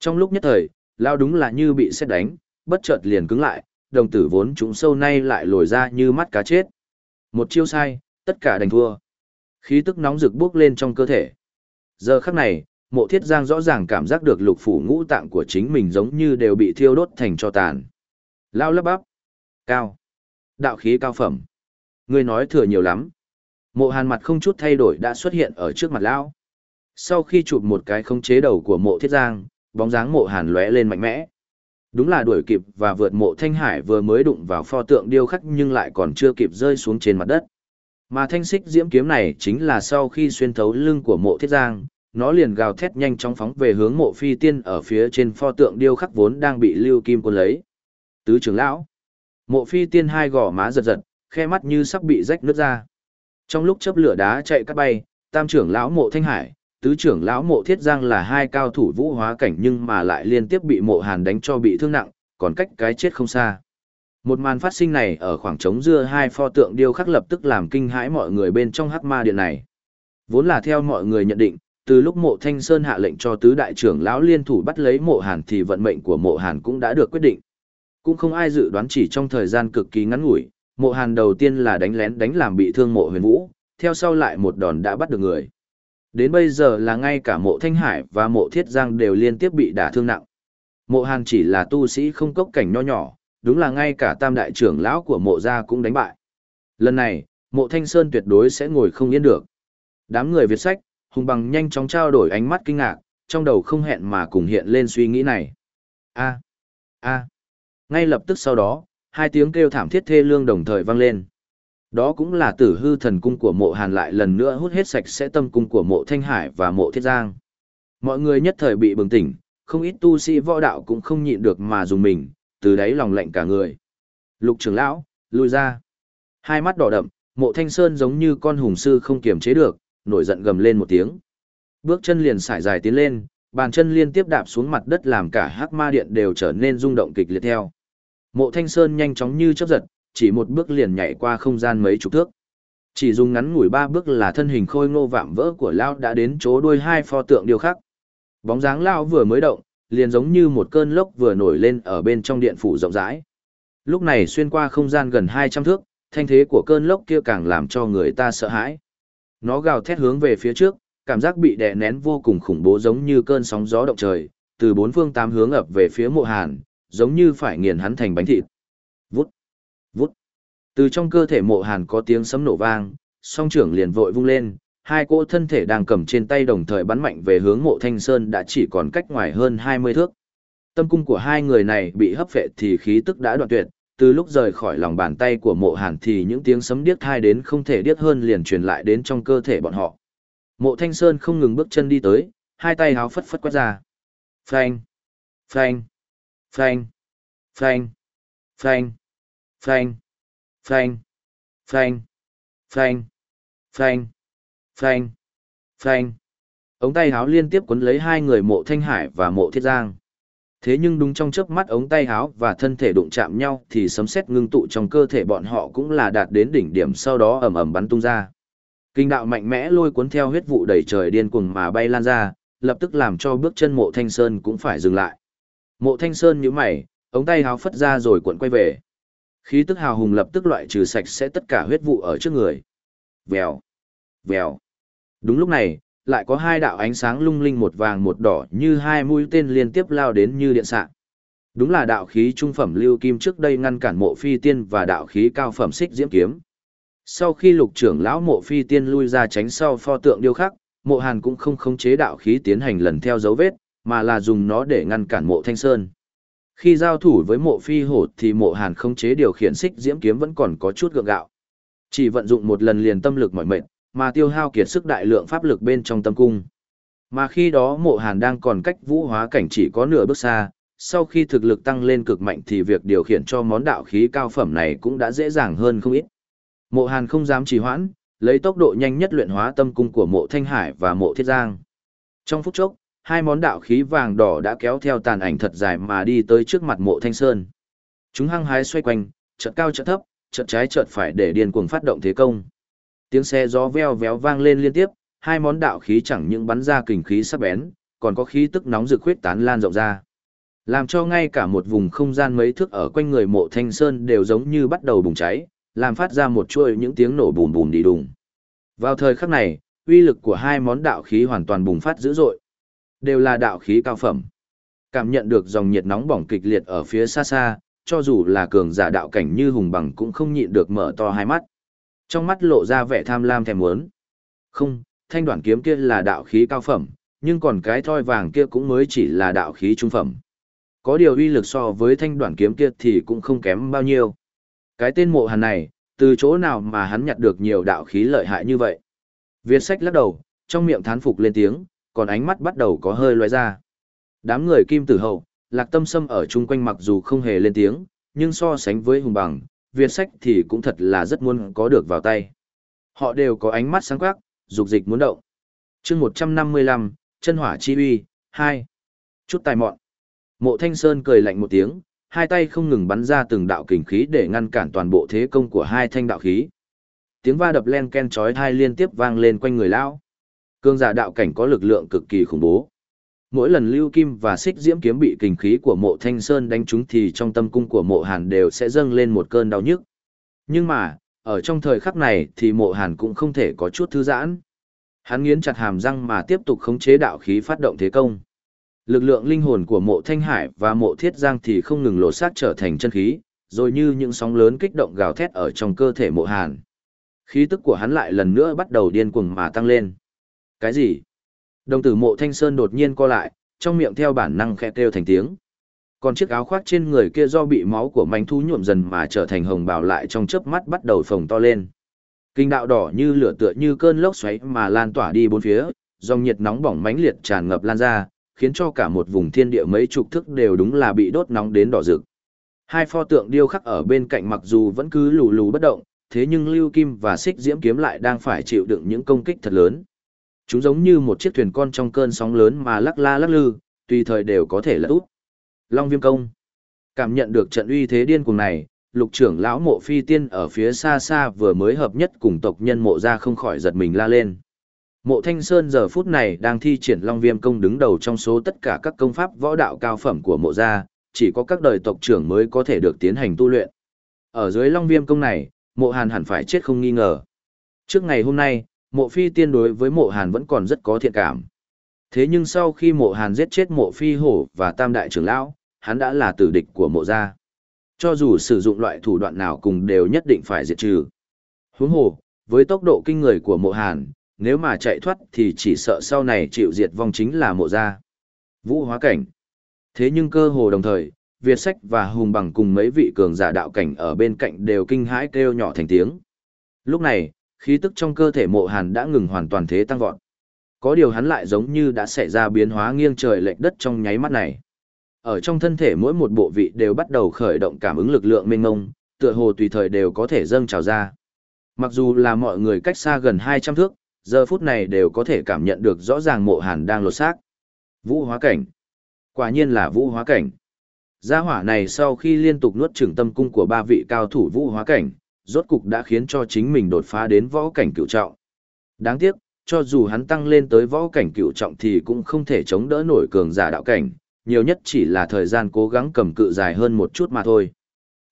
Trong lúc nhất thời, lao đúng là như bị sét đánh, bất chợt liền cứng lại, đồng tử vốn trúng sâu nay lại lồi ra như mắt cá chết. Một chiêu sai, tất cả đành thua. Khí tức nóng rực bước lên trong cơ thể. Giờ khắc này, mộ thiết giang rõ ràng cảm giác được lục phủ ngũ tạng của chính mình giống như đều bị thiêu đốt thành cho tàn. Lao lấp bắp. Cao. Đạo khí cao phẩm. Ngươi nói thừa nhiều lắm. Mộ hàn mặt không chút thay đổi đã xuất hiện ở trước mặt Lão. Sau khi chụp một cái không chế đầu của mộ thiết giang, bóng dáng mộ hàn lóe lên mạnh mẽ. Đúng là đuổi kịp và vượt mộ thanh hải vừa mới đụng vào pho tượng điêu khắc nhưng lại còn chưa kịp rơi xuống trên mặt đất. Mà thanh xích diễm kiếm này chính là sau khi xuyên thấu lưng của mộ thiết giang, nó liền gào thét nhanh chóng phóng về hướng mộ phi tiên ở phía trên pho tượng điêu khắc vốn đang bị lưu kim quân lấy. Tứ trưởng lão. Mộ phi tiên hai gò má giật giật, khe mắt như sắp bị rách nước ra. Trong lúc chấp lửa đá chạy cắt bay, tam trưởng lão mộ thanh hải, tứ trưởng lão mộ thiết giang là hai cao thủ vũ hóa cảnh nhưng mà lại liên tiếp bị mộ hàn đánh cho bị thương nặng, còn cách cái chết không xa. Một màn phát sinh này ở khoảng trống dưa hai pho tượng điêu khắc lập tức làm kinh hãi mọi người bên trong hắc ma điện này. Vốn là theo mọi người nhận định, từ lúc mộ thanh sơn hạ lệnh cho tứ đại trưởng lão liên thủ bắt lấy mộ hàn thì vận mệnh của mộ hàn cũng đã được quyết định. Cũng không ai dự đoán chỉ trong thời gian cực kỳ ngắn ngủi, mộ hàn đầu tiên là đánh lén đánh làm bị thương mộ huyền vũ, theo sau lại một đòn đã bắt được người. Đến bây giờ là ngay cả mộ thanh hải và mộ thiết giang đều liên tiếp bị đả thương nặng. Mộ hàn chỉ là tu sĩ không cốc cảnh nho nhỏ, đúng là ngay cả tam đại trưởng lão của mộ gia cũng đánh bại. Lần này, mộ thanh sơn tuyệt đối sẽ ngồi không yên được. Đám người Việt sách, hùng bằng nhanh chóng trao đổi ánh mắt kinh ngạc, trong đầu không hẹn mà cùng hiện lên suy nghĩ này. a a ngay lập tức sau đó, hai tiếng kêu thảm thiết thê lương đồng thời vang lên. Đó cũng là tử hư thần cung của mộ hàn lại lần nữa hút hết sạch sẽ tâm cung của mộ thanh hải và mộ thiết giang. Mọi người nhất thời bị bừng tỉnh, không ít tu sĩ võ đạo cũng không nhịn được mà dùng mình, từ đấy lòng lạnh cả người. Lục trưởng lão, lui ra. Hai mắt đỏ đậm, mộ thanh sơn giống như con hùng sư không kiềm chế được, nổi giận gầm lên một tiếng. Bước chân liền sải dài tiến lên, bàn chân liên tiếp đạp xuống mặt đất làm cả hắc ma điện đều trở nên rung động kịch liệt theo. Mộ thanh sơn nhanh chóng như chớp giật, chỉ một bước liền nhảy qua không gian mấy chục thước. Chỉ dùng ngắn ngủi ba bước là thân hình khôi ngô vạm vỡ của Lão đã đến chỗ đuôi hai pho tượng điêu khắc. Bóng dáng Lão vừa mới động, liền giống như một cơn lốc vừa nổi lên ở bên trong điện phủ rộng rãi. Lúc này xuyên qua không gian gần 200 thước, thanh thế của cơn lốc kia càng làm cho người ta sợ hãi. Nó gào thét hướng về phía trước, cảm giác bị đè nén vô cùng khủng bố giống như cơn sóng gió động trời, từ bốn phương tám hướng ập về phía mộ hàn, giống như phải nghiền hắn thành bánh thịt. Vút, vút. Từ trong cơ thể mộ hàn có tiếng sấm nổ vang, song trưởng liền vội vung lên, hai cỗ thân thể đang cầm trên tay đồng thời bắn mạnh về hướng mộ thanh sơn đã chỉ còn cách ngoài hơn 20 thước. Tâm cung của hai người này bị hấp phệ thì khí tức đã đoạn tuyệt, từ lúc rời khỏi lòng bàn tay của mộ hàn thì những tiếng sấm điếc thai đến không thể điếc hơn liền truyền lại đến trong cơ thể bọn họ. Mộ thanh sơn không ngừng bước chân đi tới, hai tay háo phất phất quét ra. Phanh! Phanh! Phanh! Phanh! Phanh! Phanh! Phanh! Phanh! Phanh! Phanh! Phanh! Phanh! Ống tay háo liên tiếp cuốn lấy hai người mộ thanh hải và mộ thiết giang. Thế nhưng đúng trong chớp mắt ống tay háo và thân thể đụng chạm nhau thì sấm sét ngưng tụ trong cơ thể bọn họ cũng là đạt đến đỉnh điểm sau đó ầm ầm bắn tung ra. Kinh đạo mạnh mẽ lôi cuốn theo huyết vụ đầy trời điên cuồng mà bay lan ra, lập tức làm cho bước chân mộ thanh sơn cũng phải dừng lại. Mộ thanh sơn nhíu mày, ống tay háo phất ra rồi cuộn quay về. Khí tức hào hùng lập tức loại trừ sạch sẽ tất cả huyết vụ ở trước người. Vèo, vèo. Đúng lúc này, lại có hai đạo ánh sáng lung linh một vàng một đỏ như hai mũi tên liên tiếp lao đến như điện xạ. Đúng là đạo khí trung phẩm lưu kim trước đây ngăn cản mộ phi tiên và đạo khí cao phẩm xích diễm kiếm. Sau khi lục trưởng lão mộ phi tiên lui ra tránh sau pho tượng điêu khắc, mộ hàn cũng không khống chế đạo khí tiến hành lần theo dấu vết, mà là dùng nó để ngăn cản mộ thanh sơn. Khi giao thủ với mộ phi hổ thì mộ hàn không chế điều khiển xích diễm kiếm vẫn còn có chút gượng gạo. Chỉ vận dụng một lần liền tâm lực mỏi mệt, mà tiêu hao kiệt sức đại lượng pháp lực bên trong tâm cung. Mà khi đó mộ hàn đang còn cách vũ hóa cảnh chỉ có nửa bước xa, sau khi thực lực tăng lên cực mạnh thì việc điều khiển cho món đạo khí cao phẩm này cũng đã dễ dàng hơn không ít. Mộ hàn không dám trì hoãn, lấy tốc độ nhanh nhất luyện hóa tâm cung của mộ thanh hải và mộ thiết giang. Trong phút chốc, hai món đạo khí vàng đỏ đã kéo theo tàn ảnh thật dài mà đi tới trước mặt mộ thanh sơn. Chúng hăng hái xoay quanh, chợt cao chợt thấp, chợt trái chợt phải để điên cuồng phát động thế công. Tiếng xe gió veo véo vang lên liên tiếp, hai món đạo khí chẳng những bắn ra kình khí sắc bén, còn có khí tức nóng rực khuyết tán lan rộng ra. Làm cho ngay cả một vùng không gian mấy thước ở quanh người mộ thanh sơn đều giống như bắt đầu bùng cháy, làm phát ra một chuỗi những tiếng nổ bùm bùm đi đùng. Vào thời khắc này, uy lực của hai món đạo khí hoàn toàn bùng phát dữ dội. Đều là đạo khí cao phẩm. Cảm nhận được dòng nhiệt nóng bỏng kịch liệt ở phía xa xa, cho dù là cường giả đạo cảnh như hùng bằng cũng không nhịn được mở to hai mắt. Trong mắt lộ ra vẻ tham lam thèm muốn. Không, thanh đoạn kiếm kia là đạo khí cao phẩm, nhưng còn cái thoi vàng kia cũng mới chỉ là đạo khí trung phẩm. Có điều uy lực so với thanh đoạn kiếm kia thì cũng không kém bao nhiêu. Cái tên mộ hàn này, từ chỗ nào mà hắn nhặt được nhiều đạo khí lợi hại như vậy? Viết sách lắc đầu, trong miệng thán phục lên tiếng, còn ánh mắt bắt đầu có hơi loe ra. Đám người kim tử hậu, lạc tâm sâm ở chung quanh mặc dù không hề lên tiếng, nhưng so sánh với hùng bằng, Việt sách thì cũng thật là rất muốn có được vào tay. Họ đều có ánh mắt sáng quắc, dục dịch muốn động. chương 155, chân hỏa chi uy, 2. Chút tài mọn. Mộ Thanh Sơn cười lạnh một tiếng, hai tay không ngừng bắn ra từng đạo kình khí để ngăn cản toàn bộ thế công của hai thanh đạo khí. Tiếng va đập len ken chói tai liên tiếp vang lên quanh người lão. Cương giả đạo cảnh có lực lượng cực kỳ khủng bố. Mỗi lần lưu kim và xích diễm kiếm bị kình khí của mộ thanh sơn đánh trúng thì trong tâm cung của mộ hàn đều sẽ dâng lên một cơn đau nhức. Nhưng mà, ở trong thời khắc này thì mộ hàn cũng không thể có chút thư giãn. Hắn nghiến chặt hàm răng mà tiếp tục khống chế đạo khí phát động thế công. Lực lượng linh hồn của mộ thanh hải và mộ thiết giang thì không ngừng lộ sát trở thành chân khí, rồi như những sóng lớn kích động gào thét ở trong cơ thể mộ hàn. Khí tức của hắn lại lần nữa bắt đầu điên cuồng mà tăng lên. Cái gì? Đồng tử mộ thanh sơn đột nhiên co lại, trong miệng theo bản năng khẽ kêu thành tiếng. Còn chiếc áo khoác trên người kia do bị máu của manh thú nhuộm dần mà trở thành hồng bào lại trong chớp mắt bắt đầu phồng to lên. Kinh đạo đỏ như lửa tựa như cơn lốc xoáy mà lan tỏa đi bốn phía, dòng nhiệt nóng bỏng mãnh liệt tràn ngập lan ra, khiến cho cả một vùng thiên địa mấy chục thức đều đúng là bị đốt nóng đến đỏ rực. Hai pho tượng điêu khắc ở bên cạnh mặc dù vẫn cứ lù lù bất động, thế nhưng Lưu Kim và Xích Diễm kiếm lại đang phải chịu đựng những công kích thật lớn. Chúng giống như một chiếc thuyền con trong cơn sóng lớn mà lắc la lắc lư, tùy thời đều có thể lật úp. Long Viêm công. Cảm nhận được trận uy thế điên cuồng này, lục trưởng lão mộ phi tiên ở phía xa xa vừa mới hợp nhất cùng tộc nhân mộ ra không khỏi giật mình la lên. Mộ Thanh Sơn giờ phút này đang thi triển Long Viêm công đứng đầu trong số tất cả các công pháp võ đạo cao phẩm của mộ gia, chỉ có các đời tộc trưởng mới có thể được tiến hành tu luyện. Ở dưới Long Viêm công này, mộ Hàn hẳn phải chết không nghi ngờ. Trước ngày hôm nay, mộ phi tiên đối với mộ Hàn vẫn còn rất có thiện cảm. Thế nhưng sau khi mộ Hàn giết chết mộ phi hổ và tam đại trưởng lão, hắn đã là tử địch của mộ gia. Cho dù sử dụng loại thủ đoạn nào cùng đều nhất định phải diệt trừ. Huống hồ, với tốc độ kinh người của mộ Hàn, nếu mà chạy thoát thì chỉ sợ sau này chịu diệt vong chính là mộ gia. Vũ hóa cảnh. Thế nhưng cơ hồ đồng thời, Việt Sách và Hùng Bằng cùng mấy vị cường giả đạo cảnh ở bên cạnh đều kinh hãi kêu nhỏ thành tiếng. Lúc này, khí tức trong cơ thể mộ hàn đã ngừng hoàn toàn thế tăng vọt. Có điều hắn lại giống như đã xảy ra biến hóa nghiêng trời lệch đất trong nháy mắt này. Ở trong thân thể mỗi một bộ vị đều bắt đầu khởi động cảm ứng lực lượng mênh mông, tựa hồ tùy thời đều có thể dâng trào ra. Mặc dù là mọi người cách xa gần 200 thước, giờ phút này đều có thể cảm nhận được rõ ràng mộ hàn đang lột xác. Vũ hóa cảnh. Quả nhiên là vũ hóa cảnh. Gia hỏa này sau khi liên tục nuốt trừng tâm cung của ba vị cao thủ vũ hóa cảnh, rốt cục đã khiến cho chính mình đột phá đến võ cảnh cựu trọng. Đáng tiếc, cho dù hắn tăng lên tới võ cảnh cựu trọng thì cũng không thể chống đỡ nổi cường giả đạo cảnh, nhiều nhất chỉ là thời gian cố gắng cầm cự dài hơn một chút mà thôi.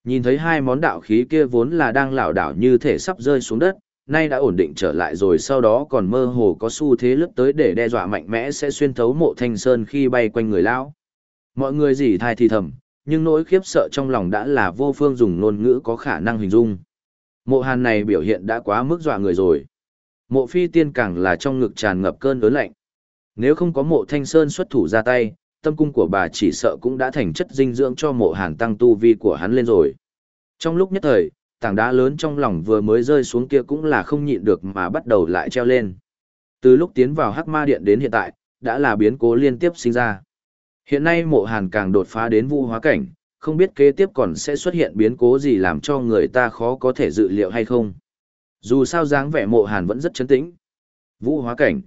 Nhìn thấy hai món đạo khí kia vốn là đang lảo đảo như thể sắp rơi xuống đất, nay đã ổn định trở lại rồi sau đó còn mơ hồ có xu thế lướt tới để đe dọa mạnh mẽ sẽ xuyên thấu mộ thanh sơn khi bay quanh người lão. Mọi người gì thai thì thầm, nhưng nỗi khiếp sợ trong lòng đã là vô phương dùng ngôn ngữ có khả năng hình dung. Mộ hàn này biểu hiện đã quá mức dọa người rồi. Mộ phi tiên càng là trong ngực tràn ngập cơn ớn lạnh. Nếu không có mộ thanh sơn xuất thủ ra tay, tâm cung của bà chỉ sợ cũng đã thành chất dinh dưỡng cho mộ hàn tăng tu vi của hắn lên rồi. Trong lúc nhất thời, tảng đá lớn trong lòng vừa mới rơi xuống kia cũng là không nhịn được mà bắt đầu lại treo lên. Từ lúc tiến vào hắc ma điện đến hiện tại, đã là biến cố liên tiếp sinh ra. Hiện nay mộ hàn càng đột phá đến vũ hóa cảnh, không biết kế tiếp còn sẽ xuất hiện biến cố gì làm cho người ta khó có thể dự liệu hay không. Dù sao dáng vẻ mộ hàn vẫn rất chấn tĩnh. Vũ hóa cảnh.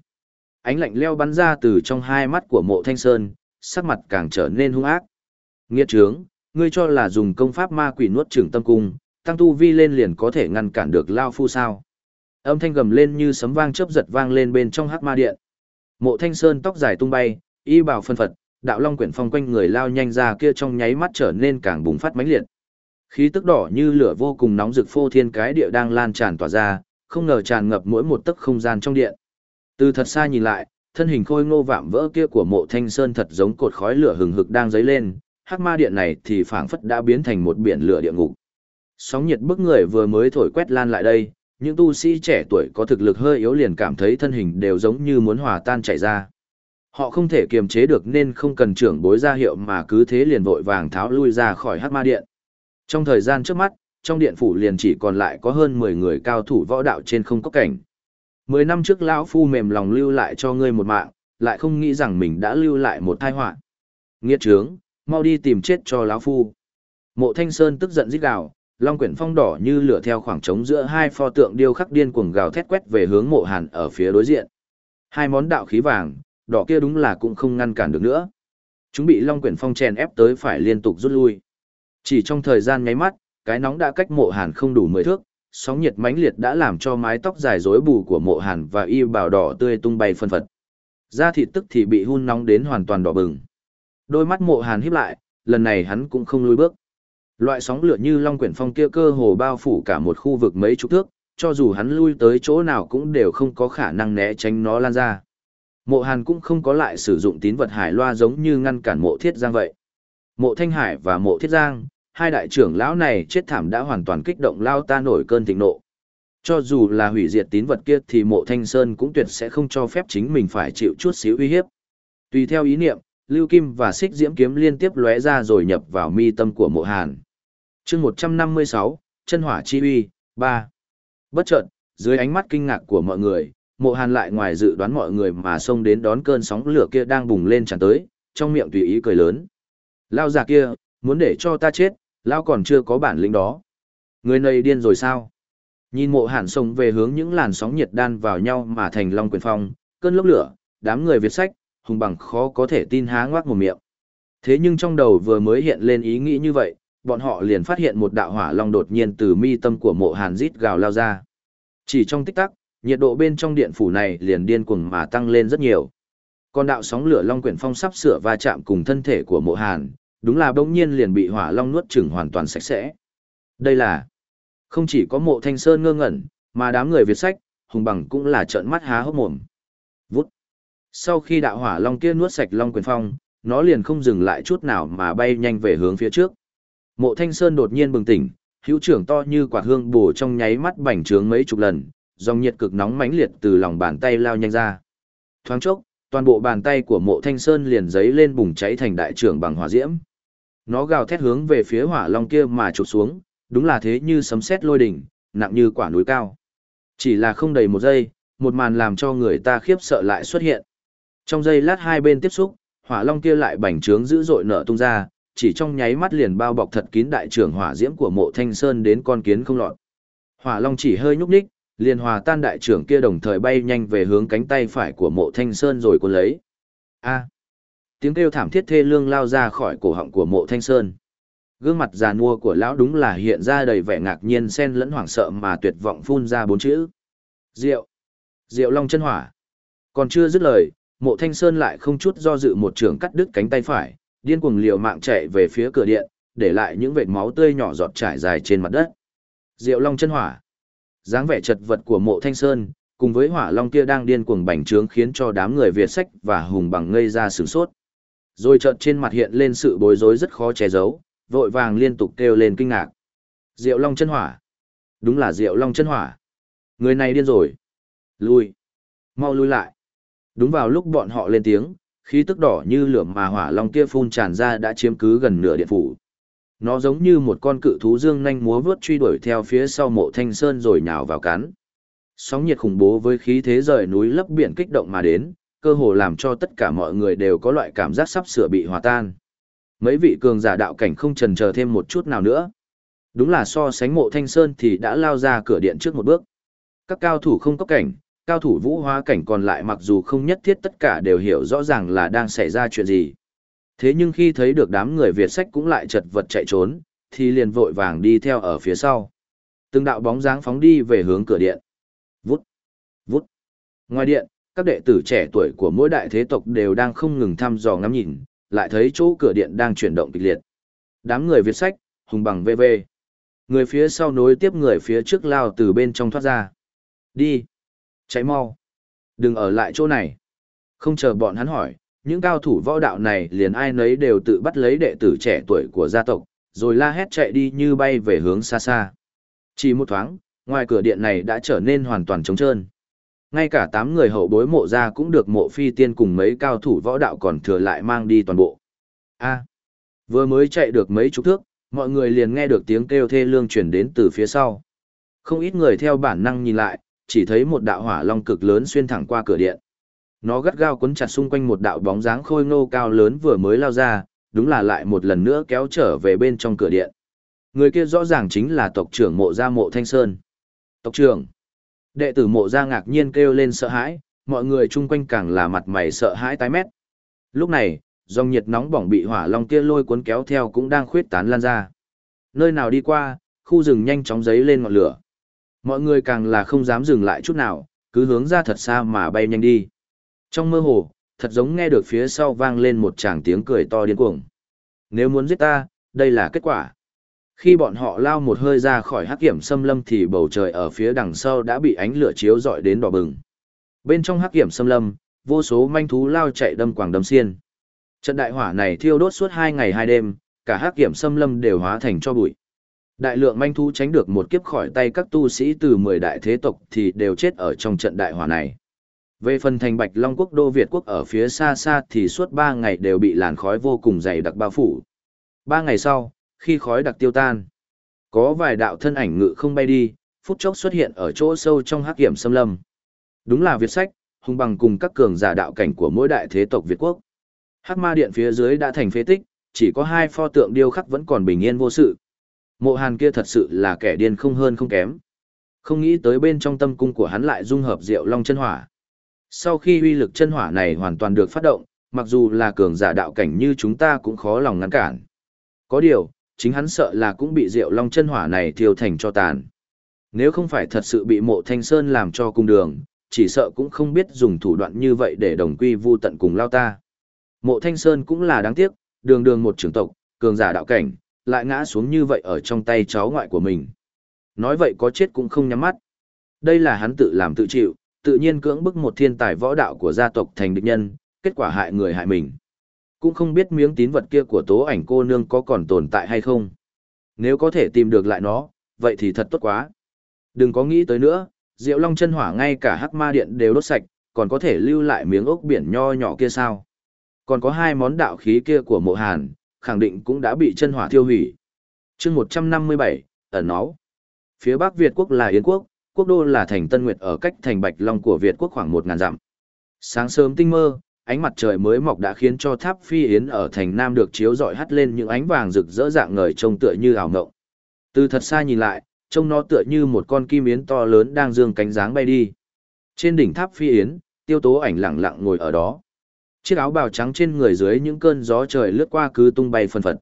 Ánh lạnh leo bắn ra từ trong hai mắt của mộ thanh sơn, sắc mặt càng trở nên hung ác. Nghiệt trướng, ngươi cho là dùng công pháp ma quỷ nuốt trừng tâm cung, tăng tu vi lên liền có thể ngăn cản được Lao Phu sao. Âm thanh gầm lên như sấm vang chớp giật vang lên bên trong hắc ma điện. Mộ thanh sơn tóc dài tung bay, y bào phân phật, đạo long quyển phong quanh người lao nhanh ra kia trong nháy mắt trở nên càng bùng phát mãnh liệt. Khí tức đỏ như lửa vô cùng nóng rực phô thiên cái địa đang lan tràn tỏa ra, không ngờ tràn ngập mỗi một tấc không gian trong điện. Từ thật xa nhìn lại, thân hình khôi ngô vạm vỡ kia của mộ thanh sơn thật giống cột khói lửa hừng hực đang dấy lên, hắc ma điện này thì phảng phất đã biến thành một biển lửa địa ngục. Sóng nhiệt bức người vừa mới thổi quét lan lại đây, những tu sĩ trẻ tuổi có thực lực hơi yếu liền cảm thấy thân hình đều giống như muốn hòa tan chảy ra. Họ không thể kiềm chế được nên không cần trưởng bối ra hiệu mà cứ thế liền vội vàng tháo lui ra khỏi hát ma điện. Trong thời gian trước mắt, trong điện phủ liền chỉ còn lại có hơn 10 người cao thủ võ đạo trên không có cảnh. 10 năm trước lão phu mềm lòng lưu lại cho ngươi một mạng, lại không nghĩ rằng mình đã lưu lại một tai họa. Nghiệt trướng, mau đi tìm chết cho lão phu. Mộ Thanh Sơn tức giận rít gào, long quyển phong đỏ như lửa theo khoảng trống giữa hai pho tượng điêu khắc điên cuồng gào thét quét về hướng Mộ Hàn ở phía đối diện. Hai món đạo khí vàng, đỏ kia đúng là cũng không ngăn cản được nữa. Chúng bị long quyển phong chèn ép tới phải liên tục rút lui. Chỉ trong thời gian nháy mắt, cái nóng đã cách Mộ Hàn không đủ mười thước, sóng nhiệt mãnh liệt đã làm cho mái tóc dài rối bù của Mộ Hàn và y bào đỏ tươi tung bay phân phật. Da thịt tức thì bị hun nóng đến hoàn toàn đỏ bừng. Đôi mắt Mộ Hàn híp lại, lần này hắn cũng không lùi bước. Loại sóng lửa như long quyển phong kia cơ hồ bao phủ cả một khu vực mấy chục thước, cho dù hắn lui tới chỗ nào cũng đều không có khả năng né tránh nó lan ra. Mộ Hàn cũng không có lại sử dụng tín vật hải loa giống như ngăn cản mộ thiết giang vậy. Mộ Thanh Hải và mộ thiết giang, hai đại trưởng lão này chết thảm đã hoàn toàn kích động lao ta nổi cơn thịnh nộ. Cho dù là hủy diệt tín vật kia thì mộ Thanh Sơn cũng tuyệt sẽ không cho phép chính mình phải chịu chút xíu uy hiếp. Tùy theo ý niệm, lưu kim và xích diễm kiếm liên tiếp lóe ra rồi nhập vào mi tâm của mộ hàn chương một trăm năm mươi sáu chân hỏa chi uy 3. bất chợt dưới ánh mắt kinh ngạc của mọi người mộ hàn lại ngoài dự đoán mọi người mà xông đến đón cơn sóng lửa kia đang bùng lên tràn tới trong miệng tùy ý cười lớn. Lao già kia muốn để cho ta chết lao còn chưa có bản lĩnh đó. Người này điên rồi sao? Nhìn mộ hàn xông về hướng những làn sóng nhiệt đan vào nhau mà thành long quyền phong cơn lốc lửa đám người viết sách hùng bằng khó có thể tin há ngoác một miệng. Thế nhưng trong đầu vừa mới hiện lên ý nghĩ như vậy bọn họ liền phát hiện một đạo hỏa long đột nhiên từ mi tâm của mộ hàn rít gào lao ra. Chỉ trong tích tắc, nhiệt độ bên trong điện phủ này liền điên cuồng mà tăng lên rất nhiều. Còn đạo sóng lửa long quyển phong sắp sửa va chạm cùng thân thể của mộ hàn, đúng là bỗng nhiên liền bị hỏa long nuốt chửng hoàn toàn sạch sẽ. Đây là không chỉ có mộ thanh sơn ngơ ngẩn, mà đám người Việt sách, hùng bằng cũng là trợn mắt há hốc mồm. Vút. Sau khi đạo hỏa long kia nuốt sạch long quyền phong, nó liền không dừng lại chút nào mà bay nhanh về hướng phía trước. Mộ Thanh Sơn đột nhiên bừng tỉnh, hữu trưởng to như quạt hương bổ trong nháy mắt bành trướng mấy chục lần, dòng nhiệt cực nóng mãnh liệt từ lòng bàn tay lao nhanh ra. Thoáng chốc, toàn bộ bàn tay của Mộ Thanh Sơn liền giấy lên bùng cháy thành đại trưởng bằng hỏa diễm. Nó gào thét hướng về phía hỏa long kia mà chụp xuống, đúng là thế như sấm sét lôi đỉnh, nặng như quả núi cao. Chỉ là không đầy một giây, một màn làm cho người ta khiếp sợ lại xuất hiện. Trong giây lát hai bên tiếp xúc, hỏa long kia lại bành trướng dữ dội nở tung ra, chỉ trong nháy mắt liền bao bọc thật kín đại trưởng hỏa diễm của mộ thanh sơn đến con kiến không lọt. Hỏa long chỉ hơi nhúc nhích, liền hòa tan đại trưởng kia đồng thời bay nhanh về hướng cánh tay phải của mộ thanh sơn rồi cuốn lấy. A. Tiếng kêu thảm thiết thê lương lao ra khỏi cổ họng của mộ thanh sơn. Gương mặt già nua của lão đúng là hiện ra đầy vẻ ngạc nhiên xen lẫn hoảng sợ mà tuyệt vọng phun ra bốn chữ. Diệu. Diệu long chân hỏa. Còn chưa dứt lời, mộ thanh sơn lại không chút do dự một trường cắt đứt cánh tay phải, điên cuồng liều mạng chạy về phía cửa điện, để lại những vệt máu tươi nhỏ giọt trải dài trên mặt đất. Diệu Long chân hỏa dáng vẻ chật vật của Mộ Thanh Sơn, cùng với hỏa long kia đang điên cuồng bành trướng khiến cho đám người Việt sách và hùng bằng ngây ra sửng sốt. Rồi chợt trên mặt hiện lên sự bối rối rất khó che giấu, vội vàng liên tục kêu lên kinh ngạc. Diệu Long chân hỏa. Đúng là Diệu Long chân hỏa. Người này điên rồi. Lui. Mau lui lại. Đúng vào lúc bọn họ lên tiếng, khí tức đỏ như lửa mà hỏa long kia phun tràn ra đã chiếm cứ gần nửa điện phủ. Nó giống như một con cự thú dương nhanh múa vớt truy đuổi theo phía sau mộ thanh sơn rồi nhào vào cắn. Sóng nhiệt khủng bố với khí thế rời núi lấp biển kích động mà đến, cơ hồ làm cho tất cả mọi người đều có loại cảm giác sắp sửa bị hòa tan. Mấy vị cường giả đạo cảnh không trần chờ thêm một chút nào nữa. Đúng là so sánh mộ thanh sơn thì đã lao ra cửa điện trước một bước. Các cao thủ không có cảnh, cao thủ vũ hóa cảnh còn lại mặc dù không nhất thiết tất cả đều hiểu rõ ràng là đang xảy ra chuyện gì. Thế nhưng khi thấy được đám người Việt sách cũng lại chật vật chạy trốn, thì liền vội vàng đi theo ở phía sau. Từng đạo bóng dáng phóng đi về hướng cửa điện. Vút, vút. Ngoài điện, các đệ tử trẻ tuổi của mỗi đại thế tộc đều đang không ngừng thăm dò ngắm nhìn, lại thấy chỗ cửa điện đang chuyển động kịch liệt. Đám người Việt sách, hùng bằng VV. Người phía sau nối tiếp người phía trước lao từ bên trong thoát ra. Đi. Cháy mau. Đừng ở lại chỗ này. Không chờ bọn hắn hỏi, những cao thủ võ đạo này liền ai nấy đều tự bắt lấy đệ tử trẻ tuổi của gia tộc, rồi la hét chạy đi như bay về hướng xa xa. Chỉ một thoáng, ngoài cửa điện này đã trở nên hoàn toàn trống trơn. Ngay cả tám người hậu bối mộ ra cũng được mộ phi tiên cùng mấy cao thủ võ đạo còn thừa lại mang đi toàn bộ. A. vừa mới chạy được mấy chục thước, mọi người liền nghe được tiếng kêu thê lương chuyển đến từ phía sau. Không ít người theo bản năng nhìn lại, chỉ thấy một đạo hỏa long cực lớn xuyên thẳng qua cửa điện. Nó gắt gao cuốn chặt xung quanh một đạo bóng dáng khôi ngô cao lớn vừa mới lao ra, đúng là lại một lần nữa kéo trở về bên trong cửa điện. Người kia rõ ràng chính là tộc trưởng mộ gia mộ Thanh Sơn. Tộc trưởng. Đệ tử mộ gia ngạc nhiên kêu lên sợ hãi, mọi người chung quanh càng là mặt mày sợ hãi tái mét. Lúc này, dòng nhiệt nóng bỏng bị hỏa long kia lôi cuốn kéo theo cũng đang khuyết tán lan ra. Nơi nào đi qua, khu rừng nhanh chóng giấy lên ngọn lửa. Mọi người càng là không dám dừng lại chút nào, cứ hướng ra thật xa mà bay nhanh đi. Trong mơ hồ, thật giống nghe được phía sau vang lên một tràng tiếng cười to điên cuồng. Nếu muốn giết ta, đây là kết quả. Khi bọn họ lao một hơi ra khỏi hắc kiểm xâm lâm thì bầu trời ở phía đằng sau đã bị ánh lửa chiếu rọi đến đỏ bừng. Bên trong hắc kiểm xâm lâm, vô số manh thú lao chạy đâm quảng đâm xiên. Trận đại hỏa này thiêu đốt suốt hai ngày hai đêm, cả hắc kiểm xâm lâm đều hóa thành cho bụi. Đại lượng manh thú tránh được một kiếp khỏi tay các tu sĩ từ 10 đại thế tộc thì đều chết ở trong trận đại hỏa này. Về phần thành Bạch Long quốc đô Việt quốc ở phía xa xa thì suốt 3 ngày đều bị làn khói vô cùng dày đặc bao phủ. 3 ngày sau, khi khói đặc tiêu tan, có vài đạo thân ảnh ngự không bay đi, phút chốc xuất hiện ở chỗ sâu trong hắc hiểm xâm lâm. Đúng là Việt sách, hung bằng cùng các cường giả đạo cảnh của mỗi đại thế tộc Việt quốc. Hắc ma điện phía dưới đã thành phế tích, chỉ có hai pho tượng điêu khắc vẫn còn bình yên vô sự. Mộ Hàn kia thật sự là kẻ điên không hơn không kém. Không nghĩ tới bên trong tâm cung của hắn lại dung hợp Diệu Long chân hỏa. Sau khi uy lực chân hỏa này hoàn toàn được phát động, mặc dù là cường giả đạo cảnh như chúng ta cũng khó lòng ngăn cản. Có điều, chính hắn sợ là cũng bị Diệu Long chân hỏa này thiêu thành cho tàn. Nếu không phải thật sự bị Mộ Thanh Sơn làm cho cung đường, chỉ sợ cũng không biết dùng thủ đoạn như vậy để đồng quy vu tận cùng lao ta. Mộ Thanh Sơn cũng là đáng tiếc, đường đường một trưởng tộc, cường giả đạo cảnh, lại ngã xuống như vậy ở trong tay cháu ngoại của mình. Nói vậy có chết cũng không nhắm mắt. Đây là hắn tự làm tự chịu, tự nhiên cưỡng bức một thiên tài võ đạo của gia tộc thành địch nhân, kết quả hại người hại mình. Cũng không biết miếng tín vật kia của tố ảnh cô nương có còn tồn tại hay không. Nếu có thể tìm được lại nó, vậy thì thật tốt quá. Đừng có nghĩ tới nữa, Diệu Long chân hỏa ngay cả hắc ma điện đều đốt sạch, còn có thể lưu lại miếng ốc biển nho nhỏ kia sao. Còn có hai món đạo khí kia của mộ hàn, khẳng định cũng đã bị chân hỏa tiêu hủy. chương 157, ẩn nó. Phía Bắc Việt quốc là Yến quốc, quốc đô là thành Tân Nguyệt ở cách thành Bạch Long của Việt quốc khoảng một ngàn dặm. Sáng sớm tinh mơ, ánh mặt trời mới mọc đã khiến cho tháp phi yến ở thành Nam được chiếu rọi hắt lên những ánh vàng rực rỡ dạng ngời trông tựa như ảo ngộng. Từ thật xa nhìn lại, trông nó tựa như một con kim yến to lớn đang dương cánh dáng bay đi. Trên đỉnh tháp phi yến, tiêu tố ảnh lặng lặng ngồi ở đó. Chiếc áo bào trắng trên người dưới những cơn gió trời lướt qua cứ tung bay phân phật.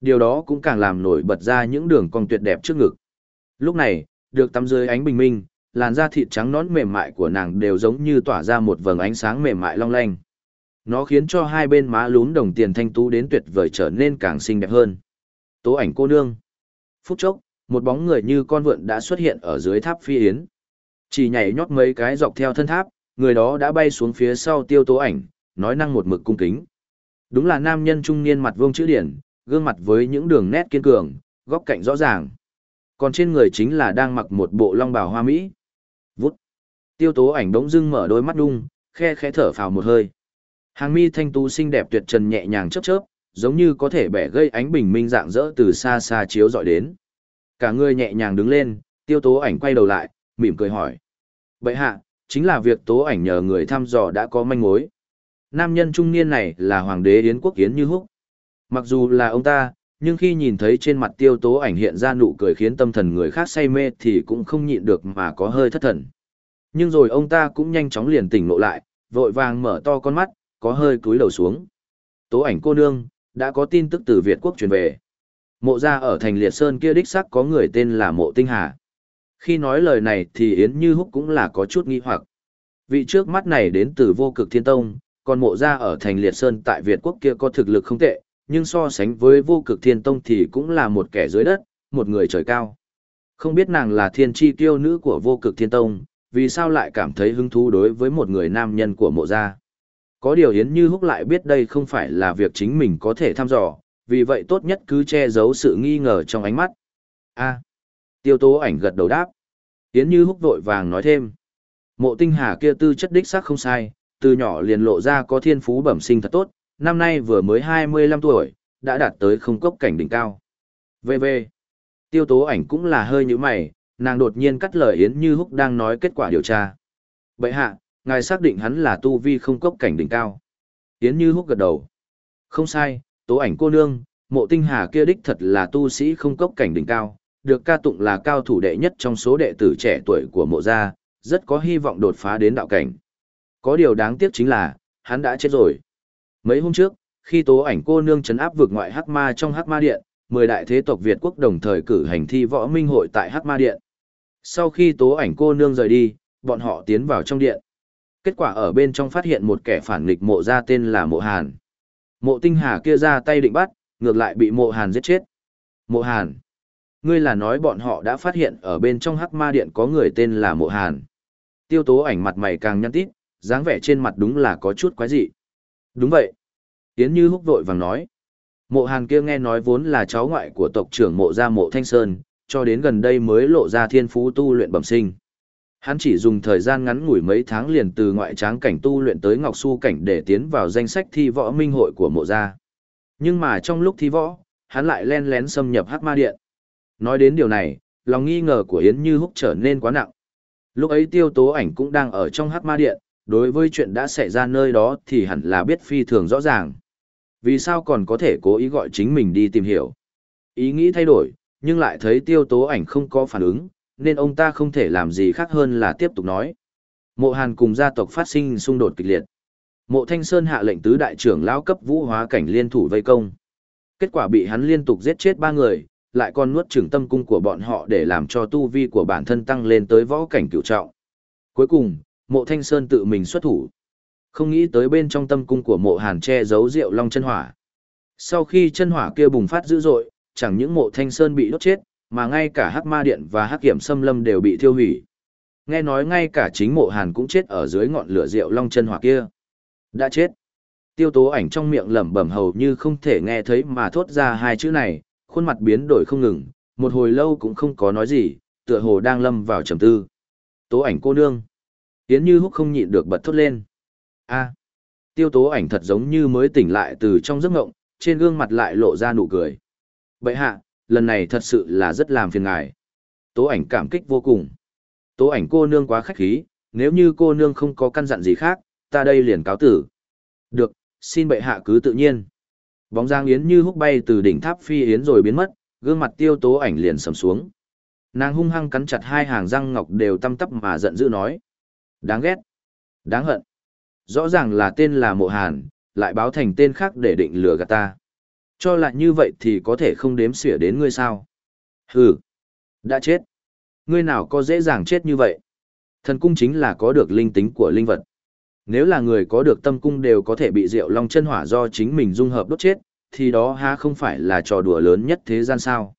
Điều đó cũng càng làm nổi bật ra những đường cong tuyệt đẹp trước ngực. Lúc này, được tắm dưới ánh bình minh, làn da thịt trắng nõn mềm mại của nàng đều giống như tỏa ra một vầng ánh sáng mềm mại long lanh. Nó khiến cho hai bên má lún đồng tiền thanh tú đến tuyệt vời trở nên càng xinh đẹp hơn. Tố ảnh cô nương. Phút chốc, một bóng người như con vượn đã xuất hiện ở dưới tháp phi yến. Chỉ nhảy nhót mấy cái dọc theo thân tháp, người đó đã bay xuống phía sau tiêu tố ảnh, nói năng một mực cung kính. Đúng là nam nhân trung niên mặt vuông chữ điển, gương mặt với những đường nét kiên cường, góc cạnh rõ ràng. Còn trên người chính là đang mặc một bộ long bào hoa mỹ. Vút. Tiêu tố ảnh đống dưng mở đôi mắt đung, khe khẽ thở phào một hơi. Hàng mi thanh tú xinh đẹp tuyệt trần nhẹ nhàng chớp chớp, giống như có thể bẻ gây ánh bình minh dạng dỡ từ xa xa chiếu dọi đến. Cả người nhẹ nhàng đứng lên, tiêu tố ảnh quay đầu lại, mỉm cười hỏi. Vậy hạ, chính là việc tố ảnh nhờ người thăm dò đã có manh mối nam nhân trung niên này là hoàng đế Yến quốc Yến Như Húc. Mặc dù là ông ta, nhưng khi nhìn thấy trên mặt tiêu tố ảnh hiện ra nụ cười khiến tâm thần người khác say mê thì cũng không nhịn được mà có hơi thất thần. Nhưng rồi ông ta cũng nhanh chóng liền tỉnh ngộ lại, vội vàng mở to con mắt, có hơi cúi đầu xuống. Tố ảnh cô nương, đã có tin tức từ Việt quốc truyền về. Mộ ra ở thành Liệt Sơn kia đích sắc có người tên là Mộ Tinh Hà. Khi nói lời này thì Yến Như Húc cũng là có chút nghi hoặc. Vị trước mắt này đến từ vô cực thiên tông, còn mộ ra ở thành liệt sơn tại Việt quốc kia có thực lực không tệ, nhưng so sánh với vô cực thiên tông thì cũng là một kẻ dưới đất, một người trời cao. Không biết nàng là thiên tri tiêu nữ của vô cực thiên tông, vì sao lại cảm thấy hứng thú đối với một người nam nhân của mộ gia. Có điều Yến Như Húc lại biết đây không phải là việc chính mình có thể thăm dò, vì vậy tốt nhất cứ che giấu sự nghi ngờ trong ánh mắt. A. tiêu tố ảnh gật đầu đáp. Yến Như Húc vội vàng nói thêm. Mộ tinh hà kia tư chất đích xác không sai, từ nhỏ liền lộ ra có thiên phú bẩm sinh thật tốt, năm nay vừa mới 25 tuổi, đã đạt tới không cốc cảnh đỉnh cao. VV. Tiêu tố ảnh cũng là hơi như mày, nàng đột nhiên cắt lời Yến Như Húc đang nói kết quả điều tra. Bệ hạ, ngài xác định hắn là tu vi không cốc cảnh đỉnh cao. Yến Như Húc gật đầu. Không sai, tố ảnh cô nương, mộ tinh hà kia đích thật là tu sĩ không cốc cảnh đỉnh cao, được ca tụng là cao thủ đệ nhất trong số đệ tử trẻ tuổi của mộ gia, rất có hy vọng đột phá đến đạo cảnh. Có điều đáng tiếc chính là, hắn đã chết rồi. Mấy hôm trước, khi tố ảnh cô nương chấn áp vượt ngoại hắc ma trong hắc ma điện, mười đại thế tộc Việt quốc đồng thời cử hành thi võ minh hội tại hắc ma điện. Sau khi tố ảnh cô nương rời đi, bọn họ tiến vào trong điện. Kết quả ở bên trong phát hiện một kẻ phản nghịch mộ ra tên là mộ hàn. Mộ tinh hà kia ra tay định bắt, ngược lại bị mộ hàn giết chết. Mộ hàn. Ngươi là nói bọn họ đã phát hiện ở bên trong hắc ma điện có người tên là mộ hàn. Tiêu tố ảnh mặt mày càng nhăn tít, dáng vẻ trên mặt đúng là có chút quái dị. Đúng vậy. Yến Như húc vội vàng nói. Mộ hàn kia nghe nói vốn là cháu ngoại của tộc trưởng mộ gia mộ Thanh Sơn, cho đến gần đây mới lộ ra thiên phú tu luyện bẩm sinh. Hắn chỉ dùng thời gian ngắn ngủi mấy tháng liền từ ngoại tráng cảnh tu luyện tới ngọc su cảnh để tiến vào danh sách thi võ minh hội của mộ gia. Nhưng mà trong lúc thi võ, hắn lại len lén xâm nhập hắc ma điện. Nói đến điều này, lòng nghi ngờ của Yến Như Húc trở nên quá nặng. Lúc ấy tiêu tố ảnh cũng đang ở trong hắc ma điện, đối với chuyện đã xảy ra nơi đó thì hẳn là biết phi thường rõ ràng. Vì sao còn có thể cố ý gọi chính mình đi tìm hiểu? Ý nghĩ thay đổi, nhưng lại thấy tiêu tố ảnh không có phản ứng, nên ông ta không thể làm gì khác hơn là tiếp tục nói. Mộ Hàn cùng gia tộc phát sinh xung đột kịch liệt. Mộ Thanh Sơn hạ lệnh tứ đại trưởng lão cấp vũ hóa cảnh liên thủ vây công. Kết quả bị hắn liên tục giết chết ba người, lại còn nuốt trưởng tâm cung của bọn họ để làm cho tu vi của bản thân tăng lên tới võ cảnh cửu trọng. Cuối cùng, Mộ Thanh Sơn tự mình xuất thủ. Không nghĩ tới bên trong tâm cung của Mộ Hàn che giấu rượu long chân hỏa. Sau khi chân hỏa kia bùng phát dữ dội, chẳng những Mộ Thanh Sơn bị đốt chết, mà ngay cả Hắc Ma Điện và Hắc Kiểm Xâm Lâm đều bị thiêu hủy. Nghe nói ngay cả chính Mộ Hàn cũng chết ở dưới ngọn lửa rượu long chân hỏa kia. Đã chết. Tiêu tố ảnh trong miệng lẩm bẩm hầu như không thể nghe thấy mà thốt ra hai chữ này, khuôn mặt biến đổi không ngừng, một hồi lâu cũng không có nói gì, tựa hồ đang lâm vào trầm tư. Tố ảnh cô nương. Yến Như Húc không nhịn được bật thốt lên. A. Tiêu tố ảnh thật giống như mới tỉnh lại từ trong giấc ngộng, trên gương mặt lại lộ ra nụ cười. Bậy hạ, lần này thật sự là rất làm phiền ngài. Tố ảnh cảm kích vô cùng. Tố ảnh cô nương quá khách khí, nếu như cô nương không có căn dặn gì khác, ta đây liền cáo tử. Được, xin bệ hạ cứ tự nhiên. Bóng giang yến như húc bay từ đỉnh tháp phi yến rồi biến mất, gương mặt tiêu tố ảnh liền sầm xuống. Nàng hung hăng cắn chặt hai hàng răng ngọc đều tăm tắp mà giận dữ nói. Đáng ghét. Đáng hận. Rõ ràng là tên là mộ hàn, lại báo thành tên khác để định lừa gạt ta. Cho lại như vậy thì có thể không đếm xỉa đến ngươi sao. Hừ. Đã chết. Ngươi nào có dễ dàng chết như vậy. Thần cung chính là có được linh tính của linh vật. Nếu là người có được tâm cung đều có thể bị rượu long chân hỏa do chính mình dung hợp đốt chết, thì đó ha không phải là trò đùa lớn nhất thế gian sao.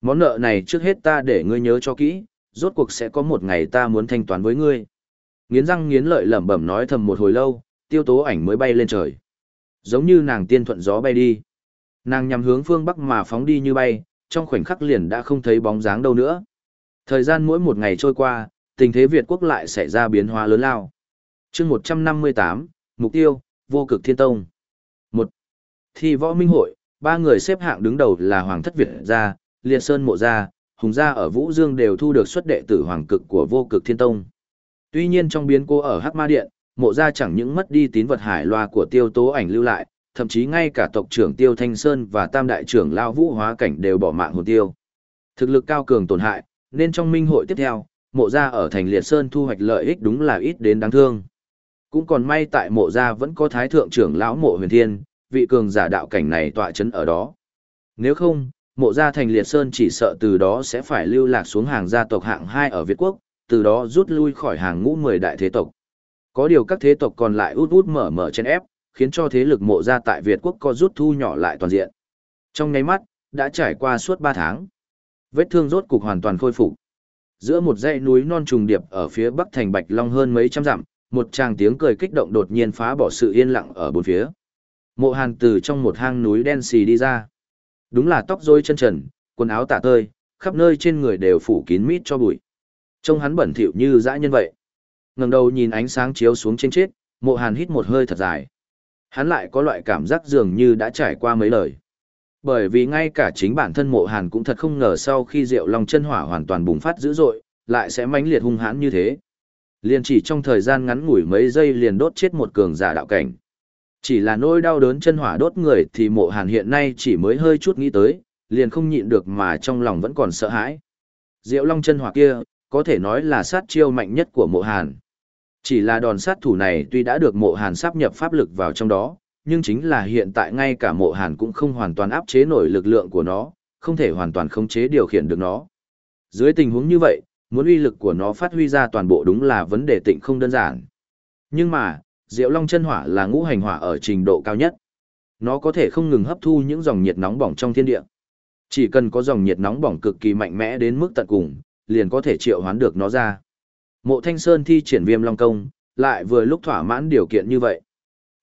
Món nợ này trước hết ta để ngươi nhớ cho kỹ, rốt cuộc sẽ có một ngày ta muốn thanh toán với ngươi. Nghiến răng nghiến lợi lẩm bẩm nói thầm một hồi lâu, tiêu tố ảnh mới bay lên trời. Giống như nàng tiên thuận gió bay đi. Nàng nhằm hướng phương bắc mà phóng đi như bay, trong khoảnh khắc liền đã không thấy bóng dáng đâu nữa. Thời gian mỗi một ngày trôi qua, tình thế Việt quốc lại xảy ra biến hóa lớn lao chương 158, mục tiêu, vô cực thiên tông. một Thi võ minh hội, ba người xếp hạng đứng đầu là Hoàng thất Việt gia, Liệt Sơn mộ gia, Hùng gia ở Vũ Dương đều thu được xuất đệ tử Hoàng cực của vô cực thiên tông. Tuy nhiên trong biến cố ở Hắc Ma Điện, mộ gia chẳng những mất đi tín vật hải loa của tiêu tố ảnh lưu lại, thậm chí ngay cả tộc trưởng Tiêu Thanh Sơn và tam đại trưởng Lao Vũ Hóa Cảnh đều bỏ mạng hồn tiêu. Thực lực cao cường tổn hại, nên trong minh hội tiếp theo, mộ gia ở thành Liệt Sơn thu hoạch lợi ích đúng là ít đến đáng thương. Cũng còn may tại mộ gia vẫn có thái thượng trưởng lão mộ huyền thiên, vị cường giả đạo cảnh này tọa chấn ở đó. Nếu không, mộ gia thành liệt sơn chỉ sợ từ đó sẽ phải lưu lạc xuống hàng gia tộc hạng hai ở Việt Quốc, từ đó rút lui khỏi hàng ngũ mười đại thế tộc. Có điều các thế tộc còn lại út út mở mở trên ép, khiến cho thế lực mộ gia tại Việt Quốc có rút thu nhỏ lại toàn diện. Trong nháy mắt, đã trải qua suốt ba tháng. Vết thương rốt cục hoàn toàn khôi phục. Giữa một dãy núi non trùng điệp ở phía bắc thành Bạch Long hơn mấy trăm dặm, một tràng tiếng cười kích động đột nhiên phá bỏ sự yên lặng ở bốn phía. Mộ Hàn từ trong một hang núi đen xì đi ra. Đúng là tóc rối chân trần, quần áo tả tơi, khắp nơi trên người đều phủ kín mít cho bụi. Trông hắn bẩn thỉu như dã nhân vậy. Ngẩng đầu nhìn ánh sáng chiếu xuống trên chết, Mộ Hàn hít một hơi thật dài. Hắn lại có loại cảm giác dường như đã trải qua mấy lời. Bởi vì ngay cả chính bản thân Mộ Hàn cũng thật không ngờ sau khi Diệu Long chân hỏa hoàn toàn bùng phát dữ dội, lại sẽ mãnh liệt hung hãn như thế. Liền chỉ trong thời gian ngắn ngủi mấy giây liền đốt chết một cường giả đạo cảnh. Chỉ là nỗi đau đớn chân hỏa đốt người thì mộ hàn hiện nay chỉ mới hơi chút nghĩ tới, liền không nhịn được mà trong lòng vẫn còn sợ hãi. Diệu long chân hỏa kia, có thể nói là sát chiêu mạnh nhất của mộ hàn. Chỉ là đòn sát thủ này tuy đã được mộ hàn sắp nhập pháp lực vào trong đó, nhưng chính là hiện tại ngay cả mộ hàn cũng không hoàn toàn áp chế nổi lực lượng của nó, không thể hoàn toàn khống chế điều khiển được nó. Dưới tình huống như vậy, muốn uy lực của nó phát huy ra toàn bộ đúng là vấn đề tịnh không đơn giản. Nhưng mà, Diệu Long chân hỏa là ngũ hành hỏa ở trình độ cao nhất. Nó có thể không ngừng hấp thu những dòng nhiệt nóng bỏng trong thiên địa. Chỉ cần có dòng nhiệt nóng bỏng cực kỳ mạnh mẽ đến mức tận cùng, liền có thể triệu hoán được nó ra. Mộ Thanh Sơn thi triển Viêm Long công, lại vừa lúc thỏa mãn điều kiện như vậy.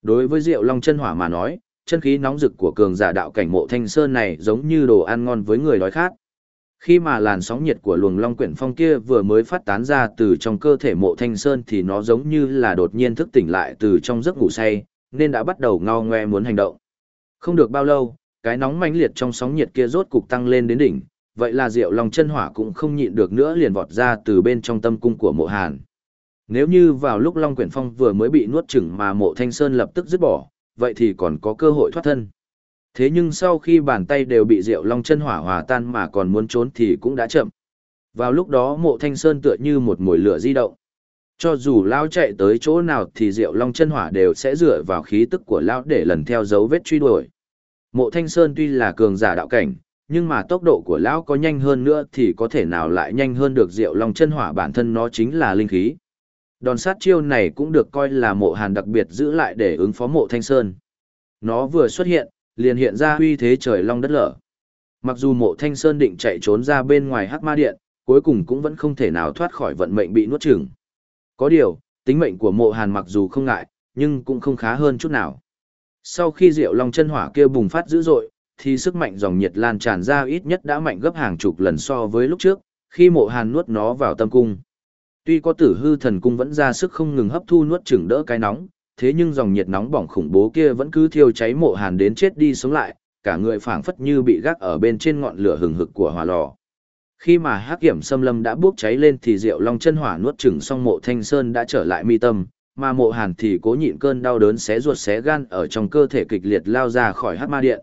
Đối với Diệu Long chân hỏa mà nói, chân khí nóng rực của cường giả đạo cảnh Mộ Thanh Sơn này giống như đồ ăn ngon với người đói khát. Khi mà làn sóng nhiệt của luồng long quyển phong kia vừa mới phát tán ra từ trong cơ thể mộ thanh sơn thì nó giống như là đột nhiên thức tỉnh lại từ trong giấc ngủ say, nên đã bắt đầu ngao ngoe muốn hành động. Không được bao lâu, cái nóng mãnh liệt trong sóng nhiệt kia rốt cục tăng lên đến đỉnh, vậy là diệu long chân hỏa cũng không nhịn được nữa liền vọt ra từ bên trong tâm cung của mộ hàn. Nếu như vào lúc long quyển phong vừa mới bị nuốt chửng mà mộ thanh sơn lập tức dứt bỏ, vậy thì còn có cơ hội thoát thân. Thế nhưng sau khi bàn tay đều bị Diệu Long chân hỏa hòa tan mà còn muốn trốn thì cũng đã chậm. Vào lúc đó mộ thanh sơn tựa như một mồi lửa di động. Cho dù Lao chạy tới chỗ nào thì Diệu Long chân hỏa đều sẽ dựa vào khí tức của Lao để lần theo dấu vết truy đuổi. Mộ thanh sơn tuy là cường giả đạo cảnh, nhưng mà tốc độ của Lão có nhanh hơn nữa thì có thể nào lại nhanh hơn được Diệu Long chân hỏa bản thân nó chính là linh khí. Đòn sát chiêu này cũng được coi là mộ hàn đặc biệt giữ lại để ứng phó mộ thanh sơn. Nó vừa xuất hiện, liền hiện ra uy thế trời long đất lở. Mặc dù mộ thanh sơn định chạy trốn ra bên ngoài hắc ma điện, cuối cùng cũng vẫn không thể nào thoát khỏi vận mệnh bị nuốt chửng. Có điều, tính mệnh của mộ hàn mặc dù không ngại, nhưng cũng không khá hơn chút nào. Sau khi diệu long chân hỏa kia bùng phát dữ dội, thì sức mạnh dòng nhiệt lan tràn ra ít nhất đã mạnh gấp hàng chục lần so với lúc trước, khi mộ hàn nuốt nó vào tâm cung. Tuy có tử hư thần cung vẫn ra sức không ngừng hấp thu nuốt chửng đỡ cái nóng, thế nhưng dòng nhiệt nóng bỏng khủng bố kia vẫn cứ thiêu cháy mộ hàn đến chết đi sống lại, cả người phảng phất như bị gác ở bên trên ngọn lửa hừng hực của hỏa lò. Khi mà hắc hiểm xâm lâm đã bốc cháy lên thì Diệu Long chân hỏa nuốt chửng xong mộ thanh sơn đã trở lại mi tâm, mà mộ hàn thì cố nhịn cơn đau đớn xé ruột xé gan ở trong cơ thể kịch liệt lao ra khỏi hắc ma điện.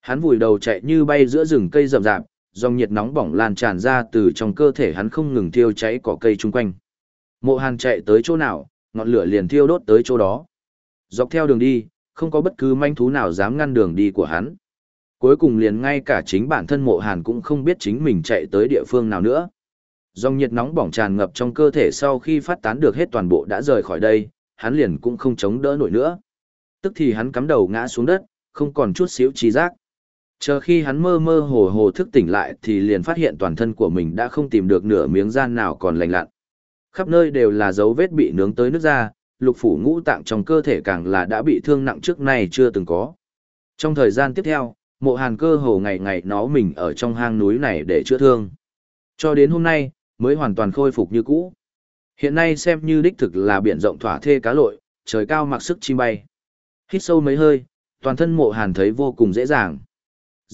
Hắn vùi đầu chạy như bay giữa rừng cây rậm rạp, dòng nhiệt nóng bỏng lan tràn ra từ trong cơ thể hắn không ngừng thiêu cháy cỏ cây chung quanh. Mộ hàn chạy tới chỗ nào, ngọn lửa liền thiêu đốt tới chỗ đó. Dọc theo đường đi, không có bất cứ manh thú nào dám ngăn đường đi của hắn. Cuối cùng liền ngay cả chính bản thân mộ hàn cũng không biết chính mình chạy tới địa phương nào nữa. Dòng nhiệt nóng bỏng tràn ngập trong cơ thể sau khi phát tán được hết toàn bộ đã rời khỏi đây, hắn liền cũng không chống đỡ nổi nữa. Tức thì hắn cắm đầu ngã xuống đất, không còn chút xíu trí giác. Chờ khi hắn mơ mơ hồ hồ thức tỉnh lại thì liền phát hiện toàn thân của mình đã không tìm được nửa miếng gian nào còn lành lặn. Khắp nơi đều là dấu vết bị nướng tới nước ra, lục phủ ngũ tạng trong cơ thể càng là đã bị thương nặng trước nay chưa từng có. Trong thời gian tiếp theo, mộ hàn cơ hồ ngày ngày nó mình ở trong hang núi này để chữa thương. Cho đến hôm nay, mới hoàn toàn khôi phục như cũ. Hiện nay xem như đích thực là biển rộng thỏa thê cá lội, trời cao mặc sức chim bay. Hít sâu mấy hơi, toàn thân mộ hàn thấy vô cùng dễ dàng.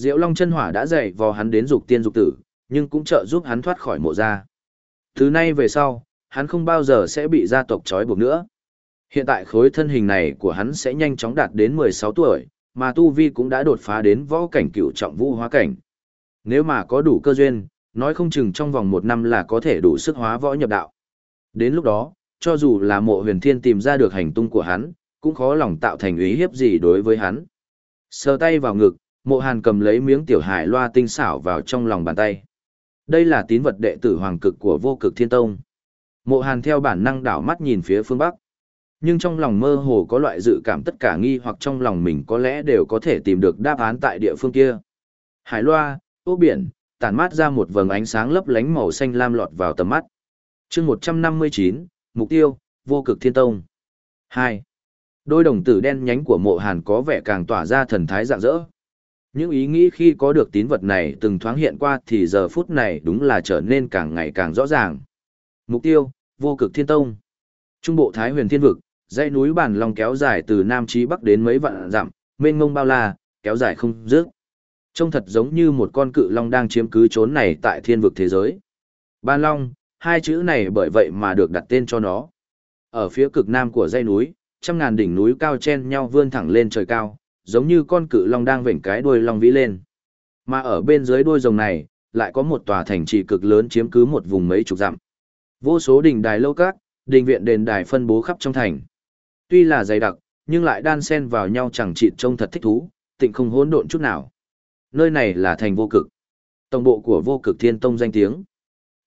Diệu Long chân hỏa đã dạy vò hắn đến dục tiên dục tử, nhưng cũng trợ giúp hắn thoát khỏi mộ gia. Từ nay về sau, hắn không bao giờ sẽ bị gia tộc trói buộc nữa. Hiện tại khối thân hình này của hắn sẽ nhanh chóng đạt đến 16 tuổi, mà Tu Vi cũng đã đột phá đến võ cảnh cựu trọng vũ hóa cảnh. Nếu mà có đủ cơ duyên, nói không chừng trong vòng một năm là có thể đủ sức hóa võ nhập đạo. Đến lúc đó, cho dù là mộ huyền thiên tìm ra được hành tung của hắn, cũng khó lòng tạo thành ý hiếp gì đối với hắn. Sờ tay vào ngực, mộ hàn cầm lấy miếng tiểu hải loa tinh xảo vào trong lòng bàn tay. Đây là tín vật đệ tử hoàng cực của vô cực thiên tông. Mộ hàn theo bản năng đảo mắt nhìn phía phương Bắc. Nhưng trong lòng mơ hồ có loại dự cảm tất cả nghi hoặc trong lòng mình có lẽ đều có thể tìm được đáp án tại địa phương kia. Hải loa, ô biển, tản mát ra một vầng ánh sáng lấp lánh màu xanh lam lọt vào tầm mắt. chương 159, mục tiêu, vô cực thiên tông. 2. Đôi đồng tử đen nhánh của mộ hàn có vẻ càng tỏa ra thần thái rạng rỡ. Những ý nghĩ khi có được tín vật này từng thoáng hiện qua thì giờ phút này đúng là trở nên càng ngày càng rõ ràng. Mục tiêu, vô cực thiên tông. Trung bộ Thái huyền thiên vực, dãy núi bản long kéo dài từ Nam Chí Bắc đến mấy vạn dặm, mênh mông bao la, kéo dài không dứt. Trông thật giống như một con cự long đang chiếm cứ chốn này tại thiên vực thế giới. Ban long, hai chữ này bởi vậy mà được đặt tên cho nó. Ở phía cực nam của dãy núi, trăm ngàn đỉnh núi cao chen nhau vươn thẳng lên trời cao, giống như con cự long đang vểnh cái đuôi long vĩ lên. Mà ở bên dưới đuôi rồng này, lại có một tòa thành trì cực lớn chiếm cứ một vùng mấy chục dặm. Vô số đình đài lâu các, đình viện đền đài phân bố khắp trong thành. Tuy là dày đặc, nhưng lại đan xen vào nhau chẳng chịt trông thật thích thú, tịnh không hỗn độn chút nào. Nơi này là thành vô cực. Tổng bộ của vô cực thiên tông danh tiếng.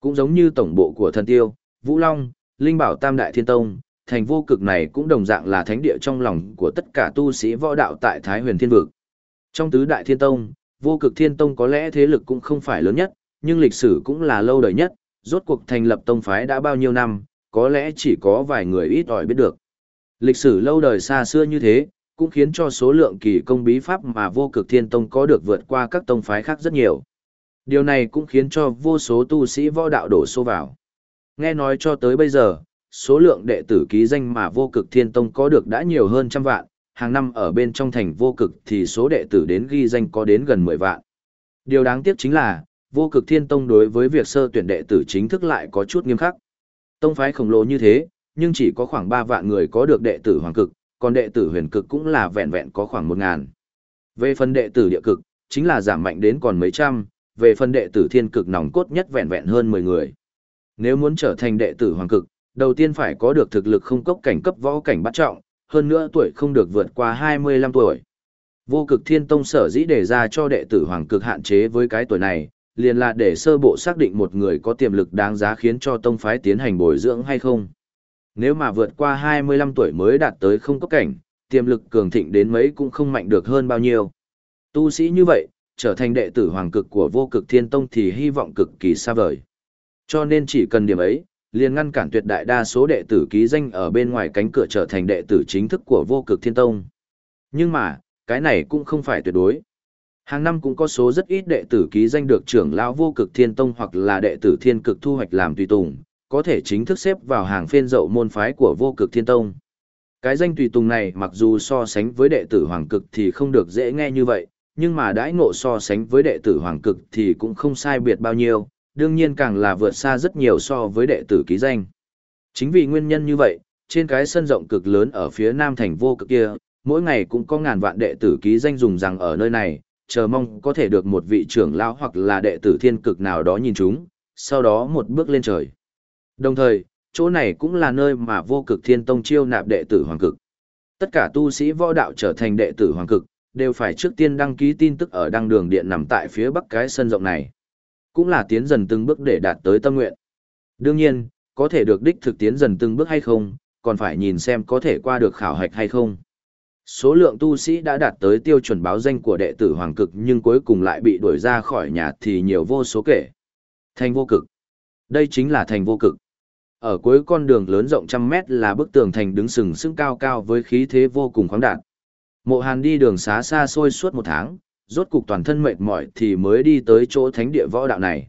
Cũng giống như tổng bộ của thần tiêu, Vũ Long, Linh Bảo Tam Đại Thiên Tông, thành vô cực này cũng đồng dạng là thánh địa trong lòng của tất cả tu sĩ võ đạo tại Thái huyền thiên vực. Trong tứ đại thiên tông, vô cực thiên tông có lẽ thế lực cũng không phải lớn nhất, nhưng lịch sử cũng là lâu đời nhất, rốt cuộc thành lập tông phái đã bao nhiêu năm, có lẽ chỉ có vài người ít ỏi biết được. Lịch sử lâu đời xa xưa như thế, cũng khiến cho số lượng kỳ công bí pháp mà vô cực thiên tông có được vượt qua các tông phái khác rất nhiều. Điều này cũng khiến cho vô số tu sĩ võ đạo đổ xô vào. Nghe nói cho tới bây giờ, số lượng đệ tử ký danh mà vô cực thiên tông có được đã nhiều hơn trăm vạn, hàng năm ở bên trong thành vô cực thì số đệ tử đến ghi danh có đến gần 10 vạn. Điều đáng tiếc chính là, vô cực thiên tông đối với việc sơ tuyển đệ tử chính thức lại có chút nghiêm khắc. Tông phái khổng lồ như thế, nhưng chỉ có khoảng 3 vạn người có được đệ tử hoàng cực, còn đệ tử huyền cực cũng là vẹn vẹn có khoảng 1 ngàn. Về phần đệ tử địa cực, chính là giảm mạnh đến còn mấy trăm, về phần đệ tử thiên cực nòng cốt nhất vẹn vẹn hơn 10 người. Nếu muốn trở thành đệ tử hoàng cực, đầu tiên phải có được thực lực không cốc cảnh cấp võ cảnh bắt trọng, hơn nữa tuổi không được vượt qua 25 tuổi. Vô cực thiên tông sở dĩ đề ra cho đệ tử hoàng cực hạn chế với cái tuổi này, liền là để sơ bộ xác định một người có tiềm lực đáng giá khiến cho tông phái tiến hành bồi dưỡng hay không. Nếu mà vượt qua 25 tuổi mới đạt tới không cốc cảnh, tiềm lực cường thịnh đến mấy cũng không mạnh được hơn bao nhiêu. Tu sĩ như vậy, trở thành đệ tử hoàng cực của vô cực thiên tông thì hy vọng cực kỳ xa vời. Cho nên chỉ cần điểm ấy, liền ngăn cản tuyệt đại đa số đệ tử ký danh ở bên ngoài cánh cửa trở thành đệ tử chính thức của vô cực thiên tông. Nhưng mà, cái này cũng không phải tuyệt đối. Hàng năm cũng có số rất ít đệ tử ký danh được trưởng lão vô cực thiên tông hoặc là đệ tử thiên cực thu hoạch làm tùy tùng, có thể chính thức xếp vào hàng phiên dậu môn phái của vô cực thiên tông. Cái danh tùy tùng này mặc dù so sánh với đệ tử hoàng cực thì không được dễ nghe như vậy, nhưng mà đãi ngộ so sánh với đệ tử hoàng cực thì cũng không sai biệt bao nhiêu, đương nhiên càng là vượt xa rất nhiều so với đệ tử ký danh. Chính vì nguyên nhân như vậy, trên cái sân rộng cực lớn ở phía nam thành vô cực kia, mỗi ngày cũng có ngàn vạn đệ tử ký danh dùng rằng ở nơi này, chờ mong có thể được một vị trưởng lão hoặc là đệ tử thiên cực nào đó nhìn chúng, sau đó một bước lên trời. Đồng thời, chỗ này cũng là nơi mà vô cực thiên tông chiêu nạp đệ tử hoàng cực. Tất cả tu sĩ võ đạo trở thành đệ tử hoàng cực, đều phải trước tiên đăng ký tin tức ở đăng đường điện nằm tại phía bắc cái sân rộng này. Cũng là tiến dần từng bước để đạt tới tâm nguyện. Đương nhiên, có thể được đích thực tiến dần từng bước hay không, còn phải nhìn xem có thể qua được khảo hạch hay không. Số lượng tu sĩ đã đạt tới tiêu chuẩn báo danh của đệ tử hoàng cực nhưng cuối cùng lại bị đuổi ra khỏi nhà thì nhiều vô số kể. Thành vô cực. Đây chính là thành vô cực. Ở cuối con đường lớn rộng trăm mét là bức tường thành đứng sừng sững cao cao với khí thế vô cùng khoáng đạt. Mộ Hàn đi đường xá xa xôi suốt một tháng, rốt cục toàn thân mệt mỏi thì mới đi tới chỗ thánh địa võ đạo này.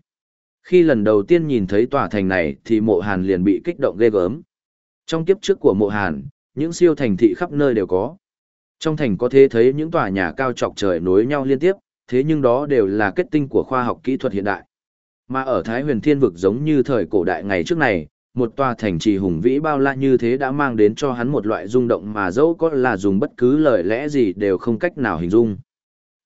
Khi lần đầu tiên nhìn thấy tòa thành này thì mộ hàn liền bị kích động ghê gớm. Trong kiếp trước của mộ hàn, những siêu thành thị khắp nơi đều có. Trong thành có thể thấy những tòa nhà cao trọc trời nối nhau liên tiếp, thế nhưng đó đều là kết tinh của khoa học kỹ thuật hiện đại. Mà ở Thái huyền thiên vực giống như thời cổ đại ngày trước này, một tòa thành trì hùng vĩ bao la như thế đã mang đến cho hắn một loại rung động mà dẫu có là dùng bất cứ lời lẽ gì đều không cách nào hình dung.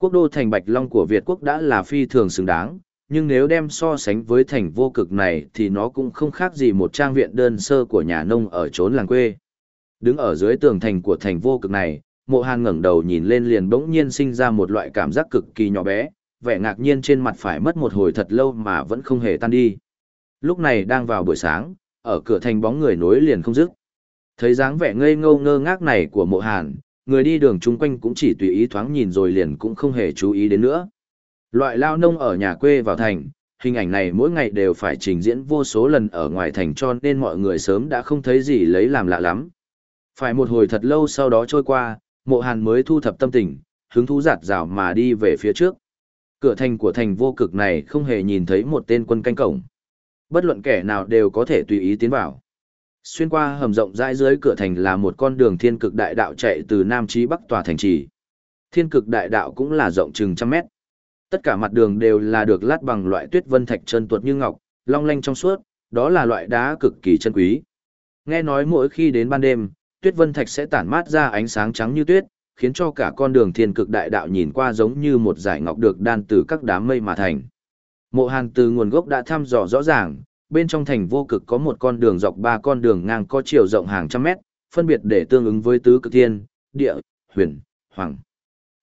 Quốc đô thành Bạch Long của Việt quốc đã là phi thường xứng đáng, nhưng nếu đem so sánh với thành vô cực này thì nó cũng không khác gì một trang viện đơn sơ của nhà nông ở chốn làng quê. Đứng ở dưới tường thành của thành vô cực này, mộ hàn ngẩng đầu nhìn lên liền bỗng nhiên sinh ra một loại cảm giác cực kỳ nhỏ bé, vẻ ngạc nhiên trên mặt phải mất một hồi thật lâu mà vẫn không hề tan đi. Lúc này đang vào buổi sáng, ở cửa thành bóng người nối liền không dứt. Thấy dáng vẻ ngây ngô ngơ ngác này của mộ hàn, người đi đường chung quanh cũng chỉ tùy ý thoáng nhìn rồi liền cũng không hề chú ý đến nữa. Loại lao nông ở nhà quê vào thành, hình ảnh này mỗi ngày đều phải trình diễn vô số lần ở ngoài thành cho nên mọi người sớm đã không thấy gì lấy làm lạ lắm. Phải một hồi thật lâu sau đó trôi qua, mộ hàn mới thu thập tâm tình, hứng thú giạt rào mà đi về phía trước. Cửa thành của thành vô cực này không hề nhìn thấy một tên quân canh cổng. Bất luận kẻ nào đều có thể tùy ý tiến vào. Xuyên qua hầm rộng rãi dưới cửa thành là một con đường thiên cực đại đạo chạy từ Nam Chí Bắc tòa thành trì. Thiên cực đại đạo cũng là rộng chừng trăm mét. Tất cả mặt đường đều là được lát bằng loại tuyết vân thạch chân tuột như ngọc, long lanh trong suốt, đó là loại đá cực kỳ chân quý. Nghe nói mỗi khi đến ban đêm, tuyết vân thạch sẽ tản mát ra ánh sáng trắng như tuyết, khiến cho cả con đường thiên cực đại đạo nhìn qua giống như một giải ngọc được đan từ các đám mây mà thành. Mộ Hàn từ nguồn gốc đã thăm dò rõ ràng, bên trong thành vô cực có một con đường dọc ba con đường ngang có chiều rộng hàng trăm mét, phân biệt để tương ứng với tứ cực thiên, địa, huyền, hoàng.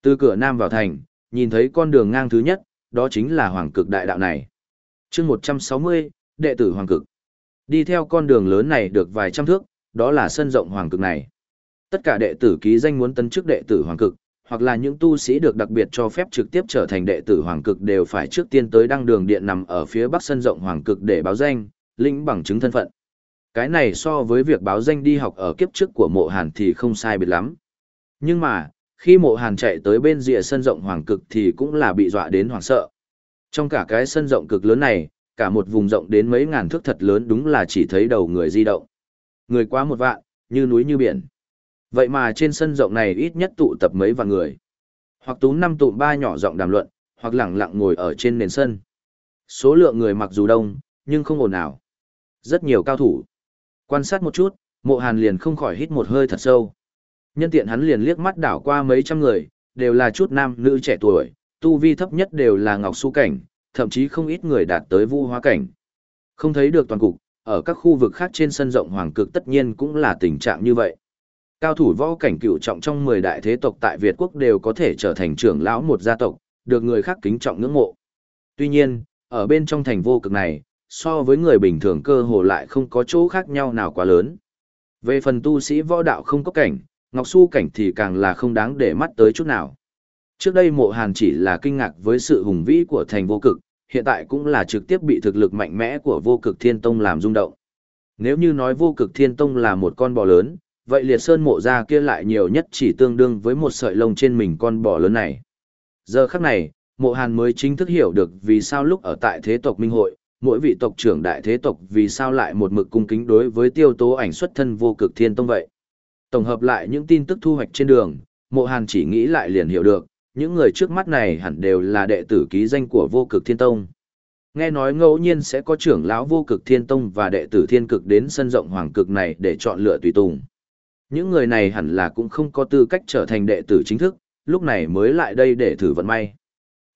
Từ cửa nam vào thành, nhìn thấy con đường ngang thứ nhất, đó chính là hoàng cực đại đạo này. chương 160, đệ tử hoàng cực. Đi theo con đường lớn này được vài trăm thước, đó là sân rộng hoàng cực này. Tất cả đệ tử ký danh muốn tấn chức đệ tử hoàng cực, hoặc là những tu sĩ được đặc biệt cho phép trực tiếp trở thành đệ tử hoàng cực đều phải trước tiên tới đăng đường điện nằm ở phía bắc sân rộng hoàng cực để báo danh, lĩnh bằng chứng thân phận. Cái này so với việc báo danh đi học ở kiếp trước của mộ hàn thì không sai biệt lắm. Nhưng mà, khi mộ hàn chạy tới bên rìa sân rộng hoàng cực thì cũng là bị dọa đến hoảng sợ. Trong cả cái sân rộng cực lớn này, cả một vùng rộng đến mấy ngàn thước thật lớn đúng là chỉ thấy đầu người di động. Người quá một vạn, như núi như biển. Vậy mà trên sân rộng này ít nhất tụ tập mấy vạn người. Hoặc túm năm tụm ba nhỏ giọng đàm luận, hoặc lẳng lặng ngồi ở trên nền sân. Số lượng người mặc dù đông, nhưng không ồn ào. Rất nhiều cao thủ. Quan sát một chút, mộ hàn liền không khỏi hít một hơi thật sâu. Nhân tiện hắn liền liếc mắt đảo qua mấy trăm người, đều là chút nam nữ trẻ tuổi, tu vi thấp nhất đều là ngọc su cảnh, thậm chí không ít người đạt tới vu hóa cảnh. Không thấy được toàn cục, ở các khu vực khác trên sân rộng hoàng cực tất nhiên cũng là tình trạng như vậy. Cao thủ võ cảnh cựu trọng trong 10 đại thế tộc tại Việt quốc đều có thể trở thành trưởng lão một gia tộc, được người khác kính trọng ngưỡng mộ. Tuy nhiên, ở bên trong thành vô cực này, so với người bình thường cơ hồ lại không có chỗ khác nhau nào quá lớn. Về phần tu sĩ võ đạo không có cảnh, Ngọc Su cảnh thì càng là không đáng để mắt tới chút nào. Trước đây mộ hàn chỉ là kinh ngạc với sự hùng vĩ của thành vô cực, hiện tại cũng là trực tiếp bị thực lực mạnh mẽ của vô cực thiên tông làm rung động. Nếu như nói vô cực thiên tông là một con bò lớn, vậy liệt sơn mộ ra kia lại nhiều nhất chỉ tương đương với một sợi lông trên mình con bò lớn này. Giờ khắc này, mộ hàn mới chính thức hiểu được vì sao lúc ở tại thế tộc minh hội, mỗi vị tộc trưởng đại thế tộc vì sao lại một mực cung kính đối với tiêu tố ảnh xuất thân vô cực thiên tông vậy. Tổng hợp lại những tin tức thu hoạch trên đường, mộ hàn chỉ nghĩ lại liền hiểu được, những người trước mắt này hẳn đều là đệ tử ký danh của vô cực thiên tông. Nghe nói ngẫu nhiên sẽ có trưởng lão vô cực thiên tông và đệ tử thiên cực đến sân rộng hoàng cực này để chọn lựa tùy tùng. Những người này hẳn là cũng không có tư cách trở thành đệ tử chính thức, lúc này mới lại đây để thử vận may.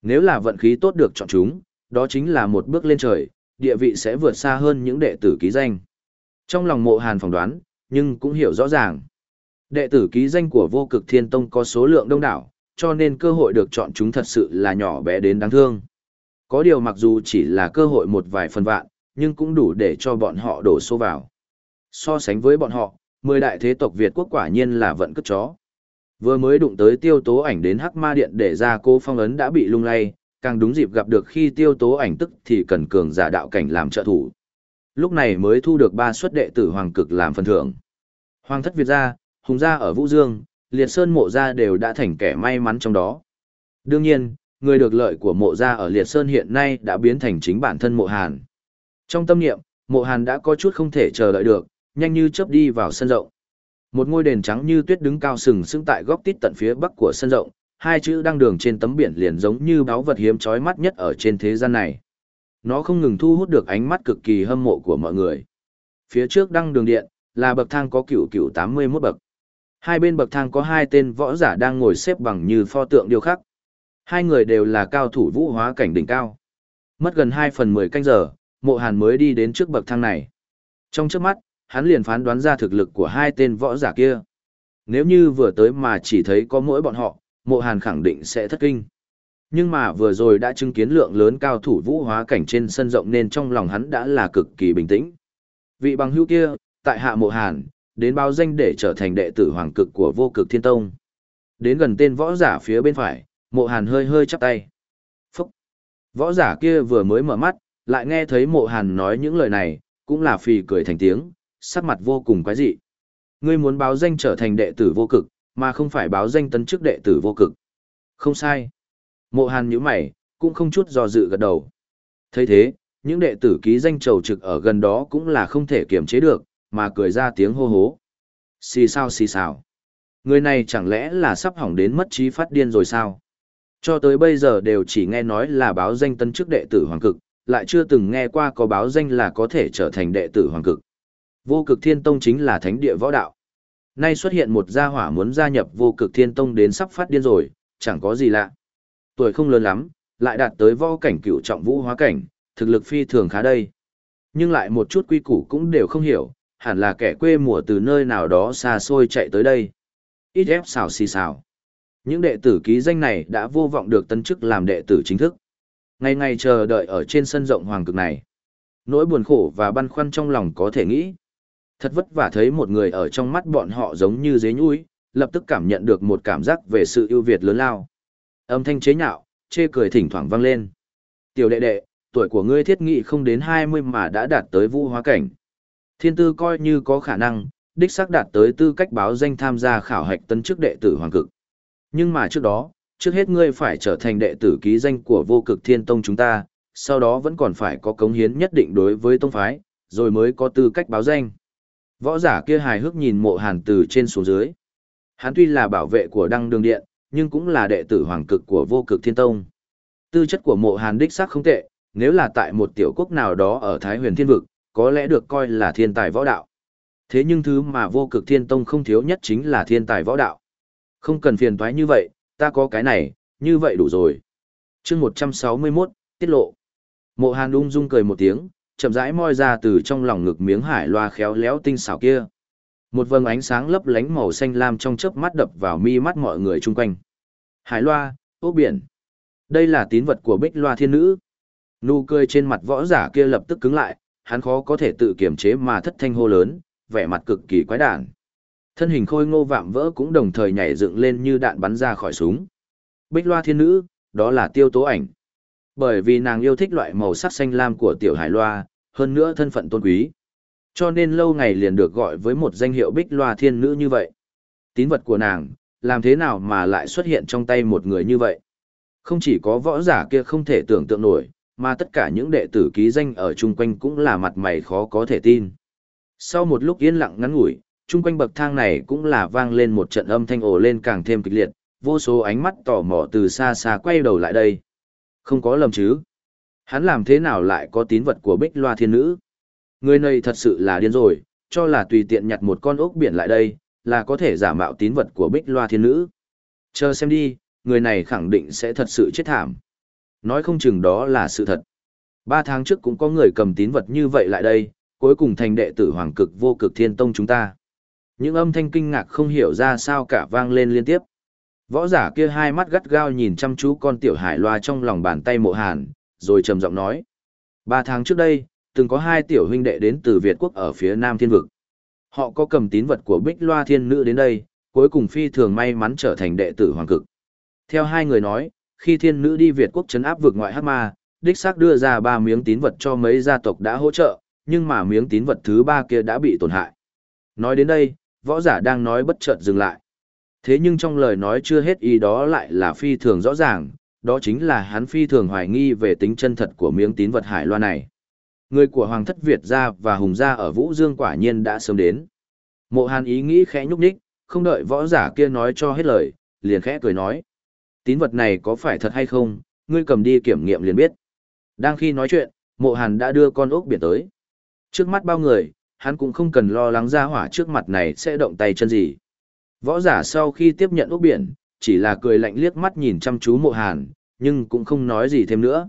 Nếu là vận khí tốt được chọn chúng, đó chính là một bước lên trời, địa vị sẽ vượt xa hơn những đệ tử ký danh. Trong lòng mộ hàn phỏng đoán, nhưng cũng hiểu rõ ràng. Đệ tử ký danh của vô cực thiên tông có số lượng đông đảo, cho nên cơ hội được chọn chúng thật sự là nhỏ bé đến đáng thương. Có điều mặc dù chỉ là cơ hội một vài phần vạn, nhưng cũng đủ để cho bọn họ đổ số vào. So sánh với bọn họ, mười đại thế tộc Việt quốc quả nhiên là vận cất chó. Vừa mới đụng tới tiêu tố ảnh đến hắc ma điện để ra cô phong ấn đã bị lung lay, càng đúng dịp gặp được khi tiêu tố ảnh tức thì cần cường giả đạo cảnh làm trợ thủ. Lúc này mới thu được ba suất đệ tử hoàng cực làm phần thưởng. Hoàng thất Việt gia, hùng gia ở Vũ Dương, liệt sơn mộ gia đều đã thành kẻ may mắn trong đó. Đương nhiên, người được lợi của mộ gia ở liệt sơn hiện nay đã biến thành chính bản thân mộ hàn. Trong tâm niệm, mộ hàn đã có chút không thể chờ đợi được, nhanh như chớp đi vào sân rộng. Một ngôi đền trắng như tuyết đứng cao sừng sững tại góc tít tận phía bắc của sân rộng, hai chữ Đăng đường trên tấm biển liền giống như báo vật hiếm chói mắt nhất ở trên thế gian này. Nó không ngừng thu hút được ánh mắt cực kỳ hâm mộ của mọi người. Phía trước đăng đường điện, là bậc thang có cửu cửu 81 bậc. Hai bên bậc thang có hai tên võ giả đang ngồi xếp bằng như pho tượng điêu khắc. Hai người đều là cao thủ vũ hóa cảnh đỉnh cao. Mất gần 2 phần 10 canh giờ, mộ hàn mới đi đến trước bậc thang này. Trong trước mắt, hắn liền phán đoán ra thực lực của hai tên võ giả kia. Nếu như vừa tới mà chỉ thấy có mỗi bọn họ, mộ hàn khẳng định sẽ thất kinh. Nhưng mà vừa rồi đã chứng kiến lượng lớn cao thủ vũ hóa cảnh trên sân rộng nên trong lòng hắn đã là cực kỳ bình tĩnh. Vị bằng hữu kia, tại hạ mộ hàn, đến báo danh để trở thành đệ tử hoàng cực của vô cực thiên tông. Đến gần tên võ giả phía bên phải, mộ hàn hơi hơi chắp tay. Phúc! Võ giả kia vừa mới mở mắt, lại nghe thấy mộ hàn nói những lời này, cũng là phì cười thành tiếng, sắc mặt vô cùng quái dị. Ngươi muốn báo danh trở thành đệ tử vô cực, mà không phải báo danh tấn chức đệ tử vô cực. Không sai. Mộ hàn nhíu mày, cũng không chút do dự gật đầu. thấy thế, những đệ tử ký danh trầu trực ở gần đó cũng là không thể kiềm chế được, mà cười ra tiếng hô hố. Xì sao xì sao. Người này chẳng lẽ là sắp hỏng đến mất trí phát điên rồi sao? Cho tới bây giờ đều chỉ nghe nói là báo danh tân chức đệ tử hoàng cực, lại chưa từng nghe qua có báo danh là có thể trở thành đệ tử hoàng cực. Vô cực thiên tông chính là thánh địa võ đạo. Nay xuất hiện một gia hỏa muốn gia nhập vô cực thiên tông đến sắp phát điên rồi, chẳng có gì lạ. Tuổi không lớn lắm, lại đạt tới võ cảnh cựu trọng vũ hóa cảnh, thực lực phi thường khá đây. Nhưng lại một chút quy củ cũng đều không hiểu, hẳn là kẻ quê mùa từ nơi nào đó xa xôi chạy tới đây. Ít ép xào xì xào. Những đệ tử ký danh này đã vô vọng được tân chức làm đệ tử chính thức. Ngày ngày chờ đợi ở trên sân rộng hoàng cực này. Nỗi buồn khổ và băn khoăn trong lòng có thể nghĩ. Thật vất vả thấy một người ở trong mắt bọn họ giống như dế nhúi, lập tức cảm nhận được một cảm giác về sự ưu việt lớn lao. Âm thanh chế nhạo, chê cười thỉnh thoảng vang lên. Tiểu đệ đệ, tuổi của ngươi thiết nghị không đến 20 mà đã đạt tới vũ hóa cảnh. Thiên tư coi như có khả năng, đích xác đạt tới tư cách báo danh tham gia khảo hạch tân chức đệ tử hoàng cực. Nhưng mà trước đó, trước hết ngươi phải trở thành đệ tử ký danh của vô cực thiên tông chúng ta, sau đó vẫn còn phải có cống hiến nhất định đối với tông phái, rồi mới có tư cách báo danh. Võ giả kia hài hước nhìn mộ hàn từ trên xuống dưới. Hắn tuy là bảo vệ của đăng đường điện, nhưng cũng là đệ tử hoàng cực của vô cực thiên tông. Tư chất của mộ hàn đích xác không tệ, nếu là tại một tiểu quốc nào đó ở Thái huyền thiên vực, có lẽ được coi là thiên tài võ đạo. Thế nhưng thứ mà vô cực thiên tông không thiếu nhất chính là thiên tài võ đạo. Không cần phiền thoái như vậy, ta có cái này, như vậy đủ rồi. chương 161, tiết lộ. Mộ hàn ung dung cười một tiếng, chậm rãi moi ra từ trong lòng ngực miếng hải loa khéo léo tinh xảo kia. Một vầng ánh sáng lấp lánh màu xanh lam trong chớp mắt đập vào mi mắt mọi người chung quanh. Hải loa, ốc biển. Đây là tín vật của bích loa thiên nữ. Nụ cười trên mặt võ giả kia lập tức cứng lại, hắn khó có thể tự kiềm chế mà thất thanh hô lớn, vẻ mặt cực kỳ quái đản. Thân hình khôi ngô vạm vỡ cũng đồng thời nhảy dựng lên như đạn bắn ra khỏi súng. Bích loa thiên nữ, đó là tiêu tố ảnh. Bởi vì nàng yêu thích loại màu sắc xanh lam của tiểu hải loa, hơn nữa thân phận tôn quý. Cho nên lâu ngày liền được gọi với một danh hiệu bích loa thiên nữ như vậy. Tín vật của nàng, làm thế nào mà lại xuất hiện trong tay một người như vậy? Không chỉ có võ giả kia không thể tưởng tượng nổi, mà tất cả những đệ tử ký danh ở chung quanh cũng là mặt mày khó có thể tin. Sau một lúc yên lặng ngắn ngủi, chung quanh bậc thang này cũng là vang lên một trận âm thanh ồ lên càng thêm kịch liệt, vô số ánh mắt tò mò từ xa xa quay đầu lại đây. Không có lầm chứ. Hắn làm thế nào lại có tín vật của bích loa thiên nữ? Người này thật sự là điên rồi, cho là tùy tiện nhặt một con ốc biển lại đây, là có thể giả mạo tín vật của bích loa thiên nữ. Chờ xem đi, người này khẳng định sẽ thật sự chết thảm. Nói không chừng đó là sự thật. Ba tháng trước cũng có người cầm tín vật như vậy lại đây, cuối cùng thành đệ tử hoàng cực vô cực thiên tông chúng ta. Những âm thanh kinh ngạc không hiểu ra sao cả vang lên liên tiếp. Võ giả kia hai mắt gắt gao nhìn chăm chú con tiểu hải loa trong lòng bàn tay mộ hàn, rồi trầm giọng nói. Ba tháng trước đây, từng có hai tiểu huynh đệ đến từ Việt quốc ở phía Nam Thiên Vực. Họ có cầm tín vật của Bích Loa Thiên Nữ đến đây, cuối cùng phi thường may mắn trở thành đệ tử hoàng cực. Theo hai người nói, khi Thiên Nữ đi Việt quốc chấn áp vực ngoại hát ma, đích xác đưa ra ba miếng tín vật cho mấy gia tộc đã hỗ trợ, nhưng mà miếng tín vật thứ ba kia đã bị tổn hại. Nói đến đây, võ giả đang nói bất chợt dừng lại. Thế nhưng trong lời nói chưa hết ý đó lại là phi thường rõ ràng, đó chính là hắn phi thường hoài nghi về tính chân thật của miếng tín vật hải loa này. Người của Hoàng thất Việt gia và Hùng gia ở Vũ Dương quả nhiên đã sớm đến. Mộ Hàn ý nghĩ khẽ nhúc nhích, không đợi võ giả kia nói cho hết lời, liền khẽ cười nói. Tín vật này có phải thật hay không, ngươi cầm đi kiểm nghiệm liền biết. Đang khi nói chuyện, mộ Hàn đã đưa con ốc biển tới. Trước mắt bao người, hắn cũng không cần lo lắng ra hỏa trước mặt này sẽ động tay chân gì. Võ giả sau khi tiếp nhận ốc biển, chỉ là cười lạnh liếc mắt nhìn chăm chú mộ hàn, nhưng cũng không nói gì thêm nữa.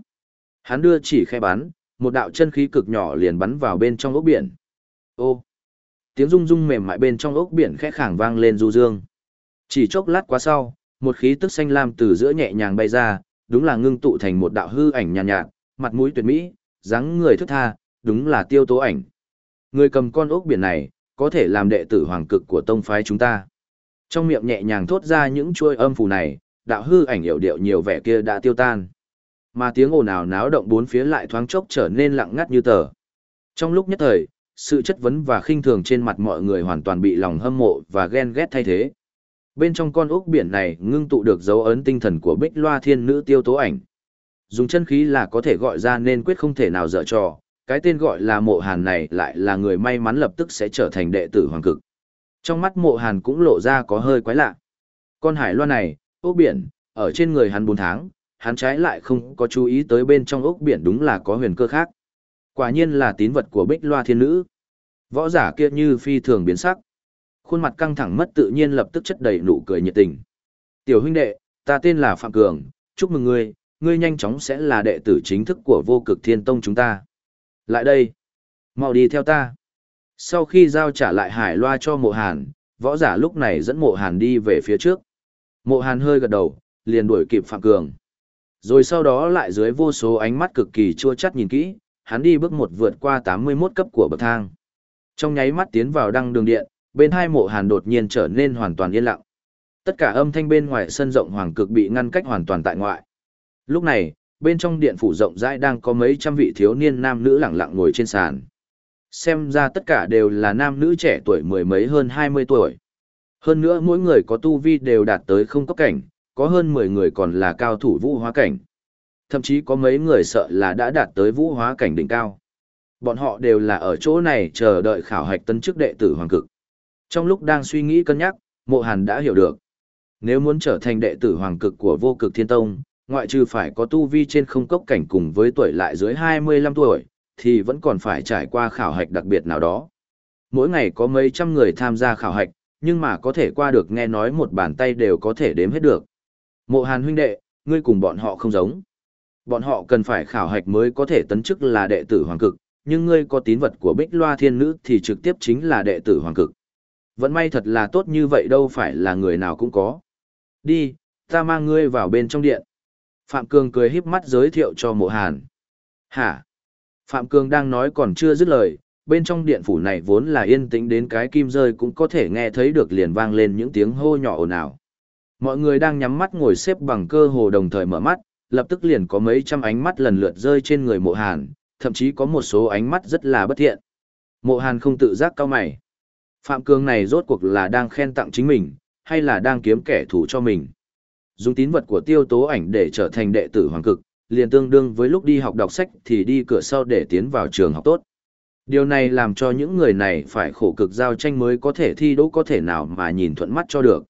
Hắn đưa chỉ khai bắn, một đạo chân khí cực nhỏ liền bắn vào bên trong ốc biển. Ô! Tiếng rung rung mềm mại bên trong ốc biển khẽ khẳng vang lên du dương. Chỉ chốc lát quá sau, một khí tức xanh lam từ giữa nhẹ nhàng bay ra, đúng là ngưng tụ thành một đạo hư ảnh nhàn nhạt, nhạt, mặt mũi tuyệt mỹ, dáng người thức tha, đúng là tiêu tố ảnh. Người cầm con ốc biển này, có thể làm đệ tử hoàng cực của tông phái chúng ta. Trong miệng nhẹ nhàng thốt ra những chuôi âm phù này, đạo hư ảnh hiệu điệu nhiều vẻ kia đã tiêu tan. Mà tiếng ồn ào náo động bốn phía lại thoáng chốc trở nên lặng ngắt như tờ. Trong lúc nhất thời, sự chất vấn và khinh thường trên mặt mọi người hoàn toàn bị lòng hâm mộ và ghen ghét thay thế. Bên trong con ốc biển này ngưng tụ được dấu ấn tinh thần của bích loa thiên nữ tiêu tố ảnh. Dùng chân khí là có thể gọi ra nên quyết không thể nào dở trò, cái tên gọi là mộ hàn này lại là người may mắn lập tức sẽ trở thành đệ tử hoàng cực. Trong mắt mộ hàn cũng lộ ra có hơi quái lạ. Con hải loa này, ốc biển, ở trên người hắn 4 tháng, hắn trái lại không có chú ý tới bên trong ốc biển đúng là có huyền cơ khác. Quả nhiên là tín vật của bích loa thiên nữ. Võ giả kia như phi thường biến sắc. Khuôn mặt căng thẳng mất tự nhiên lập tức chất đầy nụ cười nhiệt tình. Tiểu huynh đệ, ta tên là Phạm Cường, chúc mừng ngươi, ngươi nhanh chóng sẽ là đệ tử chính thức của vô cực thiên tông chúng ta. Lại đây. mau đi theo ta. Sau khi giao trả lại hải loa cho mộ hàn, võ giả lúc này dẫn mộ hàn đi về phía trước. Mộ hàn hơi gật đầu, liền đuổi kịp Phạm Cường. Rồi sau đó lại dưới vô số ánh mắt cực kỳ chua chắt nhìn kỹ, hắn đi bước một vượt qua 81 cấp của bậc thang. Trong nháy mắt tiến vào đăng đường điện, bên hai mộ hàn đột nhiên trở nên hoàn toàn yên lặng. Tất cả âm thanh bên ngoài sân rộng hoàng cực bị ngăn cách hoàn toàn tại ngoại. Lúc này, bên trong điện phủ rộng rãi đang có mấy trăm vị thiếu niên nam nữ lặng lặng ngồi trên sàn. Xem ra tất cả đều là nam nữ trẻ tuổi mười mấy hơn 20 tuổi. Hơn nữa mỗi người có tu vi đều đạt tới không cấp cảnh, có hơn 10 người còn là cao thủ vũ hóa cảnh. Thậm chí có mấy người sợ là đã đạt tới vũ hóa cảnh đỉnh cao. Bọn họ đều là ở chỗ này chờ đợi khảo hạch tân chức đệ tử hoàng cực. Trong lúc đang suy nghĩ cân nhắc, mộ hàn đã hiểu được. Nếu muốn trở thành đệ tử hoàng cực của vô cực thiên tông, ngoại trừ phải có tu vi trên không cốc cảnh cùng với tuổi lại dưới 25 tuổi, thì vẫn còn phải trải qua khảo hạch đặc biệt nào đó. Mỗi ngày có mấy trăm người tham gia khảo hạch, nhưng mà có thể qua được nghe nói một bàn tay đều có thể đếm hết được. Mộ hàn huynh đệ, ngươi cùng bọn họ không giống. Bọn họ cần phải khảo hạch mới có thể tấn chức là đệ tử hoàng cực, nhưng ngươi có tín vật của bích loa thiên nữ thì trực tiếp chính là đệ tử hoàng cực. Vẫn may thật là tốt như vậy đâu phải là người nào cũng có. Đi, ta mang ngươi vào bên trong điện. Phạm Cường cười híp mắt giới thiệu cho mộ hàn. Hả? Phạm Cương đang nói còn chưa dứt lời, bên trong điện phủ này vốn là yên tĩnh đến cái kim rơi cũng có thể nghe thấy được liền vang lên những tiếng hô nhỏ ồn ào. Mọi người đang nhắm mắt ngồi xếp bằng cơ hồ đồng thời mở mắt, lập tức liền có mấy trăm ánh mắt lần lượt rơi trên người mộ hàn, thậm chí có một số ánh mắt rất là bất thiện. Mộ hàn không tự giác cao mày. Phạm Cương này rốt cuộc là đang khen tặng chính mình, hay là đang kiếm kẻ thù cho mình. Dùng tín vật của tiêu tố ảnh để trở thành đệ tử hoàng cực, liền tương đương với lúc đi học đọc sách thì đi cửa sau để tiến vào trường học tốt. Điều này làm cho những người này phải khổ cực giao tranh mới có thể thi đỗ có thể nào mà nhìn thuận mắt cho được.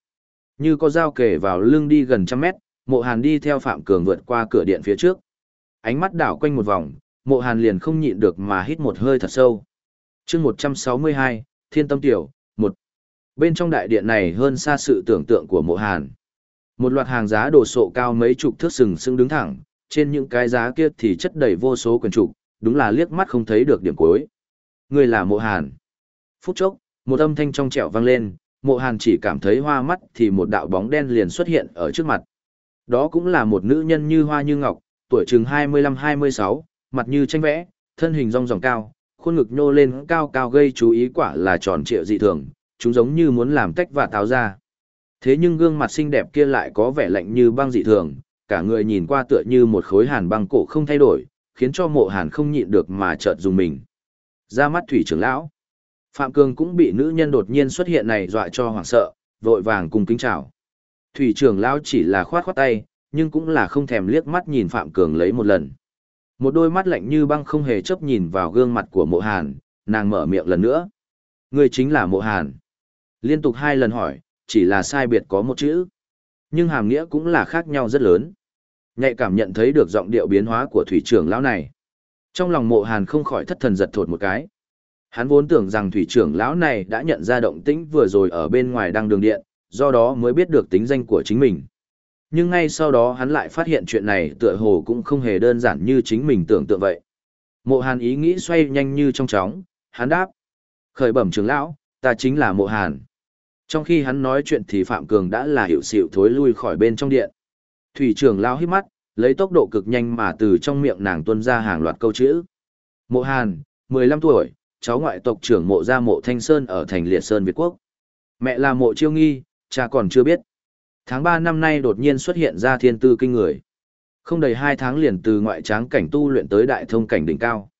Như có dao kề vào lưng đi gần trăm mét, mộ hàn đi theo Phạm Cường vượt qua cửa điện phía trước. Ánh mắt đảo quanh một vòng, mộ hàn liền không nhịn được mà hít một hơi thật sâu. chương 162, Thiên Tâm Tiểu, một Bên trong đại điện này hơn xa sự tưởng tượng của mộ hàn. Một loạt hàng giá đồ sộ cao mấy chục thước sừng sững đứng thẳng, trên những cái giá kia thì chất đầy vô số quyển trục, đúng là liếc mắt không thấy được điểm cuối. Người là mộ hàn. Phút chốc, một âm thanh trong trẻo vang lên, mộ hàn chỉ cảm thấy hoa mắt thì một đạo bóng đen liền xuất hiện ở trước mặt. Đó cũng là một nữ nhân như hoa như ngọc, tuổi chừng 25-26, mặt như tranh vẽ, thân hình rong ròng cao, khuôn ngực nhô lên cao cao gây chú ý quả là tròn trịa dị thường, chúng giống như muốn làm tách và táo ra. Thế nhưng gương mặt xinh đẹp kia lại có vẻ lạnh như băng dị thường, cả người nhìn qua tựa như một khối hàn băng cổ không thay đổi, khiến cho mộ hàn không nhịn được mà chợt dùng mình. Ra mắt thủy trưởng lão. Phạm Cường cũng bị nữ nhân đột nhiên xuất hiện này dọa cho hoảng sợ, vội vàng cùng kính chào. Thủy trưởng lão chỉ là khoát khoát tay, nhưng cũng là không thèm liếc mắt nhìn Phạm Cường lấy một lần. Một đôi mắt lạnh như băng không hề chấp nhìn vào gương mặt của mộ hàn, nàng mở miệng lần nữa. Người chính là mộ hàn. Liên tục hai lần hỏi, chỉ là sai biệt có một chữ. Nhưng hàm nghĩa cũng là khác nhau rất lớn. Nhạy cảm nhận thấy được giọng điệu biến hóa của thủy trưởng lão này. Trong lòng mộ hàn không khỏi thất thần giật thột một cái. Hắn vốn tưởng rằng thủy trưởng lão này đã nhận ra động tĩnh vừa rồi ở bên ngoài đăng đường điện, do đó mới biết được tính danh của chính mình. Nhưng ngay sau đó hắn lại phát hiện chuyện này tựa hồ cũng không hề đơn giản như chính mình tưởng tượng vậy. Mộ hàn ý nghĩ xoay nhanh như trong chóng, hắn đáp. Khởi bẩm trưởng lão, ta chính là mộ hàn. Trong khi hắn nói chuyện thì Phạm Cường đã là hiệu xịu thối lui khỏi bên trong điện. Thủy trưởng lao hít mắt, lấy tốc độ cực nhanh mà từ trong miệng nàng tuôn ra hàng loạt câu chữ. Mộ Hàn, 15 tuổi, cháu ngoại tộc trưởng mộ gia mộ Thanh Sơn ở thành Liệt Sơn Việt Quốc. Mẹ là mộ chiêu nghi, cha còn chưa biết. Tháng 3 năm nay đột nhiên xuất hiện ra thiên tư kinh người. Không đầy hai tháng liền từ ngoại tráng cảnh tu luyện tới đại thông cảnh đỉnh cao.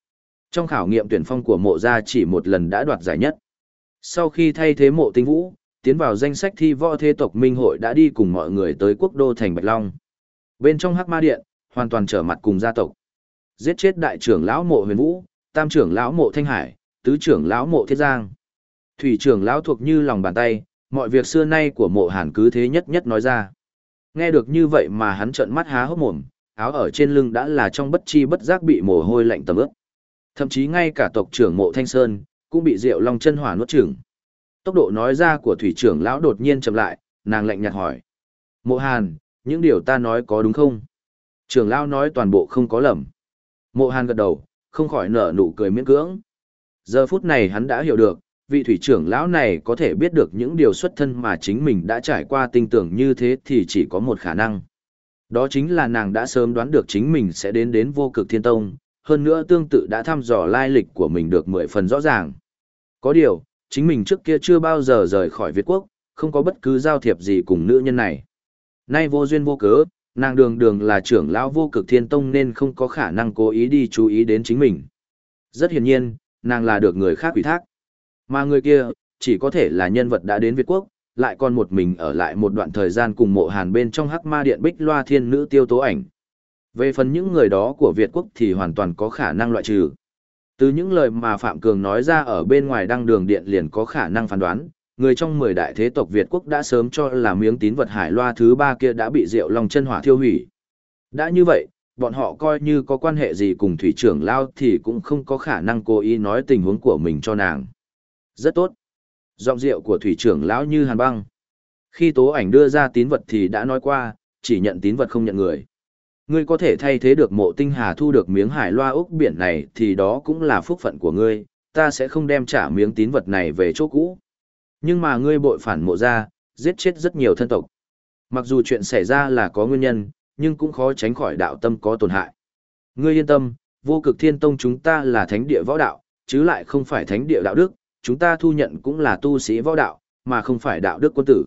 Trong khảo nghiệm tuyển phong của mộ gia chỉ một lần đã đoạt giải nhất. Sau khi thay thế mộ tinh vũ, tiến vào danh sách thi võ thế tộc Minh Hội đã đi cùng mọi người tới quốc đô thành Bạch Long. Bên trong Hắc Ma Điện, hoàn toàn trở mặt cùng gia tộc. Giết chết đại trưởng lão mộ huyền vũ, tam trưởng lão mộ thanh hải, tứ trưởng lão mộ thiết giang. Thủy trưởng lão thuộc như lòng bàn tay, mọi việc xưa nay của mộ hàn cứ thế nhất nhất nói ra. Nghe được như vậy mà hắn trợn mắt há hốc mồm, áo ở trên lưng đã là trong bất chi bất giác bị mồ hôi lạnh tầm ướt. Thậm chí ngay cả tộc trưởng mộ thanh sơn, cũng bị rượu long chân hỏa nuốt chửng. Tốc độ nói ra của thủy trưởng lão đột nhiên chậm lại, nàng lạnh nhạt hỏi. Mộ hàn, những điều ta nói có đúng không? Trưởng lão nói toàn bộ không có lầm. Mộ hàn gật đầu, không khỏi nở nụ cười miễn cưỡng. Giờ phút này hắn đã hiểu được, vị thủy trưởng lão này có thể biết được những điều xuất thân mà chính mình đã trải qua tinh tưởng như thế thì chỉ có một khả năng. Đó chính là nàng đã sớm đoán được chính mình sẽ đến đến vô cực thiên tông, hơn nữa tương tự đã thăm dò lai lịch của mình được mười phần rõ ràng. Có điều, chính mình trước kia chưa bao giờ rời khỏi Việt Quốc, không có bất cứ giao thiệp gì cùng nữ nhân này. Nay vô duyên vô cớ, nàng đường đường là trưởng lão vô cực thiên tông nên không có khả năng cố ý đi chú ý đến chính mình. Rất hiển nhiên, nàng là được người khác ủy thác. Mà người kia, chỉ có thể là nhân vật đã đến Việt Quốc, lại còn một mình ở lại một đoạn thời gian cùng mộ hàn bên trong hắc ma điện bích loa thiên nữ tiêu tố ảnh. Về phần những người đó của Việt Quốc thì hoàn toàn có khả năng loại trừ. Từ những lời mà Phạm Cường nói ra ở bên ngoài đăng đường điện liền có khả năng phán đoán, người trong 10 đại thế tộc Việt Quốc đã sớm cho là miếng tín vật hải loa thứ ba kia đã bị rượu lòng chân hỏa thiêu hủy. Đã như vậy, bọn họ coi như có quan hệ gì cùng thủy trưởng lao thì cũng không có khả năng cố ý nói tình huống của mình cho nàng. Rất tốt. Giọng rượu của thủy trưởng lão như hàn băng. Khi tố ảnh đưa ra tín vật thì đã nói qua, chỉ nhận tín vật không nhận người. Ngươi có thể thay thế được mộ tinh hà thu được miếng hải loa ốc biển này thì đó cũng là phúc phận của ngươi, ta sẽ không đem trả miếng tín vật này về chỗ cũ. Nhưng mà ngươi bội phản mộ ra, giết chết rất nhiều thân tộc. Mặc dù chuyện xảy ra là có nguyên nhân, nhưng cũng khó tránh khỏi đạo tâm có tổn hại. Ngươi yên tâm, vô cực thiên tông chúng ta là thánh địa võ đạo, chứ lại không phải thánh địa đạo đức, chúng ta thu nhận cũng là tu sĩ võ đạo, mà không phải đạo đức quân tử.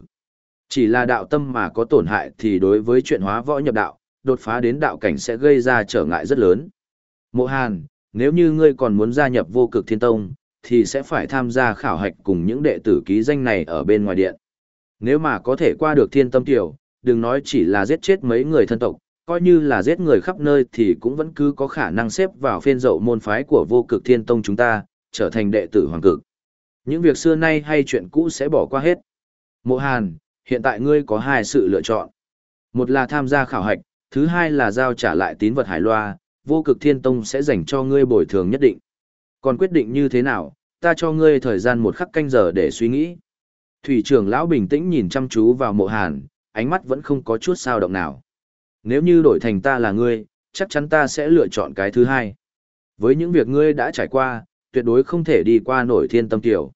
Chỉ là đạo tâm mà có tổn hại thì đối với chuyện hóa võ nhập đạo, đột phá đến đạo cảnh sẽ gây ra trở ngại rất lớn. Mộ Hàn, nếu như ngươi còn muốn gia nhập vô cực thiên tông, thì sẽ phải tham gia khảo hạch cùng những đệ tử ký danh này ở bên ngoài điện. Nếu mà có thể qua được thiên tâm tiểu, đừng nói chỉ là giết chết mấy người thân tộc, coi như là giết người khắp nơi thì cũng vẫn cứ có khả năng xếp vào phiên dậu môn phái của vô cực thiên tông chúng ta, trở thành đệ tử hoàng cực. Những việc xưa nay hay chuyện cũ sẽ bỏ qua hết. Mộ Hàn, hiện tại ngươi có hai sự lựa chọn. Một là tham gia khảo hạch, thứ hai là giao trả lại tín vật hải loa, vô cực thiên tông sẽ dành cho ngươi bồi thường nhất định. Còn quyết định như thế nào, ta cho ngươi thời gian một khắc canh giờ để suy nghĩ. Thủy trưởng lão bình tĩnh nhìn chăm chú vào mộ hàn, ánh mắt vẫn không có chút sao động nào. Nếu như đổi thành ta là ngươi, chắc chắn ta sẽ lựa chọn cái thứ hai. Với những việc ngươi đã trải qua, tuyệt đối không thể đi qua nổi thiên tâm tiểu.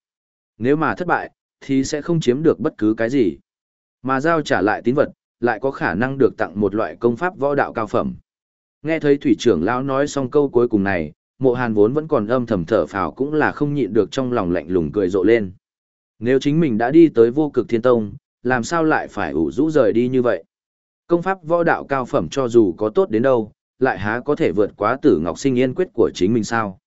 Nếu mà thất bại, thì sẽ không chiếm được bất cứ cái gì. Mà giao trả lại tín vật, lại có khả năng được tặng một loại công pháp võ đạo cao phẩm. Nghe thấy thủy trưởng lão nói xong câu cuối cùng này, mộ hàn vốn vẫn còn âm thầm thở phào cũng là không nhịn được trong lòng lạnh lùng cười rộ lên. Nếu chính mình đã đi tới vô cực thiên tông, làm sao lại phải ủ rũ rời đi như vậy? Công pháp võ đạo cao phẩm cho dù có tốt đến đâu, lại há có thể vượt quá tử ngọc sinh yên quyết của chính mình sao?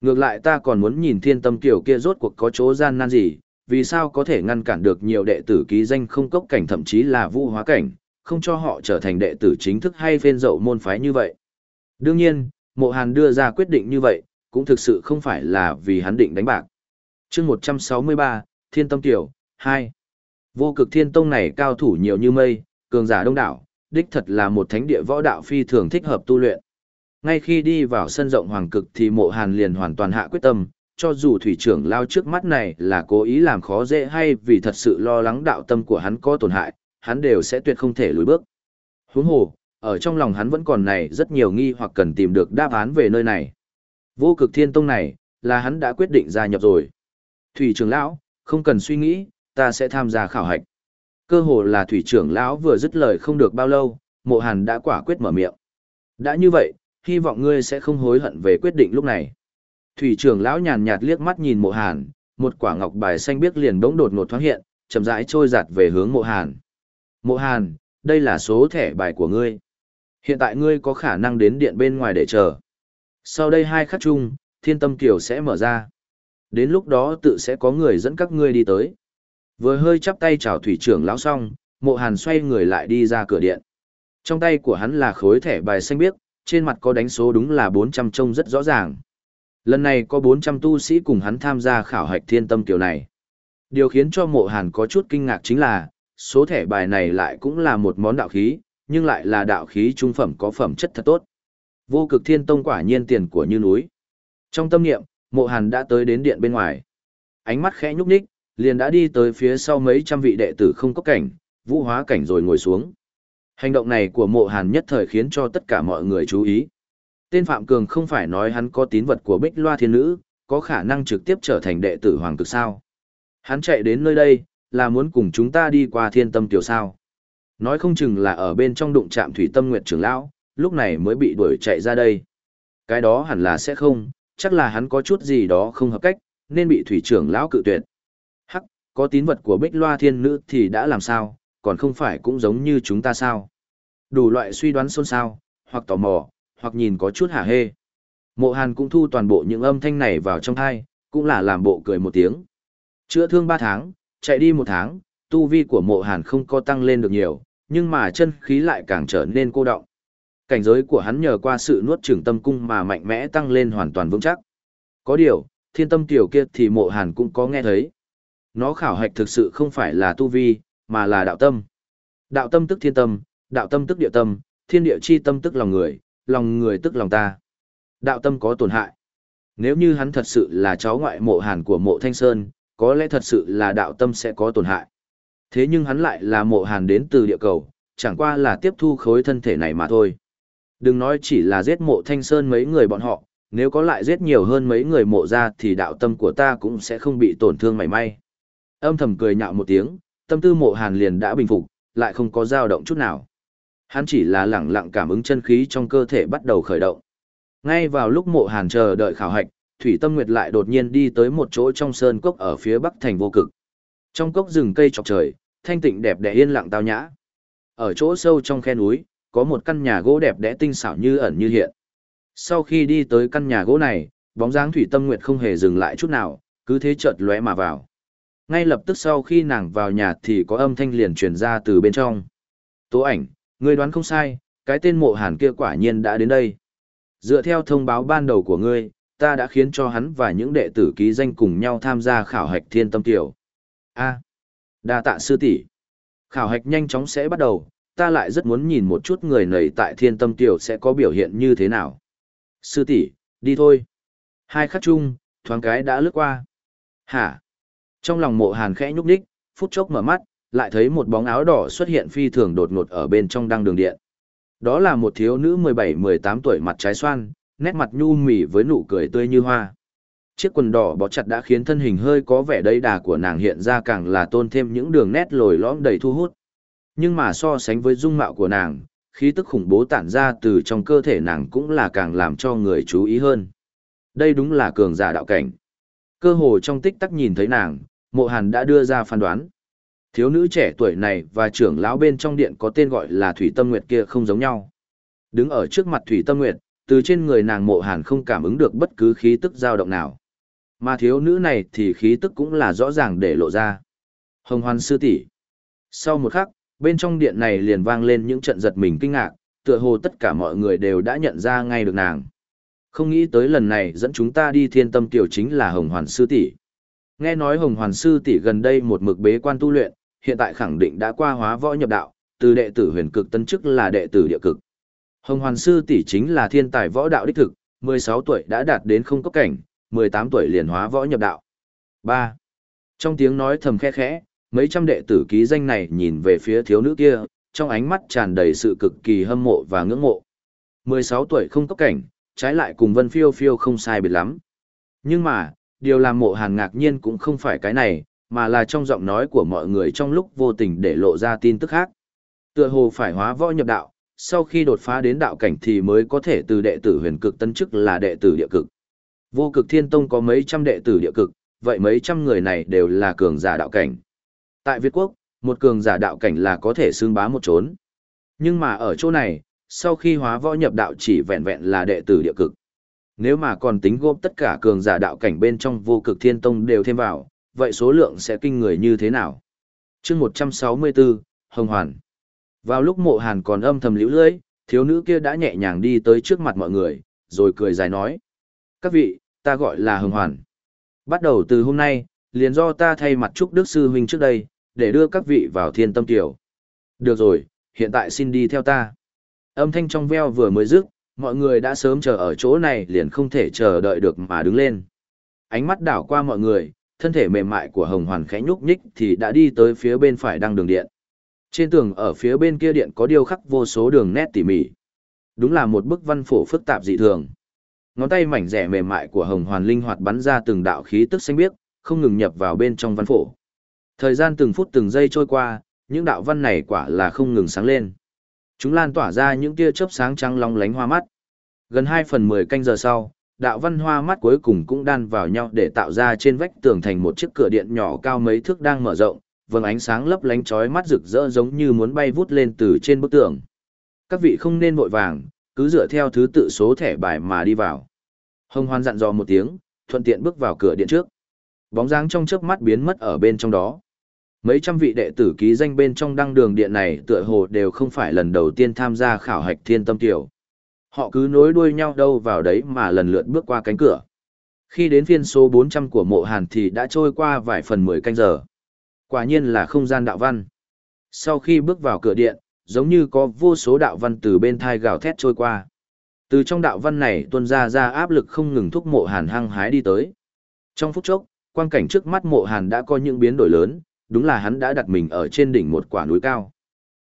Ngược lại ta còn muốn nhìn thiên tâm kiểu kia rốt cuộc có chỗ gian nan gì, vì sao có thể ngăn cản được nhiều đệ tử ký danh không cốc cảnh thậm chí là vũ hóa cảnh, không cho họ trở thành đệ tử chính thức hay phên dậu môn phái như vậy. Đương nhiên, mộ hàn đưa ra quyết định như vậy, cũng thực sự không phải là vì hắn định đánh bạc. chương 163, Thiên Tâm Tiểu, 2. Vô cực thiên tông này cao thủ nhiều như mây, cường giả đông đảo, đích thật là một thánh địa võ đạo phi thường thích hợp tu luyện. Ngay khi đi vào sân rộng hoàng cực thì mộ hàn liền hoàn toàn hạ quyết tâm, cho dù thủy trưởng lao trước mắt này là cố ý làm khó dễ hay vì thật sự lo lắng đạo tâm của hắn có tổn hại, hắn đều sẽ tuyệt không thể lùi bước. Huống hồ, ở trong lòng hắn vẫn còn này rất nhiều nghi hoặc cần tìm được đáp án về nơi này. Vô cực thiên tông này, là hắn đã quyết định gia nhập rồi. Thủy trưởng lão, không cần suy nghĩ, ta sẽ tham gia khảo hạch. Cơ hồ là thủy trưởng lão vừa dứt lời không được bao lâu, mộ hàn đã quả quyết mở miệng. Đã như vậy, hy vọng ngươi sẽ không hối hận về quyết định lúc này. Thủy trưởng lão nhàn nhạt liếc mắt nhìn mộ hàn, một quả ngọc bài xanh biếc liền bỗng đột ngột thoáng hiện, chậm rãi trôi giạt về hướng mộ hàn. Mộ hàn, đây là số thẻ bài của ngươi. Hiện tại ngươi có khả năng đến điện bên ngoài để chờ. Sau đây hai khắc chung, thiên tâm kiều sẽ mở ra. Đến lúc đó tự sẽ có người dẫn các ngươi đi tới. Vừa hơi chắp tay chào thủy trưởng lão xong, mộ hàn xoay người lại đi ra cửa điện. Trong tay của hắn là khối thẻ bài xanh biếc, trên mặt có đánh số đúng là 400 trông rất rõ ràng. Lần này có 400 tu sĩ cùng hắn tham gia khảo hạch thiên tâm kiểu này. Điều khiến cho mộ hàn có chút kinh ngạc chính là, số thẻ bài này lại cũng là một món đạo khí, nhưng lại là đạo khí trung phẩm có phẩm chất thật tốt. Vô cực thiên tông quả nhiên tiền của như núi. Trong tâm niệm, mộ hàn đã tới đến điện bên ngoài. Ánh mắt khẽ nhúc nhích, liền đã đi tới phía sau mấy trăm vị đệ tử không có cảnh, vũ hóa cảnh rồi ngồi xuống. Hành động này của mộ hàn nhất thời khiến cho tất cả mọi người chú ý. Tên Phạm Cường không phải nói hắn có tín vật của Bích Loa Thiên Nữ, có khả năng trực tiếp trở thành đệ tử Hoàng cực sao. Hắn chạy đến nơi đây, là muốn cùng chúng ta đi qua thiên tâm tiểu sao. Nói không chừng là ở bên trong đụng trạm thủy tâm nguyệt trưởng lão, lúc này mới bị đuổi chạy ra đây. Cái đó hẳn là sẽ không, chắc là hắn có chút gì đó không hợp cách, nên bị thủy trưởng lão cự tuyệt. Hắc, có tín vật của bích loa thiên nữ thì đã làm sao, còn không phải cũng giống như chúng ta sao. Đủ loại suy đoán xôn xao, hoặc tò mò, hoặc nhìn có chút hả hê. Mộ hàn cũng thu toàn bộ những âm thanh này vào trong thai, cũng là làm bộ cười một tiếng. Chữa thương 3 tháng, chạy đi một tháng, tu vi của mộ hàn không có tăng lên được nhiều, nhưng mà chân khí lại càng trở nên cô động. Cảnh giới của hắn nhờ qua sự nuốt chửng tâm cung mà mạnh mẽ tăng lên hoàn toàn vững chắc. Có điều, thiên tâm tiểu kia thì mộ hàn cũng có nghe thấy. Nó khảo hạch thực sự không phải là tu vi, mà là đạo tâm. Đạo tâm tức thiên tâm, đạo tâm tức địa tâm, thiên địa chi tâm tức lòng người, lòng người tức lòng ta. Đạo tâm có tổn hại. Nếu như hắn thật sự là cháu ngoại mộ hàn của mộ thanh sơn, có lẽ thật sự là đạo tâm sẽ có tổn hại. Thế nhưng hắn lại là mộ hàn đến từ địa cầu, chẳng qua là tiếp thu khối thân thể này mà thôi. Đừng nói chỉ là giết mộ thanh sơn mấy người bọn họ, nếu có lại giết nhiều hơn mấy người mộ ra thì đạo tâm của ta cũng sẽ không bị tổn thương mảy may. Âm thầm cười nhạo một tiếng, tâm tư mộ hàn liền đã bình phục, lại không có dao động chút nào. Hắn chỉ là lẳng lặng cảm ứng chân khí trong cơ thể bắt đầu khởi động. Ngay vào lúc mộ hàn chờ đợi khảo hạch, Thủy Tâm Nguyệt lại đột nhiên đi tới một chỗ trong sơn cốc ở phía bắc thành vô cực. Trong cốc rừng cây chọc trời, thanh tịnh đẹp đẽ yên lặng tao nhã. Ở chỗ sâu trong khe núi, có một căn nhà gỗ đẹp đẽ tinh xảo như ẩn như hiện. Sau khi đi tới căn nhà gỗ này, bóng dáng Thủy Tâm Nguyệt không hề dừng lại chút nào, cứ thế chợt lóe mà vào. Ngay lập tức sau khi nàng vào nhà thì có âm thanh liền truyền ra từ bên trong. Tố ảnh, ngươi đoán không sai, cái tên mộ hàn kia quả nhiên đã đến đây. Dựa theo thông báo ban đầu của ngươi, ta đã khiến cho hắn và những đệ tử ký danh cùng nhau tham gia khảo hạch thiên tâm tiểu. A, đa tạ sư tỷ. Khảo hạch nhanh chóng sẽ bắt đầu, ta lại rất muốn nhìn một chút người nầy tại thiên tâm tiểu sẽ có biểu hiện như thế nào. Sư tỷ, đi thôi. Hai khắc chung, thoáng cái đã lướt qua. Hả? Trong lòng mộ hàn khẽ nhúc ních phút chốc mở mắt, lại thấy một bóng áo đỏ xuất hiện phi thường đột ngột ở bên trong đăng đường điện. Đó là một thiếu nữ 17-18 tuổi mặt trái xoan, nét mặt nhu mì với nụ cười tươi như hoa. Chiếc quần đỏ bó chặt đã khiến thân hình hơi có vẻ đầy đà của nàng hiện ra càng là tôn thêm những đường nét lồi lõm đầy thu hút. Nhưng mà so sánh với dung mạo của nàng, khí tức khủng bố tản ra từ trong cơ thể nàng cũng là càng làm cho người chú ý hơn. Đây đúng là cường giả đạo cảnh. Cơ hồ trong tích tắc nhìn thấy nàng, mộ hàn đã đưa ra phán đoán. Thiếu nữ trẻ tuổi này và trưởng lão bên trong điện có tên gọi là Thủy Tâm Nguyệt kia không giống nhau. Đứng ở trước mặt Thủy Tâm Nguyệt, từ trên người nàng mộ hàn không cảm ứng được bất cứ khí tức dao động nào. Mà thiếu nữ này thì khí tức cũng là rõ ràng để lộ ra. Hồng Hoan sư tỷ. Sau một khắc, bên trong điện này liền vang lên những trận giật mình kinh ngạc, tựa hồ tất cả mọi người đều đã nhận ra ngay được nàng. Không nghĩ tới lần này dẫn chúng ta đi thiên tâm tiểu chính là Hồng Hoàn sư tỷ. Nghe nói Hồng Hoàn sư tỷ gần đây một mực bế quan tu luyện, hiện tại khẳng định đã qua hóa võ nhập đạo, từ đệ tử huyền cực tân chức là đệ tử địa cực. Hồng Hoàn Sư tỷ chính là thiên tài võ đạo đích thực, 16 tuổi đã đạt đến không cấp cảnh, 18 tuổi liền hóa võ nhập đạo. 3. Trong tiếng nói thầm khẽ khẽ, mấy trăm đệ tử ký danh này nhìn về phía thiếu nữ kia, trong ánh mắt tràn đầy sự cực kỳ hâm mộ và ngưỡng mộ. 16 tuổi không cấp cảnh, trái lại cùng Vân Phiêu Phiêu không sai biệt lắm. Nhưng mà, điều làm mộ hàn ngạc nhiên cũng không phải cái này, mà là trong giọng nói của mọi người trong lúc vô tình để lộ ra tin tức khác. Tựa hồ phải hóa võ nhập đạo, sau khi đột phá đến đạo cảnh thì mới có thể từ đệ tử huyền cực tân chức là đệ tử địa cực. Vô cực thiên tông có mấy trăm đệ tử địa cực, vậy mấy trăm người này đều là cường giả đạo cảnh. Tại Việt Quốc, một cường giả đạo cảnh là có thể xương bá một trốn. Nhưng mà ở chỗ này, sau khi hóa võ nhập đạo chỉ vẹn vẹn là đệ tử địa cực. Nếu mà còn tính gộp tất cả cường giả đạo cảnh bên trong vô cực thiên tông đều thêm vào, vậy số lượng sẽ kinh người như thế nào? chương 164, Hồng Hoàn. Vào lúc mộ hàn còn âm thầm liễu lưỡi, thiếu nữ kia đã nhẹ nhàng đi tới trước mặt mọi người, rồi cười dài nói. Các vị, ta gọi là Hồng Hoàn. Bắt đầu từ hôm nay, liền do ta thay mặt chúc Đức Sư Huynh trước đây, để đưa các vị vào thiên tâm tiểu. Được rồi, hiện tại xin đi theo ta. Âm thanh trong veo vừa mới dứt, mọi người đã sớm chờ ở chỗ này liền không thể chờ đợi được mà đứng lên. Ánh mắt đảo qua mọi người, thân thể mềm mại của Hồng Hoàn khẽ nhúc nhích thì đã đi tới phía bên phải đăng đường điện. Trên tường ở phía bên kia điện có điêu khắc vô số đường nét tỉ mỉ. Đúng là một bức văn phổ phức tạp dị thường. Ngón tay mảnh rẻ mềm mại của Hồng Hoàn linh hoạt bắn ra từng đạo khí tức xanh biếc, không ngừng nhập vào bên trong văn phổ. Thời gian từng phút từng giây trôi qua, những đạo văn này quả là không ngừng sáng lên. Chúng lan tỏa ra những tia chớp sáng trắng long lánh hoa mắt. Gần hai phần 10 canh giờ sau, đạo văn hoa mắt cuối cùng cũng đan vào nhau để tạo ra trên vách tường thành một chiếc cửa điện nhỏ cao mấy thước đang mở rộng, vầng ánh sáng lấp lánh chói mắt rực rỡ giống như muốn bay vút lên từ trên bức tường. Các vị không nên vội vàng, cứ dựa theo thứ tự số thẻ bài mà đi vào. Hồng Hoan dặn dò một tiếng, thuận tiện bước vào cửa điện trước. Bóng dáng trong chớp mắt biến mất ở bên trong đó. Mấy trăm vị đệ tử ký danh bên trong đăng đường điện này tựa hồ đều không phải lần đầu tiên tham gia khảo hạch thiên tâm tiểu. Họ cứ nối đuôi nhau đâu vào đấy mà lần lượt bước qua cánh cửa. Khi đến phiên số 400 của mộ hàn thì đã trôi qua vài phần 10 canh giờ. Quả nhiên là không gian đạo văn. Sau khi bước vào cửa điện, giống như có vô số đạo văn từ bên thai gào thét trôi qua. Từ trong đạo văn này tuôn ra ra áp lực không ngừng thúc mộ hàn hăng hái đi tới. Trong phút chốc, quang cảnh trước mắt mộ hàn đã có những biến đổi lớn, đúng là hắn đã đặt mình ở trên đỉnh một quả núi cao.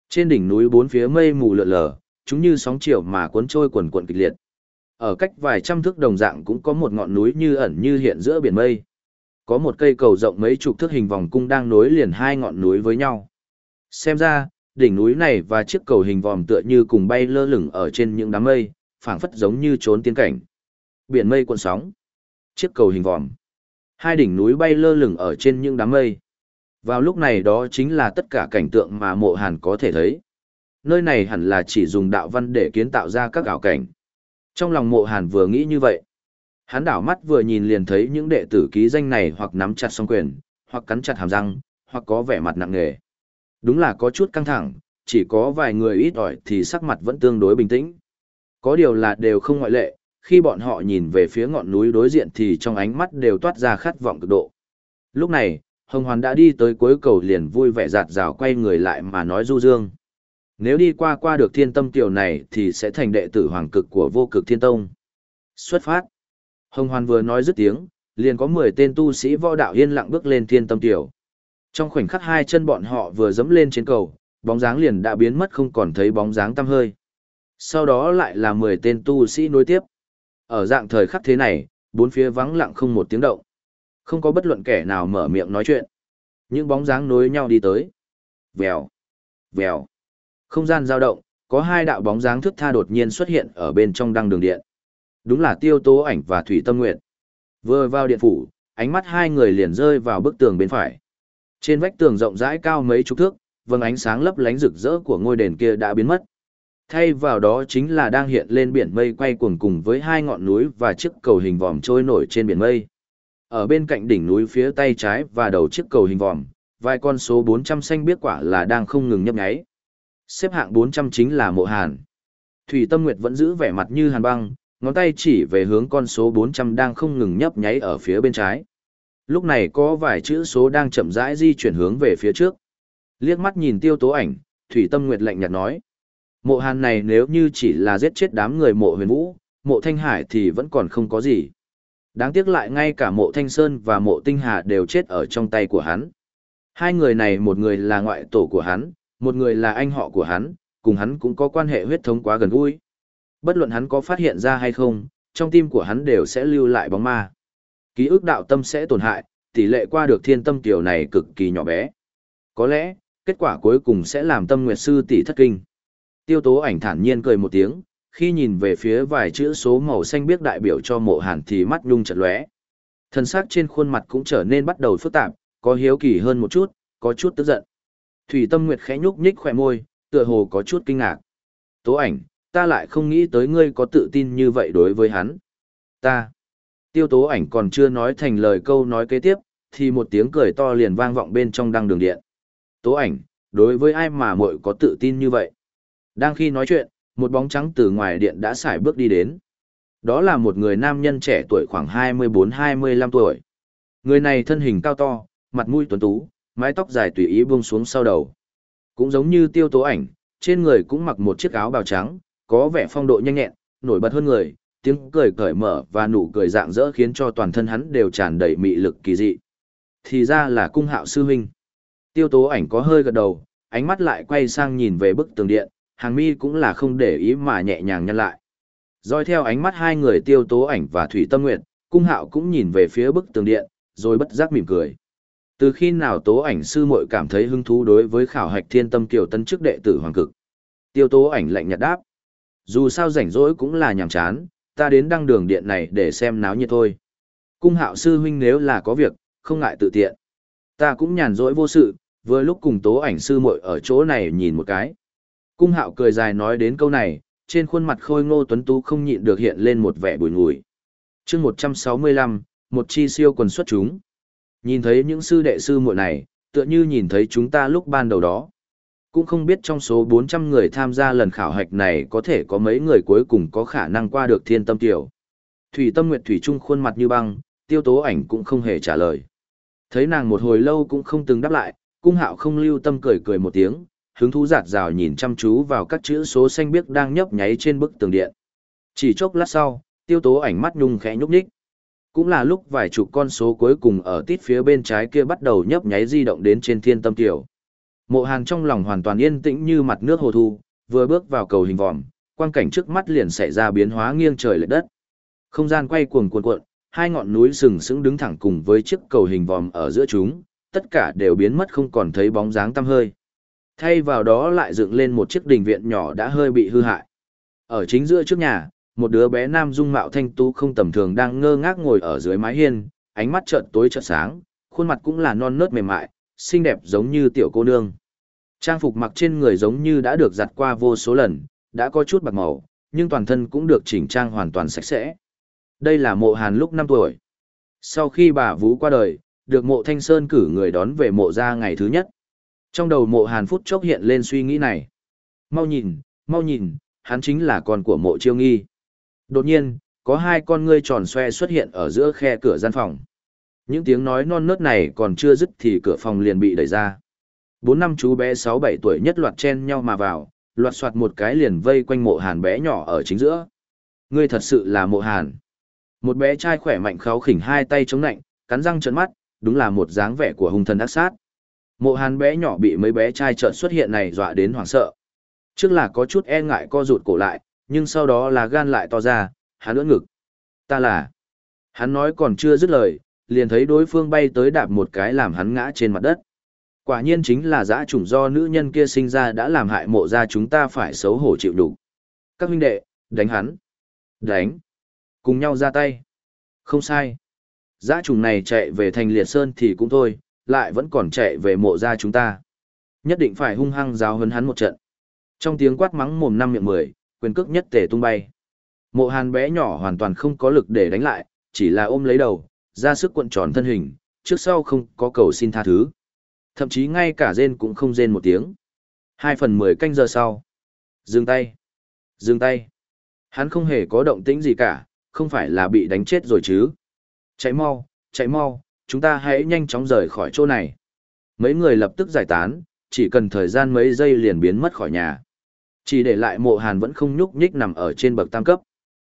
Trên đỉnh núi bốn phía mây mù lượn lờ, chúng như sóng chiều mà cuốn trôi quần cuộn kịch liệt. Ở cách vài trăm thước đồng dạng cũng có một ngọn núi như ẩn như hiện giữa biển mây. Có một cây cầu rộng mấy chục thước hình vòng cung đang nối liền hai ngọn núi với nhau. Xem ra, đỉnh núi này và chiếc cầu hình vòm tựa như cùng bay lơ lửng ở trên những đám mây, phảng phất giống như trốn tiên cảnh. Biển mây cuộn sóng, chiếc cầu hình vòm. Hai đỉnh núi bay lơ lửng ở trên những đám mây. Vào lúc này đó chính là tất cả cảnh tượng mà mộ hàn có thể thấy. Nơi này hẳn là chỉ dùng đạo văn để kiến tạo ra các ảo cảnh. Trong lòng mộ hàn vừa nghĩ như vậy. Hắn đảo mắt vừa nhìn liền thấy những đệ tử ký danh này hoặc nắm chặt song quyền, hoặc cắn chặt hàm răng, hoặc có vẻ mặt nặng nề. Đúng là có chút căng thẳng, chỉ có vài người ít ỏi thì sắc mặt vẫn tương đối bình tĩnh. Có điều là đều không ngoại lệ, khi bọn họ nhìn về phía ngọn núi đối diện thì trong ánh mắt đều toát ra khát vọng cực độ. Lúc này, Hồng Hoàn đã đi tới cuối cầu liền vui vẻ giạt rào quay người lại mà nói du dương. Nếu đi qua qua được thiên tâm tiểu này thì sẽ thành đệ tử hoàng cực của vô cực thiên tông. Xuất phát. Hồng Hoàn vừa nói dứt tiếng, liền có 10 tên tu sĩ võ đạo yên lặng bước lên thiên tâm tiểu. Trong khoảnh khắc hai chân bọn họ vừa dẫm lên trên cầu, bóng dáng liền đã biến mất không còn thấy bóng dáng tăm hơi. Sau đó lại là 10 tên tu sĩ nối tiếp. Ở dạng thời khắc thế này, bốn phía vắng lặng không một tiếng động. Không có bất luận kẻ nào mở miệng nói chuyện. Những bóng dáng nối nhau đi tới. Vèo, vèo. Không gian dao động, có hai đạo bóng dáng thức tha đột nhiên xuất hiện ở bên trong đăng đường điện. Đúng là Tiêu Tố Ảnh và Thủy Tâm Nguyệt. Vừa vào điện phủ, ánh mắt hai người liền rơi vào bức tường bên phải. Trên vách tường rộng rãi cao mấy chục thước, vầng ánh sáng lấp lánh rực rỡ của ngôi đền kia đã biến mất. Thay vào đó chính là đang hiện lên biển mây quay cuồng cùng với hai ngọn núi và chiếc cầu hình vòm trôi nổi trên biển mây. Ở bên cạnh đỉnh núi phía tay trái và đầu chiếc cầu hình vòm, vài con số 400 xanh biết quả là đang không ngừng nhấp nháy. Xếp hạng 400 chính là mộ hàn. Thủy Tâm Nguyệt vẫn giữ vẻ mặt như hàn băng, ngón tay chỉ về hướng con số 400 đang không ngừng nhấp nháy ở phía bên trái. Lúc này có vài chữ số đang chậm rãi di chuyển hướng về phía trước. Liếc mắt nhìn tiêu tố ảnh, Thủy Tâm Nguyệt lạnh nhạt nói. Mộ hàn này nếu như chỉ là giết chết đám người mộ huyền vũ, mộ thanh hải thì vẫn còn không có gì. Đáng tiếc lại ngay cả mộ thanh sơn và mộ tinh hà đều chết ở trong tay của hắn. Hai người này một người là ngoại tổ của hắn, một người là anh họ của hắn, cùng hắn cũng có quan hệ huyết thống quá gần gũi. Bất luận hắn có phát hiện ra hay không, trong tim của hắn đều sẽ lưu lại bóng ma. Ký ức đạo tâm sẽ tổn hại, tỷ lệ qua được thiên tâm tiểu này cực kỳ nhỏ bé. Có lẽ, kết quả cuối cùng sẽ làm tâm nguyệt sư tỷ thất kinh. Tiêu tố ảnh thản nhiên cười một tiếng, khi nhìn về phía vài chữ số màu xanh biếc đại biểu cho mộ hàn thì mắt nhung chật lóe. Thân xác trên khuôn mặt cũng trở nên bắt đầu phức tạp, có hiếu kỳ hơn một chút, có chút tức giận. Thủy Tâm Nguyệt khẽ nhúc nhích khỏe môi, tựa hồ có chút kinh ngạc. Tố ảnh, ta lại không nghĩ tới ngươi có tự tin như vậy đối với hắn. Ta. Tiêu tố ảnh còn chưa nói thành lời câu nói kế tiếp, thì một tiếng cười to liền vang vọng bên trong đăng đường điện. Tố ảnh, đối với ai mà muội có tự tin như vậy? Đang khi nói chuyện, một bóng trắng từ ngoài điện đã xài bước đi đến. Đó là một người nam nhân trẻ tuổi khoảng 24-25 tuổi. Người này thân hình cao to, mặt mũi tuấn tú, mái tóc dài tùy ý buông xuống sau đầu. Cũng giống như tiêu tố ảnh, trên người cũng mặc một chiếc áo bào trắng, có vẻ phong độ nhanh nhẹn, nổi bật hơn người, tiếng cười cởi mở và nụ cười dạng dỡ khiến cho toàn thân hắn đều tràn đầy mị lực kỳ dị. Thì ra là cung hạo sư huynh. Tiêu tố ảnh có hơi gật đầu, ánh mắt lại quay sang nhìn về bức tường điện, hàng mi cũng là không để ý mà nhẹ nhàng nhăn lại. Rồi theo ánh mắt hai người tiêu tố ảnh và thủy tâm nguyện, cung hạo cũng nhìn về phía bức tường điện, rồi bất giác mỉm cười. Từ khi nào tố ảnh sư muội cảm thấy hứng thú đối với khảo hạch thiên tâm kiều tân chức đệ tử hoàng cực. Tiêu tố ảnh lạnh nhạt đáp. Dù sao rảnh rỗi cũng là nhàm chán, ta đến đăng đường điện này để xem náo nhiệt thôi. Cung hạo sư huynh nếu là có việc, không ngại tự tiện. Ta cũng nhàn rỗi vô sự, vừa lúc cùng tố ảnh sư muội ở chỗ này nhìn một cái. Cung hạo cười dài nói đến câu này, trên khuôn mặt khôi ngô tuấn tú không nhịn được hiện lên một vẻ bùi ngùi. chương 165, một chi siêu quần xuất chúng. Nhìn thấy những sư đệ sư muội này, tựa như nhìn thấy chúng ta lúc ban đầu đó. Cũng không biết trong số 400 người tham gia lần khảo hạch này có thể có mấy người cuối cùng có khả năng qua được thiên tâm tiểu. Thủy tâm nguyệt thủy trung khuôn mặt như băng, tiêu tố ảnh cũng không hề trả lời. Thấy nàng một hồi lâu cũng không từng đáp lại, cung hạo không lưu tâm cười cười một tiếng, hứng thú giạt rào nhìn chăm chú vào các chữ số xanh biếc đang nhấp nháy trên bức tường điện. Chỉ chốc lát sau, tiêu tố ảnh mắt nhung khẽ nhúc nhích. Cũng là lúc vài chục con số cuối cùng ở tít phía bên trái kia bắt đầu nhấp nháy di động đến trên thiên tâm tiểu. Mộ Hàn trong lòng hoàn toàn yên tĩnh như mặt nước hồ thu, vừa bước vào cầu hình vòm, quang cảnh trước mắt liền xảy ra biến hóa nghiêng trời lệch đất. Không gian quay cuồng cuộn cuộn, hai ngọn núi sừng sững đứng thẳng cùng với chiếc cầu hình vòm ở giữa chúng, tất cả đều biến mất không còn thấy bóng dáng tăm hơi. Thay vào đó lại dựng lên một chiếc đình viện nhỏ đã hơi bị hư hại. Ở chính giữa trước nhà, một đứa bé nam dung mạo thanh tú không tầm thường đang ngơ ngác ngồi ở dưới mái hiên, ánh mắt trợn tối trợn sáng, khuôn mặt cũng là non nớt mềm mại, xinh đẹp giống như tiểu cô nương. Trang phục mặc trên người giống như đã được giặt qua vô số lần, đã có chút bạc màu, nhưng toàn thân cũng được chỉnh trang hoàn toàn sạch sẽ. Đây là mộ hàn lúc 5 tuổi. Sau khi bà Vũ qua đời, được mộ Thanh Sơn cử người đón về mộ ra ngày thứ nhất. Trong đầu mộ hàn phút chốc hiện lên suy nghĩ này. Mau nhìn, mau nhìn, hắn chính là con của mộ chiêu nghi. Đột nhiên, có hai con ngươi tròn xoe xuất hiện ở giữa khe cửa gian phòng. Những tiếng nói non nớt này còn chưa dứt thì cửa phòng liền bị đẩy ra. Bốn năm chú bé sáu bảy tuổi nhất loạt chen nhau mà vào, loạt soạt một cái liền vây quanh mộ hàn bé nhỏ ở chính giữa. Ngươi thật sự là mộ hàn. Một bé trai khỏe mạnh kháo khỉnh hai tay chống nạnh, cắn răng trợn mắt, đúng là một dáng vẻ của hung thần ác sát. Mộ hàn bé nhỏ bị mấy bé trai trợn xuất hiện này dọa đến hoảng sợ. Trước là có chút e ngại co rụt cổ lại, nhưng sau đó là gan lại to ra, hắn ưỡn ngực. Ta là... Hắn nói còn chưa dứt lời, liền thấy đối phương bay tới đạp một cái làm hắn ngã trên mặt đất. Quả nhiên chính là dã chủng do nữ nhân kia sinh ra đã làm hại mộ ra chúng ta phải xấu hổ chịu đủ. Các huynh đệ, đánh hắn. Đánh. Cùng nhau ra tay. Không sai. Dã chủng này chạy về thành liệt sơn thì cũng thôi, lại vẫn còn chạy về mộ ra chúng ta. Nhất định phải hung hăng giáo hấn hắn một trận. Trong tiếng quát mắng mồm năm miệng mười, quyền cước nhất tể tung bay. Mộ hàn bé nhỏ hoàn toàn không có lực để đánh lại, chỉ là ôm lấy đầu, ra sức cuộn tròn thân hình, trước sau không có cầu xin tha thứ. Thậm chí ngay cả rên cũng không rên một tiếng. Hai phần mười canh giờ sau. Dừng tay. Dừng tay. Hắn không hề có động tĩnh gì cả, không phải là bị đánh chết rồi chứ. Chạy mau, chạy mau, chúng ta hãy nhanh chóng rời khỏi chỗ này. Mấy người lập tức giải tán, chỉ cần thời gian mấy giây liền biến mất khỏi nhà. Chỉ để lại mộ hàn vẫn không nhúc nhích nằm ở trên bậc tam cấp.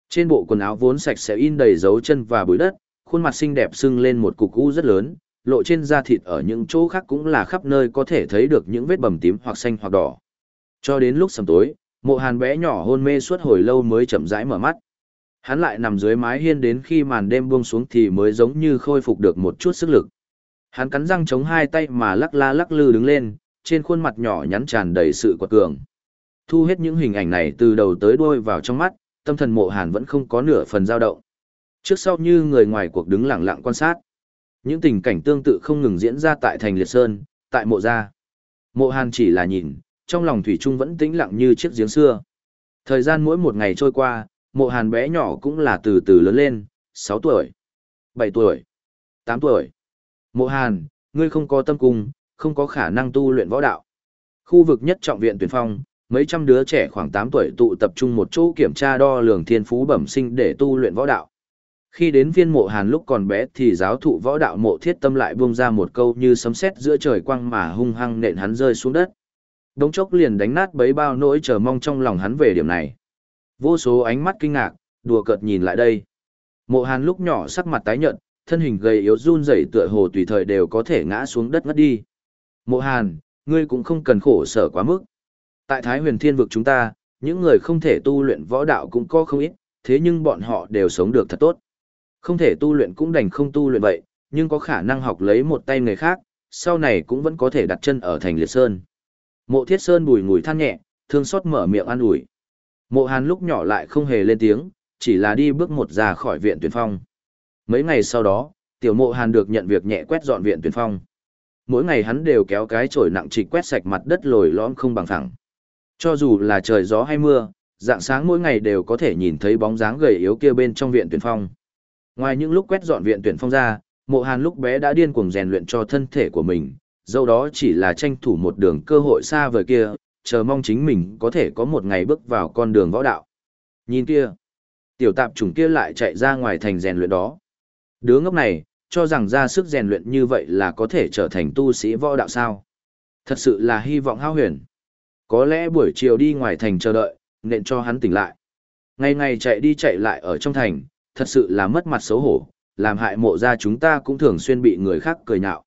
Trên bộ quần áo vốn sạch sẽ in đầy dấu chân và bụi đất, khuôn mặt xinh đẹp sưng lên một cục u rất lớn, lộ trên da thịt ở những chỗ khác cũng là khắp nơi có thể thấy được những vết bầm tím hoặc xanh hoặc đỏ. Cho đến lúc sầm tối, mộ hàn bé nhỏ hôn mê suốt hồi lâu mới chậm rãi mở mắt. Hắn lại nằm dưới mái hiên đến khi màn đêm buông xuống thì mới giống như khôi phục được một chút sức lực. Hắn cắn răng chống hai tay mà lắc la lắc lư đứng lên, trên khuôn mặt nhỏ nhắn tràn đầy sự quật cường. Thu hết những hình ảnh này từ đầu tới đuôi vào trong mắt, tâm thần mộ hàn vẫn không có nửa phần dao động. Trước sau như người ngoài cuộc đứng lặng lặng quan sát. Những tình cảnh tương tự không ngừng diễn ra tại thành liệt sơn, tại mộ gia. Mộ hàn chỉ là nhìn, trong lòng Thủy Trung vẫn tĩnh lặng như chiếc giếng xưa. Thời gian mỗi một ngày trôi qua, mộ hàn bé nhỏ cũng là từ từ lớn lên, 6 tuổi, 7 tuổi, 8 tuổi. Mộ hàn, ngươi không có tâm cung, không có khả năng tu luyện võ đạo. Khu vực nhất trọng viện tuyển phong, mấy trăm đứa trẻ khoảng 8 tuổi tụ tập trung một chỗ kiểm tra đo lường thiên phú bẩm sinh để tu luyện võ đạo. Khi đến viên mộ hàn lúc còn bé thì giáo thụ võ đạo mộ thiết tâm lại buông ra một câu như sấm sét giữa trời quang mà hung hăng nện hắn rơi xuống đất. Đống chốc liền đánh nát bấy bao nỗi chờ mong trong lòng hắn về điểm này. Vô số ánh mắt kinh ngạc, đùa cợt nhìn lại đây. Mộ hàn lúc nhỏ sắc mặt tái nhợt, thân hình gầy yếu run rẩy tựa hồ tùy thời đều có thể ngã xuống đất ngất đi. Mộ hàn, ngươi cũng không cần khổ sở quá mức. Tại Thái huyền thiên vực chúng ta, những người không thể tu luyện võ đạo cũng có không ít, thế nhưng bọn họ đều sống được thật tốt. Không thể tu luyện cũng đành không tu luyện vậy, nhưng có khả năng học lấy một tay người khác, sau này cũng vẫn có thể đặt chân ở thành liệt sơn. Mộ thiết sơn bùi ngùi than nhẹ, thương xót mở miệng an ủi. Mộ hàn lúc nhỏ lại không hề lên tiếng, chỉ là đi bước một ra khỏi viện tuyển phong. Mấy ngày sau đó, tiểu mộ hàn được nhận việc nhẹ quét dọn viện tuyển phong. Mỗi ngày hắn đều kéo cái chổi nặng trịch quét sạch mặt đất lồi lõm không bằng phẳng. Cho dù là trời gió hay mưa, dạng sáng mỗi ngày đều có thể nhìn thấy bóng dáng gầy yếu kia bên trong viện tuyển phong. Ngoài những lúc quét dọn viện tuyển phong ra, mộ hàn lúc bé đã điên cuồng rèn luyện cho thân thể của mình, dẫu đó chỉ là tranh thủ một đường cơ hội xa vời kia, chờ mong chính mình có thể có một ngày bước vào con đường võ đạo. Nhìn kia, tiểu tạp chủng kia lại chạy ra ngoài thành rèn luyện đó. Đứa ngốc này, cho rằng ra sức rèn luyện như vậy là có thể trở thành tu sĩ võ đạo sao. Thật sự là hy vọng hao huyền. Có lẽ buổi chiều đi ngoài thành chờ đợi, nên cho hắn tỉnh lại. Ngày ngày chạy đi chạy lại ở trong thành, thật sự là mất mặt xấu hổ, làm hại mộ ra chúng ta cũng thường xuyên bị người khác cười nhạo.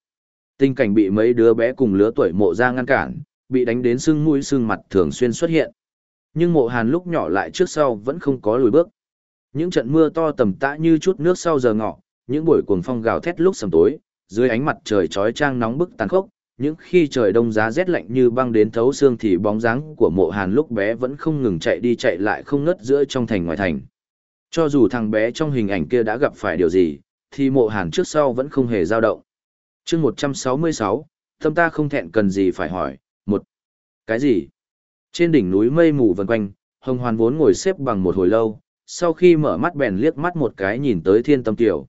Tình cảnh bị mấy đứa bé cùng lứa tuổi mộ ra ngăn cản, bị đánh đến sưng mũi sưng mặt thường xuyên xuất hiện. Nhưng mộ hàn lúc nhỏ lại trước sau vẫn không có lùi bước. Những trận mưa to tầm tã như chút nước sau giờ ngọ, những buổi cuồng phong gào thét lúc sầm tối, dưới ánh mặt trời chói chang nóng bức tàn khốc, những khi trời đông giá rét lạnh như băng đến thấu xương thì bóng dáng của mộ hàn lúc bé vẫn không ngừng chạy đi chạy lại không ngớt giữa trong thành ngoài thành. Cho dù thằng bé trong hình ảnh kia đã gặp phải điều gì, thì mộ hàn trước sau vẫn không hề dao động. chương 166, tâm ta không thẹn cần gì phải hỏi, một Cái gì? Trên đỉnh núi mây mù vần quanh, hồng hoàn vốn ngồi xếp bằng một hồi lâu, sau khi mở mắt bèn liếc mắt một cái nhìn tới thiên tâm tiểu.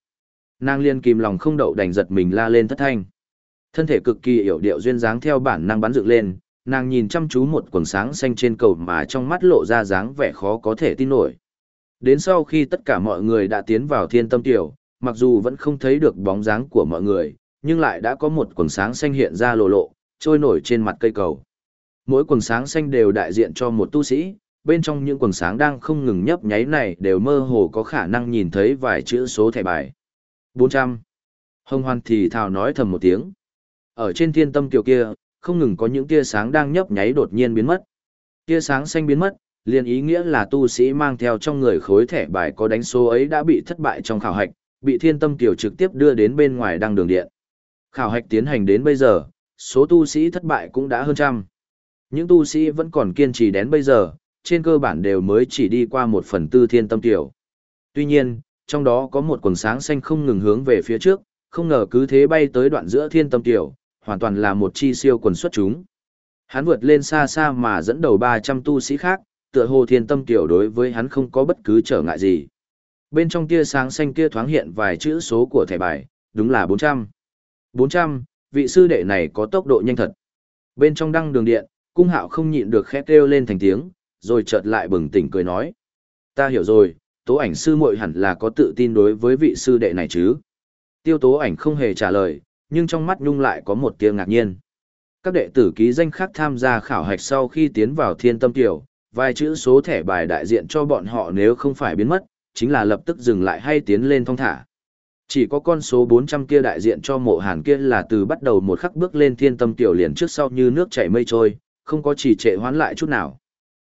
Nàng liên kìm lòng không đậu đành giật mình la lên thất thanh. Thân thể cực kỳ hiểu điệu duyên dáng theo bản năng bắn dựng lên, nàng nhìn chăm chú một quần sáng xanh trên cầu mà trong mắt lộ ra dáng vẻ khó có thể tin nổi. Đến sau khi tất cả mọi người đã tiến vào thiên tâm tiểu, mặc dù vẫn không thấy được bóng dáng của mọi người, nhưng lại đã có một quần sáng xanh hiện ra lộ lộ, trôi nổi trên mặt cây cầu. Mỗi quần sáng xanh đều đại diện cho một tu sĩ, bên trong những quần sáng đang không ngừng nhấp nháy này đều mơ hồ có khả năng nhìn thấy vài chữ số thẻ bài. 400. Hồng Hoan thì thào nói thầm một tiếng. Ở trên thiên tâm kiều kia, không ngừng có những tia sáng đang nhấp nháy đột nhiên biến mất. Tia sáng xanh biến mất, liền ý nghĩa là tu sĩ mang theo trong người khối thẻ bài có đánh số ấy đã bị thất bại trong khảo hạch, bị thiên tâm Tiểu trực tiếp đưa đến bên ngoài đăng đường điện. Khảo hạch tiến hành đến bây giờ, số tu sĩ thất bại cũng đã hơn trăm. Những tu sĩ vẫn còn kiên trì đến bây giờ, trên cơ bản đều mới chỉ đi qua một phần tư thiên tâm tiểu. Tuy nhiên, trong đó có một quần sáng xanh không ngừng hướng về phía trước, không ngờ cứ thế bay tới đoạn giữa thiên tâm tiểu, hoàn toàn là một chi siêu quần xuất chúng. Hắn vượt lên xa xa mà dẫn đầu 300 tu sĩ khác, tựa hồ thiên tâm tiểu đối với hắn không có bất cứ trở ngại gì. Bên trong tia sáng xanh kia thoáng hiện vài chữ số của thẻ bài, đúng là 400. 400, vị sư đệ này có tốc độ nhanh thật. Bên trong đăng đường điện, cung hạo không nhịn được khét kêu lên thành tiếng, rồi chợt lại bừng tỉnh cười nói. Ta hiểu rồi, tố ảnh sư muội hẳn là có tự tin đối với vị sư đệ này chứ. Tiêu tố ảnh không hề trả lời, nhưng trong mắt nhung lại có một tia ngạc nhiên. Các đệ tử ký danh khác tham gia khảo hạch sau khi tiến vào thiên tâm tiểu, vài chữ số thẻ bài đại diện cho bọn họ nếu không phải biến mất, chính là lập tức dừng lại hay tiến lên thong thả. Chỉ có con số 400 kia đại diện cho mộ hàn kia là từ bắt đầu một khắc bước lên thiên tâm tiểu liền trước sau như nước chảy mây trôi, không có chỉ trệ hoán lại chút nào.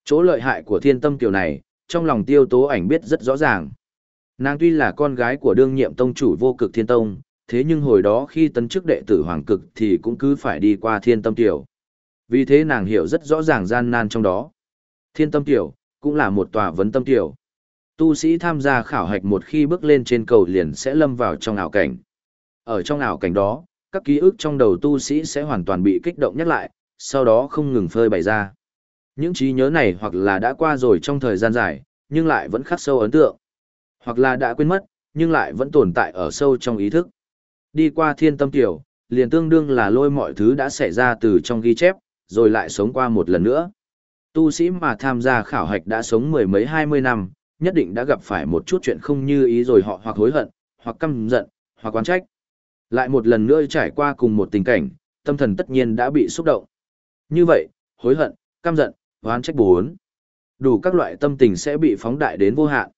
Chỗ lợi hại của thiên tâm tiểu này, trong lòng tiêu tố ảnh biết rất rõ ràng. Nàng tuy là con gái của đương nhiệm tông chủ vô cực thiên tông, thế nhưng hồi đó khi tấn chức đệ tử hoàng cực thì cũng cứ phải đi qua thiên tâm tiểu. Vì thế nàng hiểu rất rõ ràng gian nan trong đó. Thiên tâm tiểu, cũng là một tòa vấn tâm tiểu. Tu sĩ tham gia khảo hạch một khi bước lên trên cầu liền sẽ lâm vào trong ảo cảnh. Ở trong ảo cảnh đó, các ký ức trong đầu tu sĩ sẽ hoàn toàn bị kích động nhắc lại, sau đó không ngừng phơi bày ra. Những trí nhớ này hoặc là đã qua rồi trong thời gian dài, nhưng lại vẫn khắc sâu ấn tượng. Hoặc là đã quên mất, nhưng lại vẫn tồn tại ở sâu trong ý thức. Đi qua thiên tâm tiểu, liền tương đương là lôi mọi thứ đã xảy ra từ trong ghi chép, rồi lại sống qua một lần nữa. Tu sĩ mà tham gia khảo hạch đã sống mười mấy hai mươi năm, nhất định đã gặp phải một chút chuyện không như ý rồi họ hoặc hối hận, hoặc căm giận, hoặc oán trách. Lại một lần nữa trải qua cùng một tình cảnh, tâm thần tất nhiên đã bị xúc động. Như vậy, hối hận, căm giận, oán trách bốn. Đủ các loại tâm tình sẽ bị phóng đại đến vô hạn.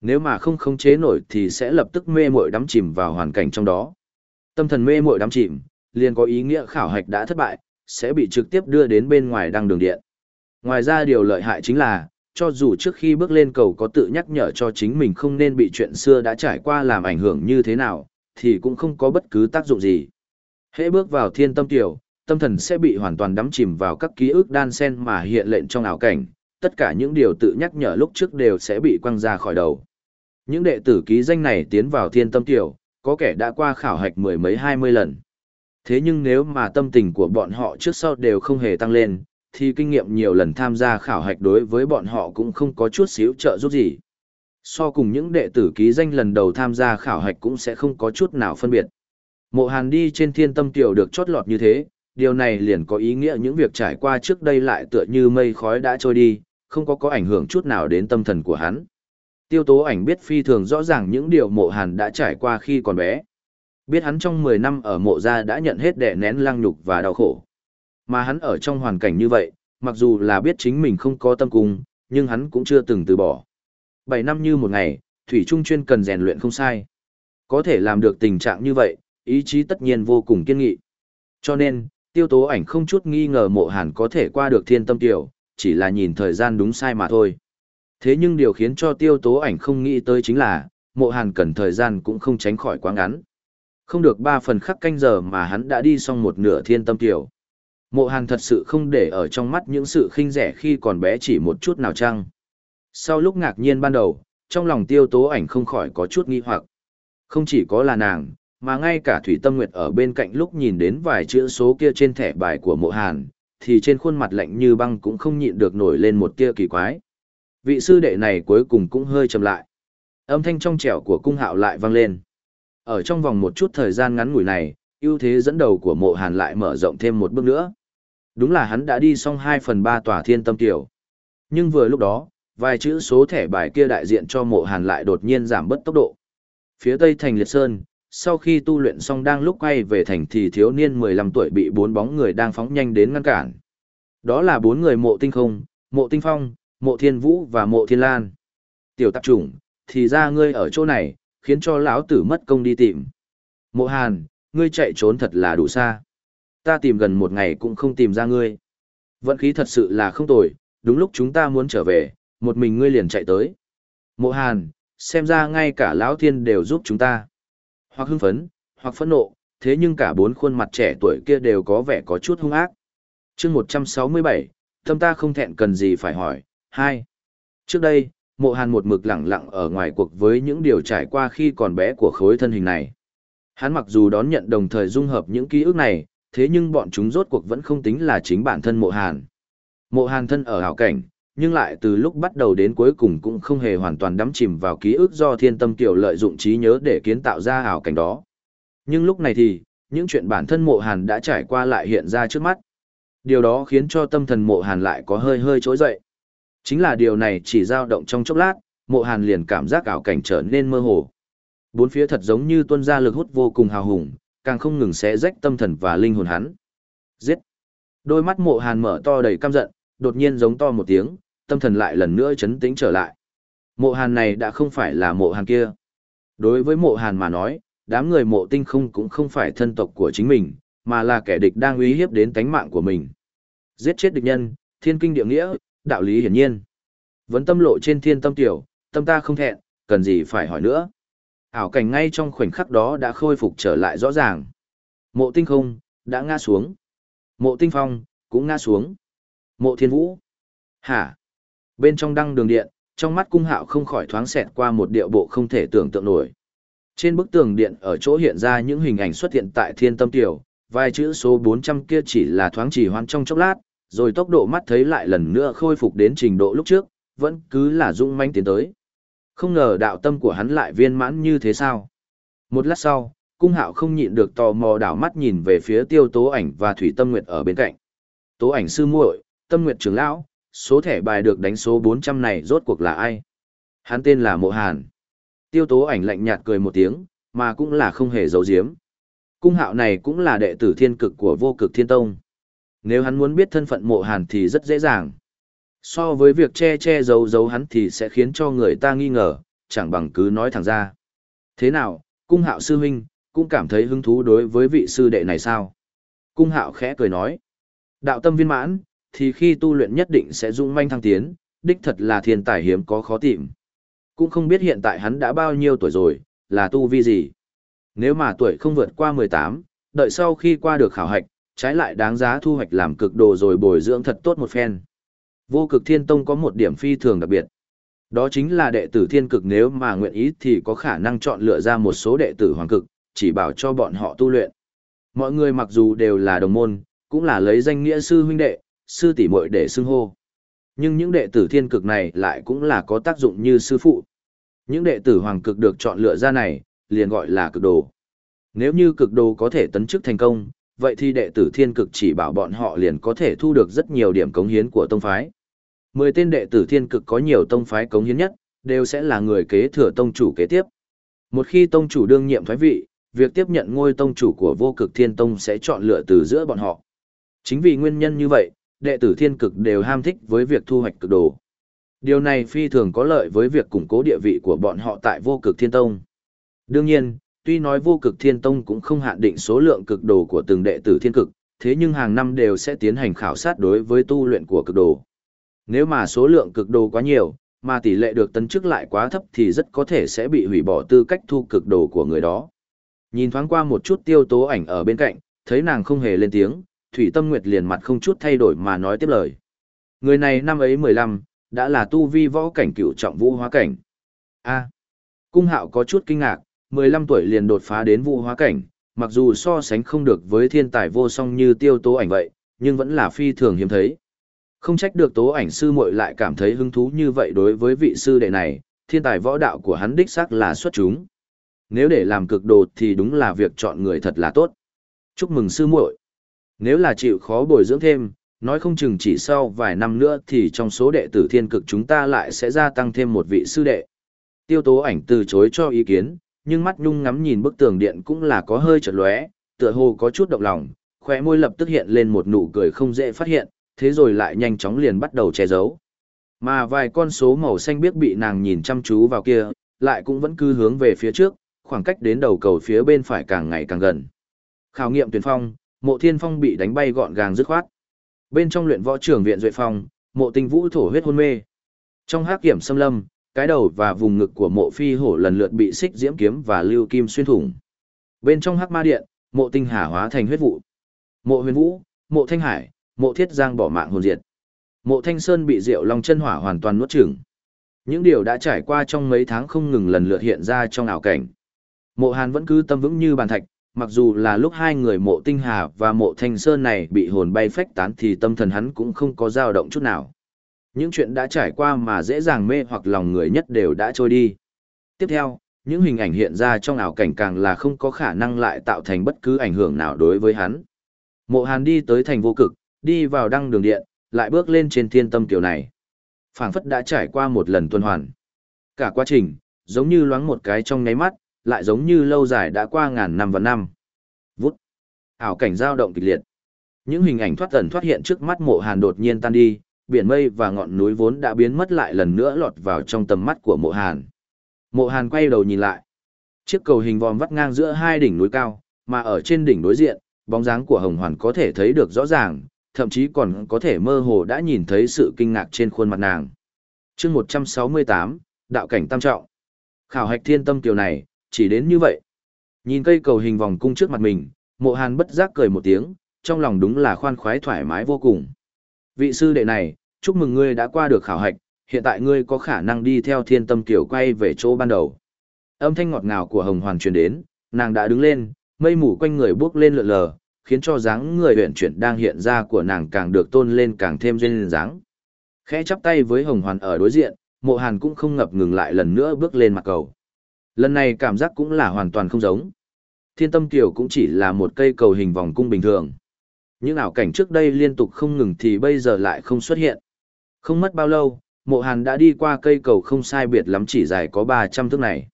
Nếu mà không khống chế nổi thì sẽ lập tức mê muội đắm chìm vào hoàn cảnh trong đó. Tâm thần mê muội đắm chìm, liền có ý nghĩa khảo hạch đã thất bại, sẽ bị trực tiếp đưa đến bên ngoài đăng đường điện. Ngoài ra điều lợi hại chính là, cho dù trước khi bước lên cầu có tự nhắc nhở cho chính mình không nên bị chuyện xưa đã trải qua làm ảnh hưởng như thế nào, thì cũng không có bất cứ tác dụng gì. Hễ bước vào thiên tâm tiểu, tâm thần sẽ bị hoàn toàn đắm chìm vào các ký ức đan sen mà hiện lệnh trong ảo cảnh, tất cả những điều tự nhắc nhở lúc trước đều sẽ bị quăng ra khỏi đầu. Những đệ tử ký danh này tiến vào thiên tâm tiểu, có kẻ đã qua khảo hạch mười mấy hai mươi lần. Thế nhưng nếu mà tâm tình của bọn họ trước sau đều không hề tăng lên, thì kinh nghiệm nhiều lần tham gia khảo hạch đối với bọn họ cũng không có chút xíu trợ giúp gì. So cùng những đệ tử ký danh lần đầu tham gia khảo hạch cũng sẽ không có chút nào phân biệt. Mộ Hàn đi trên thiên tâm tiểu được chót lọt như thế, điều này liền có ý nghĩa những việc trải qua trước đây lại tựa như mây khói đã trôi đi, không có có ảnh hưởng chút nào đến tâm thần của hắn. Tiêu tố ảnh biết phi thường rõ ràng những điều mộ hàn đã trải qua khi còn bé. Biết hắn trong 10 năm ở mộ gia đã nhận hết đẻ nén lăng nhục và đau khổ. Mà hắn ở trong hoàn cảnh như vậy, mặc dù là biết chính mình không có tâm cung, nhưng hắn cũng chưa từng từ bỏ. 7 năm như một ngày, Thủy Trung chuyên cần rèn luyện không sai. Có thể làm được tình trạng như vậy, ý chí tất nhiên vô cùng kiên nghị. Cho nên, tiêu tố ảnh không chút nghi ngờ mộ hàn có thể qua được thiên tâm tiểu, chỉ là nhìn thời gian đúng sai mà thôi. Thế nhưng điều khiến cho tiêu tố ảnh không nghĩ tới chính là, mộ hàn cần thời gian cũng không tránh khỏi quá ngắn. Không được ba phần khắc canh giờ mà hắn đã đi xong một nửa thiên tâm tiểu. Mộ hàn thật sự không để ở trong mắt những sự khinh rẻ khi còn bé chỉ một chút nào chăng. Sau lúc ngạc nhiên ban đầu, trong lòng tiêu tố ảnh không khỏi có chút nghi hoặc. Không chỉ có là nàng, mà ngay cả Thủy Tâm Nguyệt ở bên cạnh lúc nhìn đến vài chữ số kia trên thẻ bài của mộ hàn, thì trên khuôn mặt lạnh như băng cũng không nhịn được nổi lên một tia kỳ quái. Vị sư đệ này cuối cùng cũng hơi chậm lại. Âm thanh trong trẻo của cung hạo lại vang lên. Ở trong vòng một chút thời gian ngắn ngủi này, ưu thế dẫn đầu của mộ hàn lại mở rộng thêm một bước nữa. Đúng là hắn đã đi xong 2 phần 3 tòa thiên tâm tiểu. Nhưng vừa lúc đó, vài chữ số thẻ bài kia đại diện cho mộ hàn lại đột nhiên giảm bớt tốc độ. Phía tây thành liệt sơn, sau khi tu luyện xong đang lúc quay về thành thì thiếu niên 15 tuổi bị bốn bóng người đang phóng nhanh đến ngăn cản. Đó là bốn người mộ tinh không, mộ tinh phong, mộ thiên vũ và mộ thiên lan. Tiểu tạp chủng, thì ra ngươi ở chỗ này, khiến cho lão tử mất công đi tìm. Mộ hàn, ngươi chạy trốn thật là đủ xa. Ta tìm gần một ngày cũng không tìm ra ngươi. Vận khí thật sự là không tồi, đúng lúc chúng ta muốn trở về, một mình ngươi liền chạy tới. Mộ hàn, xem ra ngay cả lão thiên đều giúp chúng ta. Hoặc hưng phấn, hoặc phẫn nộ, thế nhưng cả bốn khuôn mặt trẻ tuổi kia đều có vẻ có chút hung ác. chương 167, tâm ta không thẹn cần gì phải hỏi. Hai. Trước đây, mộ hàn một mực lặng lặng ở ngoài cuộc với những điều trải qua khi còn bé của khối thân hình này. Hắn mặc dù đón nhận đồng thời dung hợp những ký ức này, thế nhưng bọn chúng rốt cuộc vẫn không tính là chính bản thân mộ hàn. Mộ hàn thân ở hảo cảnh, nhưng lại từ lúc bắt đầu đến cuối cùng cũng không hề hoàn toàn đắm chìm vào ký ức do thiên tâm kiểu lợi dụng trí nhớ để kiến tạo ra hảo cảnh đó. Nhưng lúc này thì, những chuyện bản thân mộ hàn đã trải qua lại hiện ra trước mắt. Điều đó khiến cho tâm thần mộ hàn lại có hơi hơi trỗi dậy. Chính là điều này chỉ dao động trong chốc lát, mộ hàn liền cảm giác ảo cảnh trở nên mơ hồ. Bốn phía thật giống như tuân ra lực hút vô cùng hào hùng, càng không ngừng xé rách tâm thần và linh hồn hắn. Giết! Đôi mắt mộ hàn mở to đầy căm giận, đột nhiên giống to một tiếng, tâm thần lại lần nữa chấn tĩnh trở lại. Mộ hàn này đã không phải là mộ hàn kia. Đối với mộ hàn mà nói, đám người mộ tinh không cũng không phải thân tộc của chính mình, mà là kẻ địch đang uy hiếp đến tánh mạng của mình. Giết chết địch nhân, thiên kinh địa nghĩa, đạo lý hiển nhiên. Vấn tâm lộ trên thiên tâm tiểu, tâm ta không thẹn, cần gì phải hỏi nữa. Ảo cảnh ngay trong khoảnh khắc đó đã khôi phục trở lại rõ ràng. Mộ tinh không, đã ngã xuống. Mộ tinh phong, cũng ngã xuống. Mộ thiên vũ. Hả? Bên trong đăng đường điện, trong mắt cung hạo không khỏi thoáng xẹt qua một điệu bộ không thể tưởng tượng nổi. Trên bức tường điện ở chỗ hiện ra những hình ảnh xuất hiện tại thiên tâm tiểu, vài chữ số 400 kia chỉ là thoáng chỉ hoan trong chốc lát, rồi tốc độ mắt thấy lại lần nữa khôi phục đến trình độ lúc trước, vẫn cứ là dũng mãnh tiến tới. Không ngờ đạo tâm của hắn lại viên mãn như thế sao? Một lát sau, cung hạo không nhịn được tò mò đảo mắt nhìn về phía tiêu tố ảnh và thủy tâm nguyệt ở bên cạnh. Tố ảnh sư muội, tâm nguyệt trưởng lão, số thẻ bài được đánh số 400 này rốt cuộc là ai? Hắn tên là Mộ Hàn. Tiêu tố ảnh lạnh nhạt cười một tiếng, mà cũng là không hề giấu giếm. Cung hạo này cũng là đệ tử thiên cực của vô cực thiên tông. Nếu hắn muốn biết thân phận mộ hàn thì rất dễ dàng. So với việc che che giấu giấu hắn thì sẽ khiến cho người ta nghi ngờ, chẳng bằng cứ nói thẳng ra. Thế nào, cung hạo sư huynh, cũng cảm thấy hứng thú đối với vị sư đệ này sao? Cung hạo khẽ cười nói. Đạo tâm viên mãn, thì khi tu luyện nhất định sẽ dũng manh thăng tiến, đích thật là thiên tài hiếm có khó tìm. Cũng không biết hiện tại hắn đã bao nhiêu tuổi rồi, là tu vi gì. Nếu mà tuổi không vượt qua 18, đợi sau khi qua được khảo hạch, trái lại đáng giá thu hoạch làm cực đồ rồi bồi dưỡng thật tốt một phen. Vô cực thiên tông có một điểm phi thường đặc biệt. Đó chính là đệ tử thiên cực nếu mà nguyện ý thì có khả năng chọn lựa ra một số đệ tử hoàng cực, chỉ bảo cho bọn họ tu luyện. Mọi người mặc dù đều là đồng môn, cũng là lấy danh nghĩa sư huynh đệ, sư tỷ muội để xưng hô. Nhưng những đệ tử thiên cực này lại cũng là có tác dụng như sư phụ. Những đệ tử hoàng cực được chọn lựa ra này, liền gọi là cực đồ. Nếu như cực đồ có thể tấn chức thành công, vậy thì đệ tử thiên cực chỉ bảo bọn họ liền có thể thu được rất nhiều điểm cống hiến của tông phái. Mười tên đệ tử thiên cực có nhiều tông phái cống hiến nhất, đều sẽ là người kế thừa tông chủ kế tiếp. Một khi tông chủ đương nhiệm thoái vị, việc tiếp nhận ngôi tông chủ của vô cực thiên tông sẽ chọn lựa từ giữa bọn họ. Chính vì nguyên nhân như vậy, đệ tử thiên cực đều ham thích với việc thu hoạch cực đồ. Điều này phi thường có lợi với việc củng cố địa vị của bọn họ tại vô cực thiên tông. Đương nhiên, tuy nói vô cực thiên tông cũng không hạn định số lượng cực đồ của từng đệ tử thiên cực, thế nhưng hàng năm đều sẽ tiến hành khảo sát đối với tu luyện của cực đồ. Nếu mà số lượng cực đồ quá nhiều, mà tỷ lệ được tấn chức lại quá thấp thì rất có thể sẽ bị hủy bỏ tư cách thu cực đồ của người đó. Nhìn thoáng qua một chút tiêu tố ảnh ở bên cạnh, thấy nàng không hề lên tiếng, Thủy Tâm Nguyệt liền mặt không chút thay đổi mà nói tiếp lời. Người này năm ấy 15, đã là tu vi võ cảnh cựu trọng vũ hóa cảnh. A. cung hạo có chút kinh ngạc, 15 tuổi liền đột phá đến vũ hóa cảnh, mặc dù so sánh không được với thiên tài vô song như tiêu tố ảnh vậy, nhưng vẫn là phi thường hiếm thấy. Không trách được tố ảnh sư muội lại cảm thấy hứng thú như vậy đối với vị sư đệ này, thiên tài võ đạo của hắn đích xác là xuất chúng. Nếu để làm cực đồ thì đúng là việc chọn người thật là tốt. Chúc mừng sư muội. Nếu là chịu khó bồi dưỡng thêm, nói không chừng chỉ sau vài năm nữa thì trong số đệ tử thiên cực chúng ta lại sẽ gia tăng thêm một vị sư đệ. Tiêu tố ảnh từ chối cho ý kiến, nhưng mắt nhung ngắm nhìn bức tường điện cũng là có hơi chật lóe, tựa hồ có chút động lòng, khóe môi lập tức hiện lên một nụ cười không dễ phát hiện, thế rồi lại nhanh chóng liền bắt đầu che giấu. Mà vài con số màu xanh biết bị nàng nhìn chăm chú vào kia, lại cũng vẫn cứ hướng về phía trước, khoảng cách đến đầu cầu phía bên phải càng ngày càng gần. Khảo nghiệm tuyển phong, mộ thiên phong bị đánh bay gọn gàng dứt khoát. Bên trong luyện võ trưởng viện duệ phong, mộ tinh vũ thổ huyết hôn mê. Trong hắc kiểm xâm lâm, cái đầu và vùng ngực của mộ phi hổ lần lượt bị xích diễm kiếm và lưu kim xuyên thủng. Bên trong hắc ma điện, mộ tinh hà hóa thành huyết vụ. Mộ huyền vũ, mộ thanh hải, mộ thiết giang bỏ mạng hồn diệt. Mộ thanh sơn bị rượu long chân hỏa hoàn toàn nuốt chửng. Những điều đã trải qua trong mấy tháng không ngừng lần lượt hiện ra trong ảo cảnh. Mộ hàn vẫn cứ tâm vững như bàn thạch, mặc dù là lúc hai người mộ tinh hà và mộ thanh sơn này bị hồn bay phách tán thì tâm thần hắn cũng không có dao động chút nào. Những chuyện đã trải qua mà dễ dàng mê hoặc lòng người nhất đều đã trôi đi. Tiếp theo, những hình ảnh hiện ra trong ảo cảnh càng là không có khả năng lại tạo thành bất cứ ảnh hưởng nào đối với hắn. Mộ Hàn đi tới thành vô cực, đi vào đăng đường điện, lại bước lên trên thiên tâm kiểu này. phảng phất đã trải qua một lần tuần hoàn. Cả quá trình, giống như loáng một cái trong nháy mắt, lại giống như lâu dài đã qua ngàn năm và năm. Vút. Ảo cảnh dao động kịch liệt. Những hình ảnh thoát ẩn thoát hiện trước mắt mộ hàn đột nhiên tan đi, biển mây và ngọn núi vốn đã biến mất lại lần nữa lọt vào trong tầm mắt của mộ hàn. Mộ hàn quay đầu nhìn lại. Chiếc cầu hình vòm vắt ngang giữa hai đỉnh núi cao, mà ở trên đỉnh đối diện, bóng dáng của hồng hoàn có thể thấy được rõ ràng, thậm chí còn có thể mơ hồ đã nhìn thấy sự kinh ngạc trên khuôn mặt nàng. chương 168, đạo cảnh tam trọng. Khảo hạch thiên tâm tiểu này, chỉ đến như vậy. Nhìn cây cầu hình vòng cung trước mặt mình, mộ hàn bất giác cười một tiếng, trong lòng đúng là khoan khoái thoải mái vô cùng. Vị sư đệ này, chúc mừng ngươi đã qua được khảo hạch, hiện tại ngươi có khả năng đi theo thiên tâm kiểu quay về chỗ ban đầu. Âm thanh ngọt ngào của hồng hoàn truyền đến, nàng đã đứng lên, mây mù quanh người bước lên lượn lờ, khiến cho dáng người huyện chuyển đang hiện ra của nàng càng được tôn lên càng thêm duyên dáng. Khẽ chắp tay với Hồng Hoàn ở đối diện, mộ hàn cũng không ngập ngừng lại lần nữa bước lên mặt cầu. Lần này cảm giác cũng là hoàn toàn không giống. Thiên tâm kiều cũng chỉ là một cây cầu hình vòng cung bình thường. Những ảo cảnh trước đây liên tục không ngừng thì bây giờ lại không xuất hiện. Không mất bao lâu, mộ hàn đã đi qua cây cầu không sai biệt lắm chỉ dài có 300 thước này.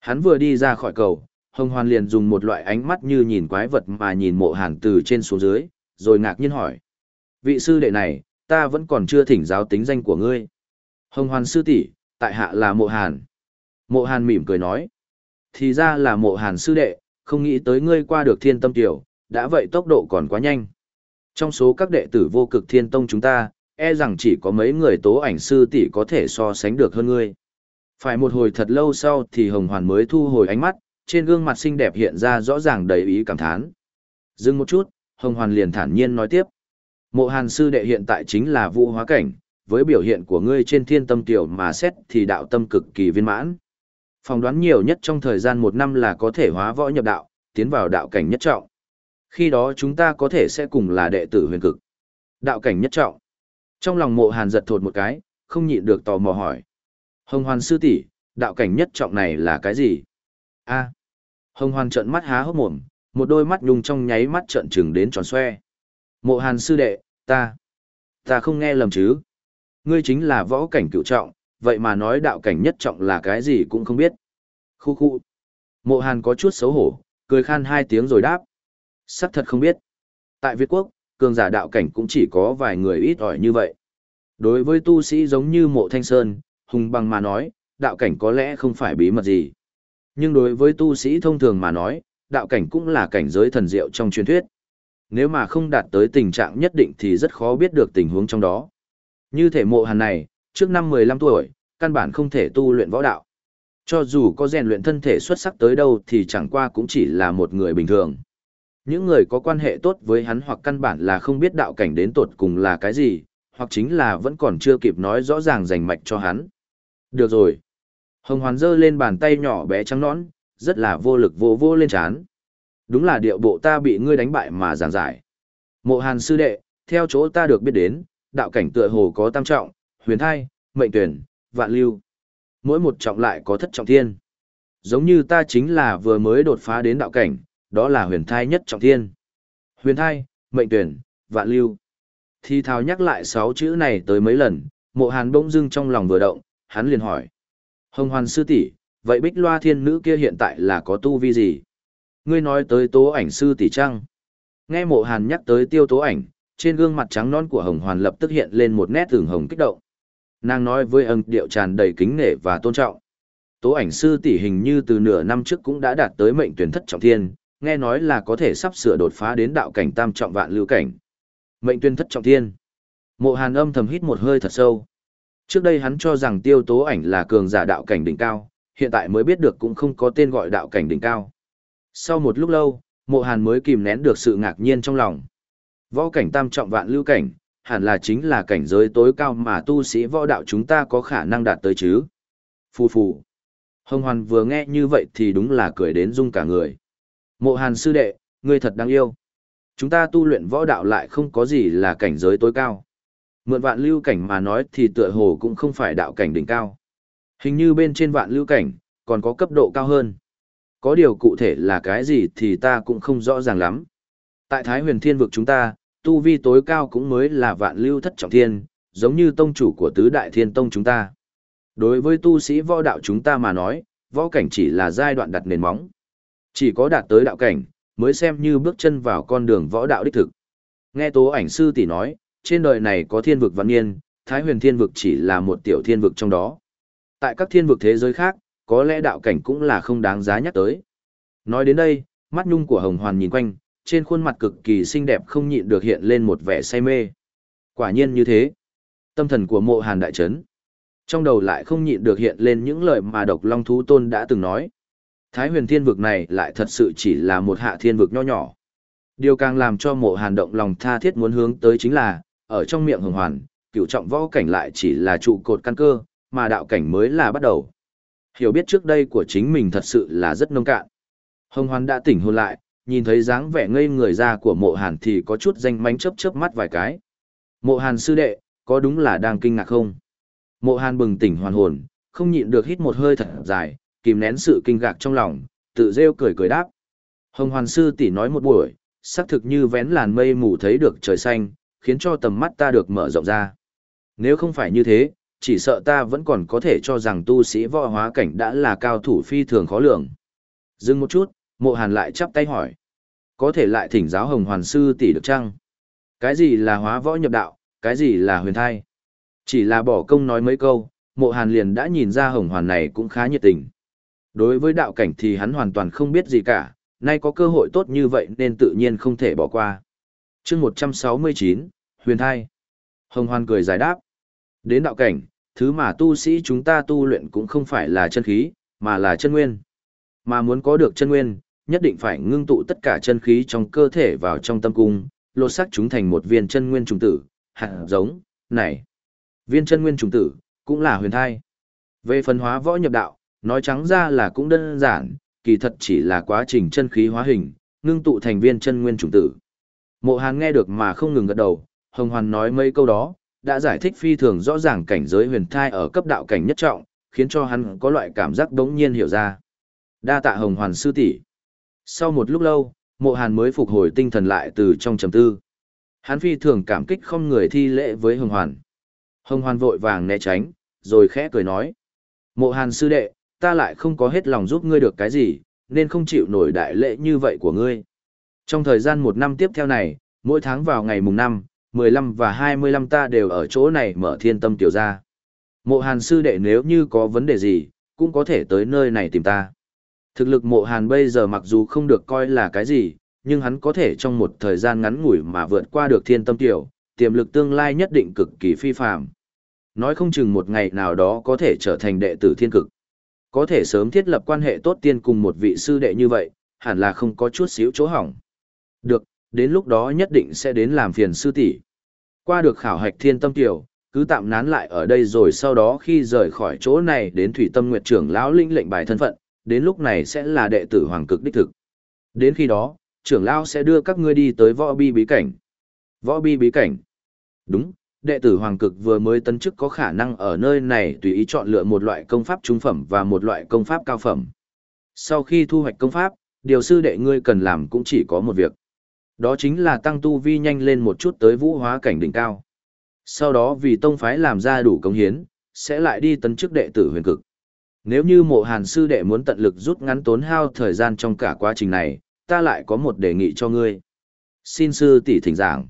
Hắn vừa đi ra khỏi cầu, Hồng Hoàn liền dùng một loại ánh mắt như nhìn quái vật mà nhìn mộ hàn từ trên xuống dưới, rồi ngạc nhiên hỏi. Vị sư đệ này, ta vẫn còn chưa thỉnh giáo tính danh của ngươi. Hồng Hoàn sư tỷ, tại hạ là mộ hàn. Mộ hàn mỉm cười nói. Thì ra là mộ hàn sư đệ, không nghĩ tới ngươi qua được thiên tâm tiểu, đã vậy tốc độ còn quá nhanh. Trong số các đệ tử vô cực thiên tông chúng ta, e rằng chỉ có mấy người tố ảnh sư tỷ có thể so sánh được hơn ngươi. Phải một hồi thật lâu sau thì Hồng Hoàn mới thu hồi ánh mắt, trên gương mặt xinh đẹp hiện ra rõ ràng đầy ý cảm thán. Dừng một chút, Hồng Hoàn liền thản nhiên nói tiếp. Mộ Hàn sư đệ hiện tại chính là vũ hóa cảnh, với biểu hiện của ngươi trên thiên tâm tiểu mà xét thì đạo tâm cực kỳ viên mãn. Phỏng đoán nhiều nhất trong thời gian một năm là có thể hóa võ nhập đạo, tiến vào đạo cảnh nhất trọng. Khi đó chúng ta có thể sẽ cùng là đệ tử huyền cực. Đạo cảnh nhất trọng. Trong lòng mộ hàn giật thột một cái, không nhịn được tò mò hỏi. Hồng hoàn sư tỷ đạo cảnh nhất trọng này là cái gì? a Hồng hoàn trợn mắt há hốc mồm, một đôi mắt nhung trong nháy mắt trợn trừng đến tròn xoe. Mộ hàn sư đệ, ta, ta không nghe lầm chứ. Ngươi chính là võ cảnh cựu trọng, vậy mà nói đạo cảnh nhất trọng là cái gì cũng không biết. Khu khu. Mộ hàn có chút xấu hổ, cười khan hai tiếng rồi đáp. Sắc thật không biết. Tại Việt Quốc, cường giả đạo cảnh cũng chỉ có vài người ít ỏi như vậy. Đối với tu sĩ giống như mộ thanh sơn, hùng bằng mà nói, đạo cảnh có lẽ không phải bí mật gì. Nhưng đối với tu sĩ thông thường mà nói, đạo cảnh cũng là cảnh giới thần diệu trong truyền thuyết. Nếu mà không đạt tới tình trạng nhất định thì rất khó biết được tình huống trong đó. Như thể mộ hàn này, trước năm 15 tuổi, căn bản không thể tu luyện võ đạo. Cho dù có rèn luyện thân thể xuất sắc tới đâu thì chẳng qua cũng chỉ là một người bình thường. Những người có quan hệ tốt với hắn hoặc căn bản là không biết đạo cảnh đến tột cùng là cái gì, hoặc chính là vẫn còn chưa kịp nói rõ ràng rành mạch cho hắn. Được rồi. Hồng Hoàn giơ lên bàn tay nhỏ bé trắng nõn, rất là vô lực vô vô lên chán. Đúng là điệu bộ ta bị ngươi đánh bại mà giảng giải. Mộ Hàn sư đệ, theo chỗ ta được biết đến, đạo cảnh tựa hồ có tam trọng, huyền thai, mệnh tuyển, vạn lưu. Mỗi một trọng lại có thất trọng thiên. Giống như ta chính là vừa mới đột phá đến đạo cảnh, đó là huyền thai nhất trọng thiên. Huyền thai, mệnh tuyển, vạn lưu. Thi Thao nhắc lại sáu chữ này tới mấy lần, mộ hàn bỗng dưng trong lòng vừa động, hắn liền hỏi. Hồng hoàn sư tỷ vậy bích loa thiên nữ kia hiện tại là có tu vi gì? Ngươi nói tới tố ảnh sư tỷ trăng. Nghe mộ hàn nhắc tới tiêu tố ảnh, trên gương mặt trắng non của hồng hoàn lập tức hiện lên một nét thường hồng kích động. Nàng nói với ân điệu tràn đầy kính nể và tôn trọng. Tố ảnh sư tỷ hình như từ nửa năm trước cũng đã đạt tới mệnh tuyển thất trọng thiên, nghe nói là có thể sắp sửa đột phá đến đạo cảnh tam trọng vạn lưu cảnh. Mệnh tuyên thất trọng thiên. Mộ Hàn âm thầm hít một hơi thật sâu. Trước đây hắn cho rằng tiêu tố ảnh là cường giả đạo cảnh đỉnh cao, hiện tại mới biết được cũng không có tên gọi đạo cảnh đỉnh cao. Sau một lúc lâu, mộ Hàn mới kìm nén được sự ngạc nhiên trong lòng. Võ cảnh tam trọng vạn lưu cảnh, hẳn là chính là cảnh giới tối cao mà tu sĩ võ đạo chúng ta có khả năng đạt tới chứ. Phù phù. Hồng Hoàn vừa nghe như vậy thì đúng là cười đến rung cả người. Mộ hàn sư đệ, ngươi thật đáng yêu. Chúng ta tu luyện võ đạo lại không có gì là cảnh giới tối cao. Mượn vạn lưu cảnh mà nói thì tựa hồ cũng không phải đạo cảnh đỉnh cao. Hình như bên trên vạn lưu cảnh, còn có cấp độ cao hơn. Có điều cụ thể là cái gì thì ta cũng không rõ ràng lắm. Tại Thái huyền thiên vực chúng ta, tu vi tối cao cũng mới là vạn lưu thất trọng thiên, giống như tông chủ của tứ đại thiên tông chúng ta. Đối với tu sĩ võ đạo chúng ta mà nói, võ cảnh chỉ là giai đoạn đặt nền móng. Chỉ có đạt tới đạo cảnh, mới xem như bước chân vào con đường võ đạo đích thực. Nghe tố ảnh sư tỷ nói, trên đời này có thiên vực văn niên, thái huyền thiên vực chỉ là một tiểu thiên vực trong đó. Tại các thiên vực thế giới khác, có lẽ đạo cảnh cũng là không đáng giá nhắc tới. Nói đến đây, mắt nhung của Hồng Hoàn nhìn quanh, trên khuôn mặt cực kỳ xinh đẹp không nhịn được hiện lên một vẻ say mê. Quả nhiên như thế. Tâm thần của mộ hàn đại trấn. Trong đầu lại không nhịn được hiện lên những lời mà độc long thú tôn đã từng nói. Thái huyền thiên vực này lại thật sự chỉ là một hạ thiên vực nho nhỏ. Điều càng làm cho mộ hàn động lòng tha thiết muốn hướng tới chính là, ở trong miệng hồng hoàn, cựu trọng võ cảnh lại chỉ là trụ cột căn cơ, mà đạo cảnh mới là bắt đầu. Hiểu biết trước đây của chính mình thật sự là rất nông cạn. Hồng hoàn đã tỉnh hôn lại, nhìn thấy dáng vẻ ngây người ra của mộ hàn thì có chút danh mánh chớp chớp mắt vài cái. Mộ hàn sư đệ, có đúng là đang kinh ngạc không? Mộ hàn bừng tỉnh hoàn hồn, không nhịn được hít một hơi thật dài, kìm nén sự kinh ngạc trong lòng, tự rêu cười cười đáp. Hồng hoàn sư tỷ nói một buổi, xác thực như vén làn mây mù thấy được trời xanh, khiến cho tầm mắt ta được mở rộng ra. Nếu không phải như thế, chỉ sợ ta vẫn còn có thể cho rằng tu sĩ võ hóa cảnh đã là cao thủ phi thường khó lường. Dừng một chút, mộ hàn lại chắp tay hỏi. Có thể lại thỉnh giáo hồng hoàn sư tỷ được chăng? Cái gì là hóa võ nhập đạo, cái gì là huyền thai? Chỉ là bỏ công nói mấy câu, mộ hàn liền đã nhìn ra hồng hoàn này cũng khá nhiệt tình. Đối với đạo cảnh thì hắn hoàn toàn không biết gì cả, nay có cơ hội tốt như vậy nên tự nhiên không thể bỏ qua. chương 169, Huyền Thai. Hồng hoan cười giải đáp. Đến đạo cảnh, thứ mà tu sĩ chúng ta tu luyện cũng không phải là chân khí, mà là chân nguyên. Mà muốn có được chân nguyên, nhất định phải ngưng tụ tất cả chân khí trong cơ thể vào trong tâm cung, lột xác chúng thành một viên chân nguyên trùng tử, hạt giống, này. Viên chân nguyên trùng tử, cũng là huyền thai. Về phân hóa võ nhập đạo, nói trắng ra là cũng đơn giản, kỳ thật chỉ là quá trình chân khí hóa hình, ngưng tụ thành viên chân nguyên chủng tử. Mộ Hàn nghe được mà không ngừng gật đầu, Hồng Hoàn nói mấy câu đó, đã giải thích phi thường rõ ràng cảnh giới huyền thai ở cấp đạo cảnh nhất trọng, khiến cho hắn có loại cảm giác đống nhiên hiểu ra. Đa tạ Hồng Hoàn sư tỷ. Sau một lúc lâu, Mộ Hàn mới phục hồi tinh thần lại từ trong trầm tư. Hắn phi thường cảm kích không người thi lễ với Hồng Hoàn. Hồng Hoàn vội vàng né tránh, rồi khẽ cười nói. Mộ Hàn sư đệ, ta lại không có hết lòng giúp ngươi được cái gì, nên không chịu nổi đại lễ như vậy của ngươi. Trong thời gian một năm tiếp theo này, mỗi tháng vào ngày mùng 5, 15 và 25 ta đều ở chỗ này mở thiên tâm tiểu ra. Mộ hàn sư đệ nếu như có vấn đề gì, cũng có thể tới nơi này tìm ta. Thực lực mộ hàn bây giờ mặc dù không được coi là cái gì, nhưng hắn có thể trong một thời gian ngắn ngủi mà vượt qua được thiên tâm tiểu, tiềm lực tương lai nhất định cực kỳ phi phạm. Nói không chừng một ngày nào đó có thể trở thành đệ tử thiên cực. Có thể sớm thiết lập quan hệ tốt tiên cùng một vị sư đệ như vậy, hẳn là không có chút xíu chỗ hỏng. Được, đến lúc đó nhất định sẽ đến làm phiền sư tỷ. Qua được khảo hạch thiên tâm tiểu, cứ tạm nán lại ở đây rồi sau đó khi rời khỏi chỗ này đến thủy tâm nguyệt trưởng lão linh lệnh bài thân phận, đến lúc này sẽ là đệ tử hoàng cực đích thực. Đến khi đó, trưởng lão sẽ đưa các ngươi đi tới võ bi bí cảnh. Võ bi bí cảnh. Đúng, đệ tử hoàng cực vừa mới tấn chức có khả năng ở nơi này tùy ý chọn lựa một loại công pháp trung phẩm và một loại công pháp cao phẩm. Sau khi thu hoạch công pháp, điều sư đệ ngươi cần làm cũng chỉ có một việc. Đó chính là tăng tu vi nhanh lên một chút tới vũ hóa cảnh đỉnh cao. Sau đó vì tông phái làm ra đủ công hiến, sẽ lại đi tấn chức đệ tử huyền cực. Nếu như mộ hàn sư đệ muốn tận lực rút ngắn tốn hao thời gian trong cả quá trình này, ta lại có một đề nghị cho ngươi. Xin sư tỷ thỉnh giảng.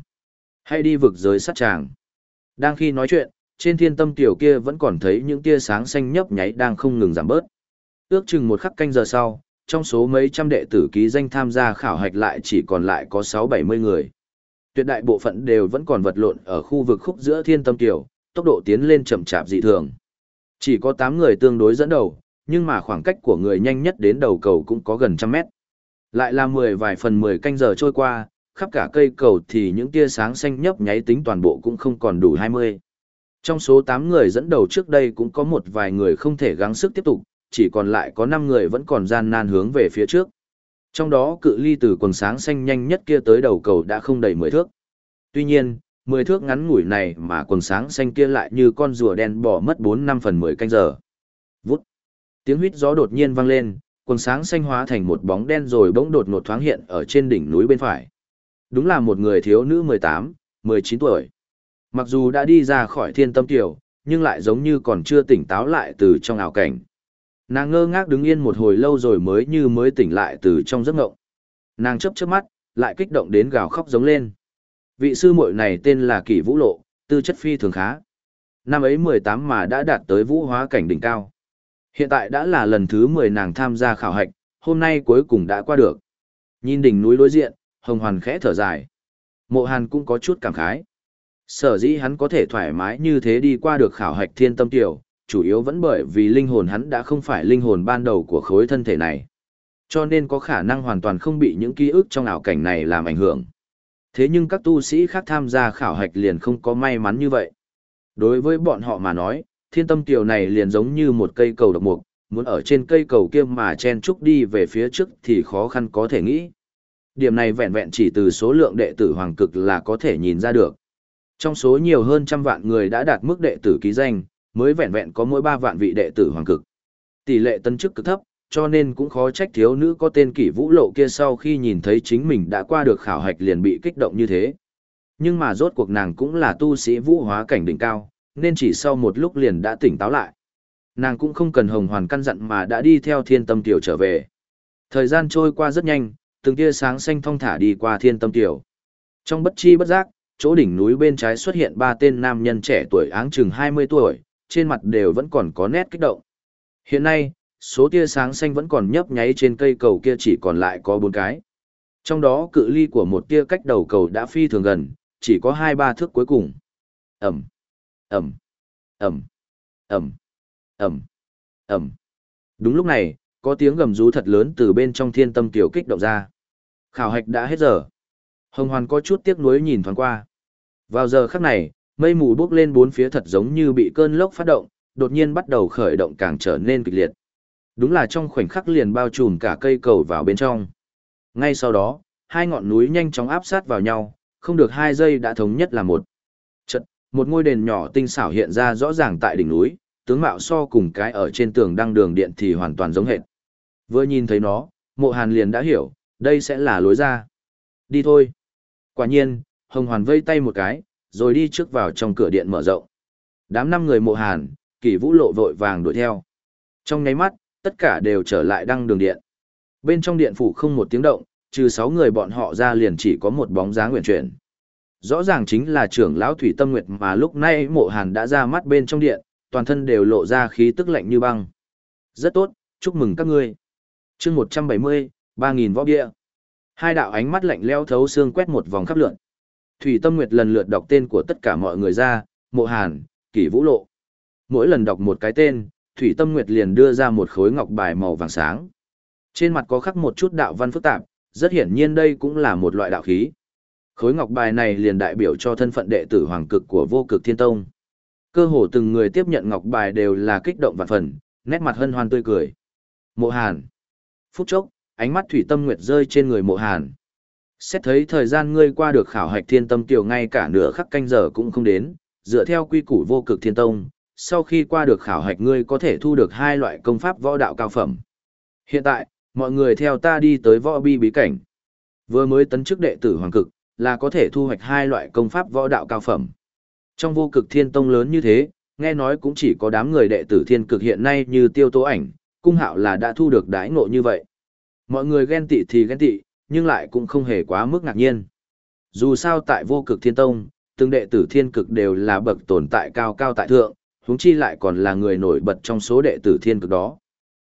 Hãy đi vực giới sát tràng. Đang khi nói chuyện, trên thiên tâm tiểu kia vẫn còn thấy những tia sáng xanh nhấp nháy đang không ngừng giảm bớt. Ước chừng một khắc canh giờ sau, trong số mấy trăm đệ tử ký danh tham gia khảo hạch lại chỉ còn lại có 6-70 người. Tuyệt đại bộ phận đều vẫn còn vật lộn ở khu vực khúc giữa thiên tâm tiểu, tốc độ tiến lên chậm chạp dị thường. Chỉ có 8 người tương đối dẫn đầu, nhưng mà khoảng cách của người nhanh nhất đến đầu cầu cũng có gần trăm mét. Lại là 10 vài phần 10 canh giờ trôi qua, khắp cả cây cầu thì những tia sáng xanh nhấp nháy tính toàn bộ cũng không còn đủ 20. Trong số 8 người dẫn đầu trước đây cũng có một vài người không thể gắng sức tiếp tục, chỉ còn lại có 5 người vẫn còn gian nan hướng về phía trước. Trong đó cự ly từ quần sáng xanh nhanh nhất kia tới đầu cầu đã không đầy 10 thước. Tuy nhiên, 10 thước ngắn ngủi này mà quần sáng xanh kia lại như con rùa đen bỏ mất 4 năm phần 10 canh giờ. Vút. Tiếng huyết gió đột nhiên vang lên, quần sáng xanh hóa thành một bóng đen rồi bỗng đột ngột thoáng hiện ở trên đỉnh núi bên phải. Đúng là một người thiếu nữ 18, 19 tuổi. Mặc dù đã đi ra khỏi thiên tâm tiểu, nhưng lại giống như còn chưa tỉnh táo lại từ trong ảo cảnh. Nàng ngơ ngác đứng yên một hồi lâu rồi mới như mới tỉnh lại từ trong giấc ngộng. Nàng chấp chớp mắt, lại kích động đến gào khóc giống lên. Vị sư muội này tên là Kỷ Vũ Lộ, tư chất phi thường khá. Năm ấy 18 mà đã đạt tới vũ hóa cảnh đỉnh cao. Hiện tại đã là lần thứ 10 nàng tham gia khảo hạch, hôm nay cuối cùng đã qua được. Nhìn đỉnh núi đối diện, Hồng Hoàn khẽ thở dài. Mộ Hàn cũng có chút cảm khái. Sở dĩ hắn có thể thoải mái như thế đi qua được khảo hạch thiên tâm tiểu, chủ yếu vẫn bởi vì linh hồn hắn đã không phải linh hồn ban đầu của khối thân thể này. Cho nên có khả năng hoàn toàn không bị những ký ức trong ảo cảnh này làm ảnh hưởng. Thế nhưng các tu sĩ khác tham gia khảo hạch liền không có may mắn như vậy. Đối với bọn họ mà nói, thiên tâm tiểu này liền giống như một cây cầu độc mục, muốn ở trên cây cầu kia mà chen trúc đi về phía trước thì khó khăn có thể nghĩ. Điểm này vẹn vẹn chỉ từ số lượng đệ tử hoàng cực là có thể nhìn ra được. Trong số nhiều hơn trăm vạn người đã đạt mức đệ tử ký danh, mới vẹn vẹn có mỗi ba vạn vị đệ tử hoàng cực. Tỷ lệ tân chức cực thấp, cho nên cũng khó trách thiếu nữ có tên kỷ vũ lộ kia sau khi nhìn thấy chính mình đã qua được khảo hạch liền bị kích động như thế. Nhưng mà rốt cuộc nàng cũng là tu sĩ vũ hóa cảnh đỉnh cao, nên chỉ sau một lúc liền đã tỉnh táo lại. Nàng cũng không cần hồng hoàn căn dặn mà đã đi theo thiên tâm tiểu trở về. Thời gian trôi qua rất nhanh, từng tia sáng xanh thong thả đi qua thiên tâm tiểu. Trong bất chi bất giác, chỗ đỉnh núi bên trái xuất hiện ba tên nam nhân trẻ tuổi áng chừng 20 tuổi, trên mặt đều vẫn còn có nét kích động. Hiện nay, số tia sáng xanh vẫn còn nhấp nháy trên cây cầu kia chỉ còn lại có bốn cái. Trong đó cự ly của một tia cách đầu cầu đã phi thường gần, chỉ có hai ba thước cuối cùng. Ẩm, Ẩm, Ẩm, Ẩm, Ẩm, Ẩm. Đúng lúc này, có tiếng gầm rú thật lớn từ bên trong thiên tâm tiểu kích động ra. Khảo hạch đã hết giờ. Hồng Hoàn có chút tiếc nuối nhìn thoáng qua. Vào giờ khắc này, mây mù bốc lên bốn phía thật giống như bị cơn lốc phát động, đột nhiên bắt đầu khởi động càng trở nên kịch liệt. Đúng là trong khoảnh khắc liền bao trùm cả cây cầu vào bên trong. Ngay sau đó, hai ngọn núi nhanh chóng áp sát vào nhau, không được hai giây đã thống nhất là một. Chật, một ngôi đền nhỏ tinh xảo hiện ra rõ ràng tại đỉnh núi, tướng mạo so cùng cái ở trên tường đăng đường điện thì hoàn toàn giống hệt. Vừa nhìn thấy nó, mộ hàn liền đã hiểu, đây sẽ là lối ra. Đi thôi. Quả nhiên, Hồng Hoàn vây tay một cái, rồi đi trước vào trong cửa điện mở rộng. Đám năm người mộ hàn, kỷ vũ lộ vội vàng đuổi theo. Trong nháy mắt, tất cả đều trở lại đăng đường điện. Bên trong điện phủ không một tiếng động, trừ sáu người bọn họ ra liền chỉ có một bóng dáng nguyện chuyển. Rõ ràng chính là trưởng lão Thủy Tâm Nguyệt mà lúc nay mộ hàn đã ra mắt bên trong điện, toàn thân đều lộ ra khí tức lạnh như băng. Rất tốt, chúc mừng các ngươi. chương 170, ba nghìn võ bia. Hai đạo ánh mắt lạnh leo thấu xương quét một vòng khắp lượn. Thủy Tâm Nguyệt lần lượt đọc tên của tất cả mọi người ra, mộ hàn, kỷ vũ lộ. Mỗi lần đọc một cái tên, Thủy Tâm Nguyệt liền đưa ra một khối ngọc bài màu vàng sáng. Trên mặt có khắc một chút đạo văn phức tạp, rất hiển nhiên đây cũng là một loại đạo khí. Khối ngọc bài này liền đại biểu cho thân phận đệ tử hoàng cực của vô cực thiên tông. Cơ hồ từng người tiếp nhận ngọc bài đều là kích động và phần, nét mặt hân hoan tươi cười. Mộ Hàn. Phút chốc, ánh mắt Thủy Tâm Nguyệt rơi trên người Mộ Hàn. Xét thấy thời gian ngươi qua được khảo hạch thiên tâm tiểu ngay cả nửa khắc canh giờ cũng không đến, dựa theo quy củ vô cực thiên tông, sau khi qua được khảo hạch ngươi có thể thu được hai loại công pháp võ đạo cao phẩm. Hiện tại, mọi người theo ta đi tới võ bi bí cảnh. Vừa mới tấn chức đệ tử hoàng cực, là có thể thu hoạch hai loại công pháp võ đạo cao phẩm. Trong vô cực thiên tông lớn như thế, nghe nói cũng chỉ có đám người đệ tử thiên cực hiện nay như tiêu tố ảnh, cung hạo là đã thu được đái ngộ như vậy. Mọi người ghen tị thì ghen tị, nhưng lại cũng không hề quá mức ngạc nhiên. Dù sao tại vô cực thiên tông, từng đệ tử thiên cực đều là bậc tồn tại cao cao tại thượng, huống chi lại còn là người nổi bật trong số đệ tử thiên cực đó.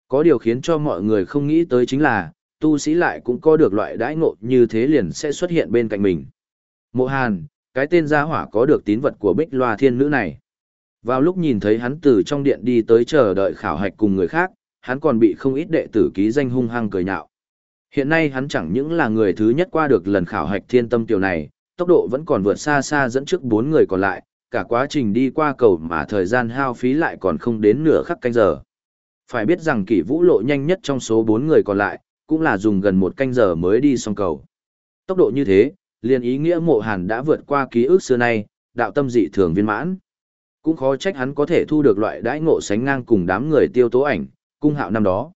Có điều khiến cho mọi người không nghĩ tới chính là, tu sĩ lại cũng có được loại đãi ngộ như thế liền sẽ xuất hiện bên cạnh mình. Mộ Hàn, cái tên gia hỏa có được tín vật của bích loa thiên nữ này. Vào lúc nhìn thấy hắn từ trong điện đi tới chờ đợi khảo hạch cùng người khác, hắn còn bị không ít đệ tử ký danh hung hăng cười nhạo. Hiện nay hắn chẳng những là người thứ nhất qua được lần khảo hạch thiên tâm tiểu này, tốc độ vẫn còn vượt xa xa dẫn trước bốn người còn lại, cả quá trình đi qua cầu mà thời gian hao phí lại còn không đến nửa khắc canh giờ. Phải biết rằng kỷ vũ lộ nhanh nhất trong số bốn người còn lại, cũng là dùng gần một canh giờ mới đi xong cầu. Tốc độ như thế, liền ý nghĩa mộ hàn đã vượt qua ký ức xưa nay, đạo tâm dị thường viên mãn. Cũng khó trách hắn có thể thu được loại đãi ngộ sánh ngang cùng đám người tiêu tố ảnh, cung hạo năm đó.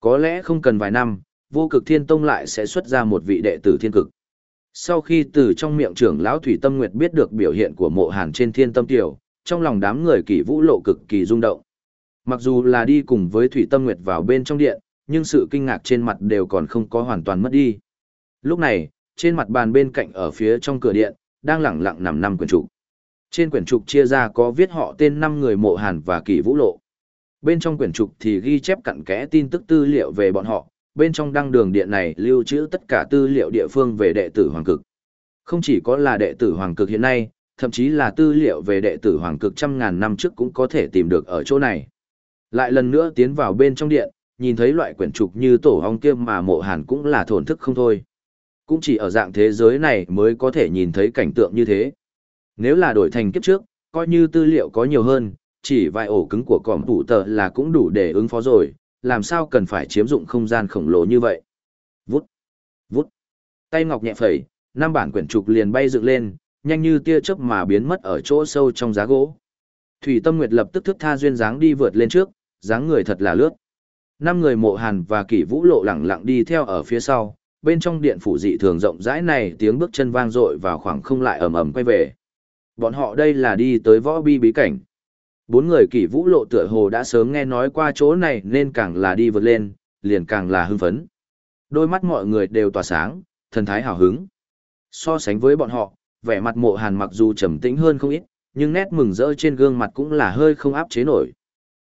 Có lẽ không cần vài năm, vô cực thiên tông lại sẽ xuất ra một vị đệ tử thiên cực. Sau khi từ trong miệng trưởng lão Thủy Tâm Nguyệt biết được biểu hiện của mộ hàn trên thiên tâm tiểu, trong lòng đám người kỳ vũ lộ cực kỳ rung động. Mặc dù là đi cùng với Thủy Tâm Nguyệt vào bên trong điện, nhưng sự kinh ngạc trên mặt đều còn không có hoàn toàn mất đi. Lúc này, trên mặt bàn bên cạnh ở phía trong cửa điện, đang lẳng lặng nằm năm quyển trục. Trên quyển trục chia ra có viết họ tên năm người mộ hàn và kỳ vũ lộ. Bên trong quyển trục thì ghi chép cặn kẽ tin tức tư liệu về bọn họ, bên trong đăng đường điện này lưu trữ tất cả tư liệu địa phương về đệ tử hoàng cực. Không chỉ có là đệ tử hoàng cực hiện nay, thậm chí là tư liệu về đệ tử hoàng cực trăm ngàn năm trước cũng có thể tìm được ở chỗ này. Lại lần nữa tiến vào bên trong điện, nhìn thấy loại quyển trục như tổ ong kia mà mộ hàn cũng là thổn thức không thôi. Cũng chỉ ở dạng thế giới này mới có thể nhìn thấy cảnh tượng như thế. Nếu là đổi thành kiếp trước, coi như tư liệu có nhiều hơn, chỉ vài ổ cứng của cỏm tủ tờ là cũng đủ để ứng phó rồi, làm sao cần phải chiếm dụng không gian khổng lồ như vậy. Vút, vút, Tay ngọc nhẹ phẩy, năm bản quyển trục liền bay dựng lên, nhanh như tia chớp mà biến mất ở chỗ sâu trong giá gỗ. Thủy Tâm Nguyệt lập tức thức tha duyên dáng đi vượt lên trước, dáng người thật là lướt. Năm người mộ hàn và kỷ vũ lộ lẳng lặng đi theo ở phía sau, bên trong điện phủ dị thường rộng rãi này tiếng bước chân vang dội vào khoảng không lại ầm ầm quay về. Bọn họ đây là đi tới võ bi bí cảnh. Bốn người kỷ vũ lộ tựa hồ đã sớm nghe nói qua chỗ này nên càng là đi vượt lên, liền càng là hưng phấn. Đôi mắt mọi người đều tỏa sáng, thần thái hào hứng. So sánh với bọn họ, vẻ mặt mộ hàn mặc dù trầm tĩnh hơn không ít, nhưng nét mừng rỡ trên gương mặt cũng là hơi không áp chế nổi.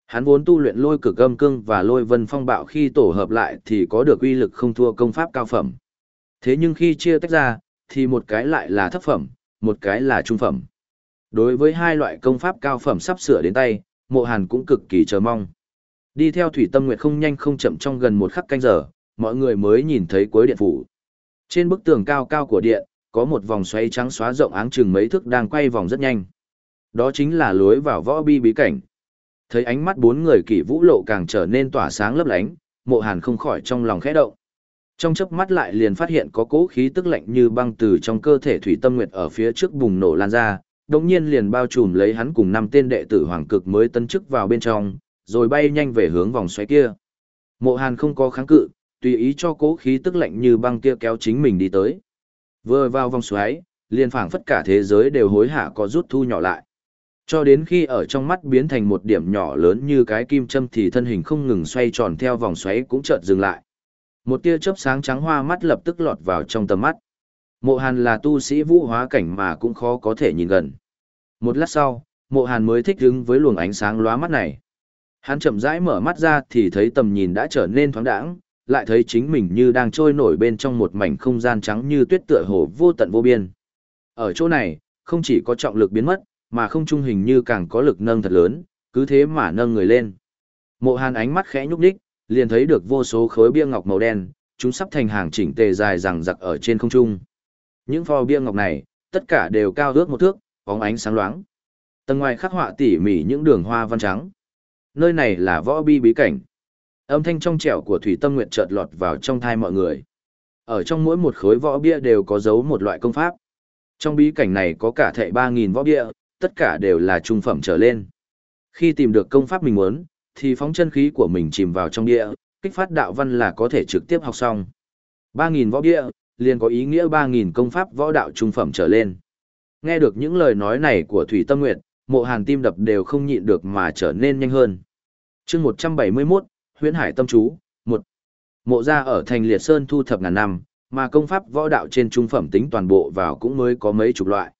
Hắn vốn tu luyện lôi cực âm cương và lôi vân phong bạo khi tổ hợp lại thì có được uy lực không thua công pháp cao phẩm. Thế nhưng khi chia tách ra, thì một cái lại là thấp phẩm, một cái là trung phẩm. Đối với hai loại công pháp cao phẩm sắp sửa đến tay, mộ hàn cũng cực kỳ chờ mong. Đi theo thủy tâm nguyệt không nhanh không chậm trong gần một khắc canh giờ, mọi người mới nhìn thấy cuối điện phủ. Trên bức tường cao cao của điện, có một vòng xoay trắng xóa rộng áng chừng mấy thước đang quay vòng rất nhanh. Đó chính là lối vào võ bi bí cảnh. Thấy ánh mắt bốn người kỷ vũ lộ càng trở nên tỏa sáng lấp lánh, mộ hàn không khỏi trong lòng khẽ động. Trong chớp mắt lại liền phát hiện có cố khí tức lạnh như băng từ trong cơ thể thủy tâm nguyệt ở phía trước bùng nổ lan ra, đồng nhiên liền bao trùm lấy hắn cùng năm tên đệ tử hoàng cực mới tân chức vào bên trong, rồi bay nhanh về hướng vòng xoáy kia. Mộ hàn không có kháng cự, tùy ý cho cố khí tức lạnh như băng kia kéo chính mình đi tới. Vừa vào vòng xoáy, liền phảng phất cả thế giới đều hối hả có rút thu nhỏ lại. Cho đến khi ở trong mắt biến thành một điểm nhỏ lớn như cái kim châm thì thân hình không ngừng xoay tròn theo vòng xoáy cũng chợt dừng lại. Một tia chớp sáng trắng hoa mắt lập tức lọt vào trong tầm mắt. Mộ Hàn là tu sĩ vũ hóa cảnh mà cũng khó có thể nhìn gần. Một lát sau, Mộ Hàn mới thích ứng với luồng ánh sáng lóa mắt này. Hắn chậm rãi mở mắt ra thì thấy tầm nhìn đã trở nên thoáng đãng, lại thấy chính mình như đang trôi nổi bên trong một mảnh không gian trắng như tuyết tựa hồ vô tận vô biên. Ở chỗ này, không chỉ có trọng lực biến mất, mà không trung hình như càng có lực nâng thật lớn, cứ thế mà nâng người lên. Mộ Hàn ánh mắt khẽ nhúc nhích, liền thấy được vô số khối bia ngọc màu đen, chúng sắp thành hàng chỉnh tề dài rằng rặc ở trên không trung. Những pho bia ngọc này, tất cả đều cao ước một thước, bóng ánh sáng loáng. Tầng ngoài khắc họa tỉ mỉ những đường hoa văn trắng. Nơi này là võ bi bí cảnh. Âm thanh trong trẻo của Thủy Tâm Nguyệt chợt lọt vào trong thai mọi người. Ở trong mỗi một khối võ bia đều có dấu một loại công pháp. Trong bí cảnh này có cả thệ 3.000 võ bia, tất cả đều là trung phẩm trở lên. Khi tìm được công pháp mình muốn, thì phóng chân khí của mình chìm vào trong địa, kích phát đạo văn là có thể trực tiếp học xong. 3.000 võ bia, liền có ý nghĩa 3.000 công pháp võ đạo trung phẩm trở lên. Nghe được những lời nói này của Thủy Tâm Nguyệt, mộ hàn tim đập đều không nhịn được mà trở nên nhanh hơn. chương 171, huyễn hải tâm chú, một Mộ ra ở thành liệt sơn thu thập ngàn năm, mà công pháp võ đạo trên trung phẩm tính toàn bộ vào cũng mới có mấy chục loại.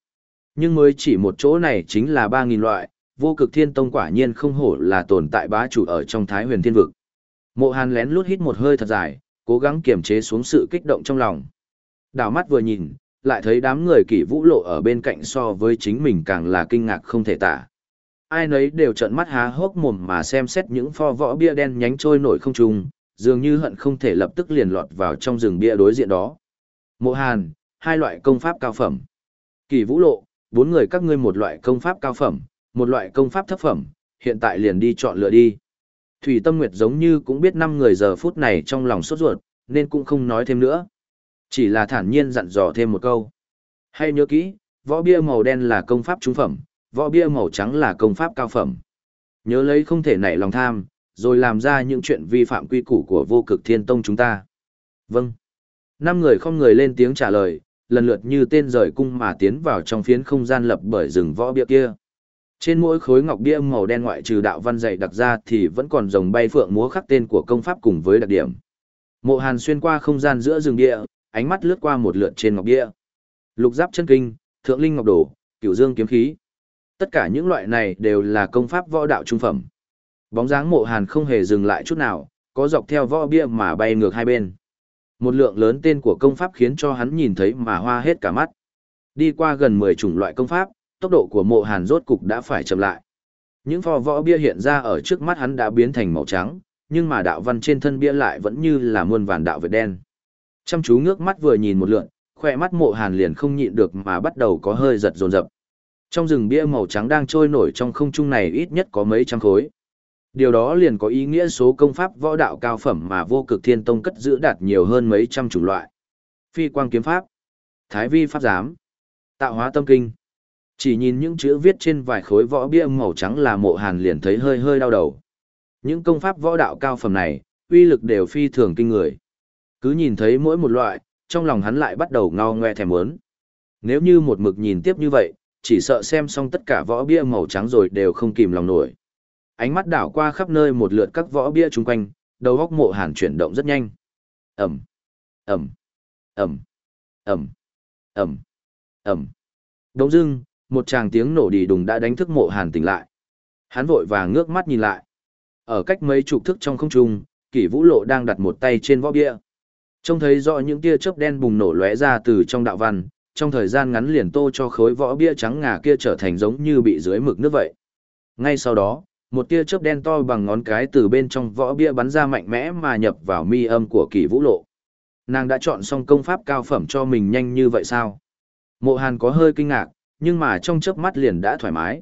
Nhưng mới chỉ một chỗ này chính là 3.000 loại, vô cực thiên tông quả nhiên không hổ là tồn tại bá chủ ở trong thái huyền thiên vực. Mộ hàn lén lút hít một hơi thật dài, cố gắng kiềm chế xuống sự kích động trong lòng. Đảo mắt vừa nhìn, lại thấy đám người kỷ vũ lộ ở bên cạnh so với chính mình càng là kinh ngạc không thể tả. Ai nấy đều trợn mắt há hốc mồm mà xem xét những pho võ bia đen nhánh trôi nổi không trung, dường như hận không thể lập tức liền lọt vào trong rừng bia đối diện đó. Mộ Hàn, hai loại công pháp cao phẩm. Kỳ Vũ Lộ, bốn người các ngươi một loại công pháp cao phẩm, một loại công pháp thấp phẩm, hiện tại liền đi chọn lựa đi. Thủy Tâm Nguyệt giống như cũng biết năm người giờ phút này trong lòng sốt ruột, nên cũng không nói thêm nữa. Chỉ là thản nhiên dặn dò thêm một câu. Hay nhớ kỹ, võ bia màu đen là công pháp trung phẩm, võ bia màu trắng là công pháp cao phẩm. Nhớ lấy không thể nảy lòng tham, rồi làm ra những chuyện vi phạm quy củ của vô cực thiên tông chúng ta. Vâng. Năm người không người lên tiếng trả lời, lần lượt như tên rời cung mà tiến vào trong phiến không gian lập bởi rừng võ bia kia. Trên mỗi khối ngọc bia màu đen ngoại trừ đạo văn dày đặc ra thì vẫn còn rồng bay phượng múa khắc tên của công pháp cùng với đặc điểm. Mộ Hàn xuyên qua không gian giữa rừng bia, ánh mắt lướt qua một lượt trên ngọc bia. Lục giáp chân kinh, thượng linh ngọc đồ, cửu dương kiếm khí. Tất cả những loại này đều là công pháp võ đạo trung phẩm. Bóng dáng Mộ Hàn không hề dừng lại chút nào, có dọc theo võ bia mà bay ngược hai bên. Một lượng lớn tên của công pháp khiến cho hắn nhìn thấy mà hoa hết cả mắt. Đi qua gần 10 chủng loại công pháp, tốc độ của mộ hàn rốt cục đã phải chậm lại. Những pho võ bia hiện ra ở trước mắt hắn đã biến thành màu trắng, nhưng mà đạo văn trên thân bia lại vẫn như là muôn vàn đạo vệt đen. Chăm chú ngước mắt vừa nhìn một lượn, khỏe mắt mộ hàn liền không nhịn được mà bắt đầu có hơi giật dồn dập. Trong rừng bia màu trắng đang trôi nổi trong không trung này ít nhất có mấy trăm khối. Điều đó liền có ý nghĩa số công pháp võ đạo cao phẩm mà vô cực thiên tông cất giữ đạt nhiều hơn mấy trăm chủng loại. Phi quang kiếm pháp. Thái vi pháp giám. Tạo hóa tâm kinh. Chỉ nhìn những chữ viết trên vài khối võ bia màu trắng là mộ hàn liền thấy hơi hơi đau đầu. Những công pháp võ đạo cao phẩm này, uy lực đều phi thường kinh người. Cứ nhìn thấy mỗi một loại, trong lòng hắn lại bắt đầu ngao ngoe thèm muốn. Nếu như một mực nhìn tiếp như vậy, chỉ sợ xem xong tất cả võ bia màu trắng rồi đều không kìm lòng nổi. Ánh mắt đảo qua khắp nơi một lượt các võ bia chung quanh, đầu góc mộ hàn chuyển động rất nhanh. Ẩm, Ẩm, Ẩm, Ẩm, Ẩm, Ẩm. Đông dưng, một tràng tiếng nổ đi đùng đã đánh thức mộ hàn tỉnh lại. Hắn vội vàng ngước mắt nhìn lại. Ở cách mấy chục thức trong không trung, kỷ vũ lộ đang đặt một tay trên võ bia. Trông thấy rõ những tia chớp đen bùng nổ lóe ra từ trong đạo văn, trong thời gian ngắn liền tô cho khối võ bia trắng ngà kia trở thành giống như bị dưới mực nước vậy. Ngay sau đó, một tia chớp đen to bằng ngón cái từ bên trong võ bia bắn ra mạnh mẽ mà nhập vào mi âm của kỳ vũ lộ. Nàng đã chọn xong công pháp cao phẩm cho mình nhanh như vậy sao? Mộ Hàn có hơi kinh ngạc, nhưng mà trong chớp mắt liền đã thoải mái.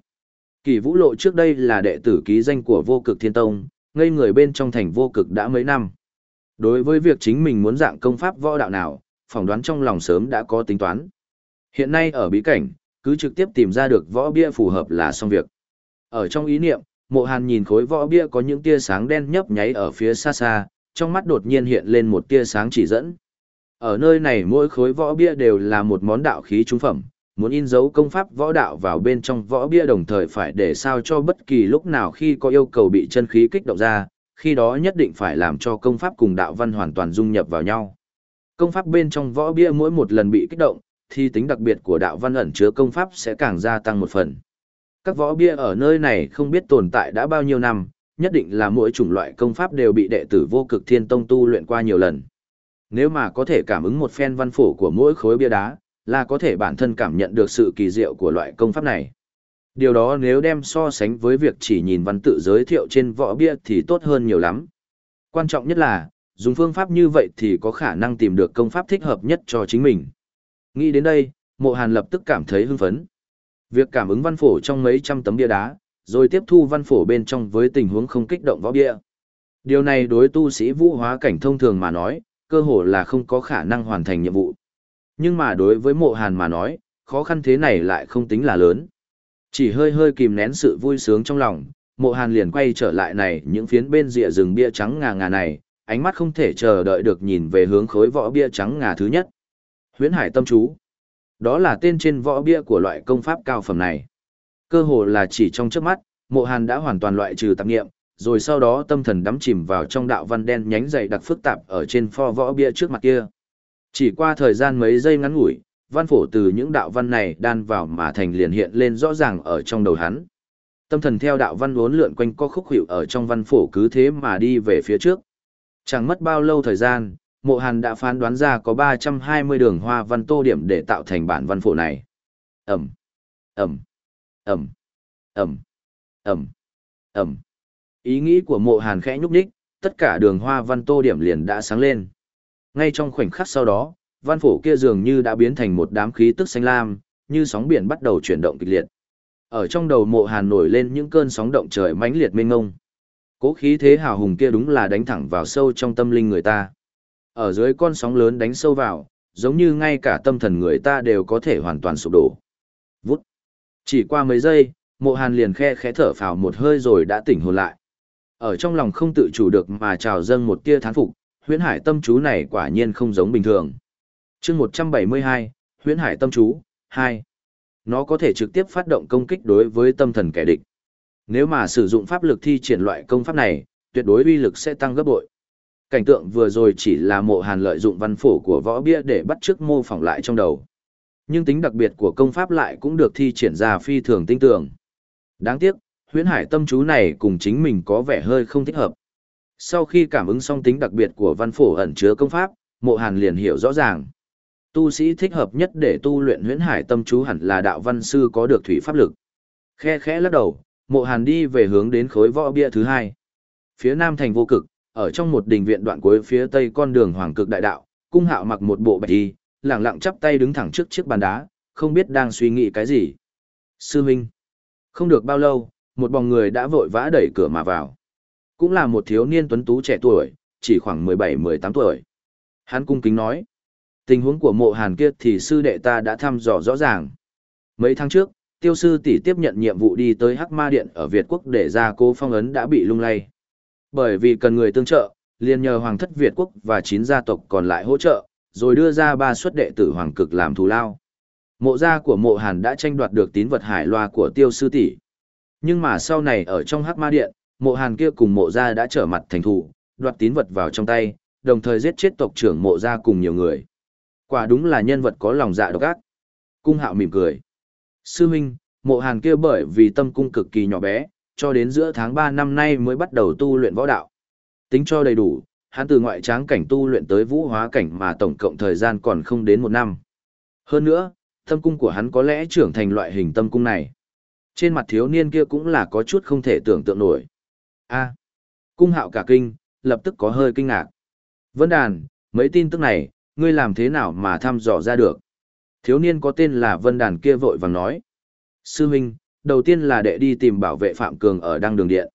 kỳ vũ lộ trước đây là đệ tử ký danh của vô cực thiên tông, ngây người bên trong thành vô cực đã mấy năm. Đối với việc chính mình muốn dạng công pháp võ đạo nào, phỏng đoán trong lòng sớm đã có tính toán. Hiện nay ở bí cảnh, cứ trực tiếp tìm ra được võ bia phù hợp là xong việc. Ở trong ý niệm, mộ hàn nhìn khối võ bia có những tia sáng đen nhấp nháy ở phía xa xa, trong mắt đột nhiên hiện lên một tia sáng chỉ dẫn. Ở nơi này mỗi khối võ bia đều là một món đạo khí trung phẩm, muốn in dấu công pháp võ đạo vào bên trong võ bia đồng thời phải để sao cho bất kỳ lúc nào khi có yêu cầu bị chân khí kích động ra, khi đó nhất định phải làm cho công pháp cùng đạo văn hoàn toàn dung nhập vào nhau. Công pháp bên trong võ bia mỗi một lần bị kích động, thì tính đặc biệt của đạo văn ẩn chứa công pháp sẽ càng gia tăng một phần. Các võ bia ở nơi này không biết tồn tại đã bao nhiêu năm, nhất định là mỗi chủng loại công pháp đều bị đệ tử vô cực thiên tông tu luyện qua nhiều lần. Nếu mà có thể cảm ứng một phen văn phổ của mỗi khối bia đá, là có thể bản thân cảm nhận được sự kỳ diệu của loại công pháp này. Điều đó nếu đem so sánh với việc chỉ nhìn văn tự giới thiệu trên võ bia thì tốt hơn nhiều lắm. Quan trọng nhất là, dùng phương pháp như vậy thì có khả năng tìm được công pháp thích hợp nhất cho chính mình. Nghĩ đến đây, mộ hàn lập tức cảm thấy hưng phấn. Việc cảm ứng văn phổ trong mấy trăm tấm bia đá, rồi tiếp thu văn phổ bên trong với tình huống không kích động võ bia. Điều này đối tu sĩ vũ hóa cảnh thông thường mà nói, cơ hồ là không có khả năng hoàn thành nhiệm vụ. Nhưng mà đối với mộ hàn mà nói, khó khăn thế này lại không tính là lớn. Chỉ hơi hơi kìm nén sự vui sướng trong lòng, mộ hàn liền quay trở lại này những phiến bên rìa rừng bia trắng ngà ngà này, ánh mắt không thể chờ đợi được nhìn về hướng khối võ bia trắng ngà thứ nhất. Huyễn hải tâm chú. Đó là tên trên võ bia của loại công pháp cao phẩm này. Cơ hồ là chỉ trong trước mắt, mộ hàn đã hoàn toàn loại trừ tạp nghiệm, rồi sau đó tâm thần đắm chìm vào trong đạo văn đen nhánh dày đặc phức tạp ở trên pho võ bia trước mặt kia. Chỉ qua thời gian mấy giây ngắn ngủi, văn phổ từ những đạo văn này đan vào mà thành liền hiện lên rõ ràng ở trong đầu hắn. Tâm thần theo đạo văn uốn lượn quanh co khúc hiệu ở trong văn phổ cứ thế mà đi về phía trước. Chẳng mất bao lâu thời gian, mộ hàn đã phán đoán ra có 320 đường hoa văn tô điểm để tạo thành bản văn phổ này. Ẩm, Ẩm, Ẩm, Ẩm, Ẩm, Ẩm. Ý nghĩ của mộ hàn khẽ nhúc đích, tất cả đường hoa văn tô điểm liền đã sáng lên. Ngay trong khoảnh khắc sau đó, văn phổ kia dường như đã biến thành một đám khí tức xanh lam, như sóng biển bắt đầu chuyển động kịch liệt. Ở trong đầu mộ hàn nổi lên những cơn sóng động trời mãnh liệt mênh ngông. Cố khí thế hào hùng kia đúng là đánh thẳng vào sâu trong tâm linh người ta. Ở dưới con sóng lớn đánh sâu vào, giống như ngay cả tâm thần người ta đều có thể hoàn toàn sụp đổ. Vút. Chỉ qua mấy giây, mộ hàn liền khe khẽ thở phào một hơi rồi đã tỉnh hồn lại. Ở trong lòng không tự chủ được mà trào dâng một tia thán phục, huyễn hải tâm chú này quả nhiên không giống bình thường chương 172, huyễn hải tâm chú, 2. Nó có thể trực tiếp phát động công kích đối với tâm thần kẻ địch. Nếu mà sử dụng pháp lực thi triển loại công pháp này, tuyệt đối uy lực sẽ tăng gấp bội. Cảnh tượng vừa rồi chỉ là mộ hàn lợi dụng văn phổ của võ bia để bắt chước mô phỏng lại trong đầu. Nhưng tính đặc biệt của công pháp lại cũng được thi triển ra phi thường tinh tường. Đáng tiếc, huyễn hải tâm chú này cùng chính mình có vẻ hơi không thích hợp. Sau khi cảm ứng xong tính đặc biệt của văn phổ ẩn chứa công pháp, mộ hàn liền hiểu rõ ràng. Tu sĩ thích hợp nhất để tu luyện huyễn hải tâm chú hẳn là đạo văn sư có được thủy pháp lực. Khe khẽ lắc đầu, mộ hàn đi về hướng đến khối võ bia thứ hai. Phía nam thành vô cực, ở trong một đình viện đoạn cuối phía tây con đường hoàng cực đại đạo, cung hạo mặc một bộ bạch y, lẳng lặng chắp tay đứng thẳng trước chiếc bàn đá, không biết đang suy nghĩ cái gì. Sư Minh. Không được bao lâu, một bóng người đã vội vã đẩy cửa mà vào. Cũng là một thiếu niên tuấn tú trẻ tuổi, chỉ khoảng 17-18 tuổi. Hắn cung kính nói. Tình huống của mộ hàn kia thì sư đệ ta đã thăm dò rõ ràng. Mấy tháng trước, tiêu sư tỷ tiếp nhận nhiệm vụ đi tới Hắc Ma Điện ở Việt Quốc để ra cố phong ấn đã bị lung lay. Bởi vì cần người tương trợ, liền nhờ Hoàng thất Việt Quốc và chín gia tộc còn lại hỗ trợ, rồi đưa ra ba suất đệ tử Hoàng cực làm thù lao. Mộ gia của mộ hàn đã tranh đoạt được tín vật hải loa của tiêu sư tỷ Nhưng mà sau này ở trong Hắc Ma Điện, mộ hàn kia cùng mộ gia đã trở mặt thành thù, đoạt tín vật vào trong tay, đồng thời giết chết tộc trưởng mộ gia cùng nhiều người. Quả đúng là nhân vật có lòng dạ độc ác. Cung hạo mỉm cười. Sư huynh, mộ hàn kia bởi vì tâm cung cực kỳ nhỏ bé, cho đến giữa tháng 3 năm nay mới bắt đầu tu luyện võ đạo. Tính cho đầy đủ, hắn từ ngoại tráng cảnh tu luyện tới vũ hóa cảnh mà tổng cộng thời gian còn không đến một năm. Hơn nữa, tâm cung của hắn có lẽ trưởng thành loại hình tâm cung này. Trên mặt thiếu niên kia cũng là có chút không thể tưởng tượng nổi. a cung hạo cả kinh, lập tức có hơi kinh ngạc. Vân đàn, mấy tin tức này, ngươi làm thế nào mà thăm dò ra được? Thiếu niên có tên là Vân đàn kia vội vàng nói. Sư huynh, đầu tiên là đệ đi tìm bảo vệ Phạm Cường ở đăng đường điện.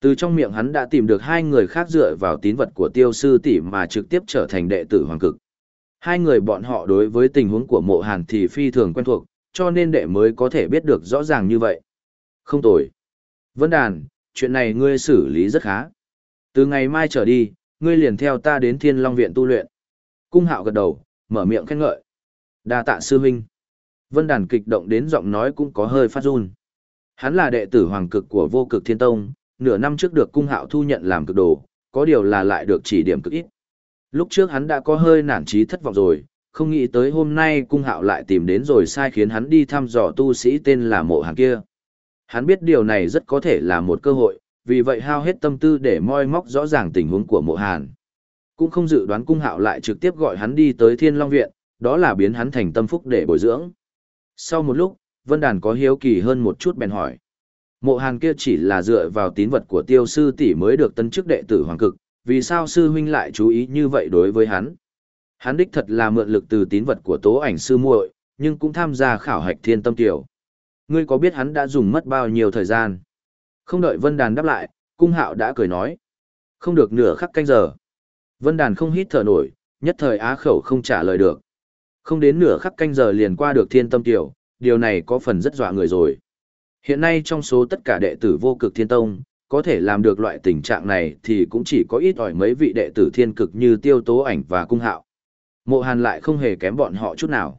Từ trong miệng hắn đã tìm được hai người khác dựa vào tín vật của tiêu sư tỷ mà trực tiếp trở thành đệ tử hoàng cực. Hai người bọn họ đối với tình huống của mộ hàn thì phi thường quen thuộc, cho nên đệ mới có thể biết được rõ ràng như vậy. Không tồi. Vân Đàn, chuyện này ngươi xử lý rất khá. Từ ngày mai trở đi, ngươi liền theo ta đến Thiên Long Viện tu luyện. Cung hạo gật đầu, mở miệng khen ngợi. đa tạ sư huynh. Vân Đàn kịch động đến giọng nói cũng có hơi phát run. Hắn là đệ tử hoàng cực của vô cực thiên tông, nửa năm trước được cung hạo thu nhận làm cực đồ, có điều là lại được chỉ điểm cực ít. Lúc trước hắn đã có hơi nản trí thất vọng rồi, không nghĩ tới hôm nay cung hạo lại tìm đến rồi sai khiến hắn đi thăm dò tu sĩ tên là mộ hàng kia. Hắn biết điều này rất có thể là một cơ hội, vì vậy hao hết tâm tư để moi móc rõ ràng tình huống của mộ hàn. Cũng không dự đoán cung hạo lại trực tiếp gọi hắn đi tới thiên long viện, đó là biến hắn thành tâm phúc để bồi dưỡng. Sau một lúc, Vân Đàn có hiếu kỳ hơn một chút bèn hỏi. Mộ hàn kia chỉ là dựa vào tín vật của tiêu sư tỷ mới được tân chức đệ tử hoàng cực, vì sao sư huynh lại chú ý như vậy đối với hắn? Hắn đích thật là mượn lực từ tín vật của tố ảnh sư muội, nhưng cũng tham gia khảo hạch thiên tâm tiểu. Ngươi có biết hắn đã dùng mất bao nhiêu thời gian? Không đợi Vân Đàn đáp lại, cung hạo đã cười nói. Không được nửa khắc canh giờ. Vân Đàn không hít thở nổi, nhất thời á khẩu không trả lời được. Không đến nửa khắc canh giờ liền qua được thiên tâm tiểu, điều này có phần rất dọa người rồi. Hiện nay trong số tất cả đệ tử vô cực thiên tông, có thể làm được loại tình trạng này thì cũng chỉ có ít ỏi mấy vị đệ tử thiên cực như tiêu tố ảnh và cung hạo. Mộ hàn lại không hề kém bọn họ chút nào.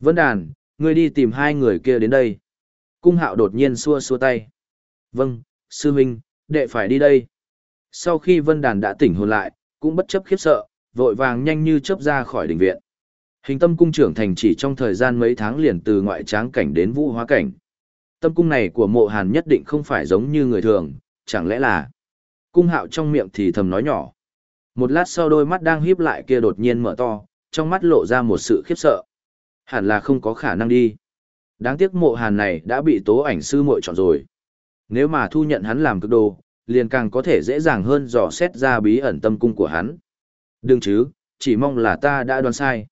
Vân đàn, ngươi đi tìm hai người kia đến đây. Cung hạo đột nhiên xua xua tay. Vâng, sư huynh, đệ phải đi đây. Sau khi vân đàn đã tỉnh hồn lại, cũng bất chấp khiếp sợ, vội vàng nhanh như chớp ra khỏi đình viện. Hình tâm cung trưởng thành chỉ trong thời gian mấy tháng liền từ ngoại tráng cảnh đến vũ hóa cảnh. Tâm cung này của mộ hàn nhất định không phải giống như người thường, chẳng lẽ là... Cung hạo trong miệng thì thầm nói nhỏ. Một lát sau đôi mắt đang híp lại kia đột nhiên mở to, trong mắt lộ ra một sự khiếp sợ. Hẳn là không có khả năng đi. Đáng tiếc mộ hàn này đã bị tố ảnh sư muội chọn rồi. Nếu mà thu nhận hắn làm cực đồ, liền càng có thể dễ dàng hơn dò xét ra bí ẩn tâm cung của hắn. Đừng chứ, chỉ mong là ta đã đoán sai.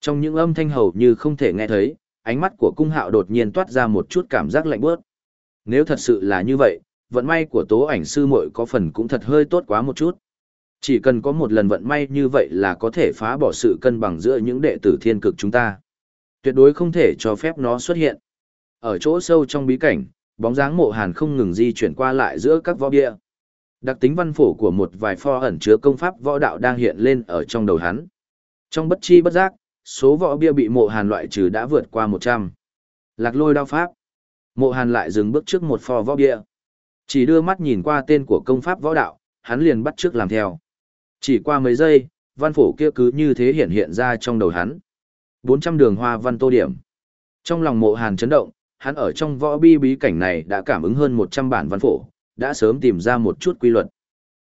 Trong những âm thanh hầu như không thể nghe thấy, ánh mắt của cung hạo đột nhiên toát ra một chút cảm giác lạnh bớt. Nếu thật sự là như vậy, vận may của tố ảnh sư muội có phần cũng thật hơi tốt quá một chút. Chỉ cần có một lần vận may như vậy là có thể phá bỏ sự cân bằng giữa những đệ tử thiên cực chúng ta. Tuyệt đối không thể cho phép nó xuất hiện. Ở chỗ sâu trong bí cảnh, bóng dáng mộ hàn không ngừng di chuyển qua lại giữa các võ bia. Đặc tính văn phổ của một vài pho ẩn chứa công pháp võ đạo đang hiện lên ở trong đầu hắn. Trong bất chi bất giác, số võ bia bị mộ hàn loại trừ đã vượt qua 100. Lạc lôi đao pháp. Mộ hàn lại dừng bước trước một pho võ bia. Chỉ đưa mắt nhìn qua tên của công pháp võ đạo, hắn liền bắt trước làm theo. Chỉ qua mấy giây, văn phổ kia cứ như thế hiện hiện ra trong đầu hắn. 400 đường hoa văn tô điểm. Trong lòng mộ hàn chấn động, hắn ở trong võ bi bí cảnh này đã cảm ứng hơn 100 bản văn phổ, đã sớm tìm ra một chút quy luật.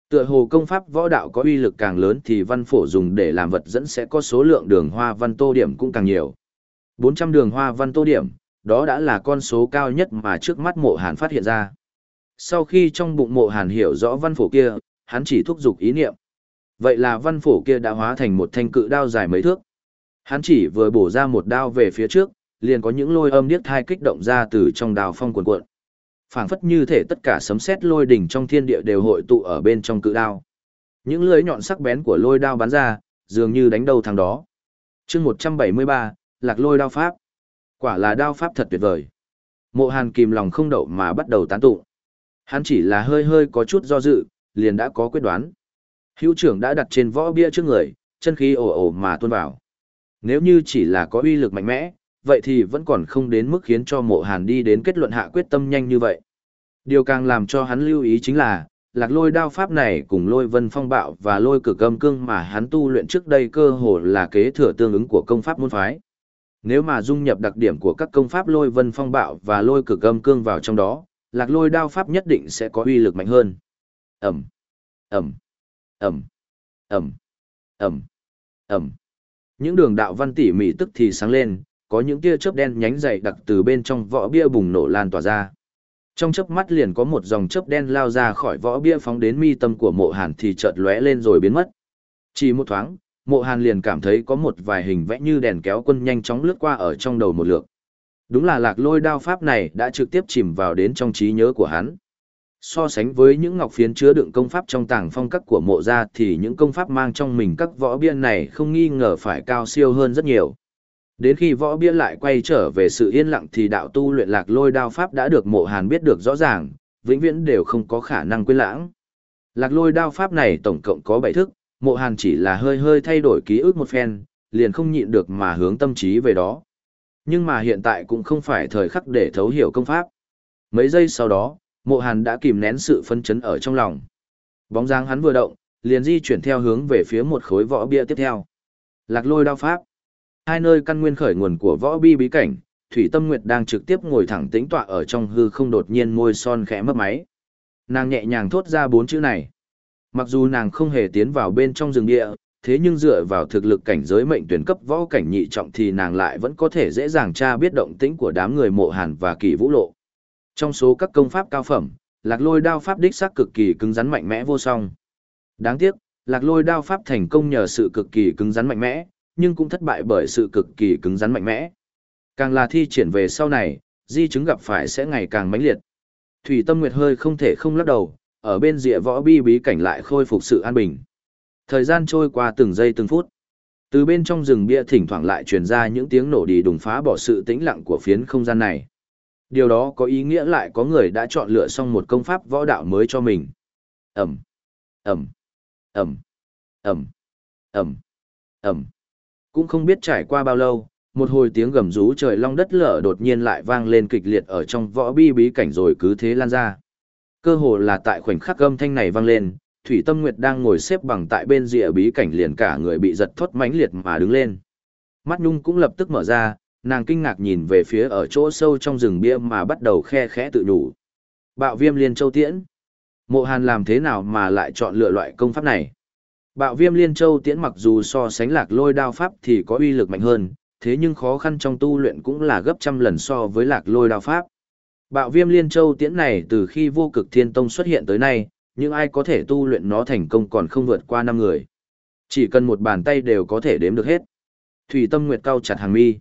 Tựa hồ công pháp võ đạo có uy lực càng lớn thì văn phổ dùng để làm vật dẫn sẽ có số lượng đường hoa văn tô điểm cũng càng nhiều. 400 đường hoa văn tô điểm, đó đã là con số cao nhất mà trước mắt mộ hàn phát hiện ra. Sau khi trong bụng mộ hàn hiểu rõ văn phổ kia, hắn chỉ thúc giục ý niệm. Vậy là văn phổ kia đã hóa thành một thanh cự đao dài mấy thước. Hắn chỉ vừa bổ ra một đao về phía trước, liền có những lôi âm điếc thai kích động ra từ trong đào phong cuộn cuộn. phảng phất như thể tất cả sấm sét lôi đỉnh trong thiên địa đều hội tụ ở bên trong cự đao. Những lưỡi nhọn sắc bén của lôi đao bắn ra, dường như đánh đầu thằng đó. chương 173, lạc lôi đao pháp. Quả là đao pháp thật tuyệt vời. Mộ hàn kìm lòng không đậu mà bắt đầu tán tụng. Hắn chỉ là hơi hơi có chút do dự, liền đã có quyết đoán. Hữu trưởng đã đặt trên võ bia trước người, chân khí ồ ồ mà tuôn vào. Nếu như chỉ là có uy lực mạnh mẽ, vậy thì vẫn còn không đến mức khiến cho mộ hàn đi đến kết luận hạ quyết tâm nhanh như vậy. Điều càng làm cho hắn lưu ý chính là, lạc lôi đao pháp này cùng lôi vân phong bạo và lôi cực âm cương mà hắn tu luyện trước đây cơ hồ là kế thừa tương ứng của công pháp môn phái. Nếu mà dung nhập đặc điểm của các công pháp lôi vân phong bạo và lôi cực âm cương vào trong đó, lạc lôi đao pháp nhất định sẽ có uy lực mạnh hơn. Ẩm, Ẩm, Ẩm, Ẩm, Ẩm, Ẩm. Những đường đạo văn tỉ mỉ tức thì sáng lên, có những tia chớp đen nhánh dày đặc từ bên trong võ bia bùng nổ lan tỏa ra. Trong chớp mắt liền có một dòng chớp đen lao ra khỏi võ bia phóng đến mi tâm của mộ hàn thì chợt lóe lên rồi biến mất. Chỉ một thoáng, mộ hàn liền cảm thấy có một vài hình vẽ như đèn kéo quân nhanh chóng lướt qua ở trong đầu một lượt. Đúng là lạc lôi đao pháp này đã trực tiếp chìm vào đến trong trí nhớ của hắn. So sánh với những ngọc phiến chứa đựng công pháp trong tàng phong cách của mộ gia thì những công pháp mang trong mình các võ biên này không nghi ngờ phải cao siêu hơn rất nhiều. Đến khi võ bia lại quay trở về sự yên lặng thì đạo tu luyện lạc lôi đao pháp đã được mộ hàn biết được rõ ràng, vĩnh viễn đều không có khả năng quên lãng. Lạc lôi đao pháp này tổng cộng có 7 thức, mộ hàn chỉ là hơi hơi thay đổi ký ức một phen, liền không nhịn được mà hướng tâm trí về đó. Nhưng mà hiện tại cũng không phải thời khắc để thấu hiểu công pháp. Mấy giây sau đó, mộ hàn đã kìm nén sự phân chấn ở trong lòng. Bóng dáng hắn vừa động, liền di chuyển theo hướng về phía một khối võ bia tiếp theo. Lạc lôi đao pháp. Hai nơi căn nguyên khởi nguồn của võ bi bí cảnh, Thủy Tâm Nguyệt đang trực tiếp ngồi thẳng tĩnh tọa ở trong hư không đột nhiên môi son khẽ mấp máy. Nàng nhẹ nhàng thốt ra bốn chữ này. Mặc dù nàng không hề tiến vào bên trong rừng địa, thế nhưng dựa vào thực lực cảnh giới mệnh tuyển cấp võ cảnh nhị trọng thì nàng lại vẫn có thể dễ dàng tra biết động tĩnh của đám người mộ hàn và kỳ vũ lộ. Trong số các công pháp cao phẩm, lạc lôi đao pháp đích xác cực kỳ cứng rắn mạnh mẽ vô song. Đáng tiếc, lạc lôi đao pháp thành công nhờ sự cực kỳ cứng rắn mạnh mẽ, nhưng cũng thất bại bởi sự cực kỳ cứng rắn mạnh mẽ. Càng là thi triển về sau này, di chứng gặp phải sẽ ngày càng mãnh liệt. Thủy Tâm Nguyệt hơi không thể không lắc đầu, ở bên rìa võ bi bí cảnh lại khôi phục sự an bình. Thời gian trôi qua từng giây từng phút. Từ bên trong rừng bia thỉnh thoảng lại truyền ra những tiếng nổ đi đùng phá bỏ sự tĩnh lặng của phiến không gian này. Điều đó có ý nghĩa lại có người đã chọn lựa xong một công pháp võ đạo mới cho mình. Ẩm, Ẩm, Ẩm, Ẩm, Ẩm, Ẩm. Cũng không biết trải qua bao lâu, một hồi tiếng gầm rú trời long đất lở đột nhiên lại vang lên kịch liệt ở trong võ bi bí cảnh rồi cứ thế lan ra. Cơ hồ là tại khoảnh khắc âm thanh này vang lên, Thủy Tâm Nguyệt đang ngồi xếp bằng tại bên rìa bí cảnh liền cả người bị giật thoát mãnh liệt mà đứng lên. Mắt Nhung cũng lập tức mở ra, nàng kinh ngạc nhìn về phía ở chỗ sâu trong rừng bia mà bắt đầu khe khẽ tự nhủ. Bạo viêm liên châu tiễn. Mộ Hàn làm thế nào mà lại chọn lựa loại công pháp này? Bạo viêm liên châu tiễn mặc dù so sánh lạc lôi đao pháp thì có uy lực mạnh hơn, thế nhưng khó khăn trong tu luyện cũng là gấp trăm lần so với lạc lôi đao pháp. Bạo viêm liên châu tiễn này từ khi vô cực thiên tông xuất hiện tới nay, nhưng ai có thể tu luyện nó thành công còn không vượt qua năm người. Chỉ cần một bàn tay đều có thể đếm được hết. Thủy tâm nguyệt cao chặt hàng mi.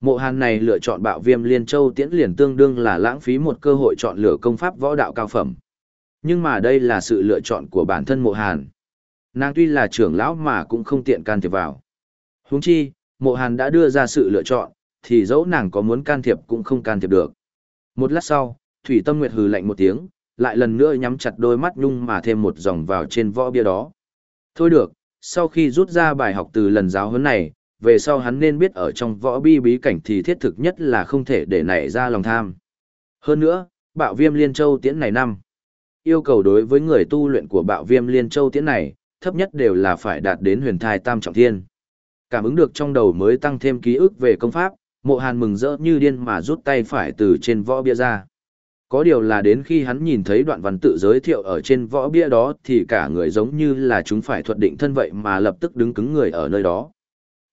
Mộ hàn này lựa chọn bạo viêm liên châu tiễn liền tương đương là lãng phí một cơ hội chọn lựa công pháp võ đạo cao phẩm. Nhưng mà đây là sự lựa chọn của bản thân mộ hàn. Nàng tuy là trưởng lão mà cũng không tiện can thiệp vào. Huống chi, mộ hàn đã đưa ra sự lựa chọn, thì dẫu nàng có muốn can thiệp cũng không can thiệp được. Một lát sau, Thủy Tâm Nguyệt hừ lạnh một tiếng, lại lần nữa nhắm chặt đôi mắt nhung mà thêm một dòng vào trên võ bia đó. Thôi được, sau khi rút ra bài học từ lần giáo huấn này, về sau hắn nên biết ở trong võ bi bí cảnh thì thiết thực nhất là không thể để nảy ra lòng tham. Hơn nữa, bạo viêm liên châu tiễn này năm. Yêu cầu đối với người tu luyện của bạo viêm liên châu tiễn này, thấp nhất đều là phải đạt đến huyền thai tam trọng thiên. Cảm ứng được trong đầu mới tăng thêm ký ức về công pháp, mộ hàn mừng rỡ như điên mà rút tay phải từ trên võ bia ra. Có điều là đến khi hắn nhìn thấy đoạn văn tự giới thiệu ở trên võ bia đó thì cả người giống như là chúng phải thuật định thân vậy mà lập tức đứng cứng người ở nơi đó.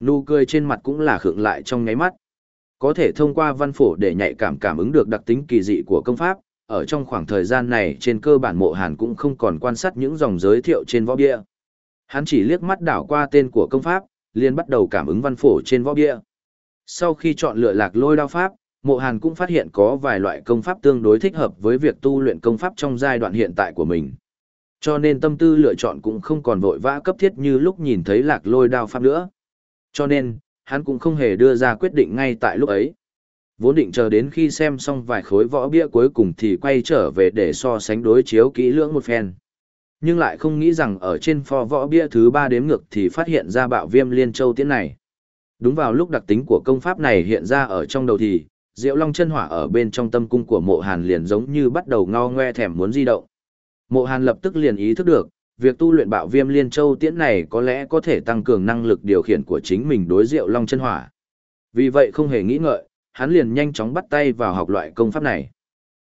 Nụ cười trên mặt cũng là khượng lại trong ngáy mắt. Có thể thông qua văn phổ để nhạy cảm cảm ứng được đặc tính kỳ dị của công pháp, ở trong khoảng thời gian này trên cơ bản mộ hàn cũng không còn quan sát những dòng giới thiệu trên võ bia. Hắn chỉ liếc mắt đảo qua tên của công pháp, liền bắt đầu cảm ứng văn phổ trên võ bia. Sau khi chọn lựa lạc lôi đao pháp, Mộ Hàn cũng phát hiện có vài loại công pháp tương đối thích hợp với việc tu luyện công pháp trong giai đoạn hiện tại của mình. Cho nên tâm tư lựa chọn cũng không còn vội vã cấp thiết như lúc nhìn thấy lạc lôi đao pháp nữa. Cho nên, hắn cũng không hề đưa ra quyết định ngay tại lúc ấy. Vốn định chờ đến khi xem xong vài khối võ bia cuối cùng thì quay trở về để so sánh đối chiếu kỹ lưỡng một phen. Nhưng lại không nghĩ rằng ở trên pho võ bia thứ ba đếm ngược thì phát hiện ra bạo viêm liên châu tiễn này. Đúng vào lúc đặc tính của công pháp này hiện ra ở trong đầu thì, Diệu Long chân hỏa ở bên trong tâm cung của Mộ Hàn liền giống như bắt đầu ngao ngoe thèm muốn di động. Mộ Hàn lập tức liền ý thức được, việc tu luyện bạo viêm liên châu tiễn này có lẽ có thể tăng cường năng lực điều khiển của chính mình đối Diệu Long chân hỏa. Vì vậy không hề nghĩ ngợi, hắn liền nhanh chóng bắt tay vào học loại công pháp này.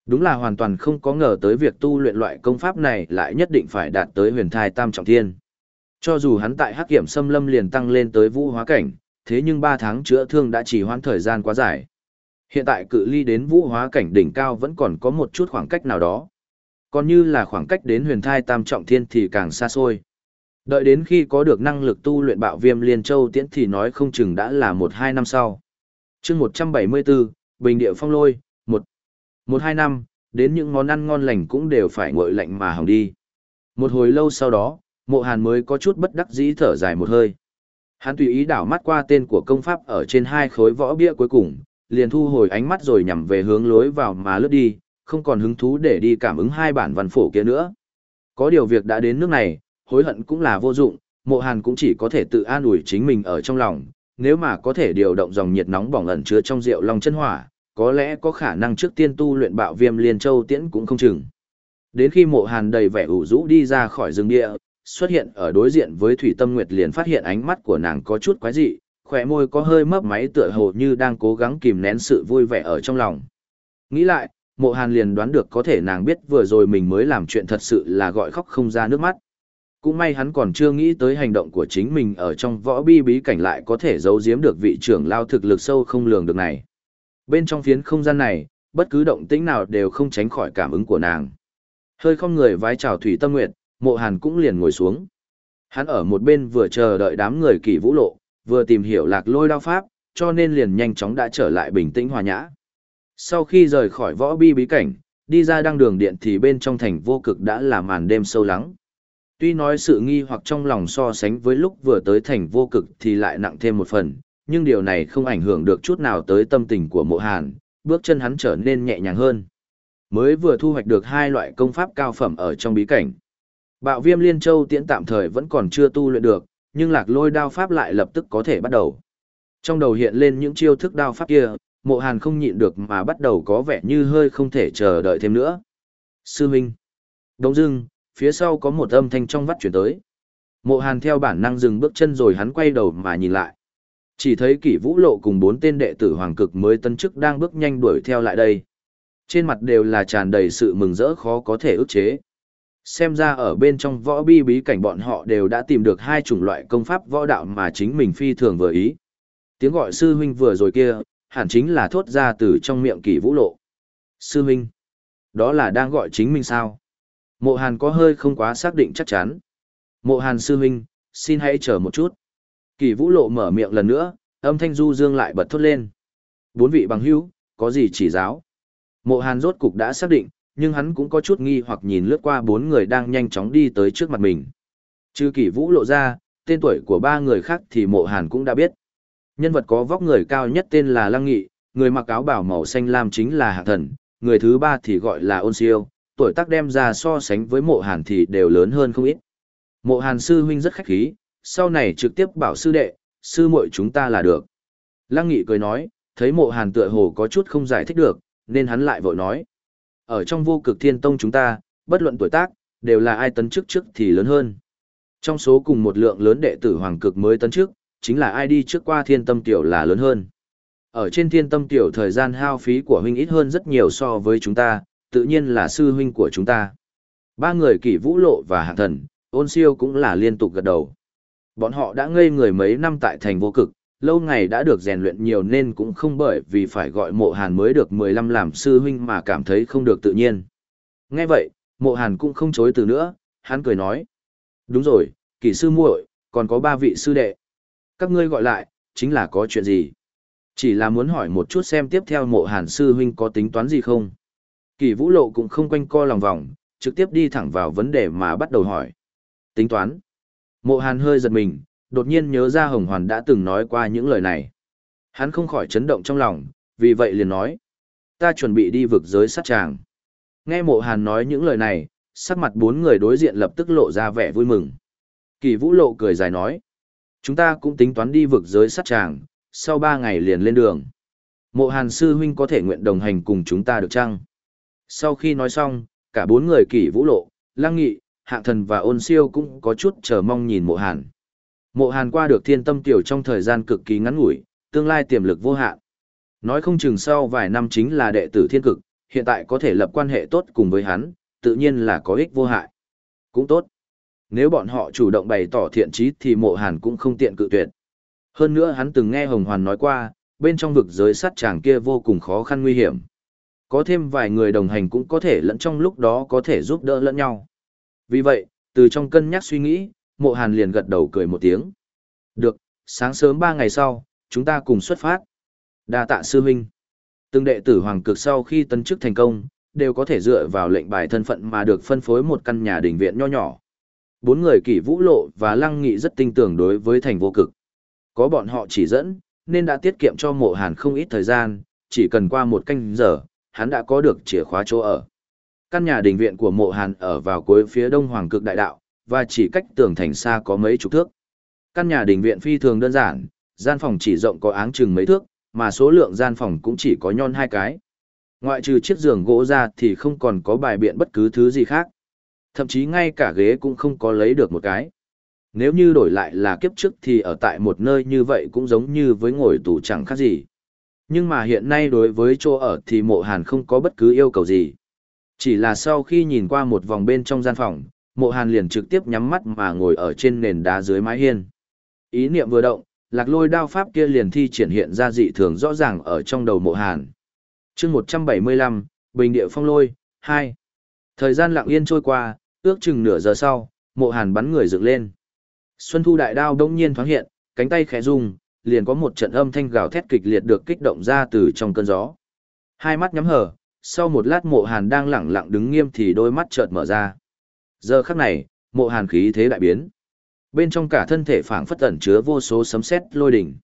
Đúng là hoàn toàn không có ngờ tới việc tu luyện loại công pháp này lại nhất định phải đạt tới huyền thai tam trọng thiên. Cho dù hắn tại hắc kiểm xâm lâm liền tăng lên tới vũ hóa cảnh, thế nhưng 3 tháng chữa thương đã chỉ hoãn thời gian quá dài. Hiện tại cự ly đến vũ hóa cảnh đỉnh cao vẫn còn có một chút khoảng cách nào đó. Còn như là khoảng cách đến huyền thai tam trọng thiên thì càng xa xôi. Đợi đến khi có được năng lực tu luyện bạo viêm liên châu tiễn thì nói không chừng đã là một hai năm sau. chương 174, Bình Địa Phong Lôi, một hai năm, đến những món ăn ngon lành cũng đều phải nguội lạnh mà hỏng đi. Một hồi lâu sau đó, mộ hàn mới có chút bất đắc dĩ thở dài một hơi. Hắn tùy ý đảo mắt qua tên của công pháp ở trên hai khối võ bia cuối cùng, liền thu hồi ánh mắt rồi nhằm về hướng lối vào mà lướt đi, không còn hứng thú để đi cảm ứng hai bản văn phổ kia nữa. Có điều việc đã đến nước này, hối hận cũng là vô dụng, mộ hàn cũng chỉ có thể tự an ủi chính mình ở trong lòng, nếu mà có thể điều động dòng nhiệt nóng bỏng ẩn chứa trong rượu long chân hỏa, có lẽ có khả năng trước tiên tu luyện bạo viêm liên châu tiễn cũng không chừng. Đến khi mộ hàn đầy vẻ ủ rũ đi ra khỏi rừng địa, xuất hiện ở đối diện với Thủy Tâm Nguyệt liền phát hiện ánh mắt của nàng có chút quái dị, khỏe môi có hơi mấp máy tựa hồ như đang cố gắng kìm nén sự vui vẻ ở trong lòng. Nghĩ lại, mộ hàn liền đoán được có thể nàng biết vừa rồi mình mới làm chuyện thật sự là gọi khóc không ra nước mắt. Cũng may hắn còn chưa nghĩ tới hành động của chính mình ở trong võ bi bí cảnh lại có thể giấu giếm được vị trưởng lao thực lực sâu không lường được này. Bên trong phiến không gian này, bất cứ động tĩnh nào đều không tránh khỏi cảm ứng của nàng. Hơi không người vái chào Thủy Tâm Nguyệt, mộ hàn cũng liền ngồi xuống. Hắn ở một bên vừa chờ đợi đám người kỳ vũ lộ, vừa tìm hiểu lạc lôi đao pháp, cho nên liền nhanh chóng đã trở lại bình tĩnh hòa nhã. Sau khi rời khỏi võ bi bí cảnh, đi ra đăng đường điện thì bên trong thành vô cực đã là màn đêm sâu lắng. Tuy nói sự nghi hoặc trong lòng so sánh với lúc vừa tới thành vô cực thì lại nặng thêm một phần, nhưng điều này không ảnh hưởng được chút nào tới tâm tình của mộ hàn, bước chân hắn trở nên nhẹ nhàng hơn. Mới vừa thu hoạch được hai loại công pháp cao phẩm ở trong bí cảnh. Bạo viêm liên châu tiễn tạm thời vẫn còn chưa tu luyện được, nhưng lạc lôi đao pháp lại lập tức có thể bắt đầu. Trong đầu hiện lên những chiêu thức đao pháp kia, mộ hàn không nhịn được mà bắt đầu có vẻ như hơi không thể chờ đợi thêm nữa. Sư Minh. Đông dưng, phía sau có một âm thanh trong vắt chuyển tới. Mộ hàn theo bản năng dừng bước chân rồi hắn quay đầu mà nhìn lại. Chỉ thấy kỷ vũ lộ cùng bốn tên đệ tử hoàng cực mới tân chức đang bước nhanh đuổi theo lại đây. Trên mặt đều là tràn đầy sự mừng rỡ khó có thể ức chế. Xem ra ở bên trong võ bi bí cảnh bọn họ đều đã tìm được hai chủng loại công pháp võ đạo mà chính mình phi thường vừa ý. Tiếng gọi sư huynh vừa rồi kia, hẳn chính là thốt ra từ trong miệng kỷ vũ lộ. Sư huynh, đó là đang gọi chính mình sao? Mộ hàn có hơi không quá xác định chắc chắn. Mộ hàn sư huynh, xin hãy chờ một chút. Kỳ vũ lộ mở miệng lần nữa, âm thanh du dương lại bật thốt lên. Bốn vị bằng hữu, có gì chỉ giáo? Mộ hàn rốt cục đã xác định, nhưng hắn cũng có chút nghi hoặc nhìn lướt qua bốn người đang nhanh chóng đi tới trước mặt mình. Trừ Kỳ vũ lộ ra, tên tuổi của ba người khác thì mộ hàn cũng đã biết. Nhân vật có vóc người cao nhất tên là Lăng Nghị, người mặc áo bảo màu xanh lam chính là Hạ Thần, người thứ ba thì gọi là Ôn Siêu, tuổi tác đem ra so sánh với mộ hàn thì đều lớn hơn không ít. Mộ hàn sư huynh rất khách khí, sau này trực tiếp bảo sư đệ, sư muội chúng ta là được. Lăng Nghị cười nói, thấy mộ hàn tựa hồ có chút không giải thích được, nên hắn lại vội nói. Ở trong vô cực thiên tông chúng ta, bất luận tuổi tác, đều là ai tấn chức trước thì lớn hơn. Trong số cùng một lượng lớn đệ tử hoàng cực mới tấn chức, chính là ai đi trước qua thiên tâm tiểu là lớn hơn. Ở trên thiên tâm tiểu thời gian hao phí của huynh ít hơn rất nhiều so với chúng ta, tự nhiên là sư huynh của chúng ta. Ba người kỷ vũ lộ và hạng thần, ôn siêu cũng là liên tục gật đầu. Bọn họ đã ngây người mấy năm tại thành vô cực, lâu ngày đã được rèn luyện nhiều nên cũng không bởi vì phải gọi mộ hàn mới được 15 làm sư huynh mà cảm thấy không được tự nhiên. Nghe vậy, mộ hàn cũng không chối từ nữa, hắn cười nói. Đúng rồi, kỳ sư muội còn có ba vị sư đệ. Các ngươi gọi lại, chính là có chuyện gì? Chỉ là muốn hỏi một chút xem tiếp theo mộ hàn sư huynh có tính toán gì không? kỳ vũ lộ cũng không quanh co lòng vòng, trực tiếp đi thẳng vào vấn đề mà bắt đầu hỏi. Tính toán. Mộ hàn hơi giật mình, đột nhiên nhớ ra Hồng Hoàn đã từng nói qua những lời này. Hắn không khỏi chấn động trong lòng, vì vậy liền nói. Ta chuẩn bị đi vực giới sát tràng. Nghe mộ hàn nói những lời này, sắc mặt bốn người đối diện lập tức lộ ra vẻ vui mừng. Kỳ vũ lộ cười dài nói. Chúng ta cũng tính toán đi vực giới sát tràng, sau ba ngày liền lên đường. Mộ hàn sư huynh có thể nguyện đồng hành cùng chúng ta được chăng? Sau khi nói xong, cả bốn người kỳ vũ lộ, lăng nghị, hạng thần và ôn siêu cũng có chút chờ mong nhìn mộ hàn. Mộ hàn qua được thiên tâm tiểu trong thời gian cực kỳ ngắn ngủi, tương lai tiềm lực vô hạn. Nói không chừng sau vài năm chính là đệ tử thiên cực, hiện tại có thể lập quan hệ tốt cùng với hắn, tự nhiên là có ích vô hại. Cũng tốt. Nếu bọn họ chủ động bày tỏ thiện trí thì mộ hàn cũng không tiện cự tuyệt. Hơn nữa hắn từng nghe Hồng Hoàn nói qua, bên trong vực giới sát chàng kia vô cùng khó khăn nguy hiểm. Có thêm vài người đồng hành cũng có thể lẫn trong lúc đó có thể giúp đỡ lẫn nhau. Vì vậy, từ trong cân nhắc suy nghĩ, mộ hàn liền gật đầu cười một tiếng. Được, sáng sớm ba ngày sau, chúng ta cùng xuất phát. đa tạ sư huynh. Từng đệ tử hoàng cực sau khi tân chức thành công, đều có thể dựa vào lệnh bài thân phận mà được phân phối một căn nhà đình viện nho nhỏ. Bốn người kỷ vũ lộ và lăng nghị rất tin tưởng đối với thành vô cực. Có bọn họ chỉ dẫn, nên đã tiết kiệm cho mộ hàn không ít thời gian, chỉ cần qua một canh giờ, hắn đã có được chìa khóa chỗ ở. Căn nhà đình viện của mộ hàn ở vào cuối phía đông hoàng cực đại đạo, và chỉ cách tường thành xa có mấy chục thước. Căn nhà đình viện phi thường đơn giản, gian phòng chỉ rộng có áng chừng mấy thước, mà số lượng gian phòng cũng chỉ có nhon hai cái. Ngoại trừ chiếc giường gỗ ra thì không còn có bài biện bất cứ thứ gì khác. Thậm chí ngay cả ghế cũng không có lấy được một cái. Nếu như đổi lại là kiếp trước thì ở tại một nơi như vậy cũng giống như với ngồi tù chẳng khác gì. Nhưng mà hiện nay đối với chỗ ở thì mộ hàn không có bất cứ yêu cầu gì. Chỉ là sau khi nhìn qua một vòng bên trong gian phòng, mộ hàn liền trực tiếp nhắm mắt mà ngồi ở trên nền đá dưới mái hiên. Ý niệm vừa động, lạc lôi đao pháp kia liền thi triển hiện ra dị thường rõ ràng ở trong đầu mộ hàn. chương 175, Bình Địa Phong Lôi, 2. Thời gian lặng yên trôi qua, ước chừng nửa giờ sau, mộ hàn bắn người dựng lên. Xuân thu đại đao đông nhiên thoáng hiện, cánh tay khẽ rung, liền có một trận âm thanh gào thét kịch liệt được kích động ra từ trong cơn gió. Hai mắt nhắm hở, sau một lát mộ hàn đang lẳng lặng đứng nghiêm thì đôi mắt chợt mở ra. Giờ khắc này, mộ hàn khí thế đại biến. Bên trong cả thân thể phảng phất ẩn chứa vô số sấm sét lôi đỉnh.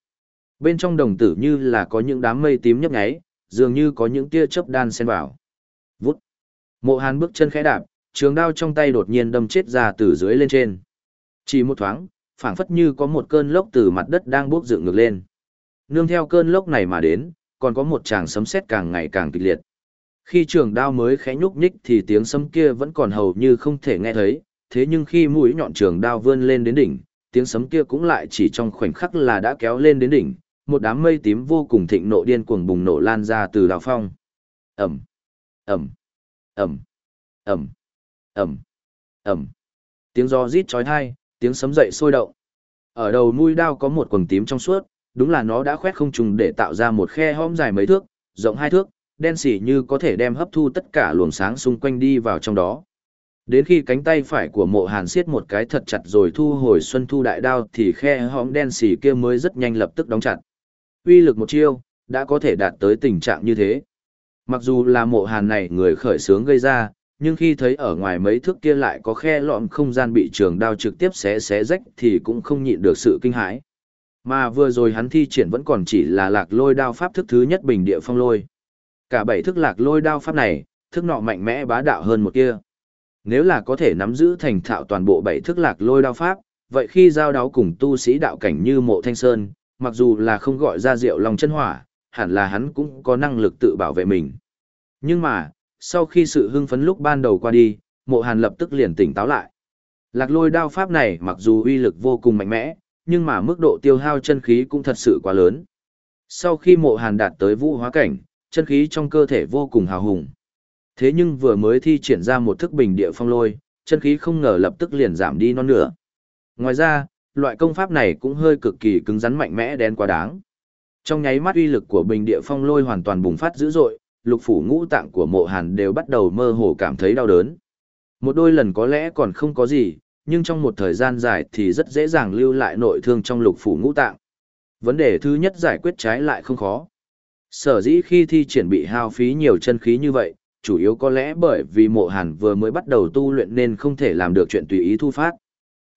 Bên trong đồng tử như là có những đám mây tím nhấp nháy, dường như có những tia chớp đan xen vào. Vút. Mộ Hàn bước chân khẽ đạp, trường đao trong tay đột nhiên đâm chết ra từ dưới lên trên. Chỉ một thoáng, phảng phất như có một cơn lốc từ mặt đất đang bốc dựng ngược lên. Nương theo cơn lốc này mà đến, còn có một tràng sấm sét càng ngày càng kịch liệt. Khi trường đao mới khẽ nhúc nhích thì tiếng sấm kia vẫn còn hầu như không thể nghe thấy, thế nhưng khi mũi nhọn trường đao vươn lên đến đỉnh, tiếng sấm kia cũng lại chỉ trong khoảnh khắc là đã kéo lên đến đỉnh, một đám mây tím vô cùng thịnh nộ điên cuồng bùng nổ lan ra từ đào phong. Ẩm, Ẩm, Ẩm, Ẩm, Ẩm, Ẩm. Tiếng gió rít chói tai, tiếng sấm dậy sôi động. Ở đầu mũi đao có một quầng tím trong suốt, đúng là nó đã khoét không trùng để tạo ra một khe hõm dài mấy thước, rộng hai thước, đen xỉ như có thể đem hấp thu tất cả luồng sáng xung quanh đi vào trong đó. Đến khi cánh tay phải của mộ hàn siết một cái thật chặt rồi thu hồi xuân thu đại đao thì khe hõm đen xỉ kia mới rất nhanh lập tức đóng chặt. Uy lực một chiêu, đã có thể đạt tới tình trạng như thế. Mặc dù là mộ hàn này người khởi sướng gây ra, nhưng khi thấy ở ngoài mấy thước kia lại có khe lõm không gian bị trường đao trực tiếp xé xé rách thì cũng không nhịn được sự kinh hãi. Mà vừa rồi hắn thi triển vẫn còn chỉ là lạc lôi đao pháp thức thứ nhất bình địa phong lôi. Cả bảy thức lạc lôi đao pháp này, thức nọ mạnh mẽ bá đạo hơn một kia. Nếu là có thể nắm giữ thành thạo toàn bộ bảy thức lạc lôi đao pháp, vậy khi giao đấu cùng tu sĩ đạo cảnh như mộ thanh sơn, mặc dù là không gọi ra rượu lòng chân hỏa, hẳn là hắn cũng có năng lực tự bảo vệ mình. Nhưng mà, sau khi sự hưng phấn lúc ban đầu qua đi, mộ hàn lập tức liền tỉnh táo lại. Lạc lôi đao pháp này mặc dù uy lực vô cùng mạnh mẽ, nhưng mà mức độ tiêu hao chân khí cũng thật sự quá lớn. Sau khi mộ hàn đạt tới vũ hóa cảnh, chân khí trong cơ thể vô cùng hào hùng. Thế nhưng vừa mới thi triển ra một thức bình địa phong lôi, chân khí không ngờ lập tức liền giảm đi non nữa. Ngoài ra, loại công pháp này cũng hơi cực kỳ cứng rắn mạnh mẽ đen quá đáng. Trong nháy mắt uy lực của bình địa phong lôi hoàn toàn bùng phát dữ dội, lục phủ ngũ tạng của mộ hàn đều bắt đầu mơ hồ cảm thấy đau đớn. Một đôi lần có lẽ còn không có gì, nhưng trong một thời gian dài thì rất dễ dàng lưu lại nội thương trong lục phủ ngũ tạng. Vấn đề thứ nhất giải quyết trái lại không khó. Sở dĩ khi thi triển bị hao phí nhiều chân khí như vậy, chủ yếu có lẽ bởi vì mộ hàn vừa mới bắt đầu tu luyện nên không thể làm được chuyện tùy ý thu phát.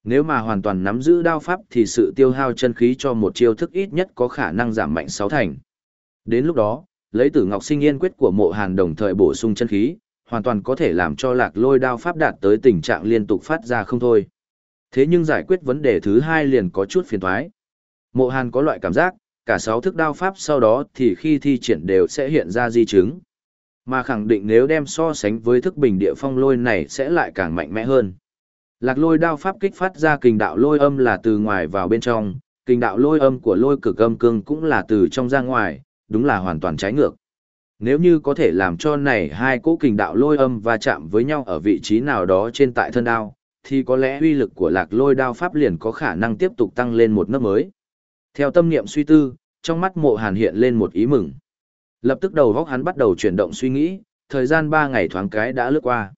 Nếu mà hoàn toàn nắm giữ đao pháp thì sự tiêu hao chân khí cho một chiêu thức ít nhất có khả năng giảm mạnh sáu thành. Đến lúc đó, lấy tử ngọc sinh yên quyết của mộ hàn đồng thời bổ sung chân khí, hoàn toàn có thể làm cho lạc lôi đao pháp đạt tới tình trạng liên tục phát ra không thôi. Thế nhưng giải quyết vấn đề thứ hai liền có chút phiền thoái. Mộ hàn có loại cảm giác, cả sáu thức đao pháp sau đó thì khi thi triển đều sẽ hiện ra di chứng. Mà khẳng định nếu đem so sánh với thức bình địa phong lôi này sẽ lại càng mạnh mẽ hơn. Lạc lôi đao pháp kích phát ra kình đạo lôi âm là từ ngoài vào bên trong, kình đạo lôi âm của lôi cực âm cương cũng là từ trong ra ngoài, đúng là hoàn toàn trái ngược. Nếu như có thể làm cho này hai cỗ kình đạo lôi âm va chạm với nhau ở vị trí nào đó trên tại thân đao, thì có lẽ uy lực của lạc lôi đao pháp liền có khả năng tiếp tục tăng lên một nấc mới. Theo tâm niệm suy tư, trong mắt mộ hàn hiện lên một ý mừng. Lập tức đầu góc hắn bắt đầu chuyển động suy nghĩ, thời gian ba ngày thoáng cái đã lướt qua.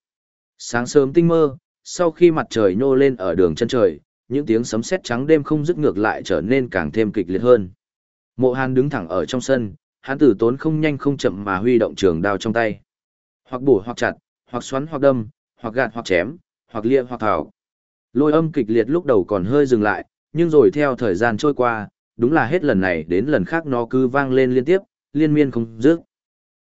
Sáng sớm tinh mơ, sau khi mặt trời nhô lên ở đường chân trời, những tiếng sấm sét trắng đêm không dứt ngược lại trở nên càng thêm kịch liệt hơn. Mộ Hàn đứng thẳng ở trong sân, hắn tử tốn không nhanh không chậm mà huy động trường đao trong tay. Hoặc bổ hoặc chặt, hoặc xoắn hoặc đâm, hoặc gạt hoặc chém, hoặc lia hoặc thảo. Lôi âm kịch liệt lúc đầu còn hơi dừng lại, nhưng rồi theo thời gian trôi qua, đúng là hết lần này đến lần khác nó cứ vang lên liên tiếp, liên miên không dứt.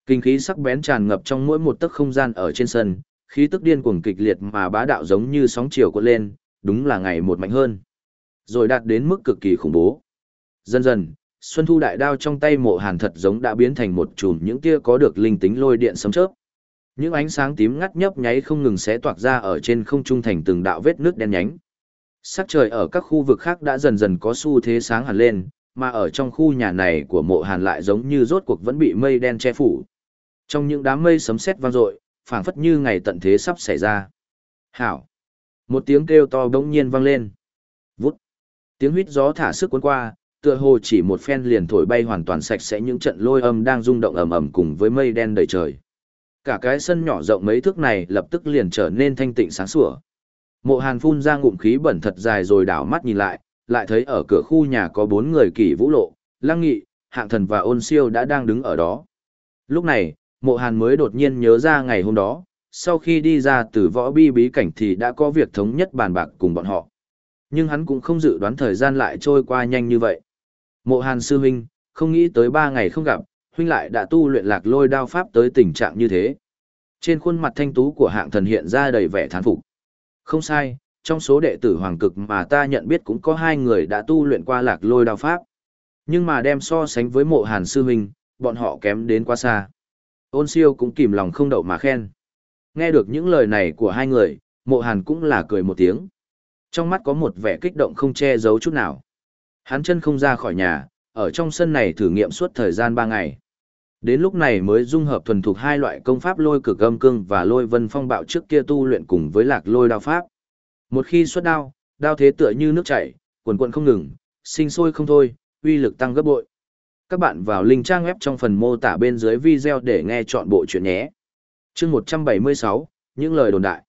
Kinh khí sắc bén tràn ngập trong mỗi một tấc không gian ở trên sân, khí tức điên cuồng kịch liệt mà bá đạo giống như sóng chiều cuộn lên, đúng là ngày một mạnh hơn. Rồi đạt đến mức cực kỳ khủng bố. Dần dần, Xuân Thu đại đao trong tay mộ hàn thật giống đã biến thành một chùm những tia có được linh tính lôi điện sấm chớp. Những ánh sáng tím ngắt nhấp nháy không ngừng xé toạc ra ở trên không trung thành từng đạo vết nước đen nhánh. Sắc trời ở các khu vực khác đã dần dần có xu thế sáng hẳn lên, mà ở trong khu nhà này của mộ hàn lại giống như rốt cuộc vẫn bị mây đen che phủ. Trong những đám mây sấm sét vang dội, phảng phất như ngày tận thế sắp xảy ra. Hảo! Một tiếng kêu to bỗng nhiên vang lên. Vút! Tiếng huyết gió thả sức cuốn qua, tựa hồ chỉ một phen liền thổi bay hoàn toàn sạch sẽ những trận lôi âm đang rung động ầm ầm cùng với mây đen đầy trời. Cả cái sân nhỏ rộng mấy thước này lập tức liền trở nên thanh tịnh sáng sủa. Mộ Hàn phun ra ngụm khí bẩn thật dài rồi đảo mắt nhìn lại, lại thấy ở cửa khu nhà có bốn người kỳ vũ lộ, lăng nghị, hạng thần và ôn siêu đã đang đứng ở đó. Lúc này, mộ hàn mới đột nhiên nhớ ra ngày hôm đó, sau khi đi ra từ võ bi bí cảnh thì đã có việc thống nhất bàn bạc cùng bọn họ. Nhưng hắn cũng không dự đoán thời gian lại trôi qua nhanh như vậy. Mộ hàn sư huynh, không nghĩ tới ba ngày không gặp, huynh lại đã tu luyện lạc lôi đao pháp tới tình trạng như thế. Trên khuôn mặt thanh tú của hạng thần hiện ra đầy vẻ thán phục. Không sai, trong số đệ tử hoàng cực mà ta nhận biết cũng có hai người đã tu luyện qua lạc lôi đao pháp. Nhưng mà đem so sánh với mộ hàn sư huynh, bọn họ kém đến quá xa. Ôn siêu cũng kìm lòng không đậu mà khen. Nghe được những lời này của hai người, mộ hàn cũng là cười một tiếng. Trong mắt có một vẻ kích động không che giấu chút nào. Hắn chân không ra khỏi nhà, ở trong sân này thử nghiệm suốt thời gian ba ngày. Đến lúc này mới dung hợp thuần thục hai loại công pháp lôi cực âm cương và lôi vân phong bạo trước kia tu luyện cùng với lạc lôi đao pháp. Một khi xuất đao, đao thế tựa như nước chảy, quần quần không ngừng, sinh sôi không thôi, uy lực tăng gấp bội. Các bạn vào link trang web trong phần mô tả bên dưới video để nghe chọn bộ chuyện nhé. chương 176, những lời đồn đại.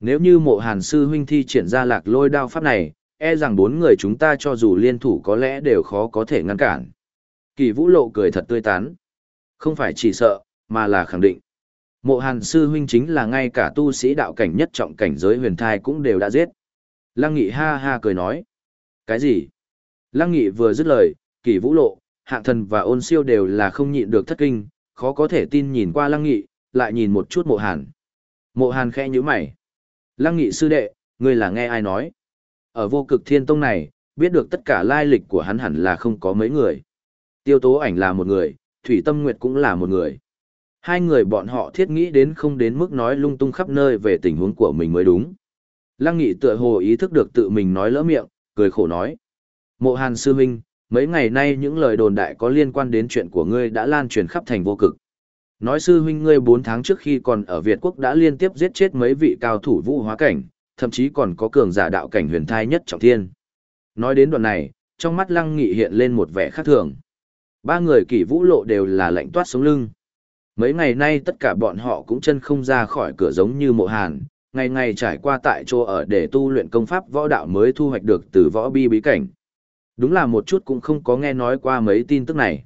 Nếu như mộ hàn sư huynh thi triển ra lạc lôi đao pháp này, e rằng bốn người chúng ta cho dù liên thủ có lẽ đều khó có thể ngăn cản. Kỳ vũ lộ cười thật tươi tán. Không phải chỉ sợ, mà là khẳng định. Mộ hàn sư huynh chính là ngay cả tu sĩ đạo cảnh nhất trọng cảnh giới huyền thai cũng đều đã giết. Lăng nghị ha ha cười nói. Cái gì? Lăng nghị vừa dứt lời, kỳ vũ lộ, hạng thần và ôn siêu đều là không nhịn được thất kinh, khó có thể tin nhìn qua lăng nghị, lại nhìn một chút mộ hàn. Mộ hàn khẽ như mày. Lăng nghị sư đệ, ngươi là nghe ai nói? Ở vô cực thiên tông này, biết được tất cả lai lịch của hắn hẳn là không có mấy người. Tiêu tố ảnh là một người, Thủy Tâm Nguyệt cũng là một người. Hai người bọn họ thiết nghĩ đến không đến mức nói lung tung khắp nơi về tình huống của mình mới đúng. Lăng nghị tựa hồ ý thức được tự mình nói lỡ miệng, cười khổ nói. Mộ hàn sư huynh, mấy ngày nay những lời đồn đại có liên quan đến chuyện của ngươi đã lan truyền khắp thành vô cực. Nói sư huynh ngươi 4 tháng trước khi còn ở Việt Quốc đã liên tiếp giết chết mấy vị cao thủ vũ hóa cảnh, thậm chí còn có cường giả đạo cảnh huyền thai nhất trọng thiên. Nói đến đoạn này, trong mắt lăng nghị hiện lên một vẻ khác thường. Ba người kỷ vũ lộ đều là lạnh toát sống lưng. Mấy ngày nay tất cả bọn họ cũng chân không ra khỏi cửa giống như mộ hàn, ngày ngày trải qua tại chỗ ở để tu luyện công pháp võ đạo mới thu hoạch được từ võ bi bí cảnh. Đúng là một chút cũng không có nghe nói qua mấy tin tức này.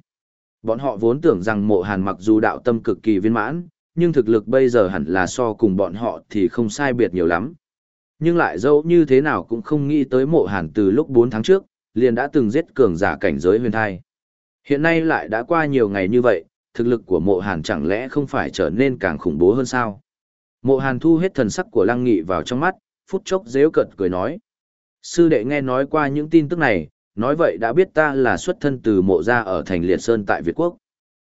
Bọn họ vốn tưởng rằng mộ hàn mặc dù đạo tâm cực kỳ viên mãn, nhưng thực lực bây giờ hẳn là so cùng bọn họ thì không sai biệt nhiều lắm. Nhưng lại dẫu như thế nào cũng không nghĩ tới mộ hàn từ lúc 4 tháng trước, liền đã từng giết cường giả cảnh giới huyền thai. Hiện nay lại đã qua nhiều ngày như vậy, thực lực của mộ hàn chẳng lẽ không phải trở nên càng khủng bố hơn sao? Mộ hàn thu hết thần sắc của lăng nghị vào trong mắt, phút chốc dễu cận cười nói. Sư đệ nghe nói qua những tin tức này, nói vậy đã biết ta là xuất thân từ mộ gia ở thành Liệt Sơn tại Việt Quốc.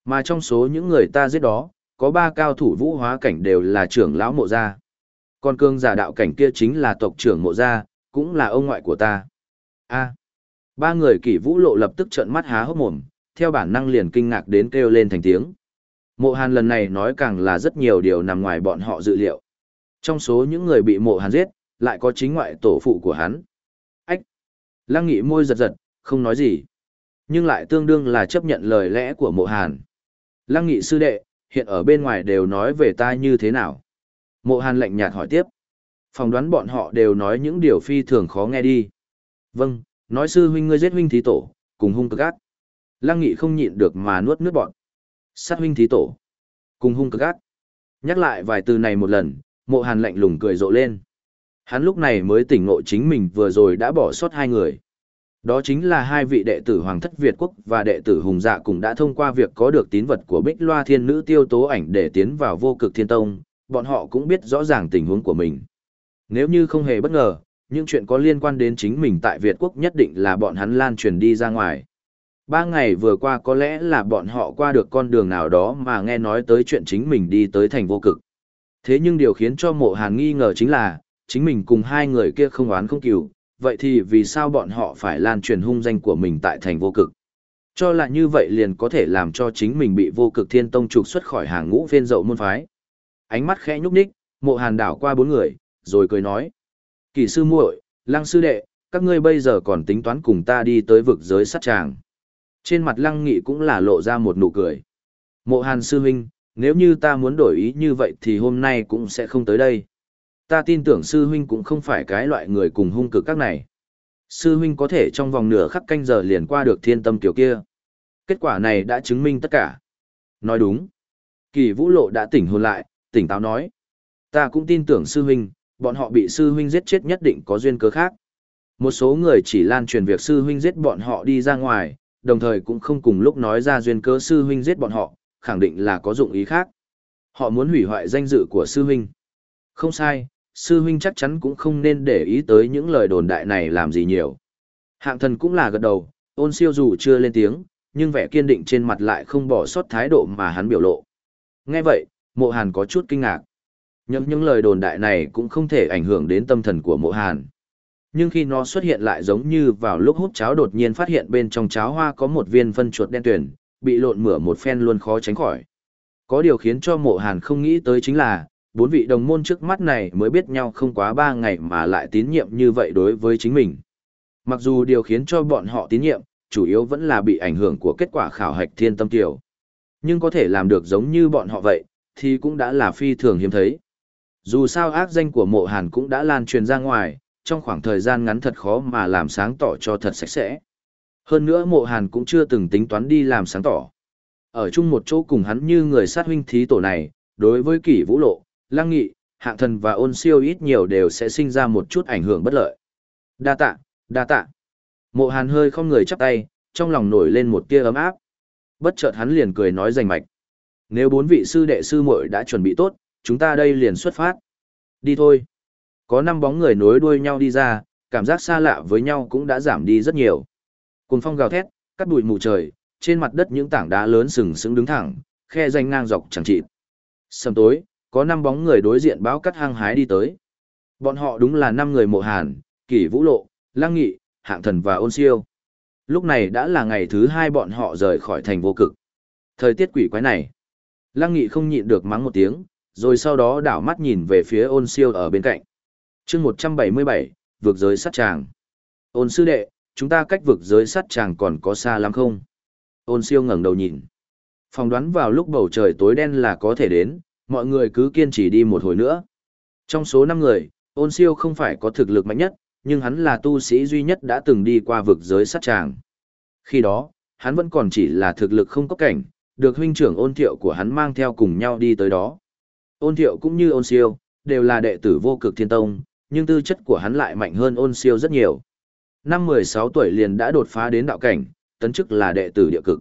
Mà trong số những người ta giết đó, có ba cao thủ vũ hóa cảnh đều là trưởng lão mộ gia. Còn cương giả đạo cảnh kia chính là tộc trưởng mộ gia, cũng là ông ngoại của ta. a ba người kỷ vũ lộ lập tức trợn mắt há hốc mồm, theo bản năng liền kinh ngạc đến kêu lên thành tiếng. Mộ hàn lần này nói càng là rất nhiều điều nằm ngoài bọn họ dự liệu. Trong số những người bị mộ hàn giết, lại có chính ngoại tổ phụ của hắn. Ách! Lăng nghị môi giật giật, không nói gì. Nhưng lại tương đương là chấp nhận lời lẽ của mộ hàn. Lăng nghị sư đệ, hiện ở bên ngoài đều nói về ta như thế nào? Mộ hàn lạnh nhạt hỏi tiếp. Phòng đoán bọn họ đều nói những điều phi thường khó nghe đi. Vâng, nói sư huynh ngươi giết huynh thí tổ, cùng hung cực ác. Lăng nghị không nhịn được mà nuốt nước bọn. Sát huynh thí tổ, cùng hung cực ác. Nhắc lại vài từ này một lần, mộ hàn lạnh lùng cười rộ lên. Hắn lúc này mới tỉnh ngộ chính mình vừa rồi đã bỏ sót hai người. Đó chính là hai vị đệ tử Hoàng thất Việt quốc và đệ tử Hùng Dạ cũng đã thông qua việc có được tín vật của Bích Loa Thiên Nữ tiêu tố ảnh để tiến vào vô cực thiên tông, bọn họ cũng biết rõ ràng tình huống của mình. Nếu như không hề bất ngờ, những chuyện có liên quan đến chính mình tại Việt quốc nhất định là bọn hắn lan truyền đi ra ngoài. Ba ngày vừa qua có lẽ là bọn họ qua được con đường nào đó mà nghe nói tới chuyện chính mình đi tới thành vô cực. Thế nhưng điều khiến cho mộ hàn nghi ngờ chính là, chính mình cùng hai người kia không oán không cừu, vậy thì vì sao bọn họ phải lan truyền hung danh của mình tại thành vô cực? Cho là như vậy liền có thể làm cho chính mình bị vô cực thiên tông trục xuất khỏi hàng ngũ viên dậu môn phái. Ánh mắt khẽ nhúc nhích, mộ hàn đảo qua bốn người, rồi cười nói. Kỳ sư muội, lăng sư đệ, các ngươi bây giờ còn tính toán cùng ta đi tới vực giới sát tràng. Trên mặt lăng nghị cũng là lộ ra một nụ cười. Mộ hàn sư huynh, nếu như ta muốn đổi ý như vậy thì hôm nay cũng sẽ không tới đây. Ta tin tưởng sư huynh cũng không phải cái loại người cùng hung cực các này. Sư huynh có thể trong vòng nửa khắc canh giờ liền qua được thiên tâm tiểu kia. Kết quả này đã chứng minh tất cả. Nói đúng. Kỳ vũ lộ đã tỉnh hồn lại, tỉnh táo nói. Ta cũng tin tưởng sư huynh, bọn họ bị sư huynh giết chết nhất định có duyên cớ khác. Một số người chỉ lan truyền việc sư huynh giết bọn họ đi ra ngoài, đồng thời cũng không cùng lúc nói ra duyên cớ sư huynh giết bọn họ, khẳng định là có dụng ý khác. Họ muốn hủy hoại danh dự của sư huynh. Không sai, sư huynh chắc chắn cũng không nên để ý tới những lời đồn đại này làm gì nhiều. Hạng thần cũng là gật đầu, ôn siêu dù chưa lên tiếng, nhưng vẻ kiên định trên mặt lại không bỏ sót thái độ mà hắn biểu lộ. Nghe vậy, mộ hàn có chút kinh ngạc. Nhưng những lời đồn đại này cũng không thể ảnh hưởng đến tâm thần của mộ hàn. Nhưng khi nó xuất hiện lại giống như vào lúc hút cháo đột nhiên phát hiện bên trong cháo hoa có một viên phân chuột đen tuyển, bị lộn mửa một phen luôn khó tránh khỏi. Có điều khiến cho mộ hàn không nghĩ tới chính là, bốn vị đồng môn trước mắt này mới biết nhau không quá ba ngày mà lại tín nhiệm như vậy đối với chính mình. Mặc dù điều khiến cho bọn họ tín nhiệm, chủ yếu vẫn là bị ảnh hưởng của kết quả khảo hạch thiên tâm tiểu. Nhưng có thể làm được giống như bọn họ vậy, thì cũng đã là phi thường hiếm thấy. Dù sao ác danh của mộ hàn cũng đã lan truyền ra ngoài, trong khoảng thời gian ngắn thật khó mà làm sáng tỏ cho thật sạch sẽ. Hơn nữa mộ hàn cũng chưa từng tính toán đi làm sáng tỏ. Ở chung một chỗ cùng hắn như người sát huynh thí tổ này, đối với kỷ vũ lộ, lăng nghị, hạng thần và ôn siêu ít nhiều đều sẽ sinh ra một chút ảnh hưởng bất lợi. Đa tạ, đa tạ. Mộ hàn hơi không người chắp tay, trong lòng nổi lên một tia ấm áp. Bất chợt hắn liền cười nói rành mạch. Nếu bốn vị sư đệ sư muội đã chuẩn bị tốt, chúng ta đây liền xuất phát. Đi thôi. Có năm bóng người nối đuôi nhau đi ra, cảm giác xa lạ với nhau cũng đã giảm đi rất nhiều. Cùng phong gào thét, cắt bụi mù trời, trên mặt đất những tảng đá lớn sừng sững đứng thẳng, khe danh ngang dọc chẳng chịt. Sầm tối, có năm bóng người đối diện báo cắt hăng hái đi tới. Bọn họ đúng là năm người mộ hàn, kỷ vũ lộ, lăng nghị, hạng thần và ôn siêu. Lúc này đã là ngày thứ hai bọn họ rời khỏi thành vô cực. Thời tiết quỷ quái này. Lăng nghị không nhịn được mắng một tiếng, rồi sau đó đảo mắt nhìn về phía ôn siêu ở bên cạnh chương 177, vượt giới sát tràng. Ôn sư đệ, chúng ta cách vực giới sát tràng còn có xa lắm không? Ôn siêu ngẩng đầu nhìn. Phòng đoán vào lúc bầu trời tối đen là có thể đến, mọi người cứ kiên trì đi một hồi nữa. Trong số 5 người, ôn siêu không phải có thực lực mạnh nhất, nhưng hắn là tu sĩ duy nhất đã từng đi qua vực giới sát tràng. Khi đó, hắn vẫn còn chỉ là thực lực không có cảnh, được huynh trưởng ôn thiệu của hắn mang theo cùng nhau đi tới đó. Ôn thiệu cũng như ôn siêu, đều là đệ tử vô cực thiên tông, nhưng tư chất của hắn lại mạnh hơn ôn siêu rất nhiều. Năm 16 tuổi liền đã đột phá đến đạo cảnh, tấn chức là đệ tử địa cực.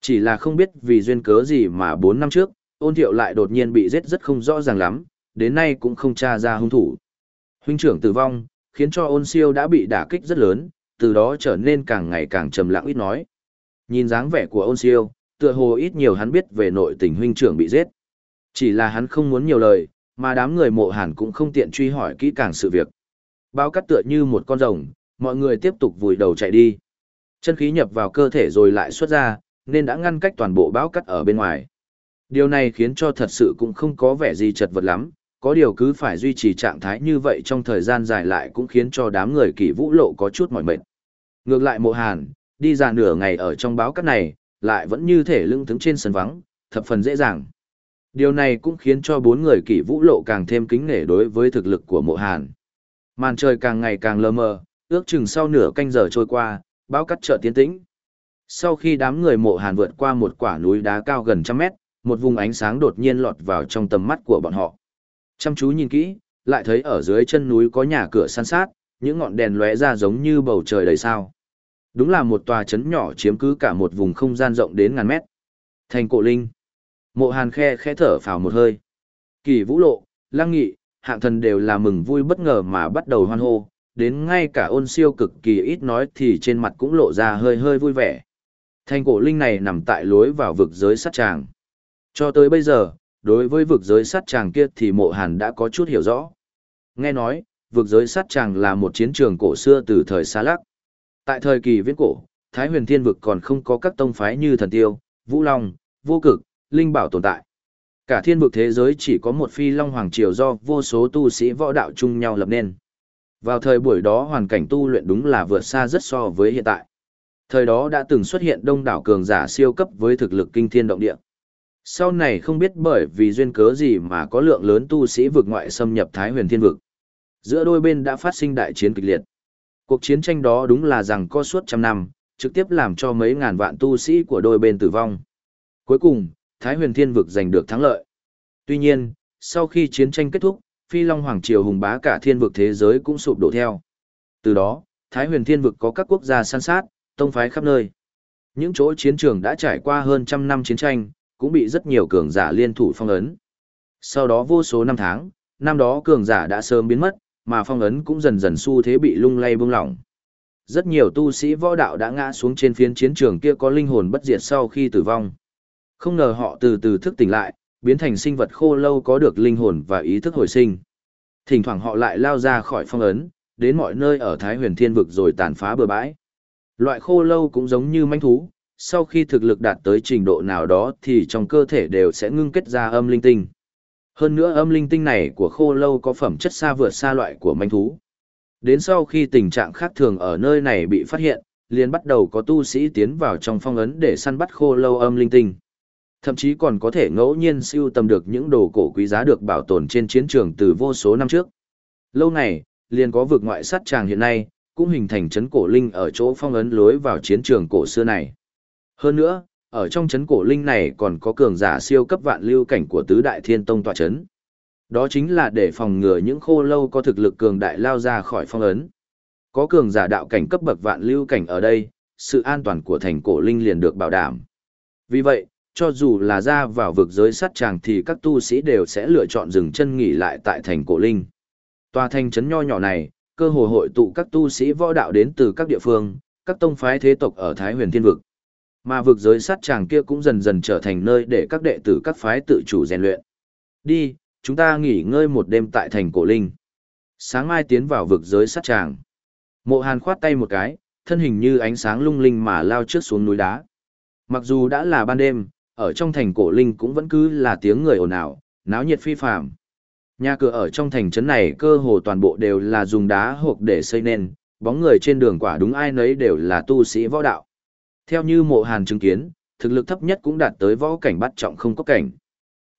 Chỉ là không biết vì duyên cớ gì mà 4 năm trước, ôn thiệu lại đột nhiên bị giết rất không rõ ràng lắm, đến nay cũng không tra ra hung thủ. Huynh trưởng tử vong, khiến cho ôn siêu đã bị đả kích rất lớn, từ đó trở nên càng ngày càng trầm lặng ít nói. Nhìn dáng vẻ của ôn siêu, tựa hồ ít nhiều hắn biết về nội tình huynh trưởng bị giết. Chỉ là hắn không muốn nhiều lời, mà đám người mộ hàn cũng không tiện truy hỏi kỹ càng sự việc. Bao cắt tựa như một con rồng, mọi người tiếp tục vùi đầu chạy đi. Chân khí nhập vào cơ thể rồi lại xuất ra, nên đã ngăn cách toàn bộ báo cắt ở bên ngoài. Điều này khiến cho thật sự cũng không có vẻ gì chật vật lắm, có điều cứ phải duy trì trạng thái như vậy trong thời gian dài lại cũng khiến cho đám người kỳ vũ lộ có chút mỏi mệt. Ngược lại mộ hàn, đi ra nửa ngày ở trong báo cắt này, lại vẫn như thể lưng thứng trên sân vắng, thập phần dễ dàng. Điều này cũng khiến cho bốn người kỷ vũ lộ càng thêm kính nể đối với thực lực của mộ hàn. Màn trời càng ngày càng lờ mờ, ước chừng sau nửa canh giờ trôi qua, báo cắt chợ tiến tĩnh. Sau khi đám người mộ hàn vượt qua một quả núi đá cao gần trăm mét, một vùng ánh sáng đột nhiên lọt vào trong tầm mắt của bọn họ. Chăm chú nhìn kỹ, lại thấy ở dưới chân núi có nhà cửa san sát, những ngọn đèn lóe ra giống như bầu trời đầy sao. Đúng là một tòa trấn nhỏ chiếm cứ cả một vùng không gian rộng đến ngàn mét. Thành cổ linh. Mộ hàn khe khẽ thở phào một hơi. Kỳ vũ lộ, lăng nghị, hạng thần đều là mừng vui bất ngờ mà bắt đầu hoan hô. Đến ngay cả ôn siêu cực kỳ ít nói thì trên mặt cũng lộ ra hơi hơi vui vẻ. Thành cổ linh này nằm tại lối vào vực giới sát tràng. Cho tới bây giờ, đối với vực giới sát tràng kia thì mộ hàn đã có chút hiểu rõ. Nghe nói, vực giới sát tràng là một chiến trường cổ xưa từ thời xa lắc. Tại thời kỳ viễn cổ, Thái huyền thiên vực còn không có các tông phái như thần tiêu, vũ long, vô cực, linh bảo tồn tại. Cả thiên vực thế giới chỉ có một phi long hoàng triều do vô số tu sĩ võ đạo chung nhau lập nên. Vào thời buổi đó hoàn cảnh tu luyện đúng là vượt xa rất so với hiện tại. Thời đó đã từng xuất hiện đông đảo cường giả siêu cấp với thực lực kinh thiên động địa. Sau này không biết bởi vì duyên cớ gì mà có lượng lớn tu sĩ vực ngoại xâm nhập Thái huyền thiên vực. Giữa đôi bên đã phát sinh đại chiến kịch liệt. Cuộc chiến tranh đó đúng là rằng có suốt trăm năm, trực tiếp làm cho mấy ngàn vạn tu sĩ của đôi bên tử vong. Cuối cùng, Thái huyền thiên vực giành được thắng lợi. Tuy nhiên, sau khi chiến tranh kết thúc, Phi Long Hoàng Triều hùng bá cả thiên vực thế giới cũng sụp đổ theo. Từ đó, Thái huyền thiên vực có các quốc gia san sát, tông phái khắp nơi. Những chỗ chiến trường đã trải qua hơn trăm năm chiến tranh, cũng bị rất nhiều cường giả liên thủ phong ấn. Sau đó vô số năm tháng, năm đó cường giả đã sớm biến mất, mà phong ấn cũng dần dần xu thế bị lung lay buông lỏng. Rất nhiều tu sĩ võ đạo đã ngã xuống trên phiến chiến trường kia có linh hồn bất diệt sau khi tử vong. Không ngờ họ từ từ thức tỉnh lại, biến thành sinh vật khô lâu có được linh hồn và ý thức hồi sinh. Thỉnh thoảng họ lại lao ra khỏi phong ấn, đến mọi nơi ở Thái huyền thiên vực rồi tàn phá bừa bãi. Loại khô lâu cũng giống như manh thú, sau khi thực lực đạt tới trình độ nào đó thì trong cơ thể đều sẽ ngưng kết ra âm linh tinh. Hơn nữa âm linh tinh này của khô lâu có phẩm chất xa vượt xa loại của manh thú. Đến sau khi tình trạng khác thường ở nơi này bị phát hiện, liền bắt đầu có tu sĩ tiến vào trong phong ấn để săn bắt khô lâu âm linh tinh. Thậm chí còn có thể ngẫu nhiên siêu tầm được những đồ cổ quý giá được bảo tồn trên chiến trường từ vô số năm trước. Lâu này, liền có vực ngoại sát tràng hiện nay, cũng hình thành trấn cổ linh ở chỗ phong ấn lối vào chiến trường cổ xưa này. Hơn nữa, ở trong chấn cổ linh này còn có cường giả siêu cấp vạn lưu cảnh của tứ đại thiên tông tọa chấn. Đó chính là để phòng ngừa những khô lâu có thực lực cường đại lao ra khỏi phong ấn. Có cường giả đạo cảnh cấp bậc vạn lưu cảnh ở đây, sự an toàn của thành cổ linh liền được bảo đảm. Vì vậy, cho dù là ra vào vực giới sát tràng thì các tu sĩ đều sẽ lựa chọn dừng chân nghỉ lại tại thành cổ linh. Tòa thành trấn nho nhỏ này, cơ hội hội tụ các tu sĩ võ đạo đến từ các địa phương, các tông phái thế tộc ở Thái huyền thiên vực. Mà vực giới sát tràng kia cũng dần dần trở thành nơi để các đệ tử các phái tự chủ rèn luyện. Đi, chúng ta nghỉ ngơi một đêm tại thành cổ linh. Sáng mai tiến vào vực giới sát tràng. Mộ hàn khoát tay một cái, thân hình như ánh sáng lung linh mà lao trước xuống núi đá. Mặc dù đã là ban đêm, ở trong thành cổ linh cũng vẫn cứ là tiếng người ồn ào, náo nhiệt phi phạm. Nhà cửa ở trong thành trấn này cơ hồ toàn bộ đều là dùng đá hộp để xây nên, bóng người trên đường quả đúng ai nấy đều là tu sĩ võ đạo. Theo như mộ hàn chứng kiến, thực lực thấp nhất cũng đạt tới võ cảnh bắt trọng không có cảnh.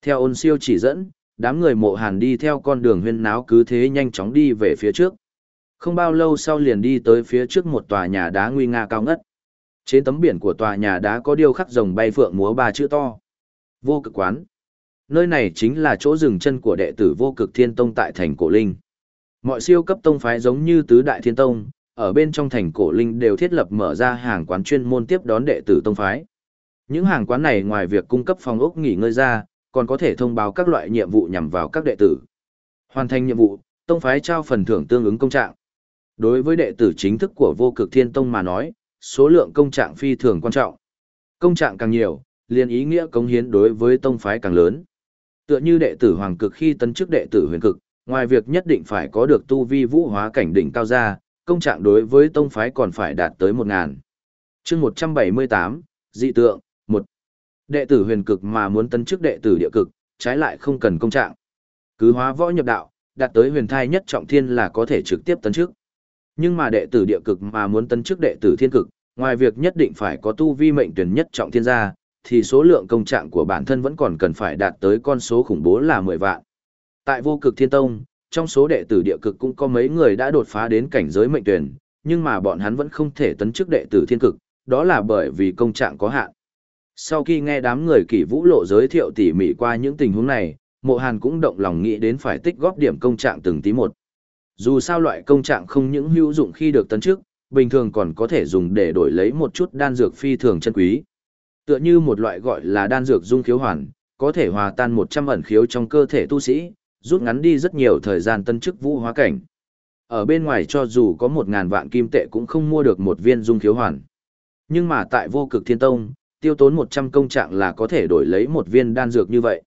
Theo ôn siêu chỉ dẫn, đám người mộ hàn đi theo con đường huyên náo cứ thế nhanh chóng đi về phía trước. Không bao lâu sau liền đi tới phía trước một tòa nhà đá nguy nga cao ngất. Trên tấm biển của tòa nhà đá có điêu khắc rồng bay phượng múa ba chữ to. Vô cực quán. Nơi này chính là chỗ dừng chân của đệ tử vô cực thiên tông tại thành cổ linh. Mọi siêu cấp tông phái giống như tứ đại thiên tông, ở bên trong thành cổ linh đều thiết lập mở ra hàng quán chuyên môn tiếp đón đệ tử tông phái. Những hàng quán này ngoài việc cung cấp phòng ốc nghỉ ngơi ra, còn có thể thông báo các loại nhiệm vụ nhằm vào các đệ tử. Hoàn thành nhiệm vụ, tông phái trao phần thưởng tương ứng công trạng. Đối với đệ tử chính thức của vô cực thiên tông mà nói, số lượng công trạng phi thường quan trọng. Công trạng càng nhiều, liền ý nghĩa cống hiến đối với tông phái càng lớn. Tựa như đệ tử hoàng cực khi tấn chức đệ tử huyền cực, ngoài việc nhất định phải có được tu vi vũ hóa cảnh đỉnh cao ra, công trạng đối với tông phái còn phải đạt tới 1000. Chương 178, dị tượng, 1. Đệ tử huyền cực mà muốn tấn chức đệ tử địa cực, trái lại không cần công trạng. Cứ hóa võ nhập đạo, đạt tới huyền thai nhất trọng thiên là có thể trực tiếp tấn chức. Nhưng mà đệ tử địa cực mà muốn tấn chức đệ tử thiên cực, ngoài việc nhất định phải có tu vi mệnh tuyển nhất trọng thiên gia, thì số lượng công trạng của bản thân vẫn còn cần phải đạt tới con số khủng bố là 10 vạn. Tại vô cực thiên tông, trong số đệ tử địa cực cũng có mấy người đã đột phá đến cảnh giới mệnh tuyển, nhưng mà bọn hắn vẫn không thể tấn chức đệ tử thiên cực, đó là bởi vì công trạng có hạn. Sau khi nghe đám người kỷ vũ lộ giới thiệu tỉ mỉ qua những tình huống này, mộ hàn cũng động lòng nghĩ đến phải tích góp điểm công trạng từng tí một. Dù sao loại công trạng không những hữu dụng khi được tấn chức, bình thường còn có thể dùng để đổi lấy một chút đan dược phi thường chân quý. Tựa như một loại gọi là đan dược dung khiếu hoàn, có thể hòa tan 100 ẩn khiếu trong cơ thể tu sĩ, rút ngắn đi rất nhiều thời gian tân chức vũ hóa cảnh. Ở bên ngoài cho dù có 1.000 vạn kim tệ cũng không mua được một viên dung khiếu hoàn. Nhưng mà tại vô cực thiên tông, tiêu tốn 100 công trạng là có thể đổi lấy một viên đan dược như vậy.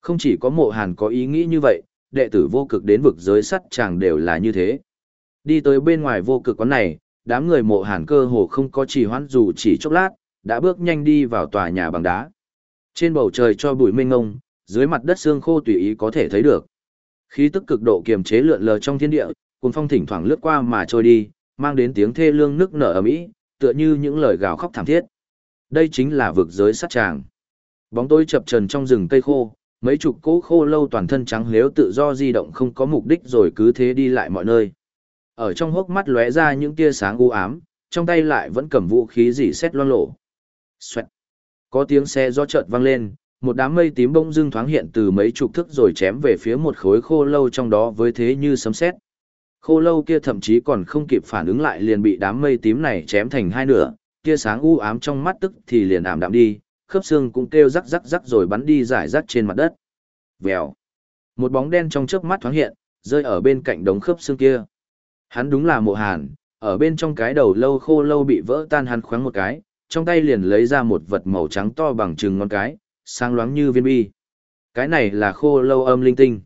Không chỉ có mộ hàn có ý nghĩ như vậy, đệ tử vô cực đến vực giới sắt chàng đều là như thế. Đi tới bên ngoài vô cực quán này, đám người mộ hàn cơ hồ không có trì hoãn dù chỉ chốc lát, đã bước nhanh đi vào tòa nhà bằng đá. Trên bầu trời cho bụi mênh ngông, dưới mặt đất xương khô tùy ý có thể thấy được. Khí tức cực độ kiềm chế lượn lờ trong thiên địa, cùng phong thỉnh thoảng lướt qua mà trôi đi, mang đến tiếng thê lương nức nở ầm ĩ, tựa như những lời gào khóc thảm thiết. Đây chính là vực giới sát tràng. Bóng tối chập trần trong rừng cây khô, mấy chục cỗ khô lâu toàn thân trắng nếu tự do di động không có mục đích rồi cứ thế đi lại mọi nơi. Ở trong hốc mắt lóe ra những tia sáng u ám, trong tay lại vẫn cầm vũ khí dỉ xét loang lộ. Xoẹt. Có tiếng xe do chợt vang lên, một đám mây tím bông dưng thoáng hiện từ mấy chục thức rồi chém về phía một khối khô lâu trong đó với thế như sấm sét. Khô lâu kia thậm chí còn không kịp phản ứng lại liền bị đám mây tím này chém thành hai nửa, tia sáng u ám trong mắt tức thì liền ảm đạm đi, khớp xương cũng kêu rắc rắc rắc rồi bắn đi giải rác trên mặt đất. Vèo. Một bóng đen trong chớp mắt thoáng hiện, rơi ở bên cạnh đống khớp xương kia. Hắn đúng là mộ hàn, ở bên trong cái đầu lâu khô lâu bị vỡ tan hắn khoáng một cái, trong tay liền lấy ra một vật màu trắng to bằng chừng ngón cái, sáng loáng như viên bi. Cái này là khô lâu âm linh tinh.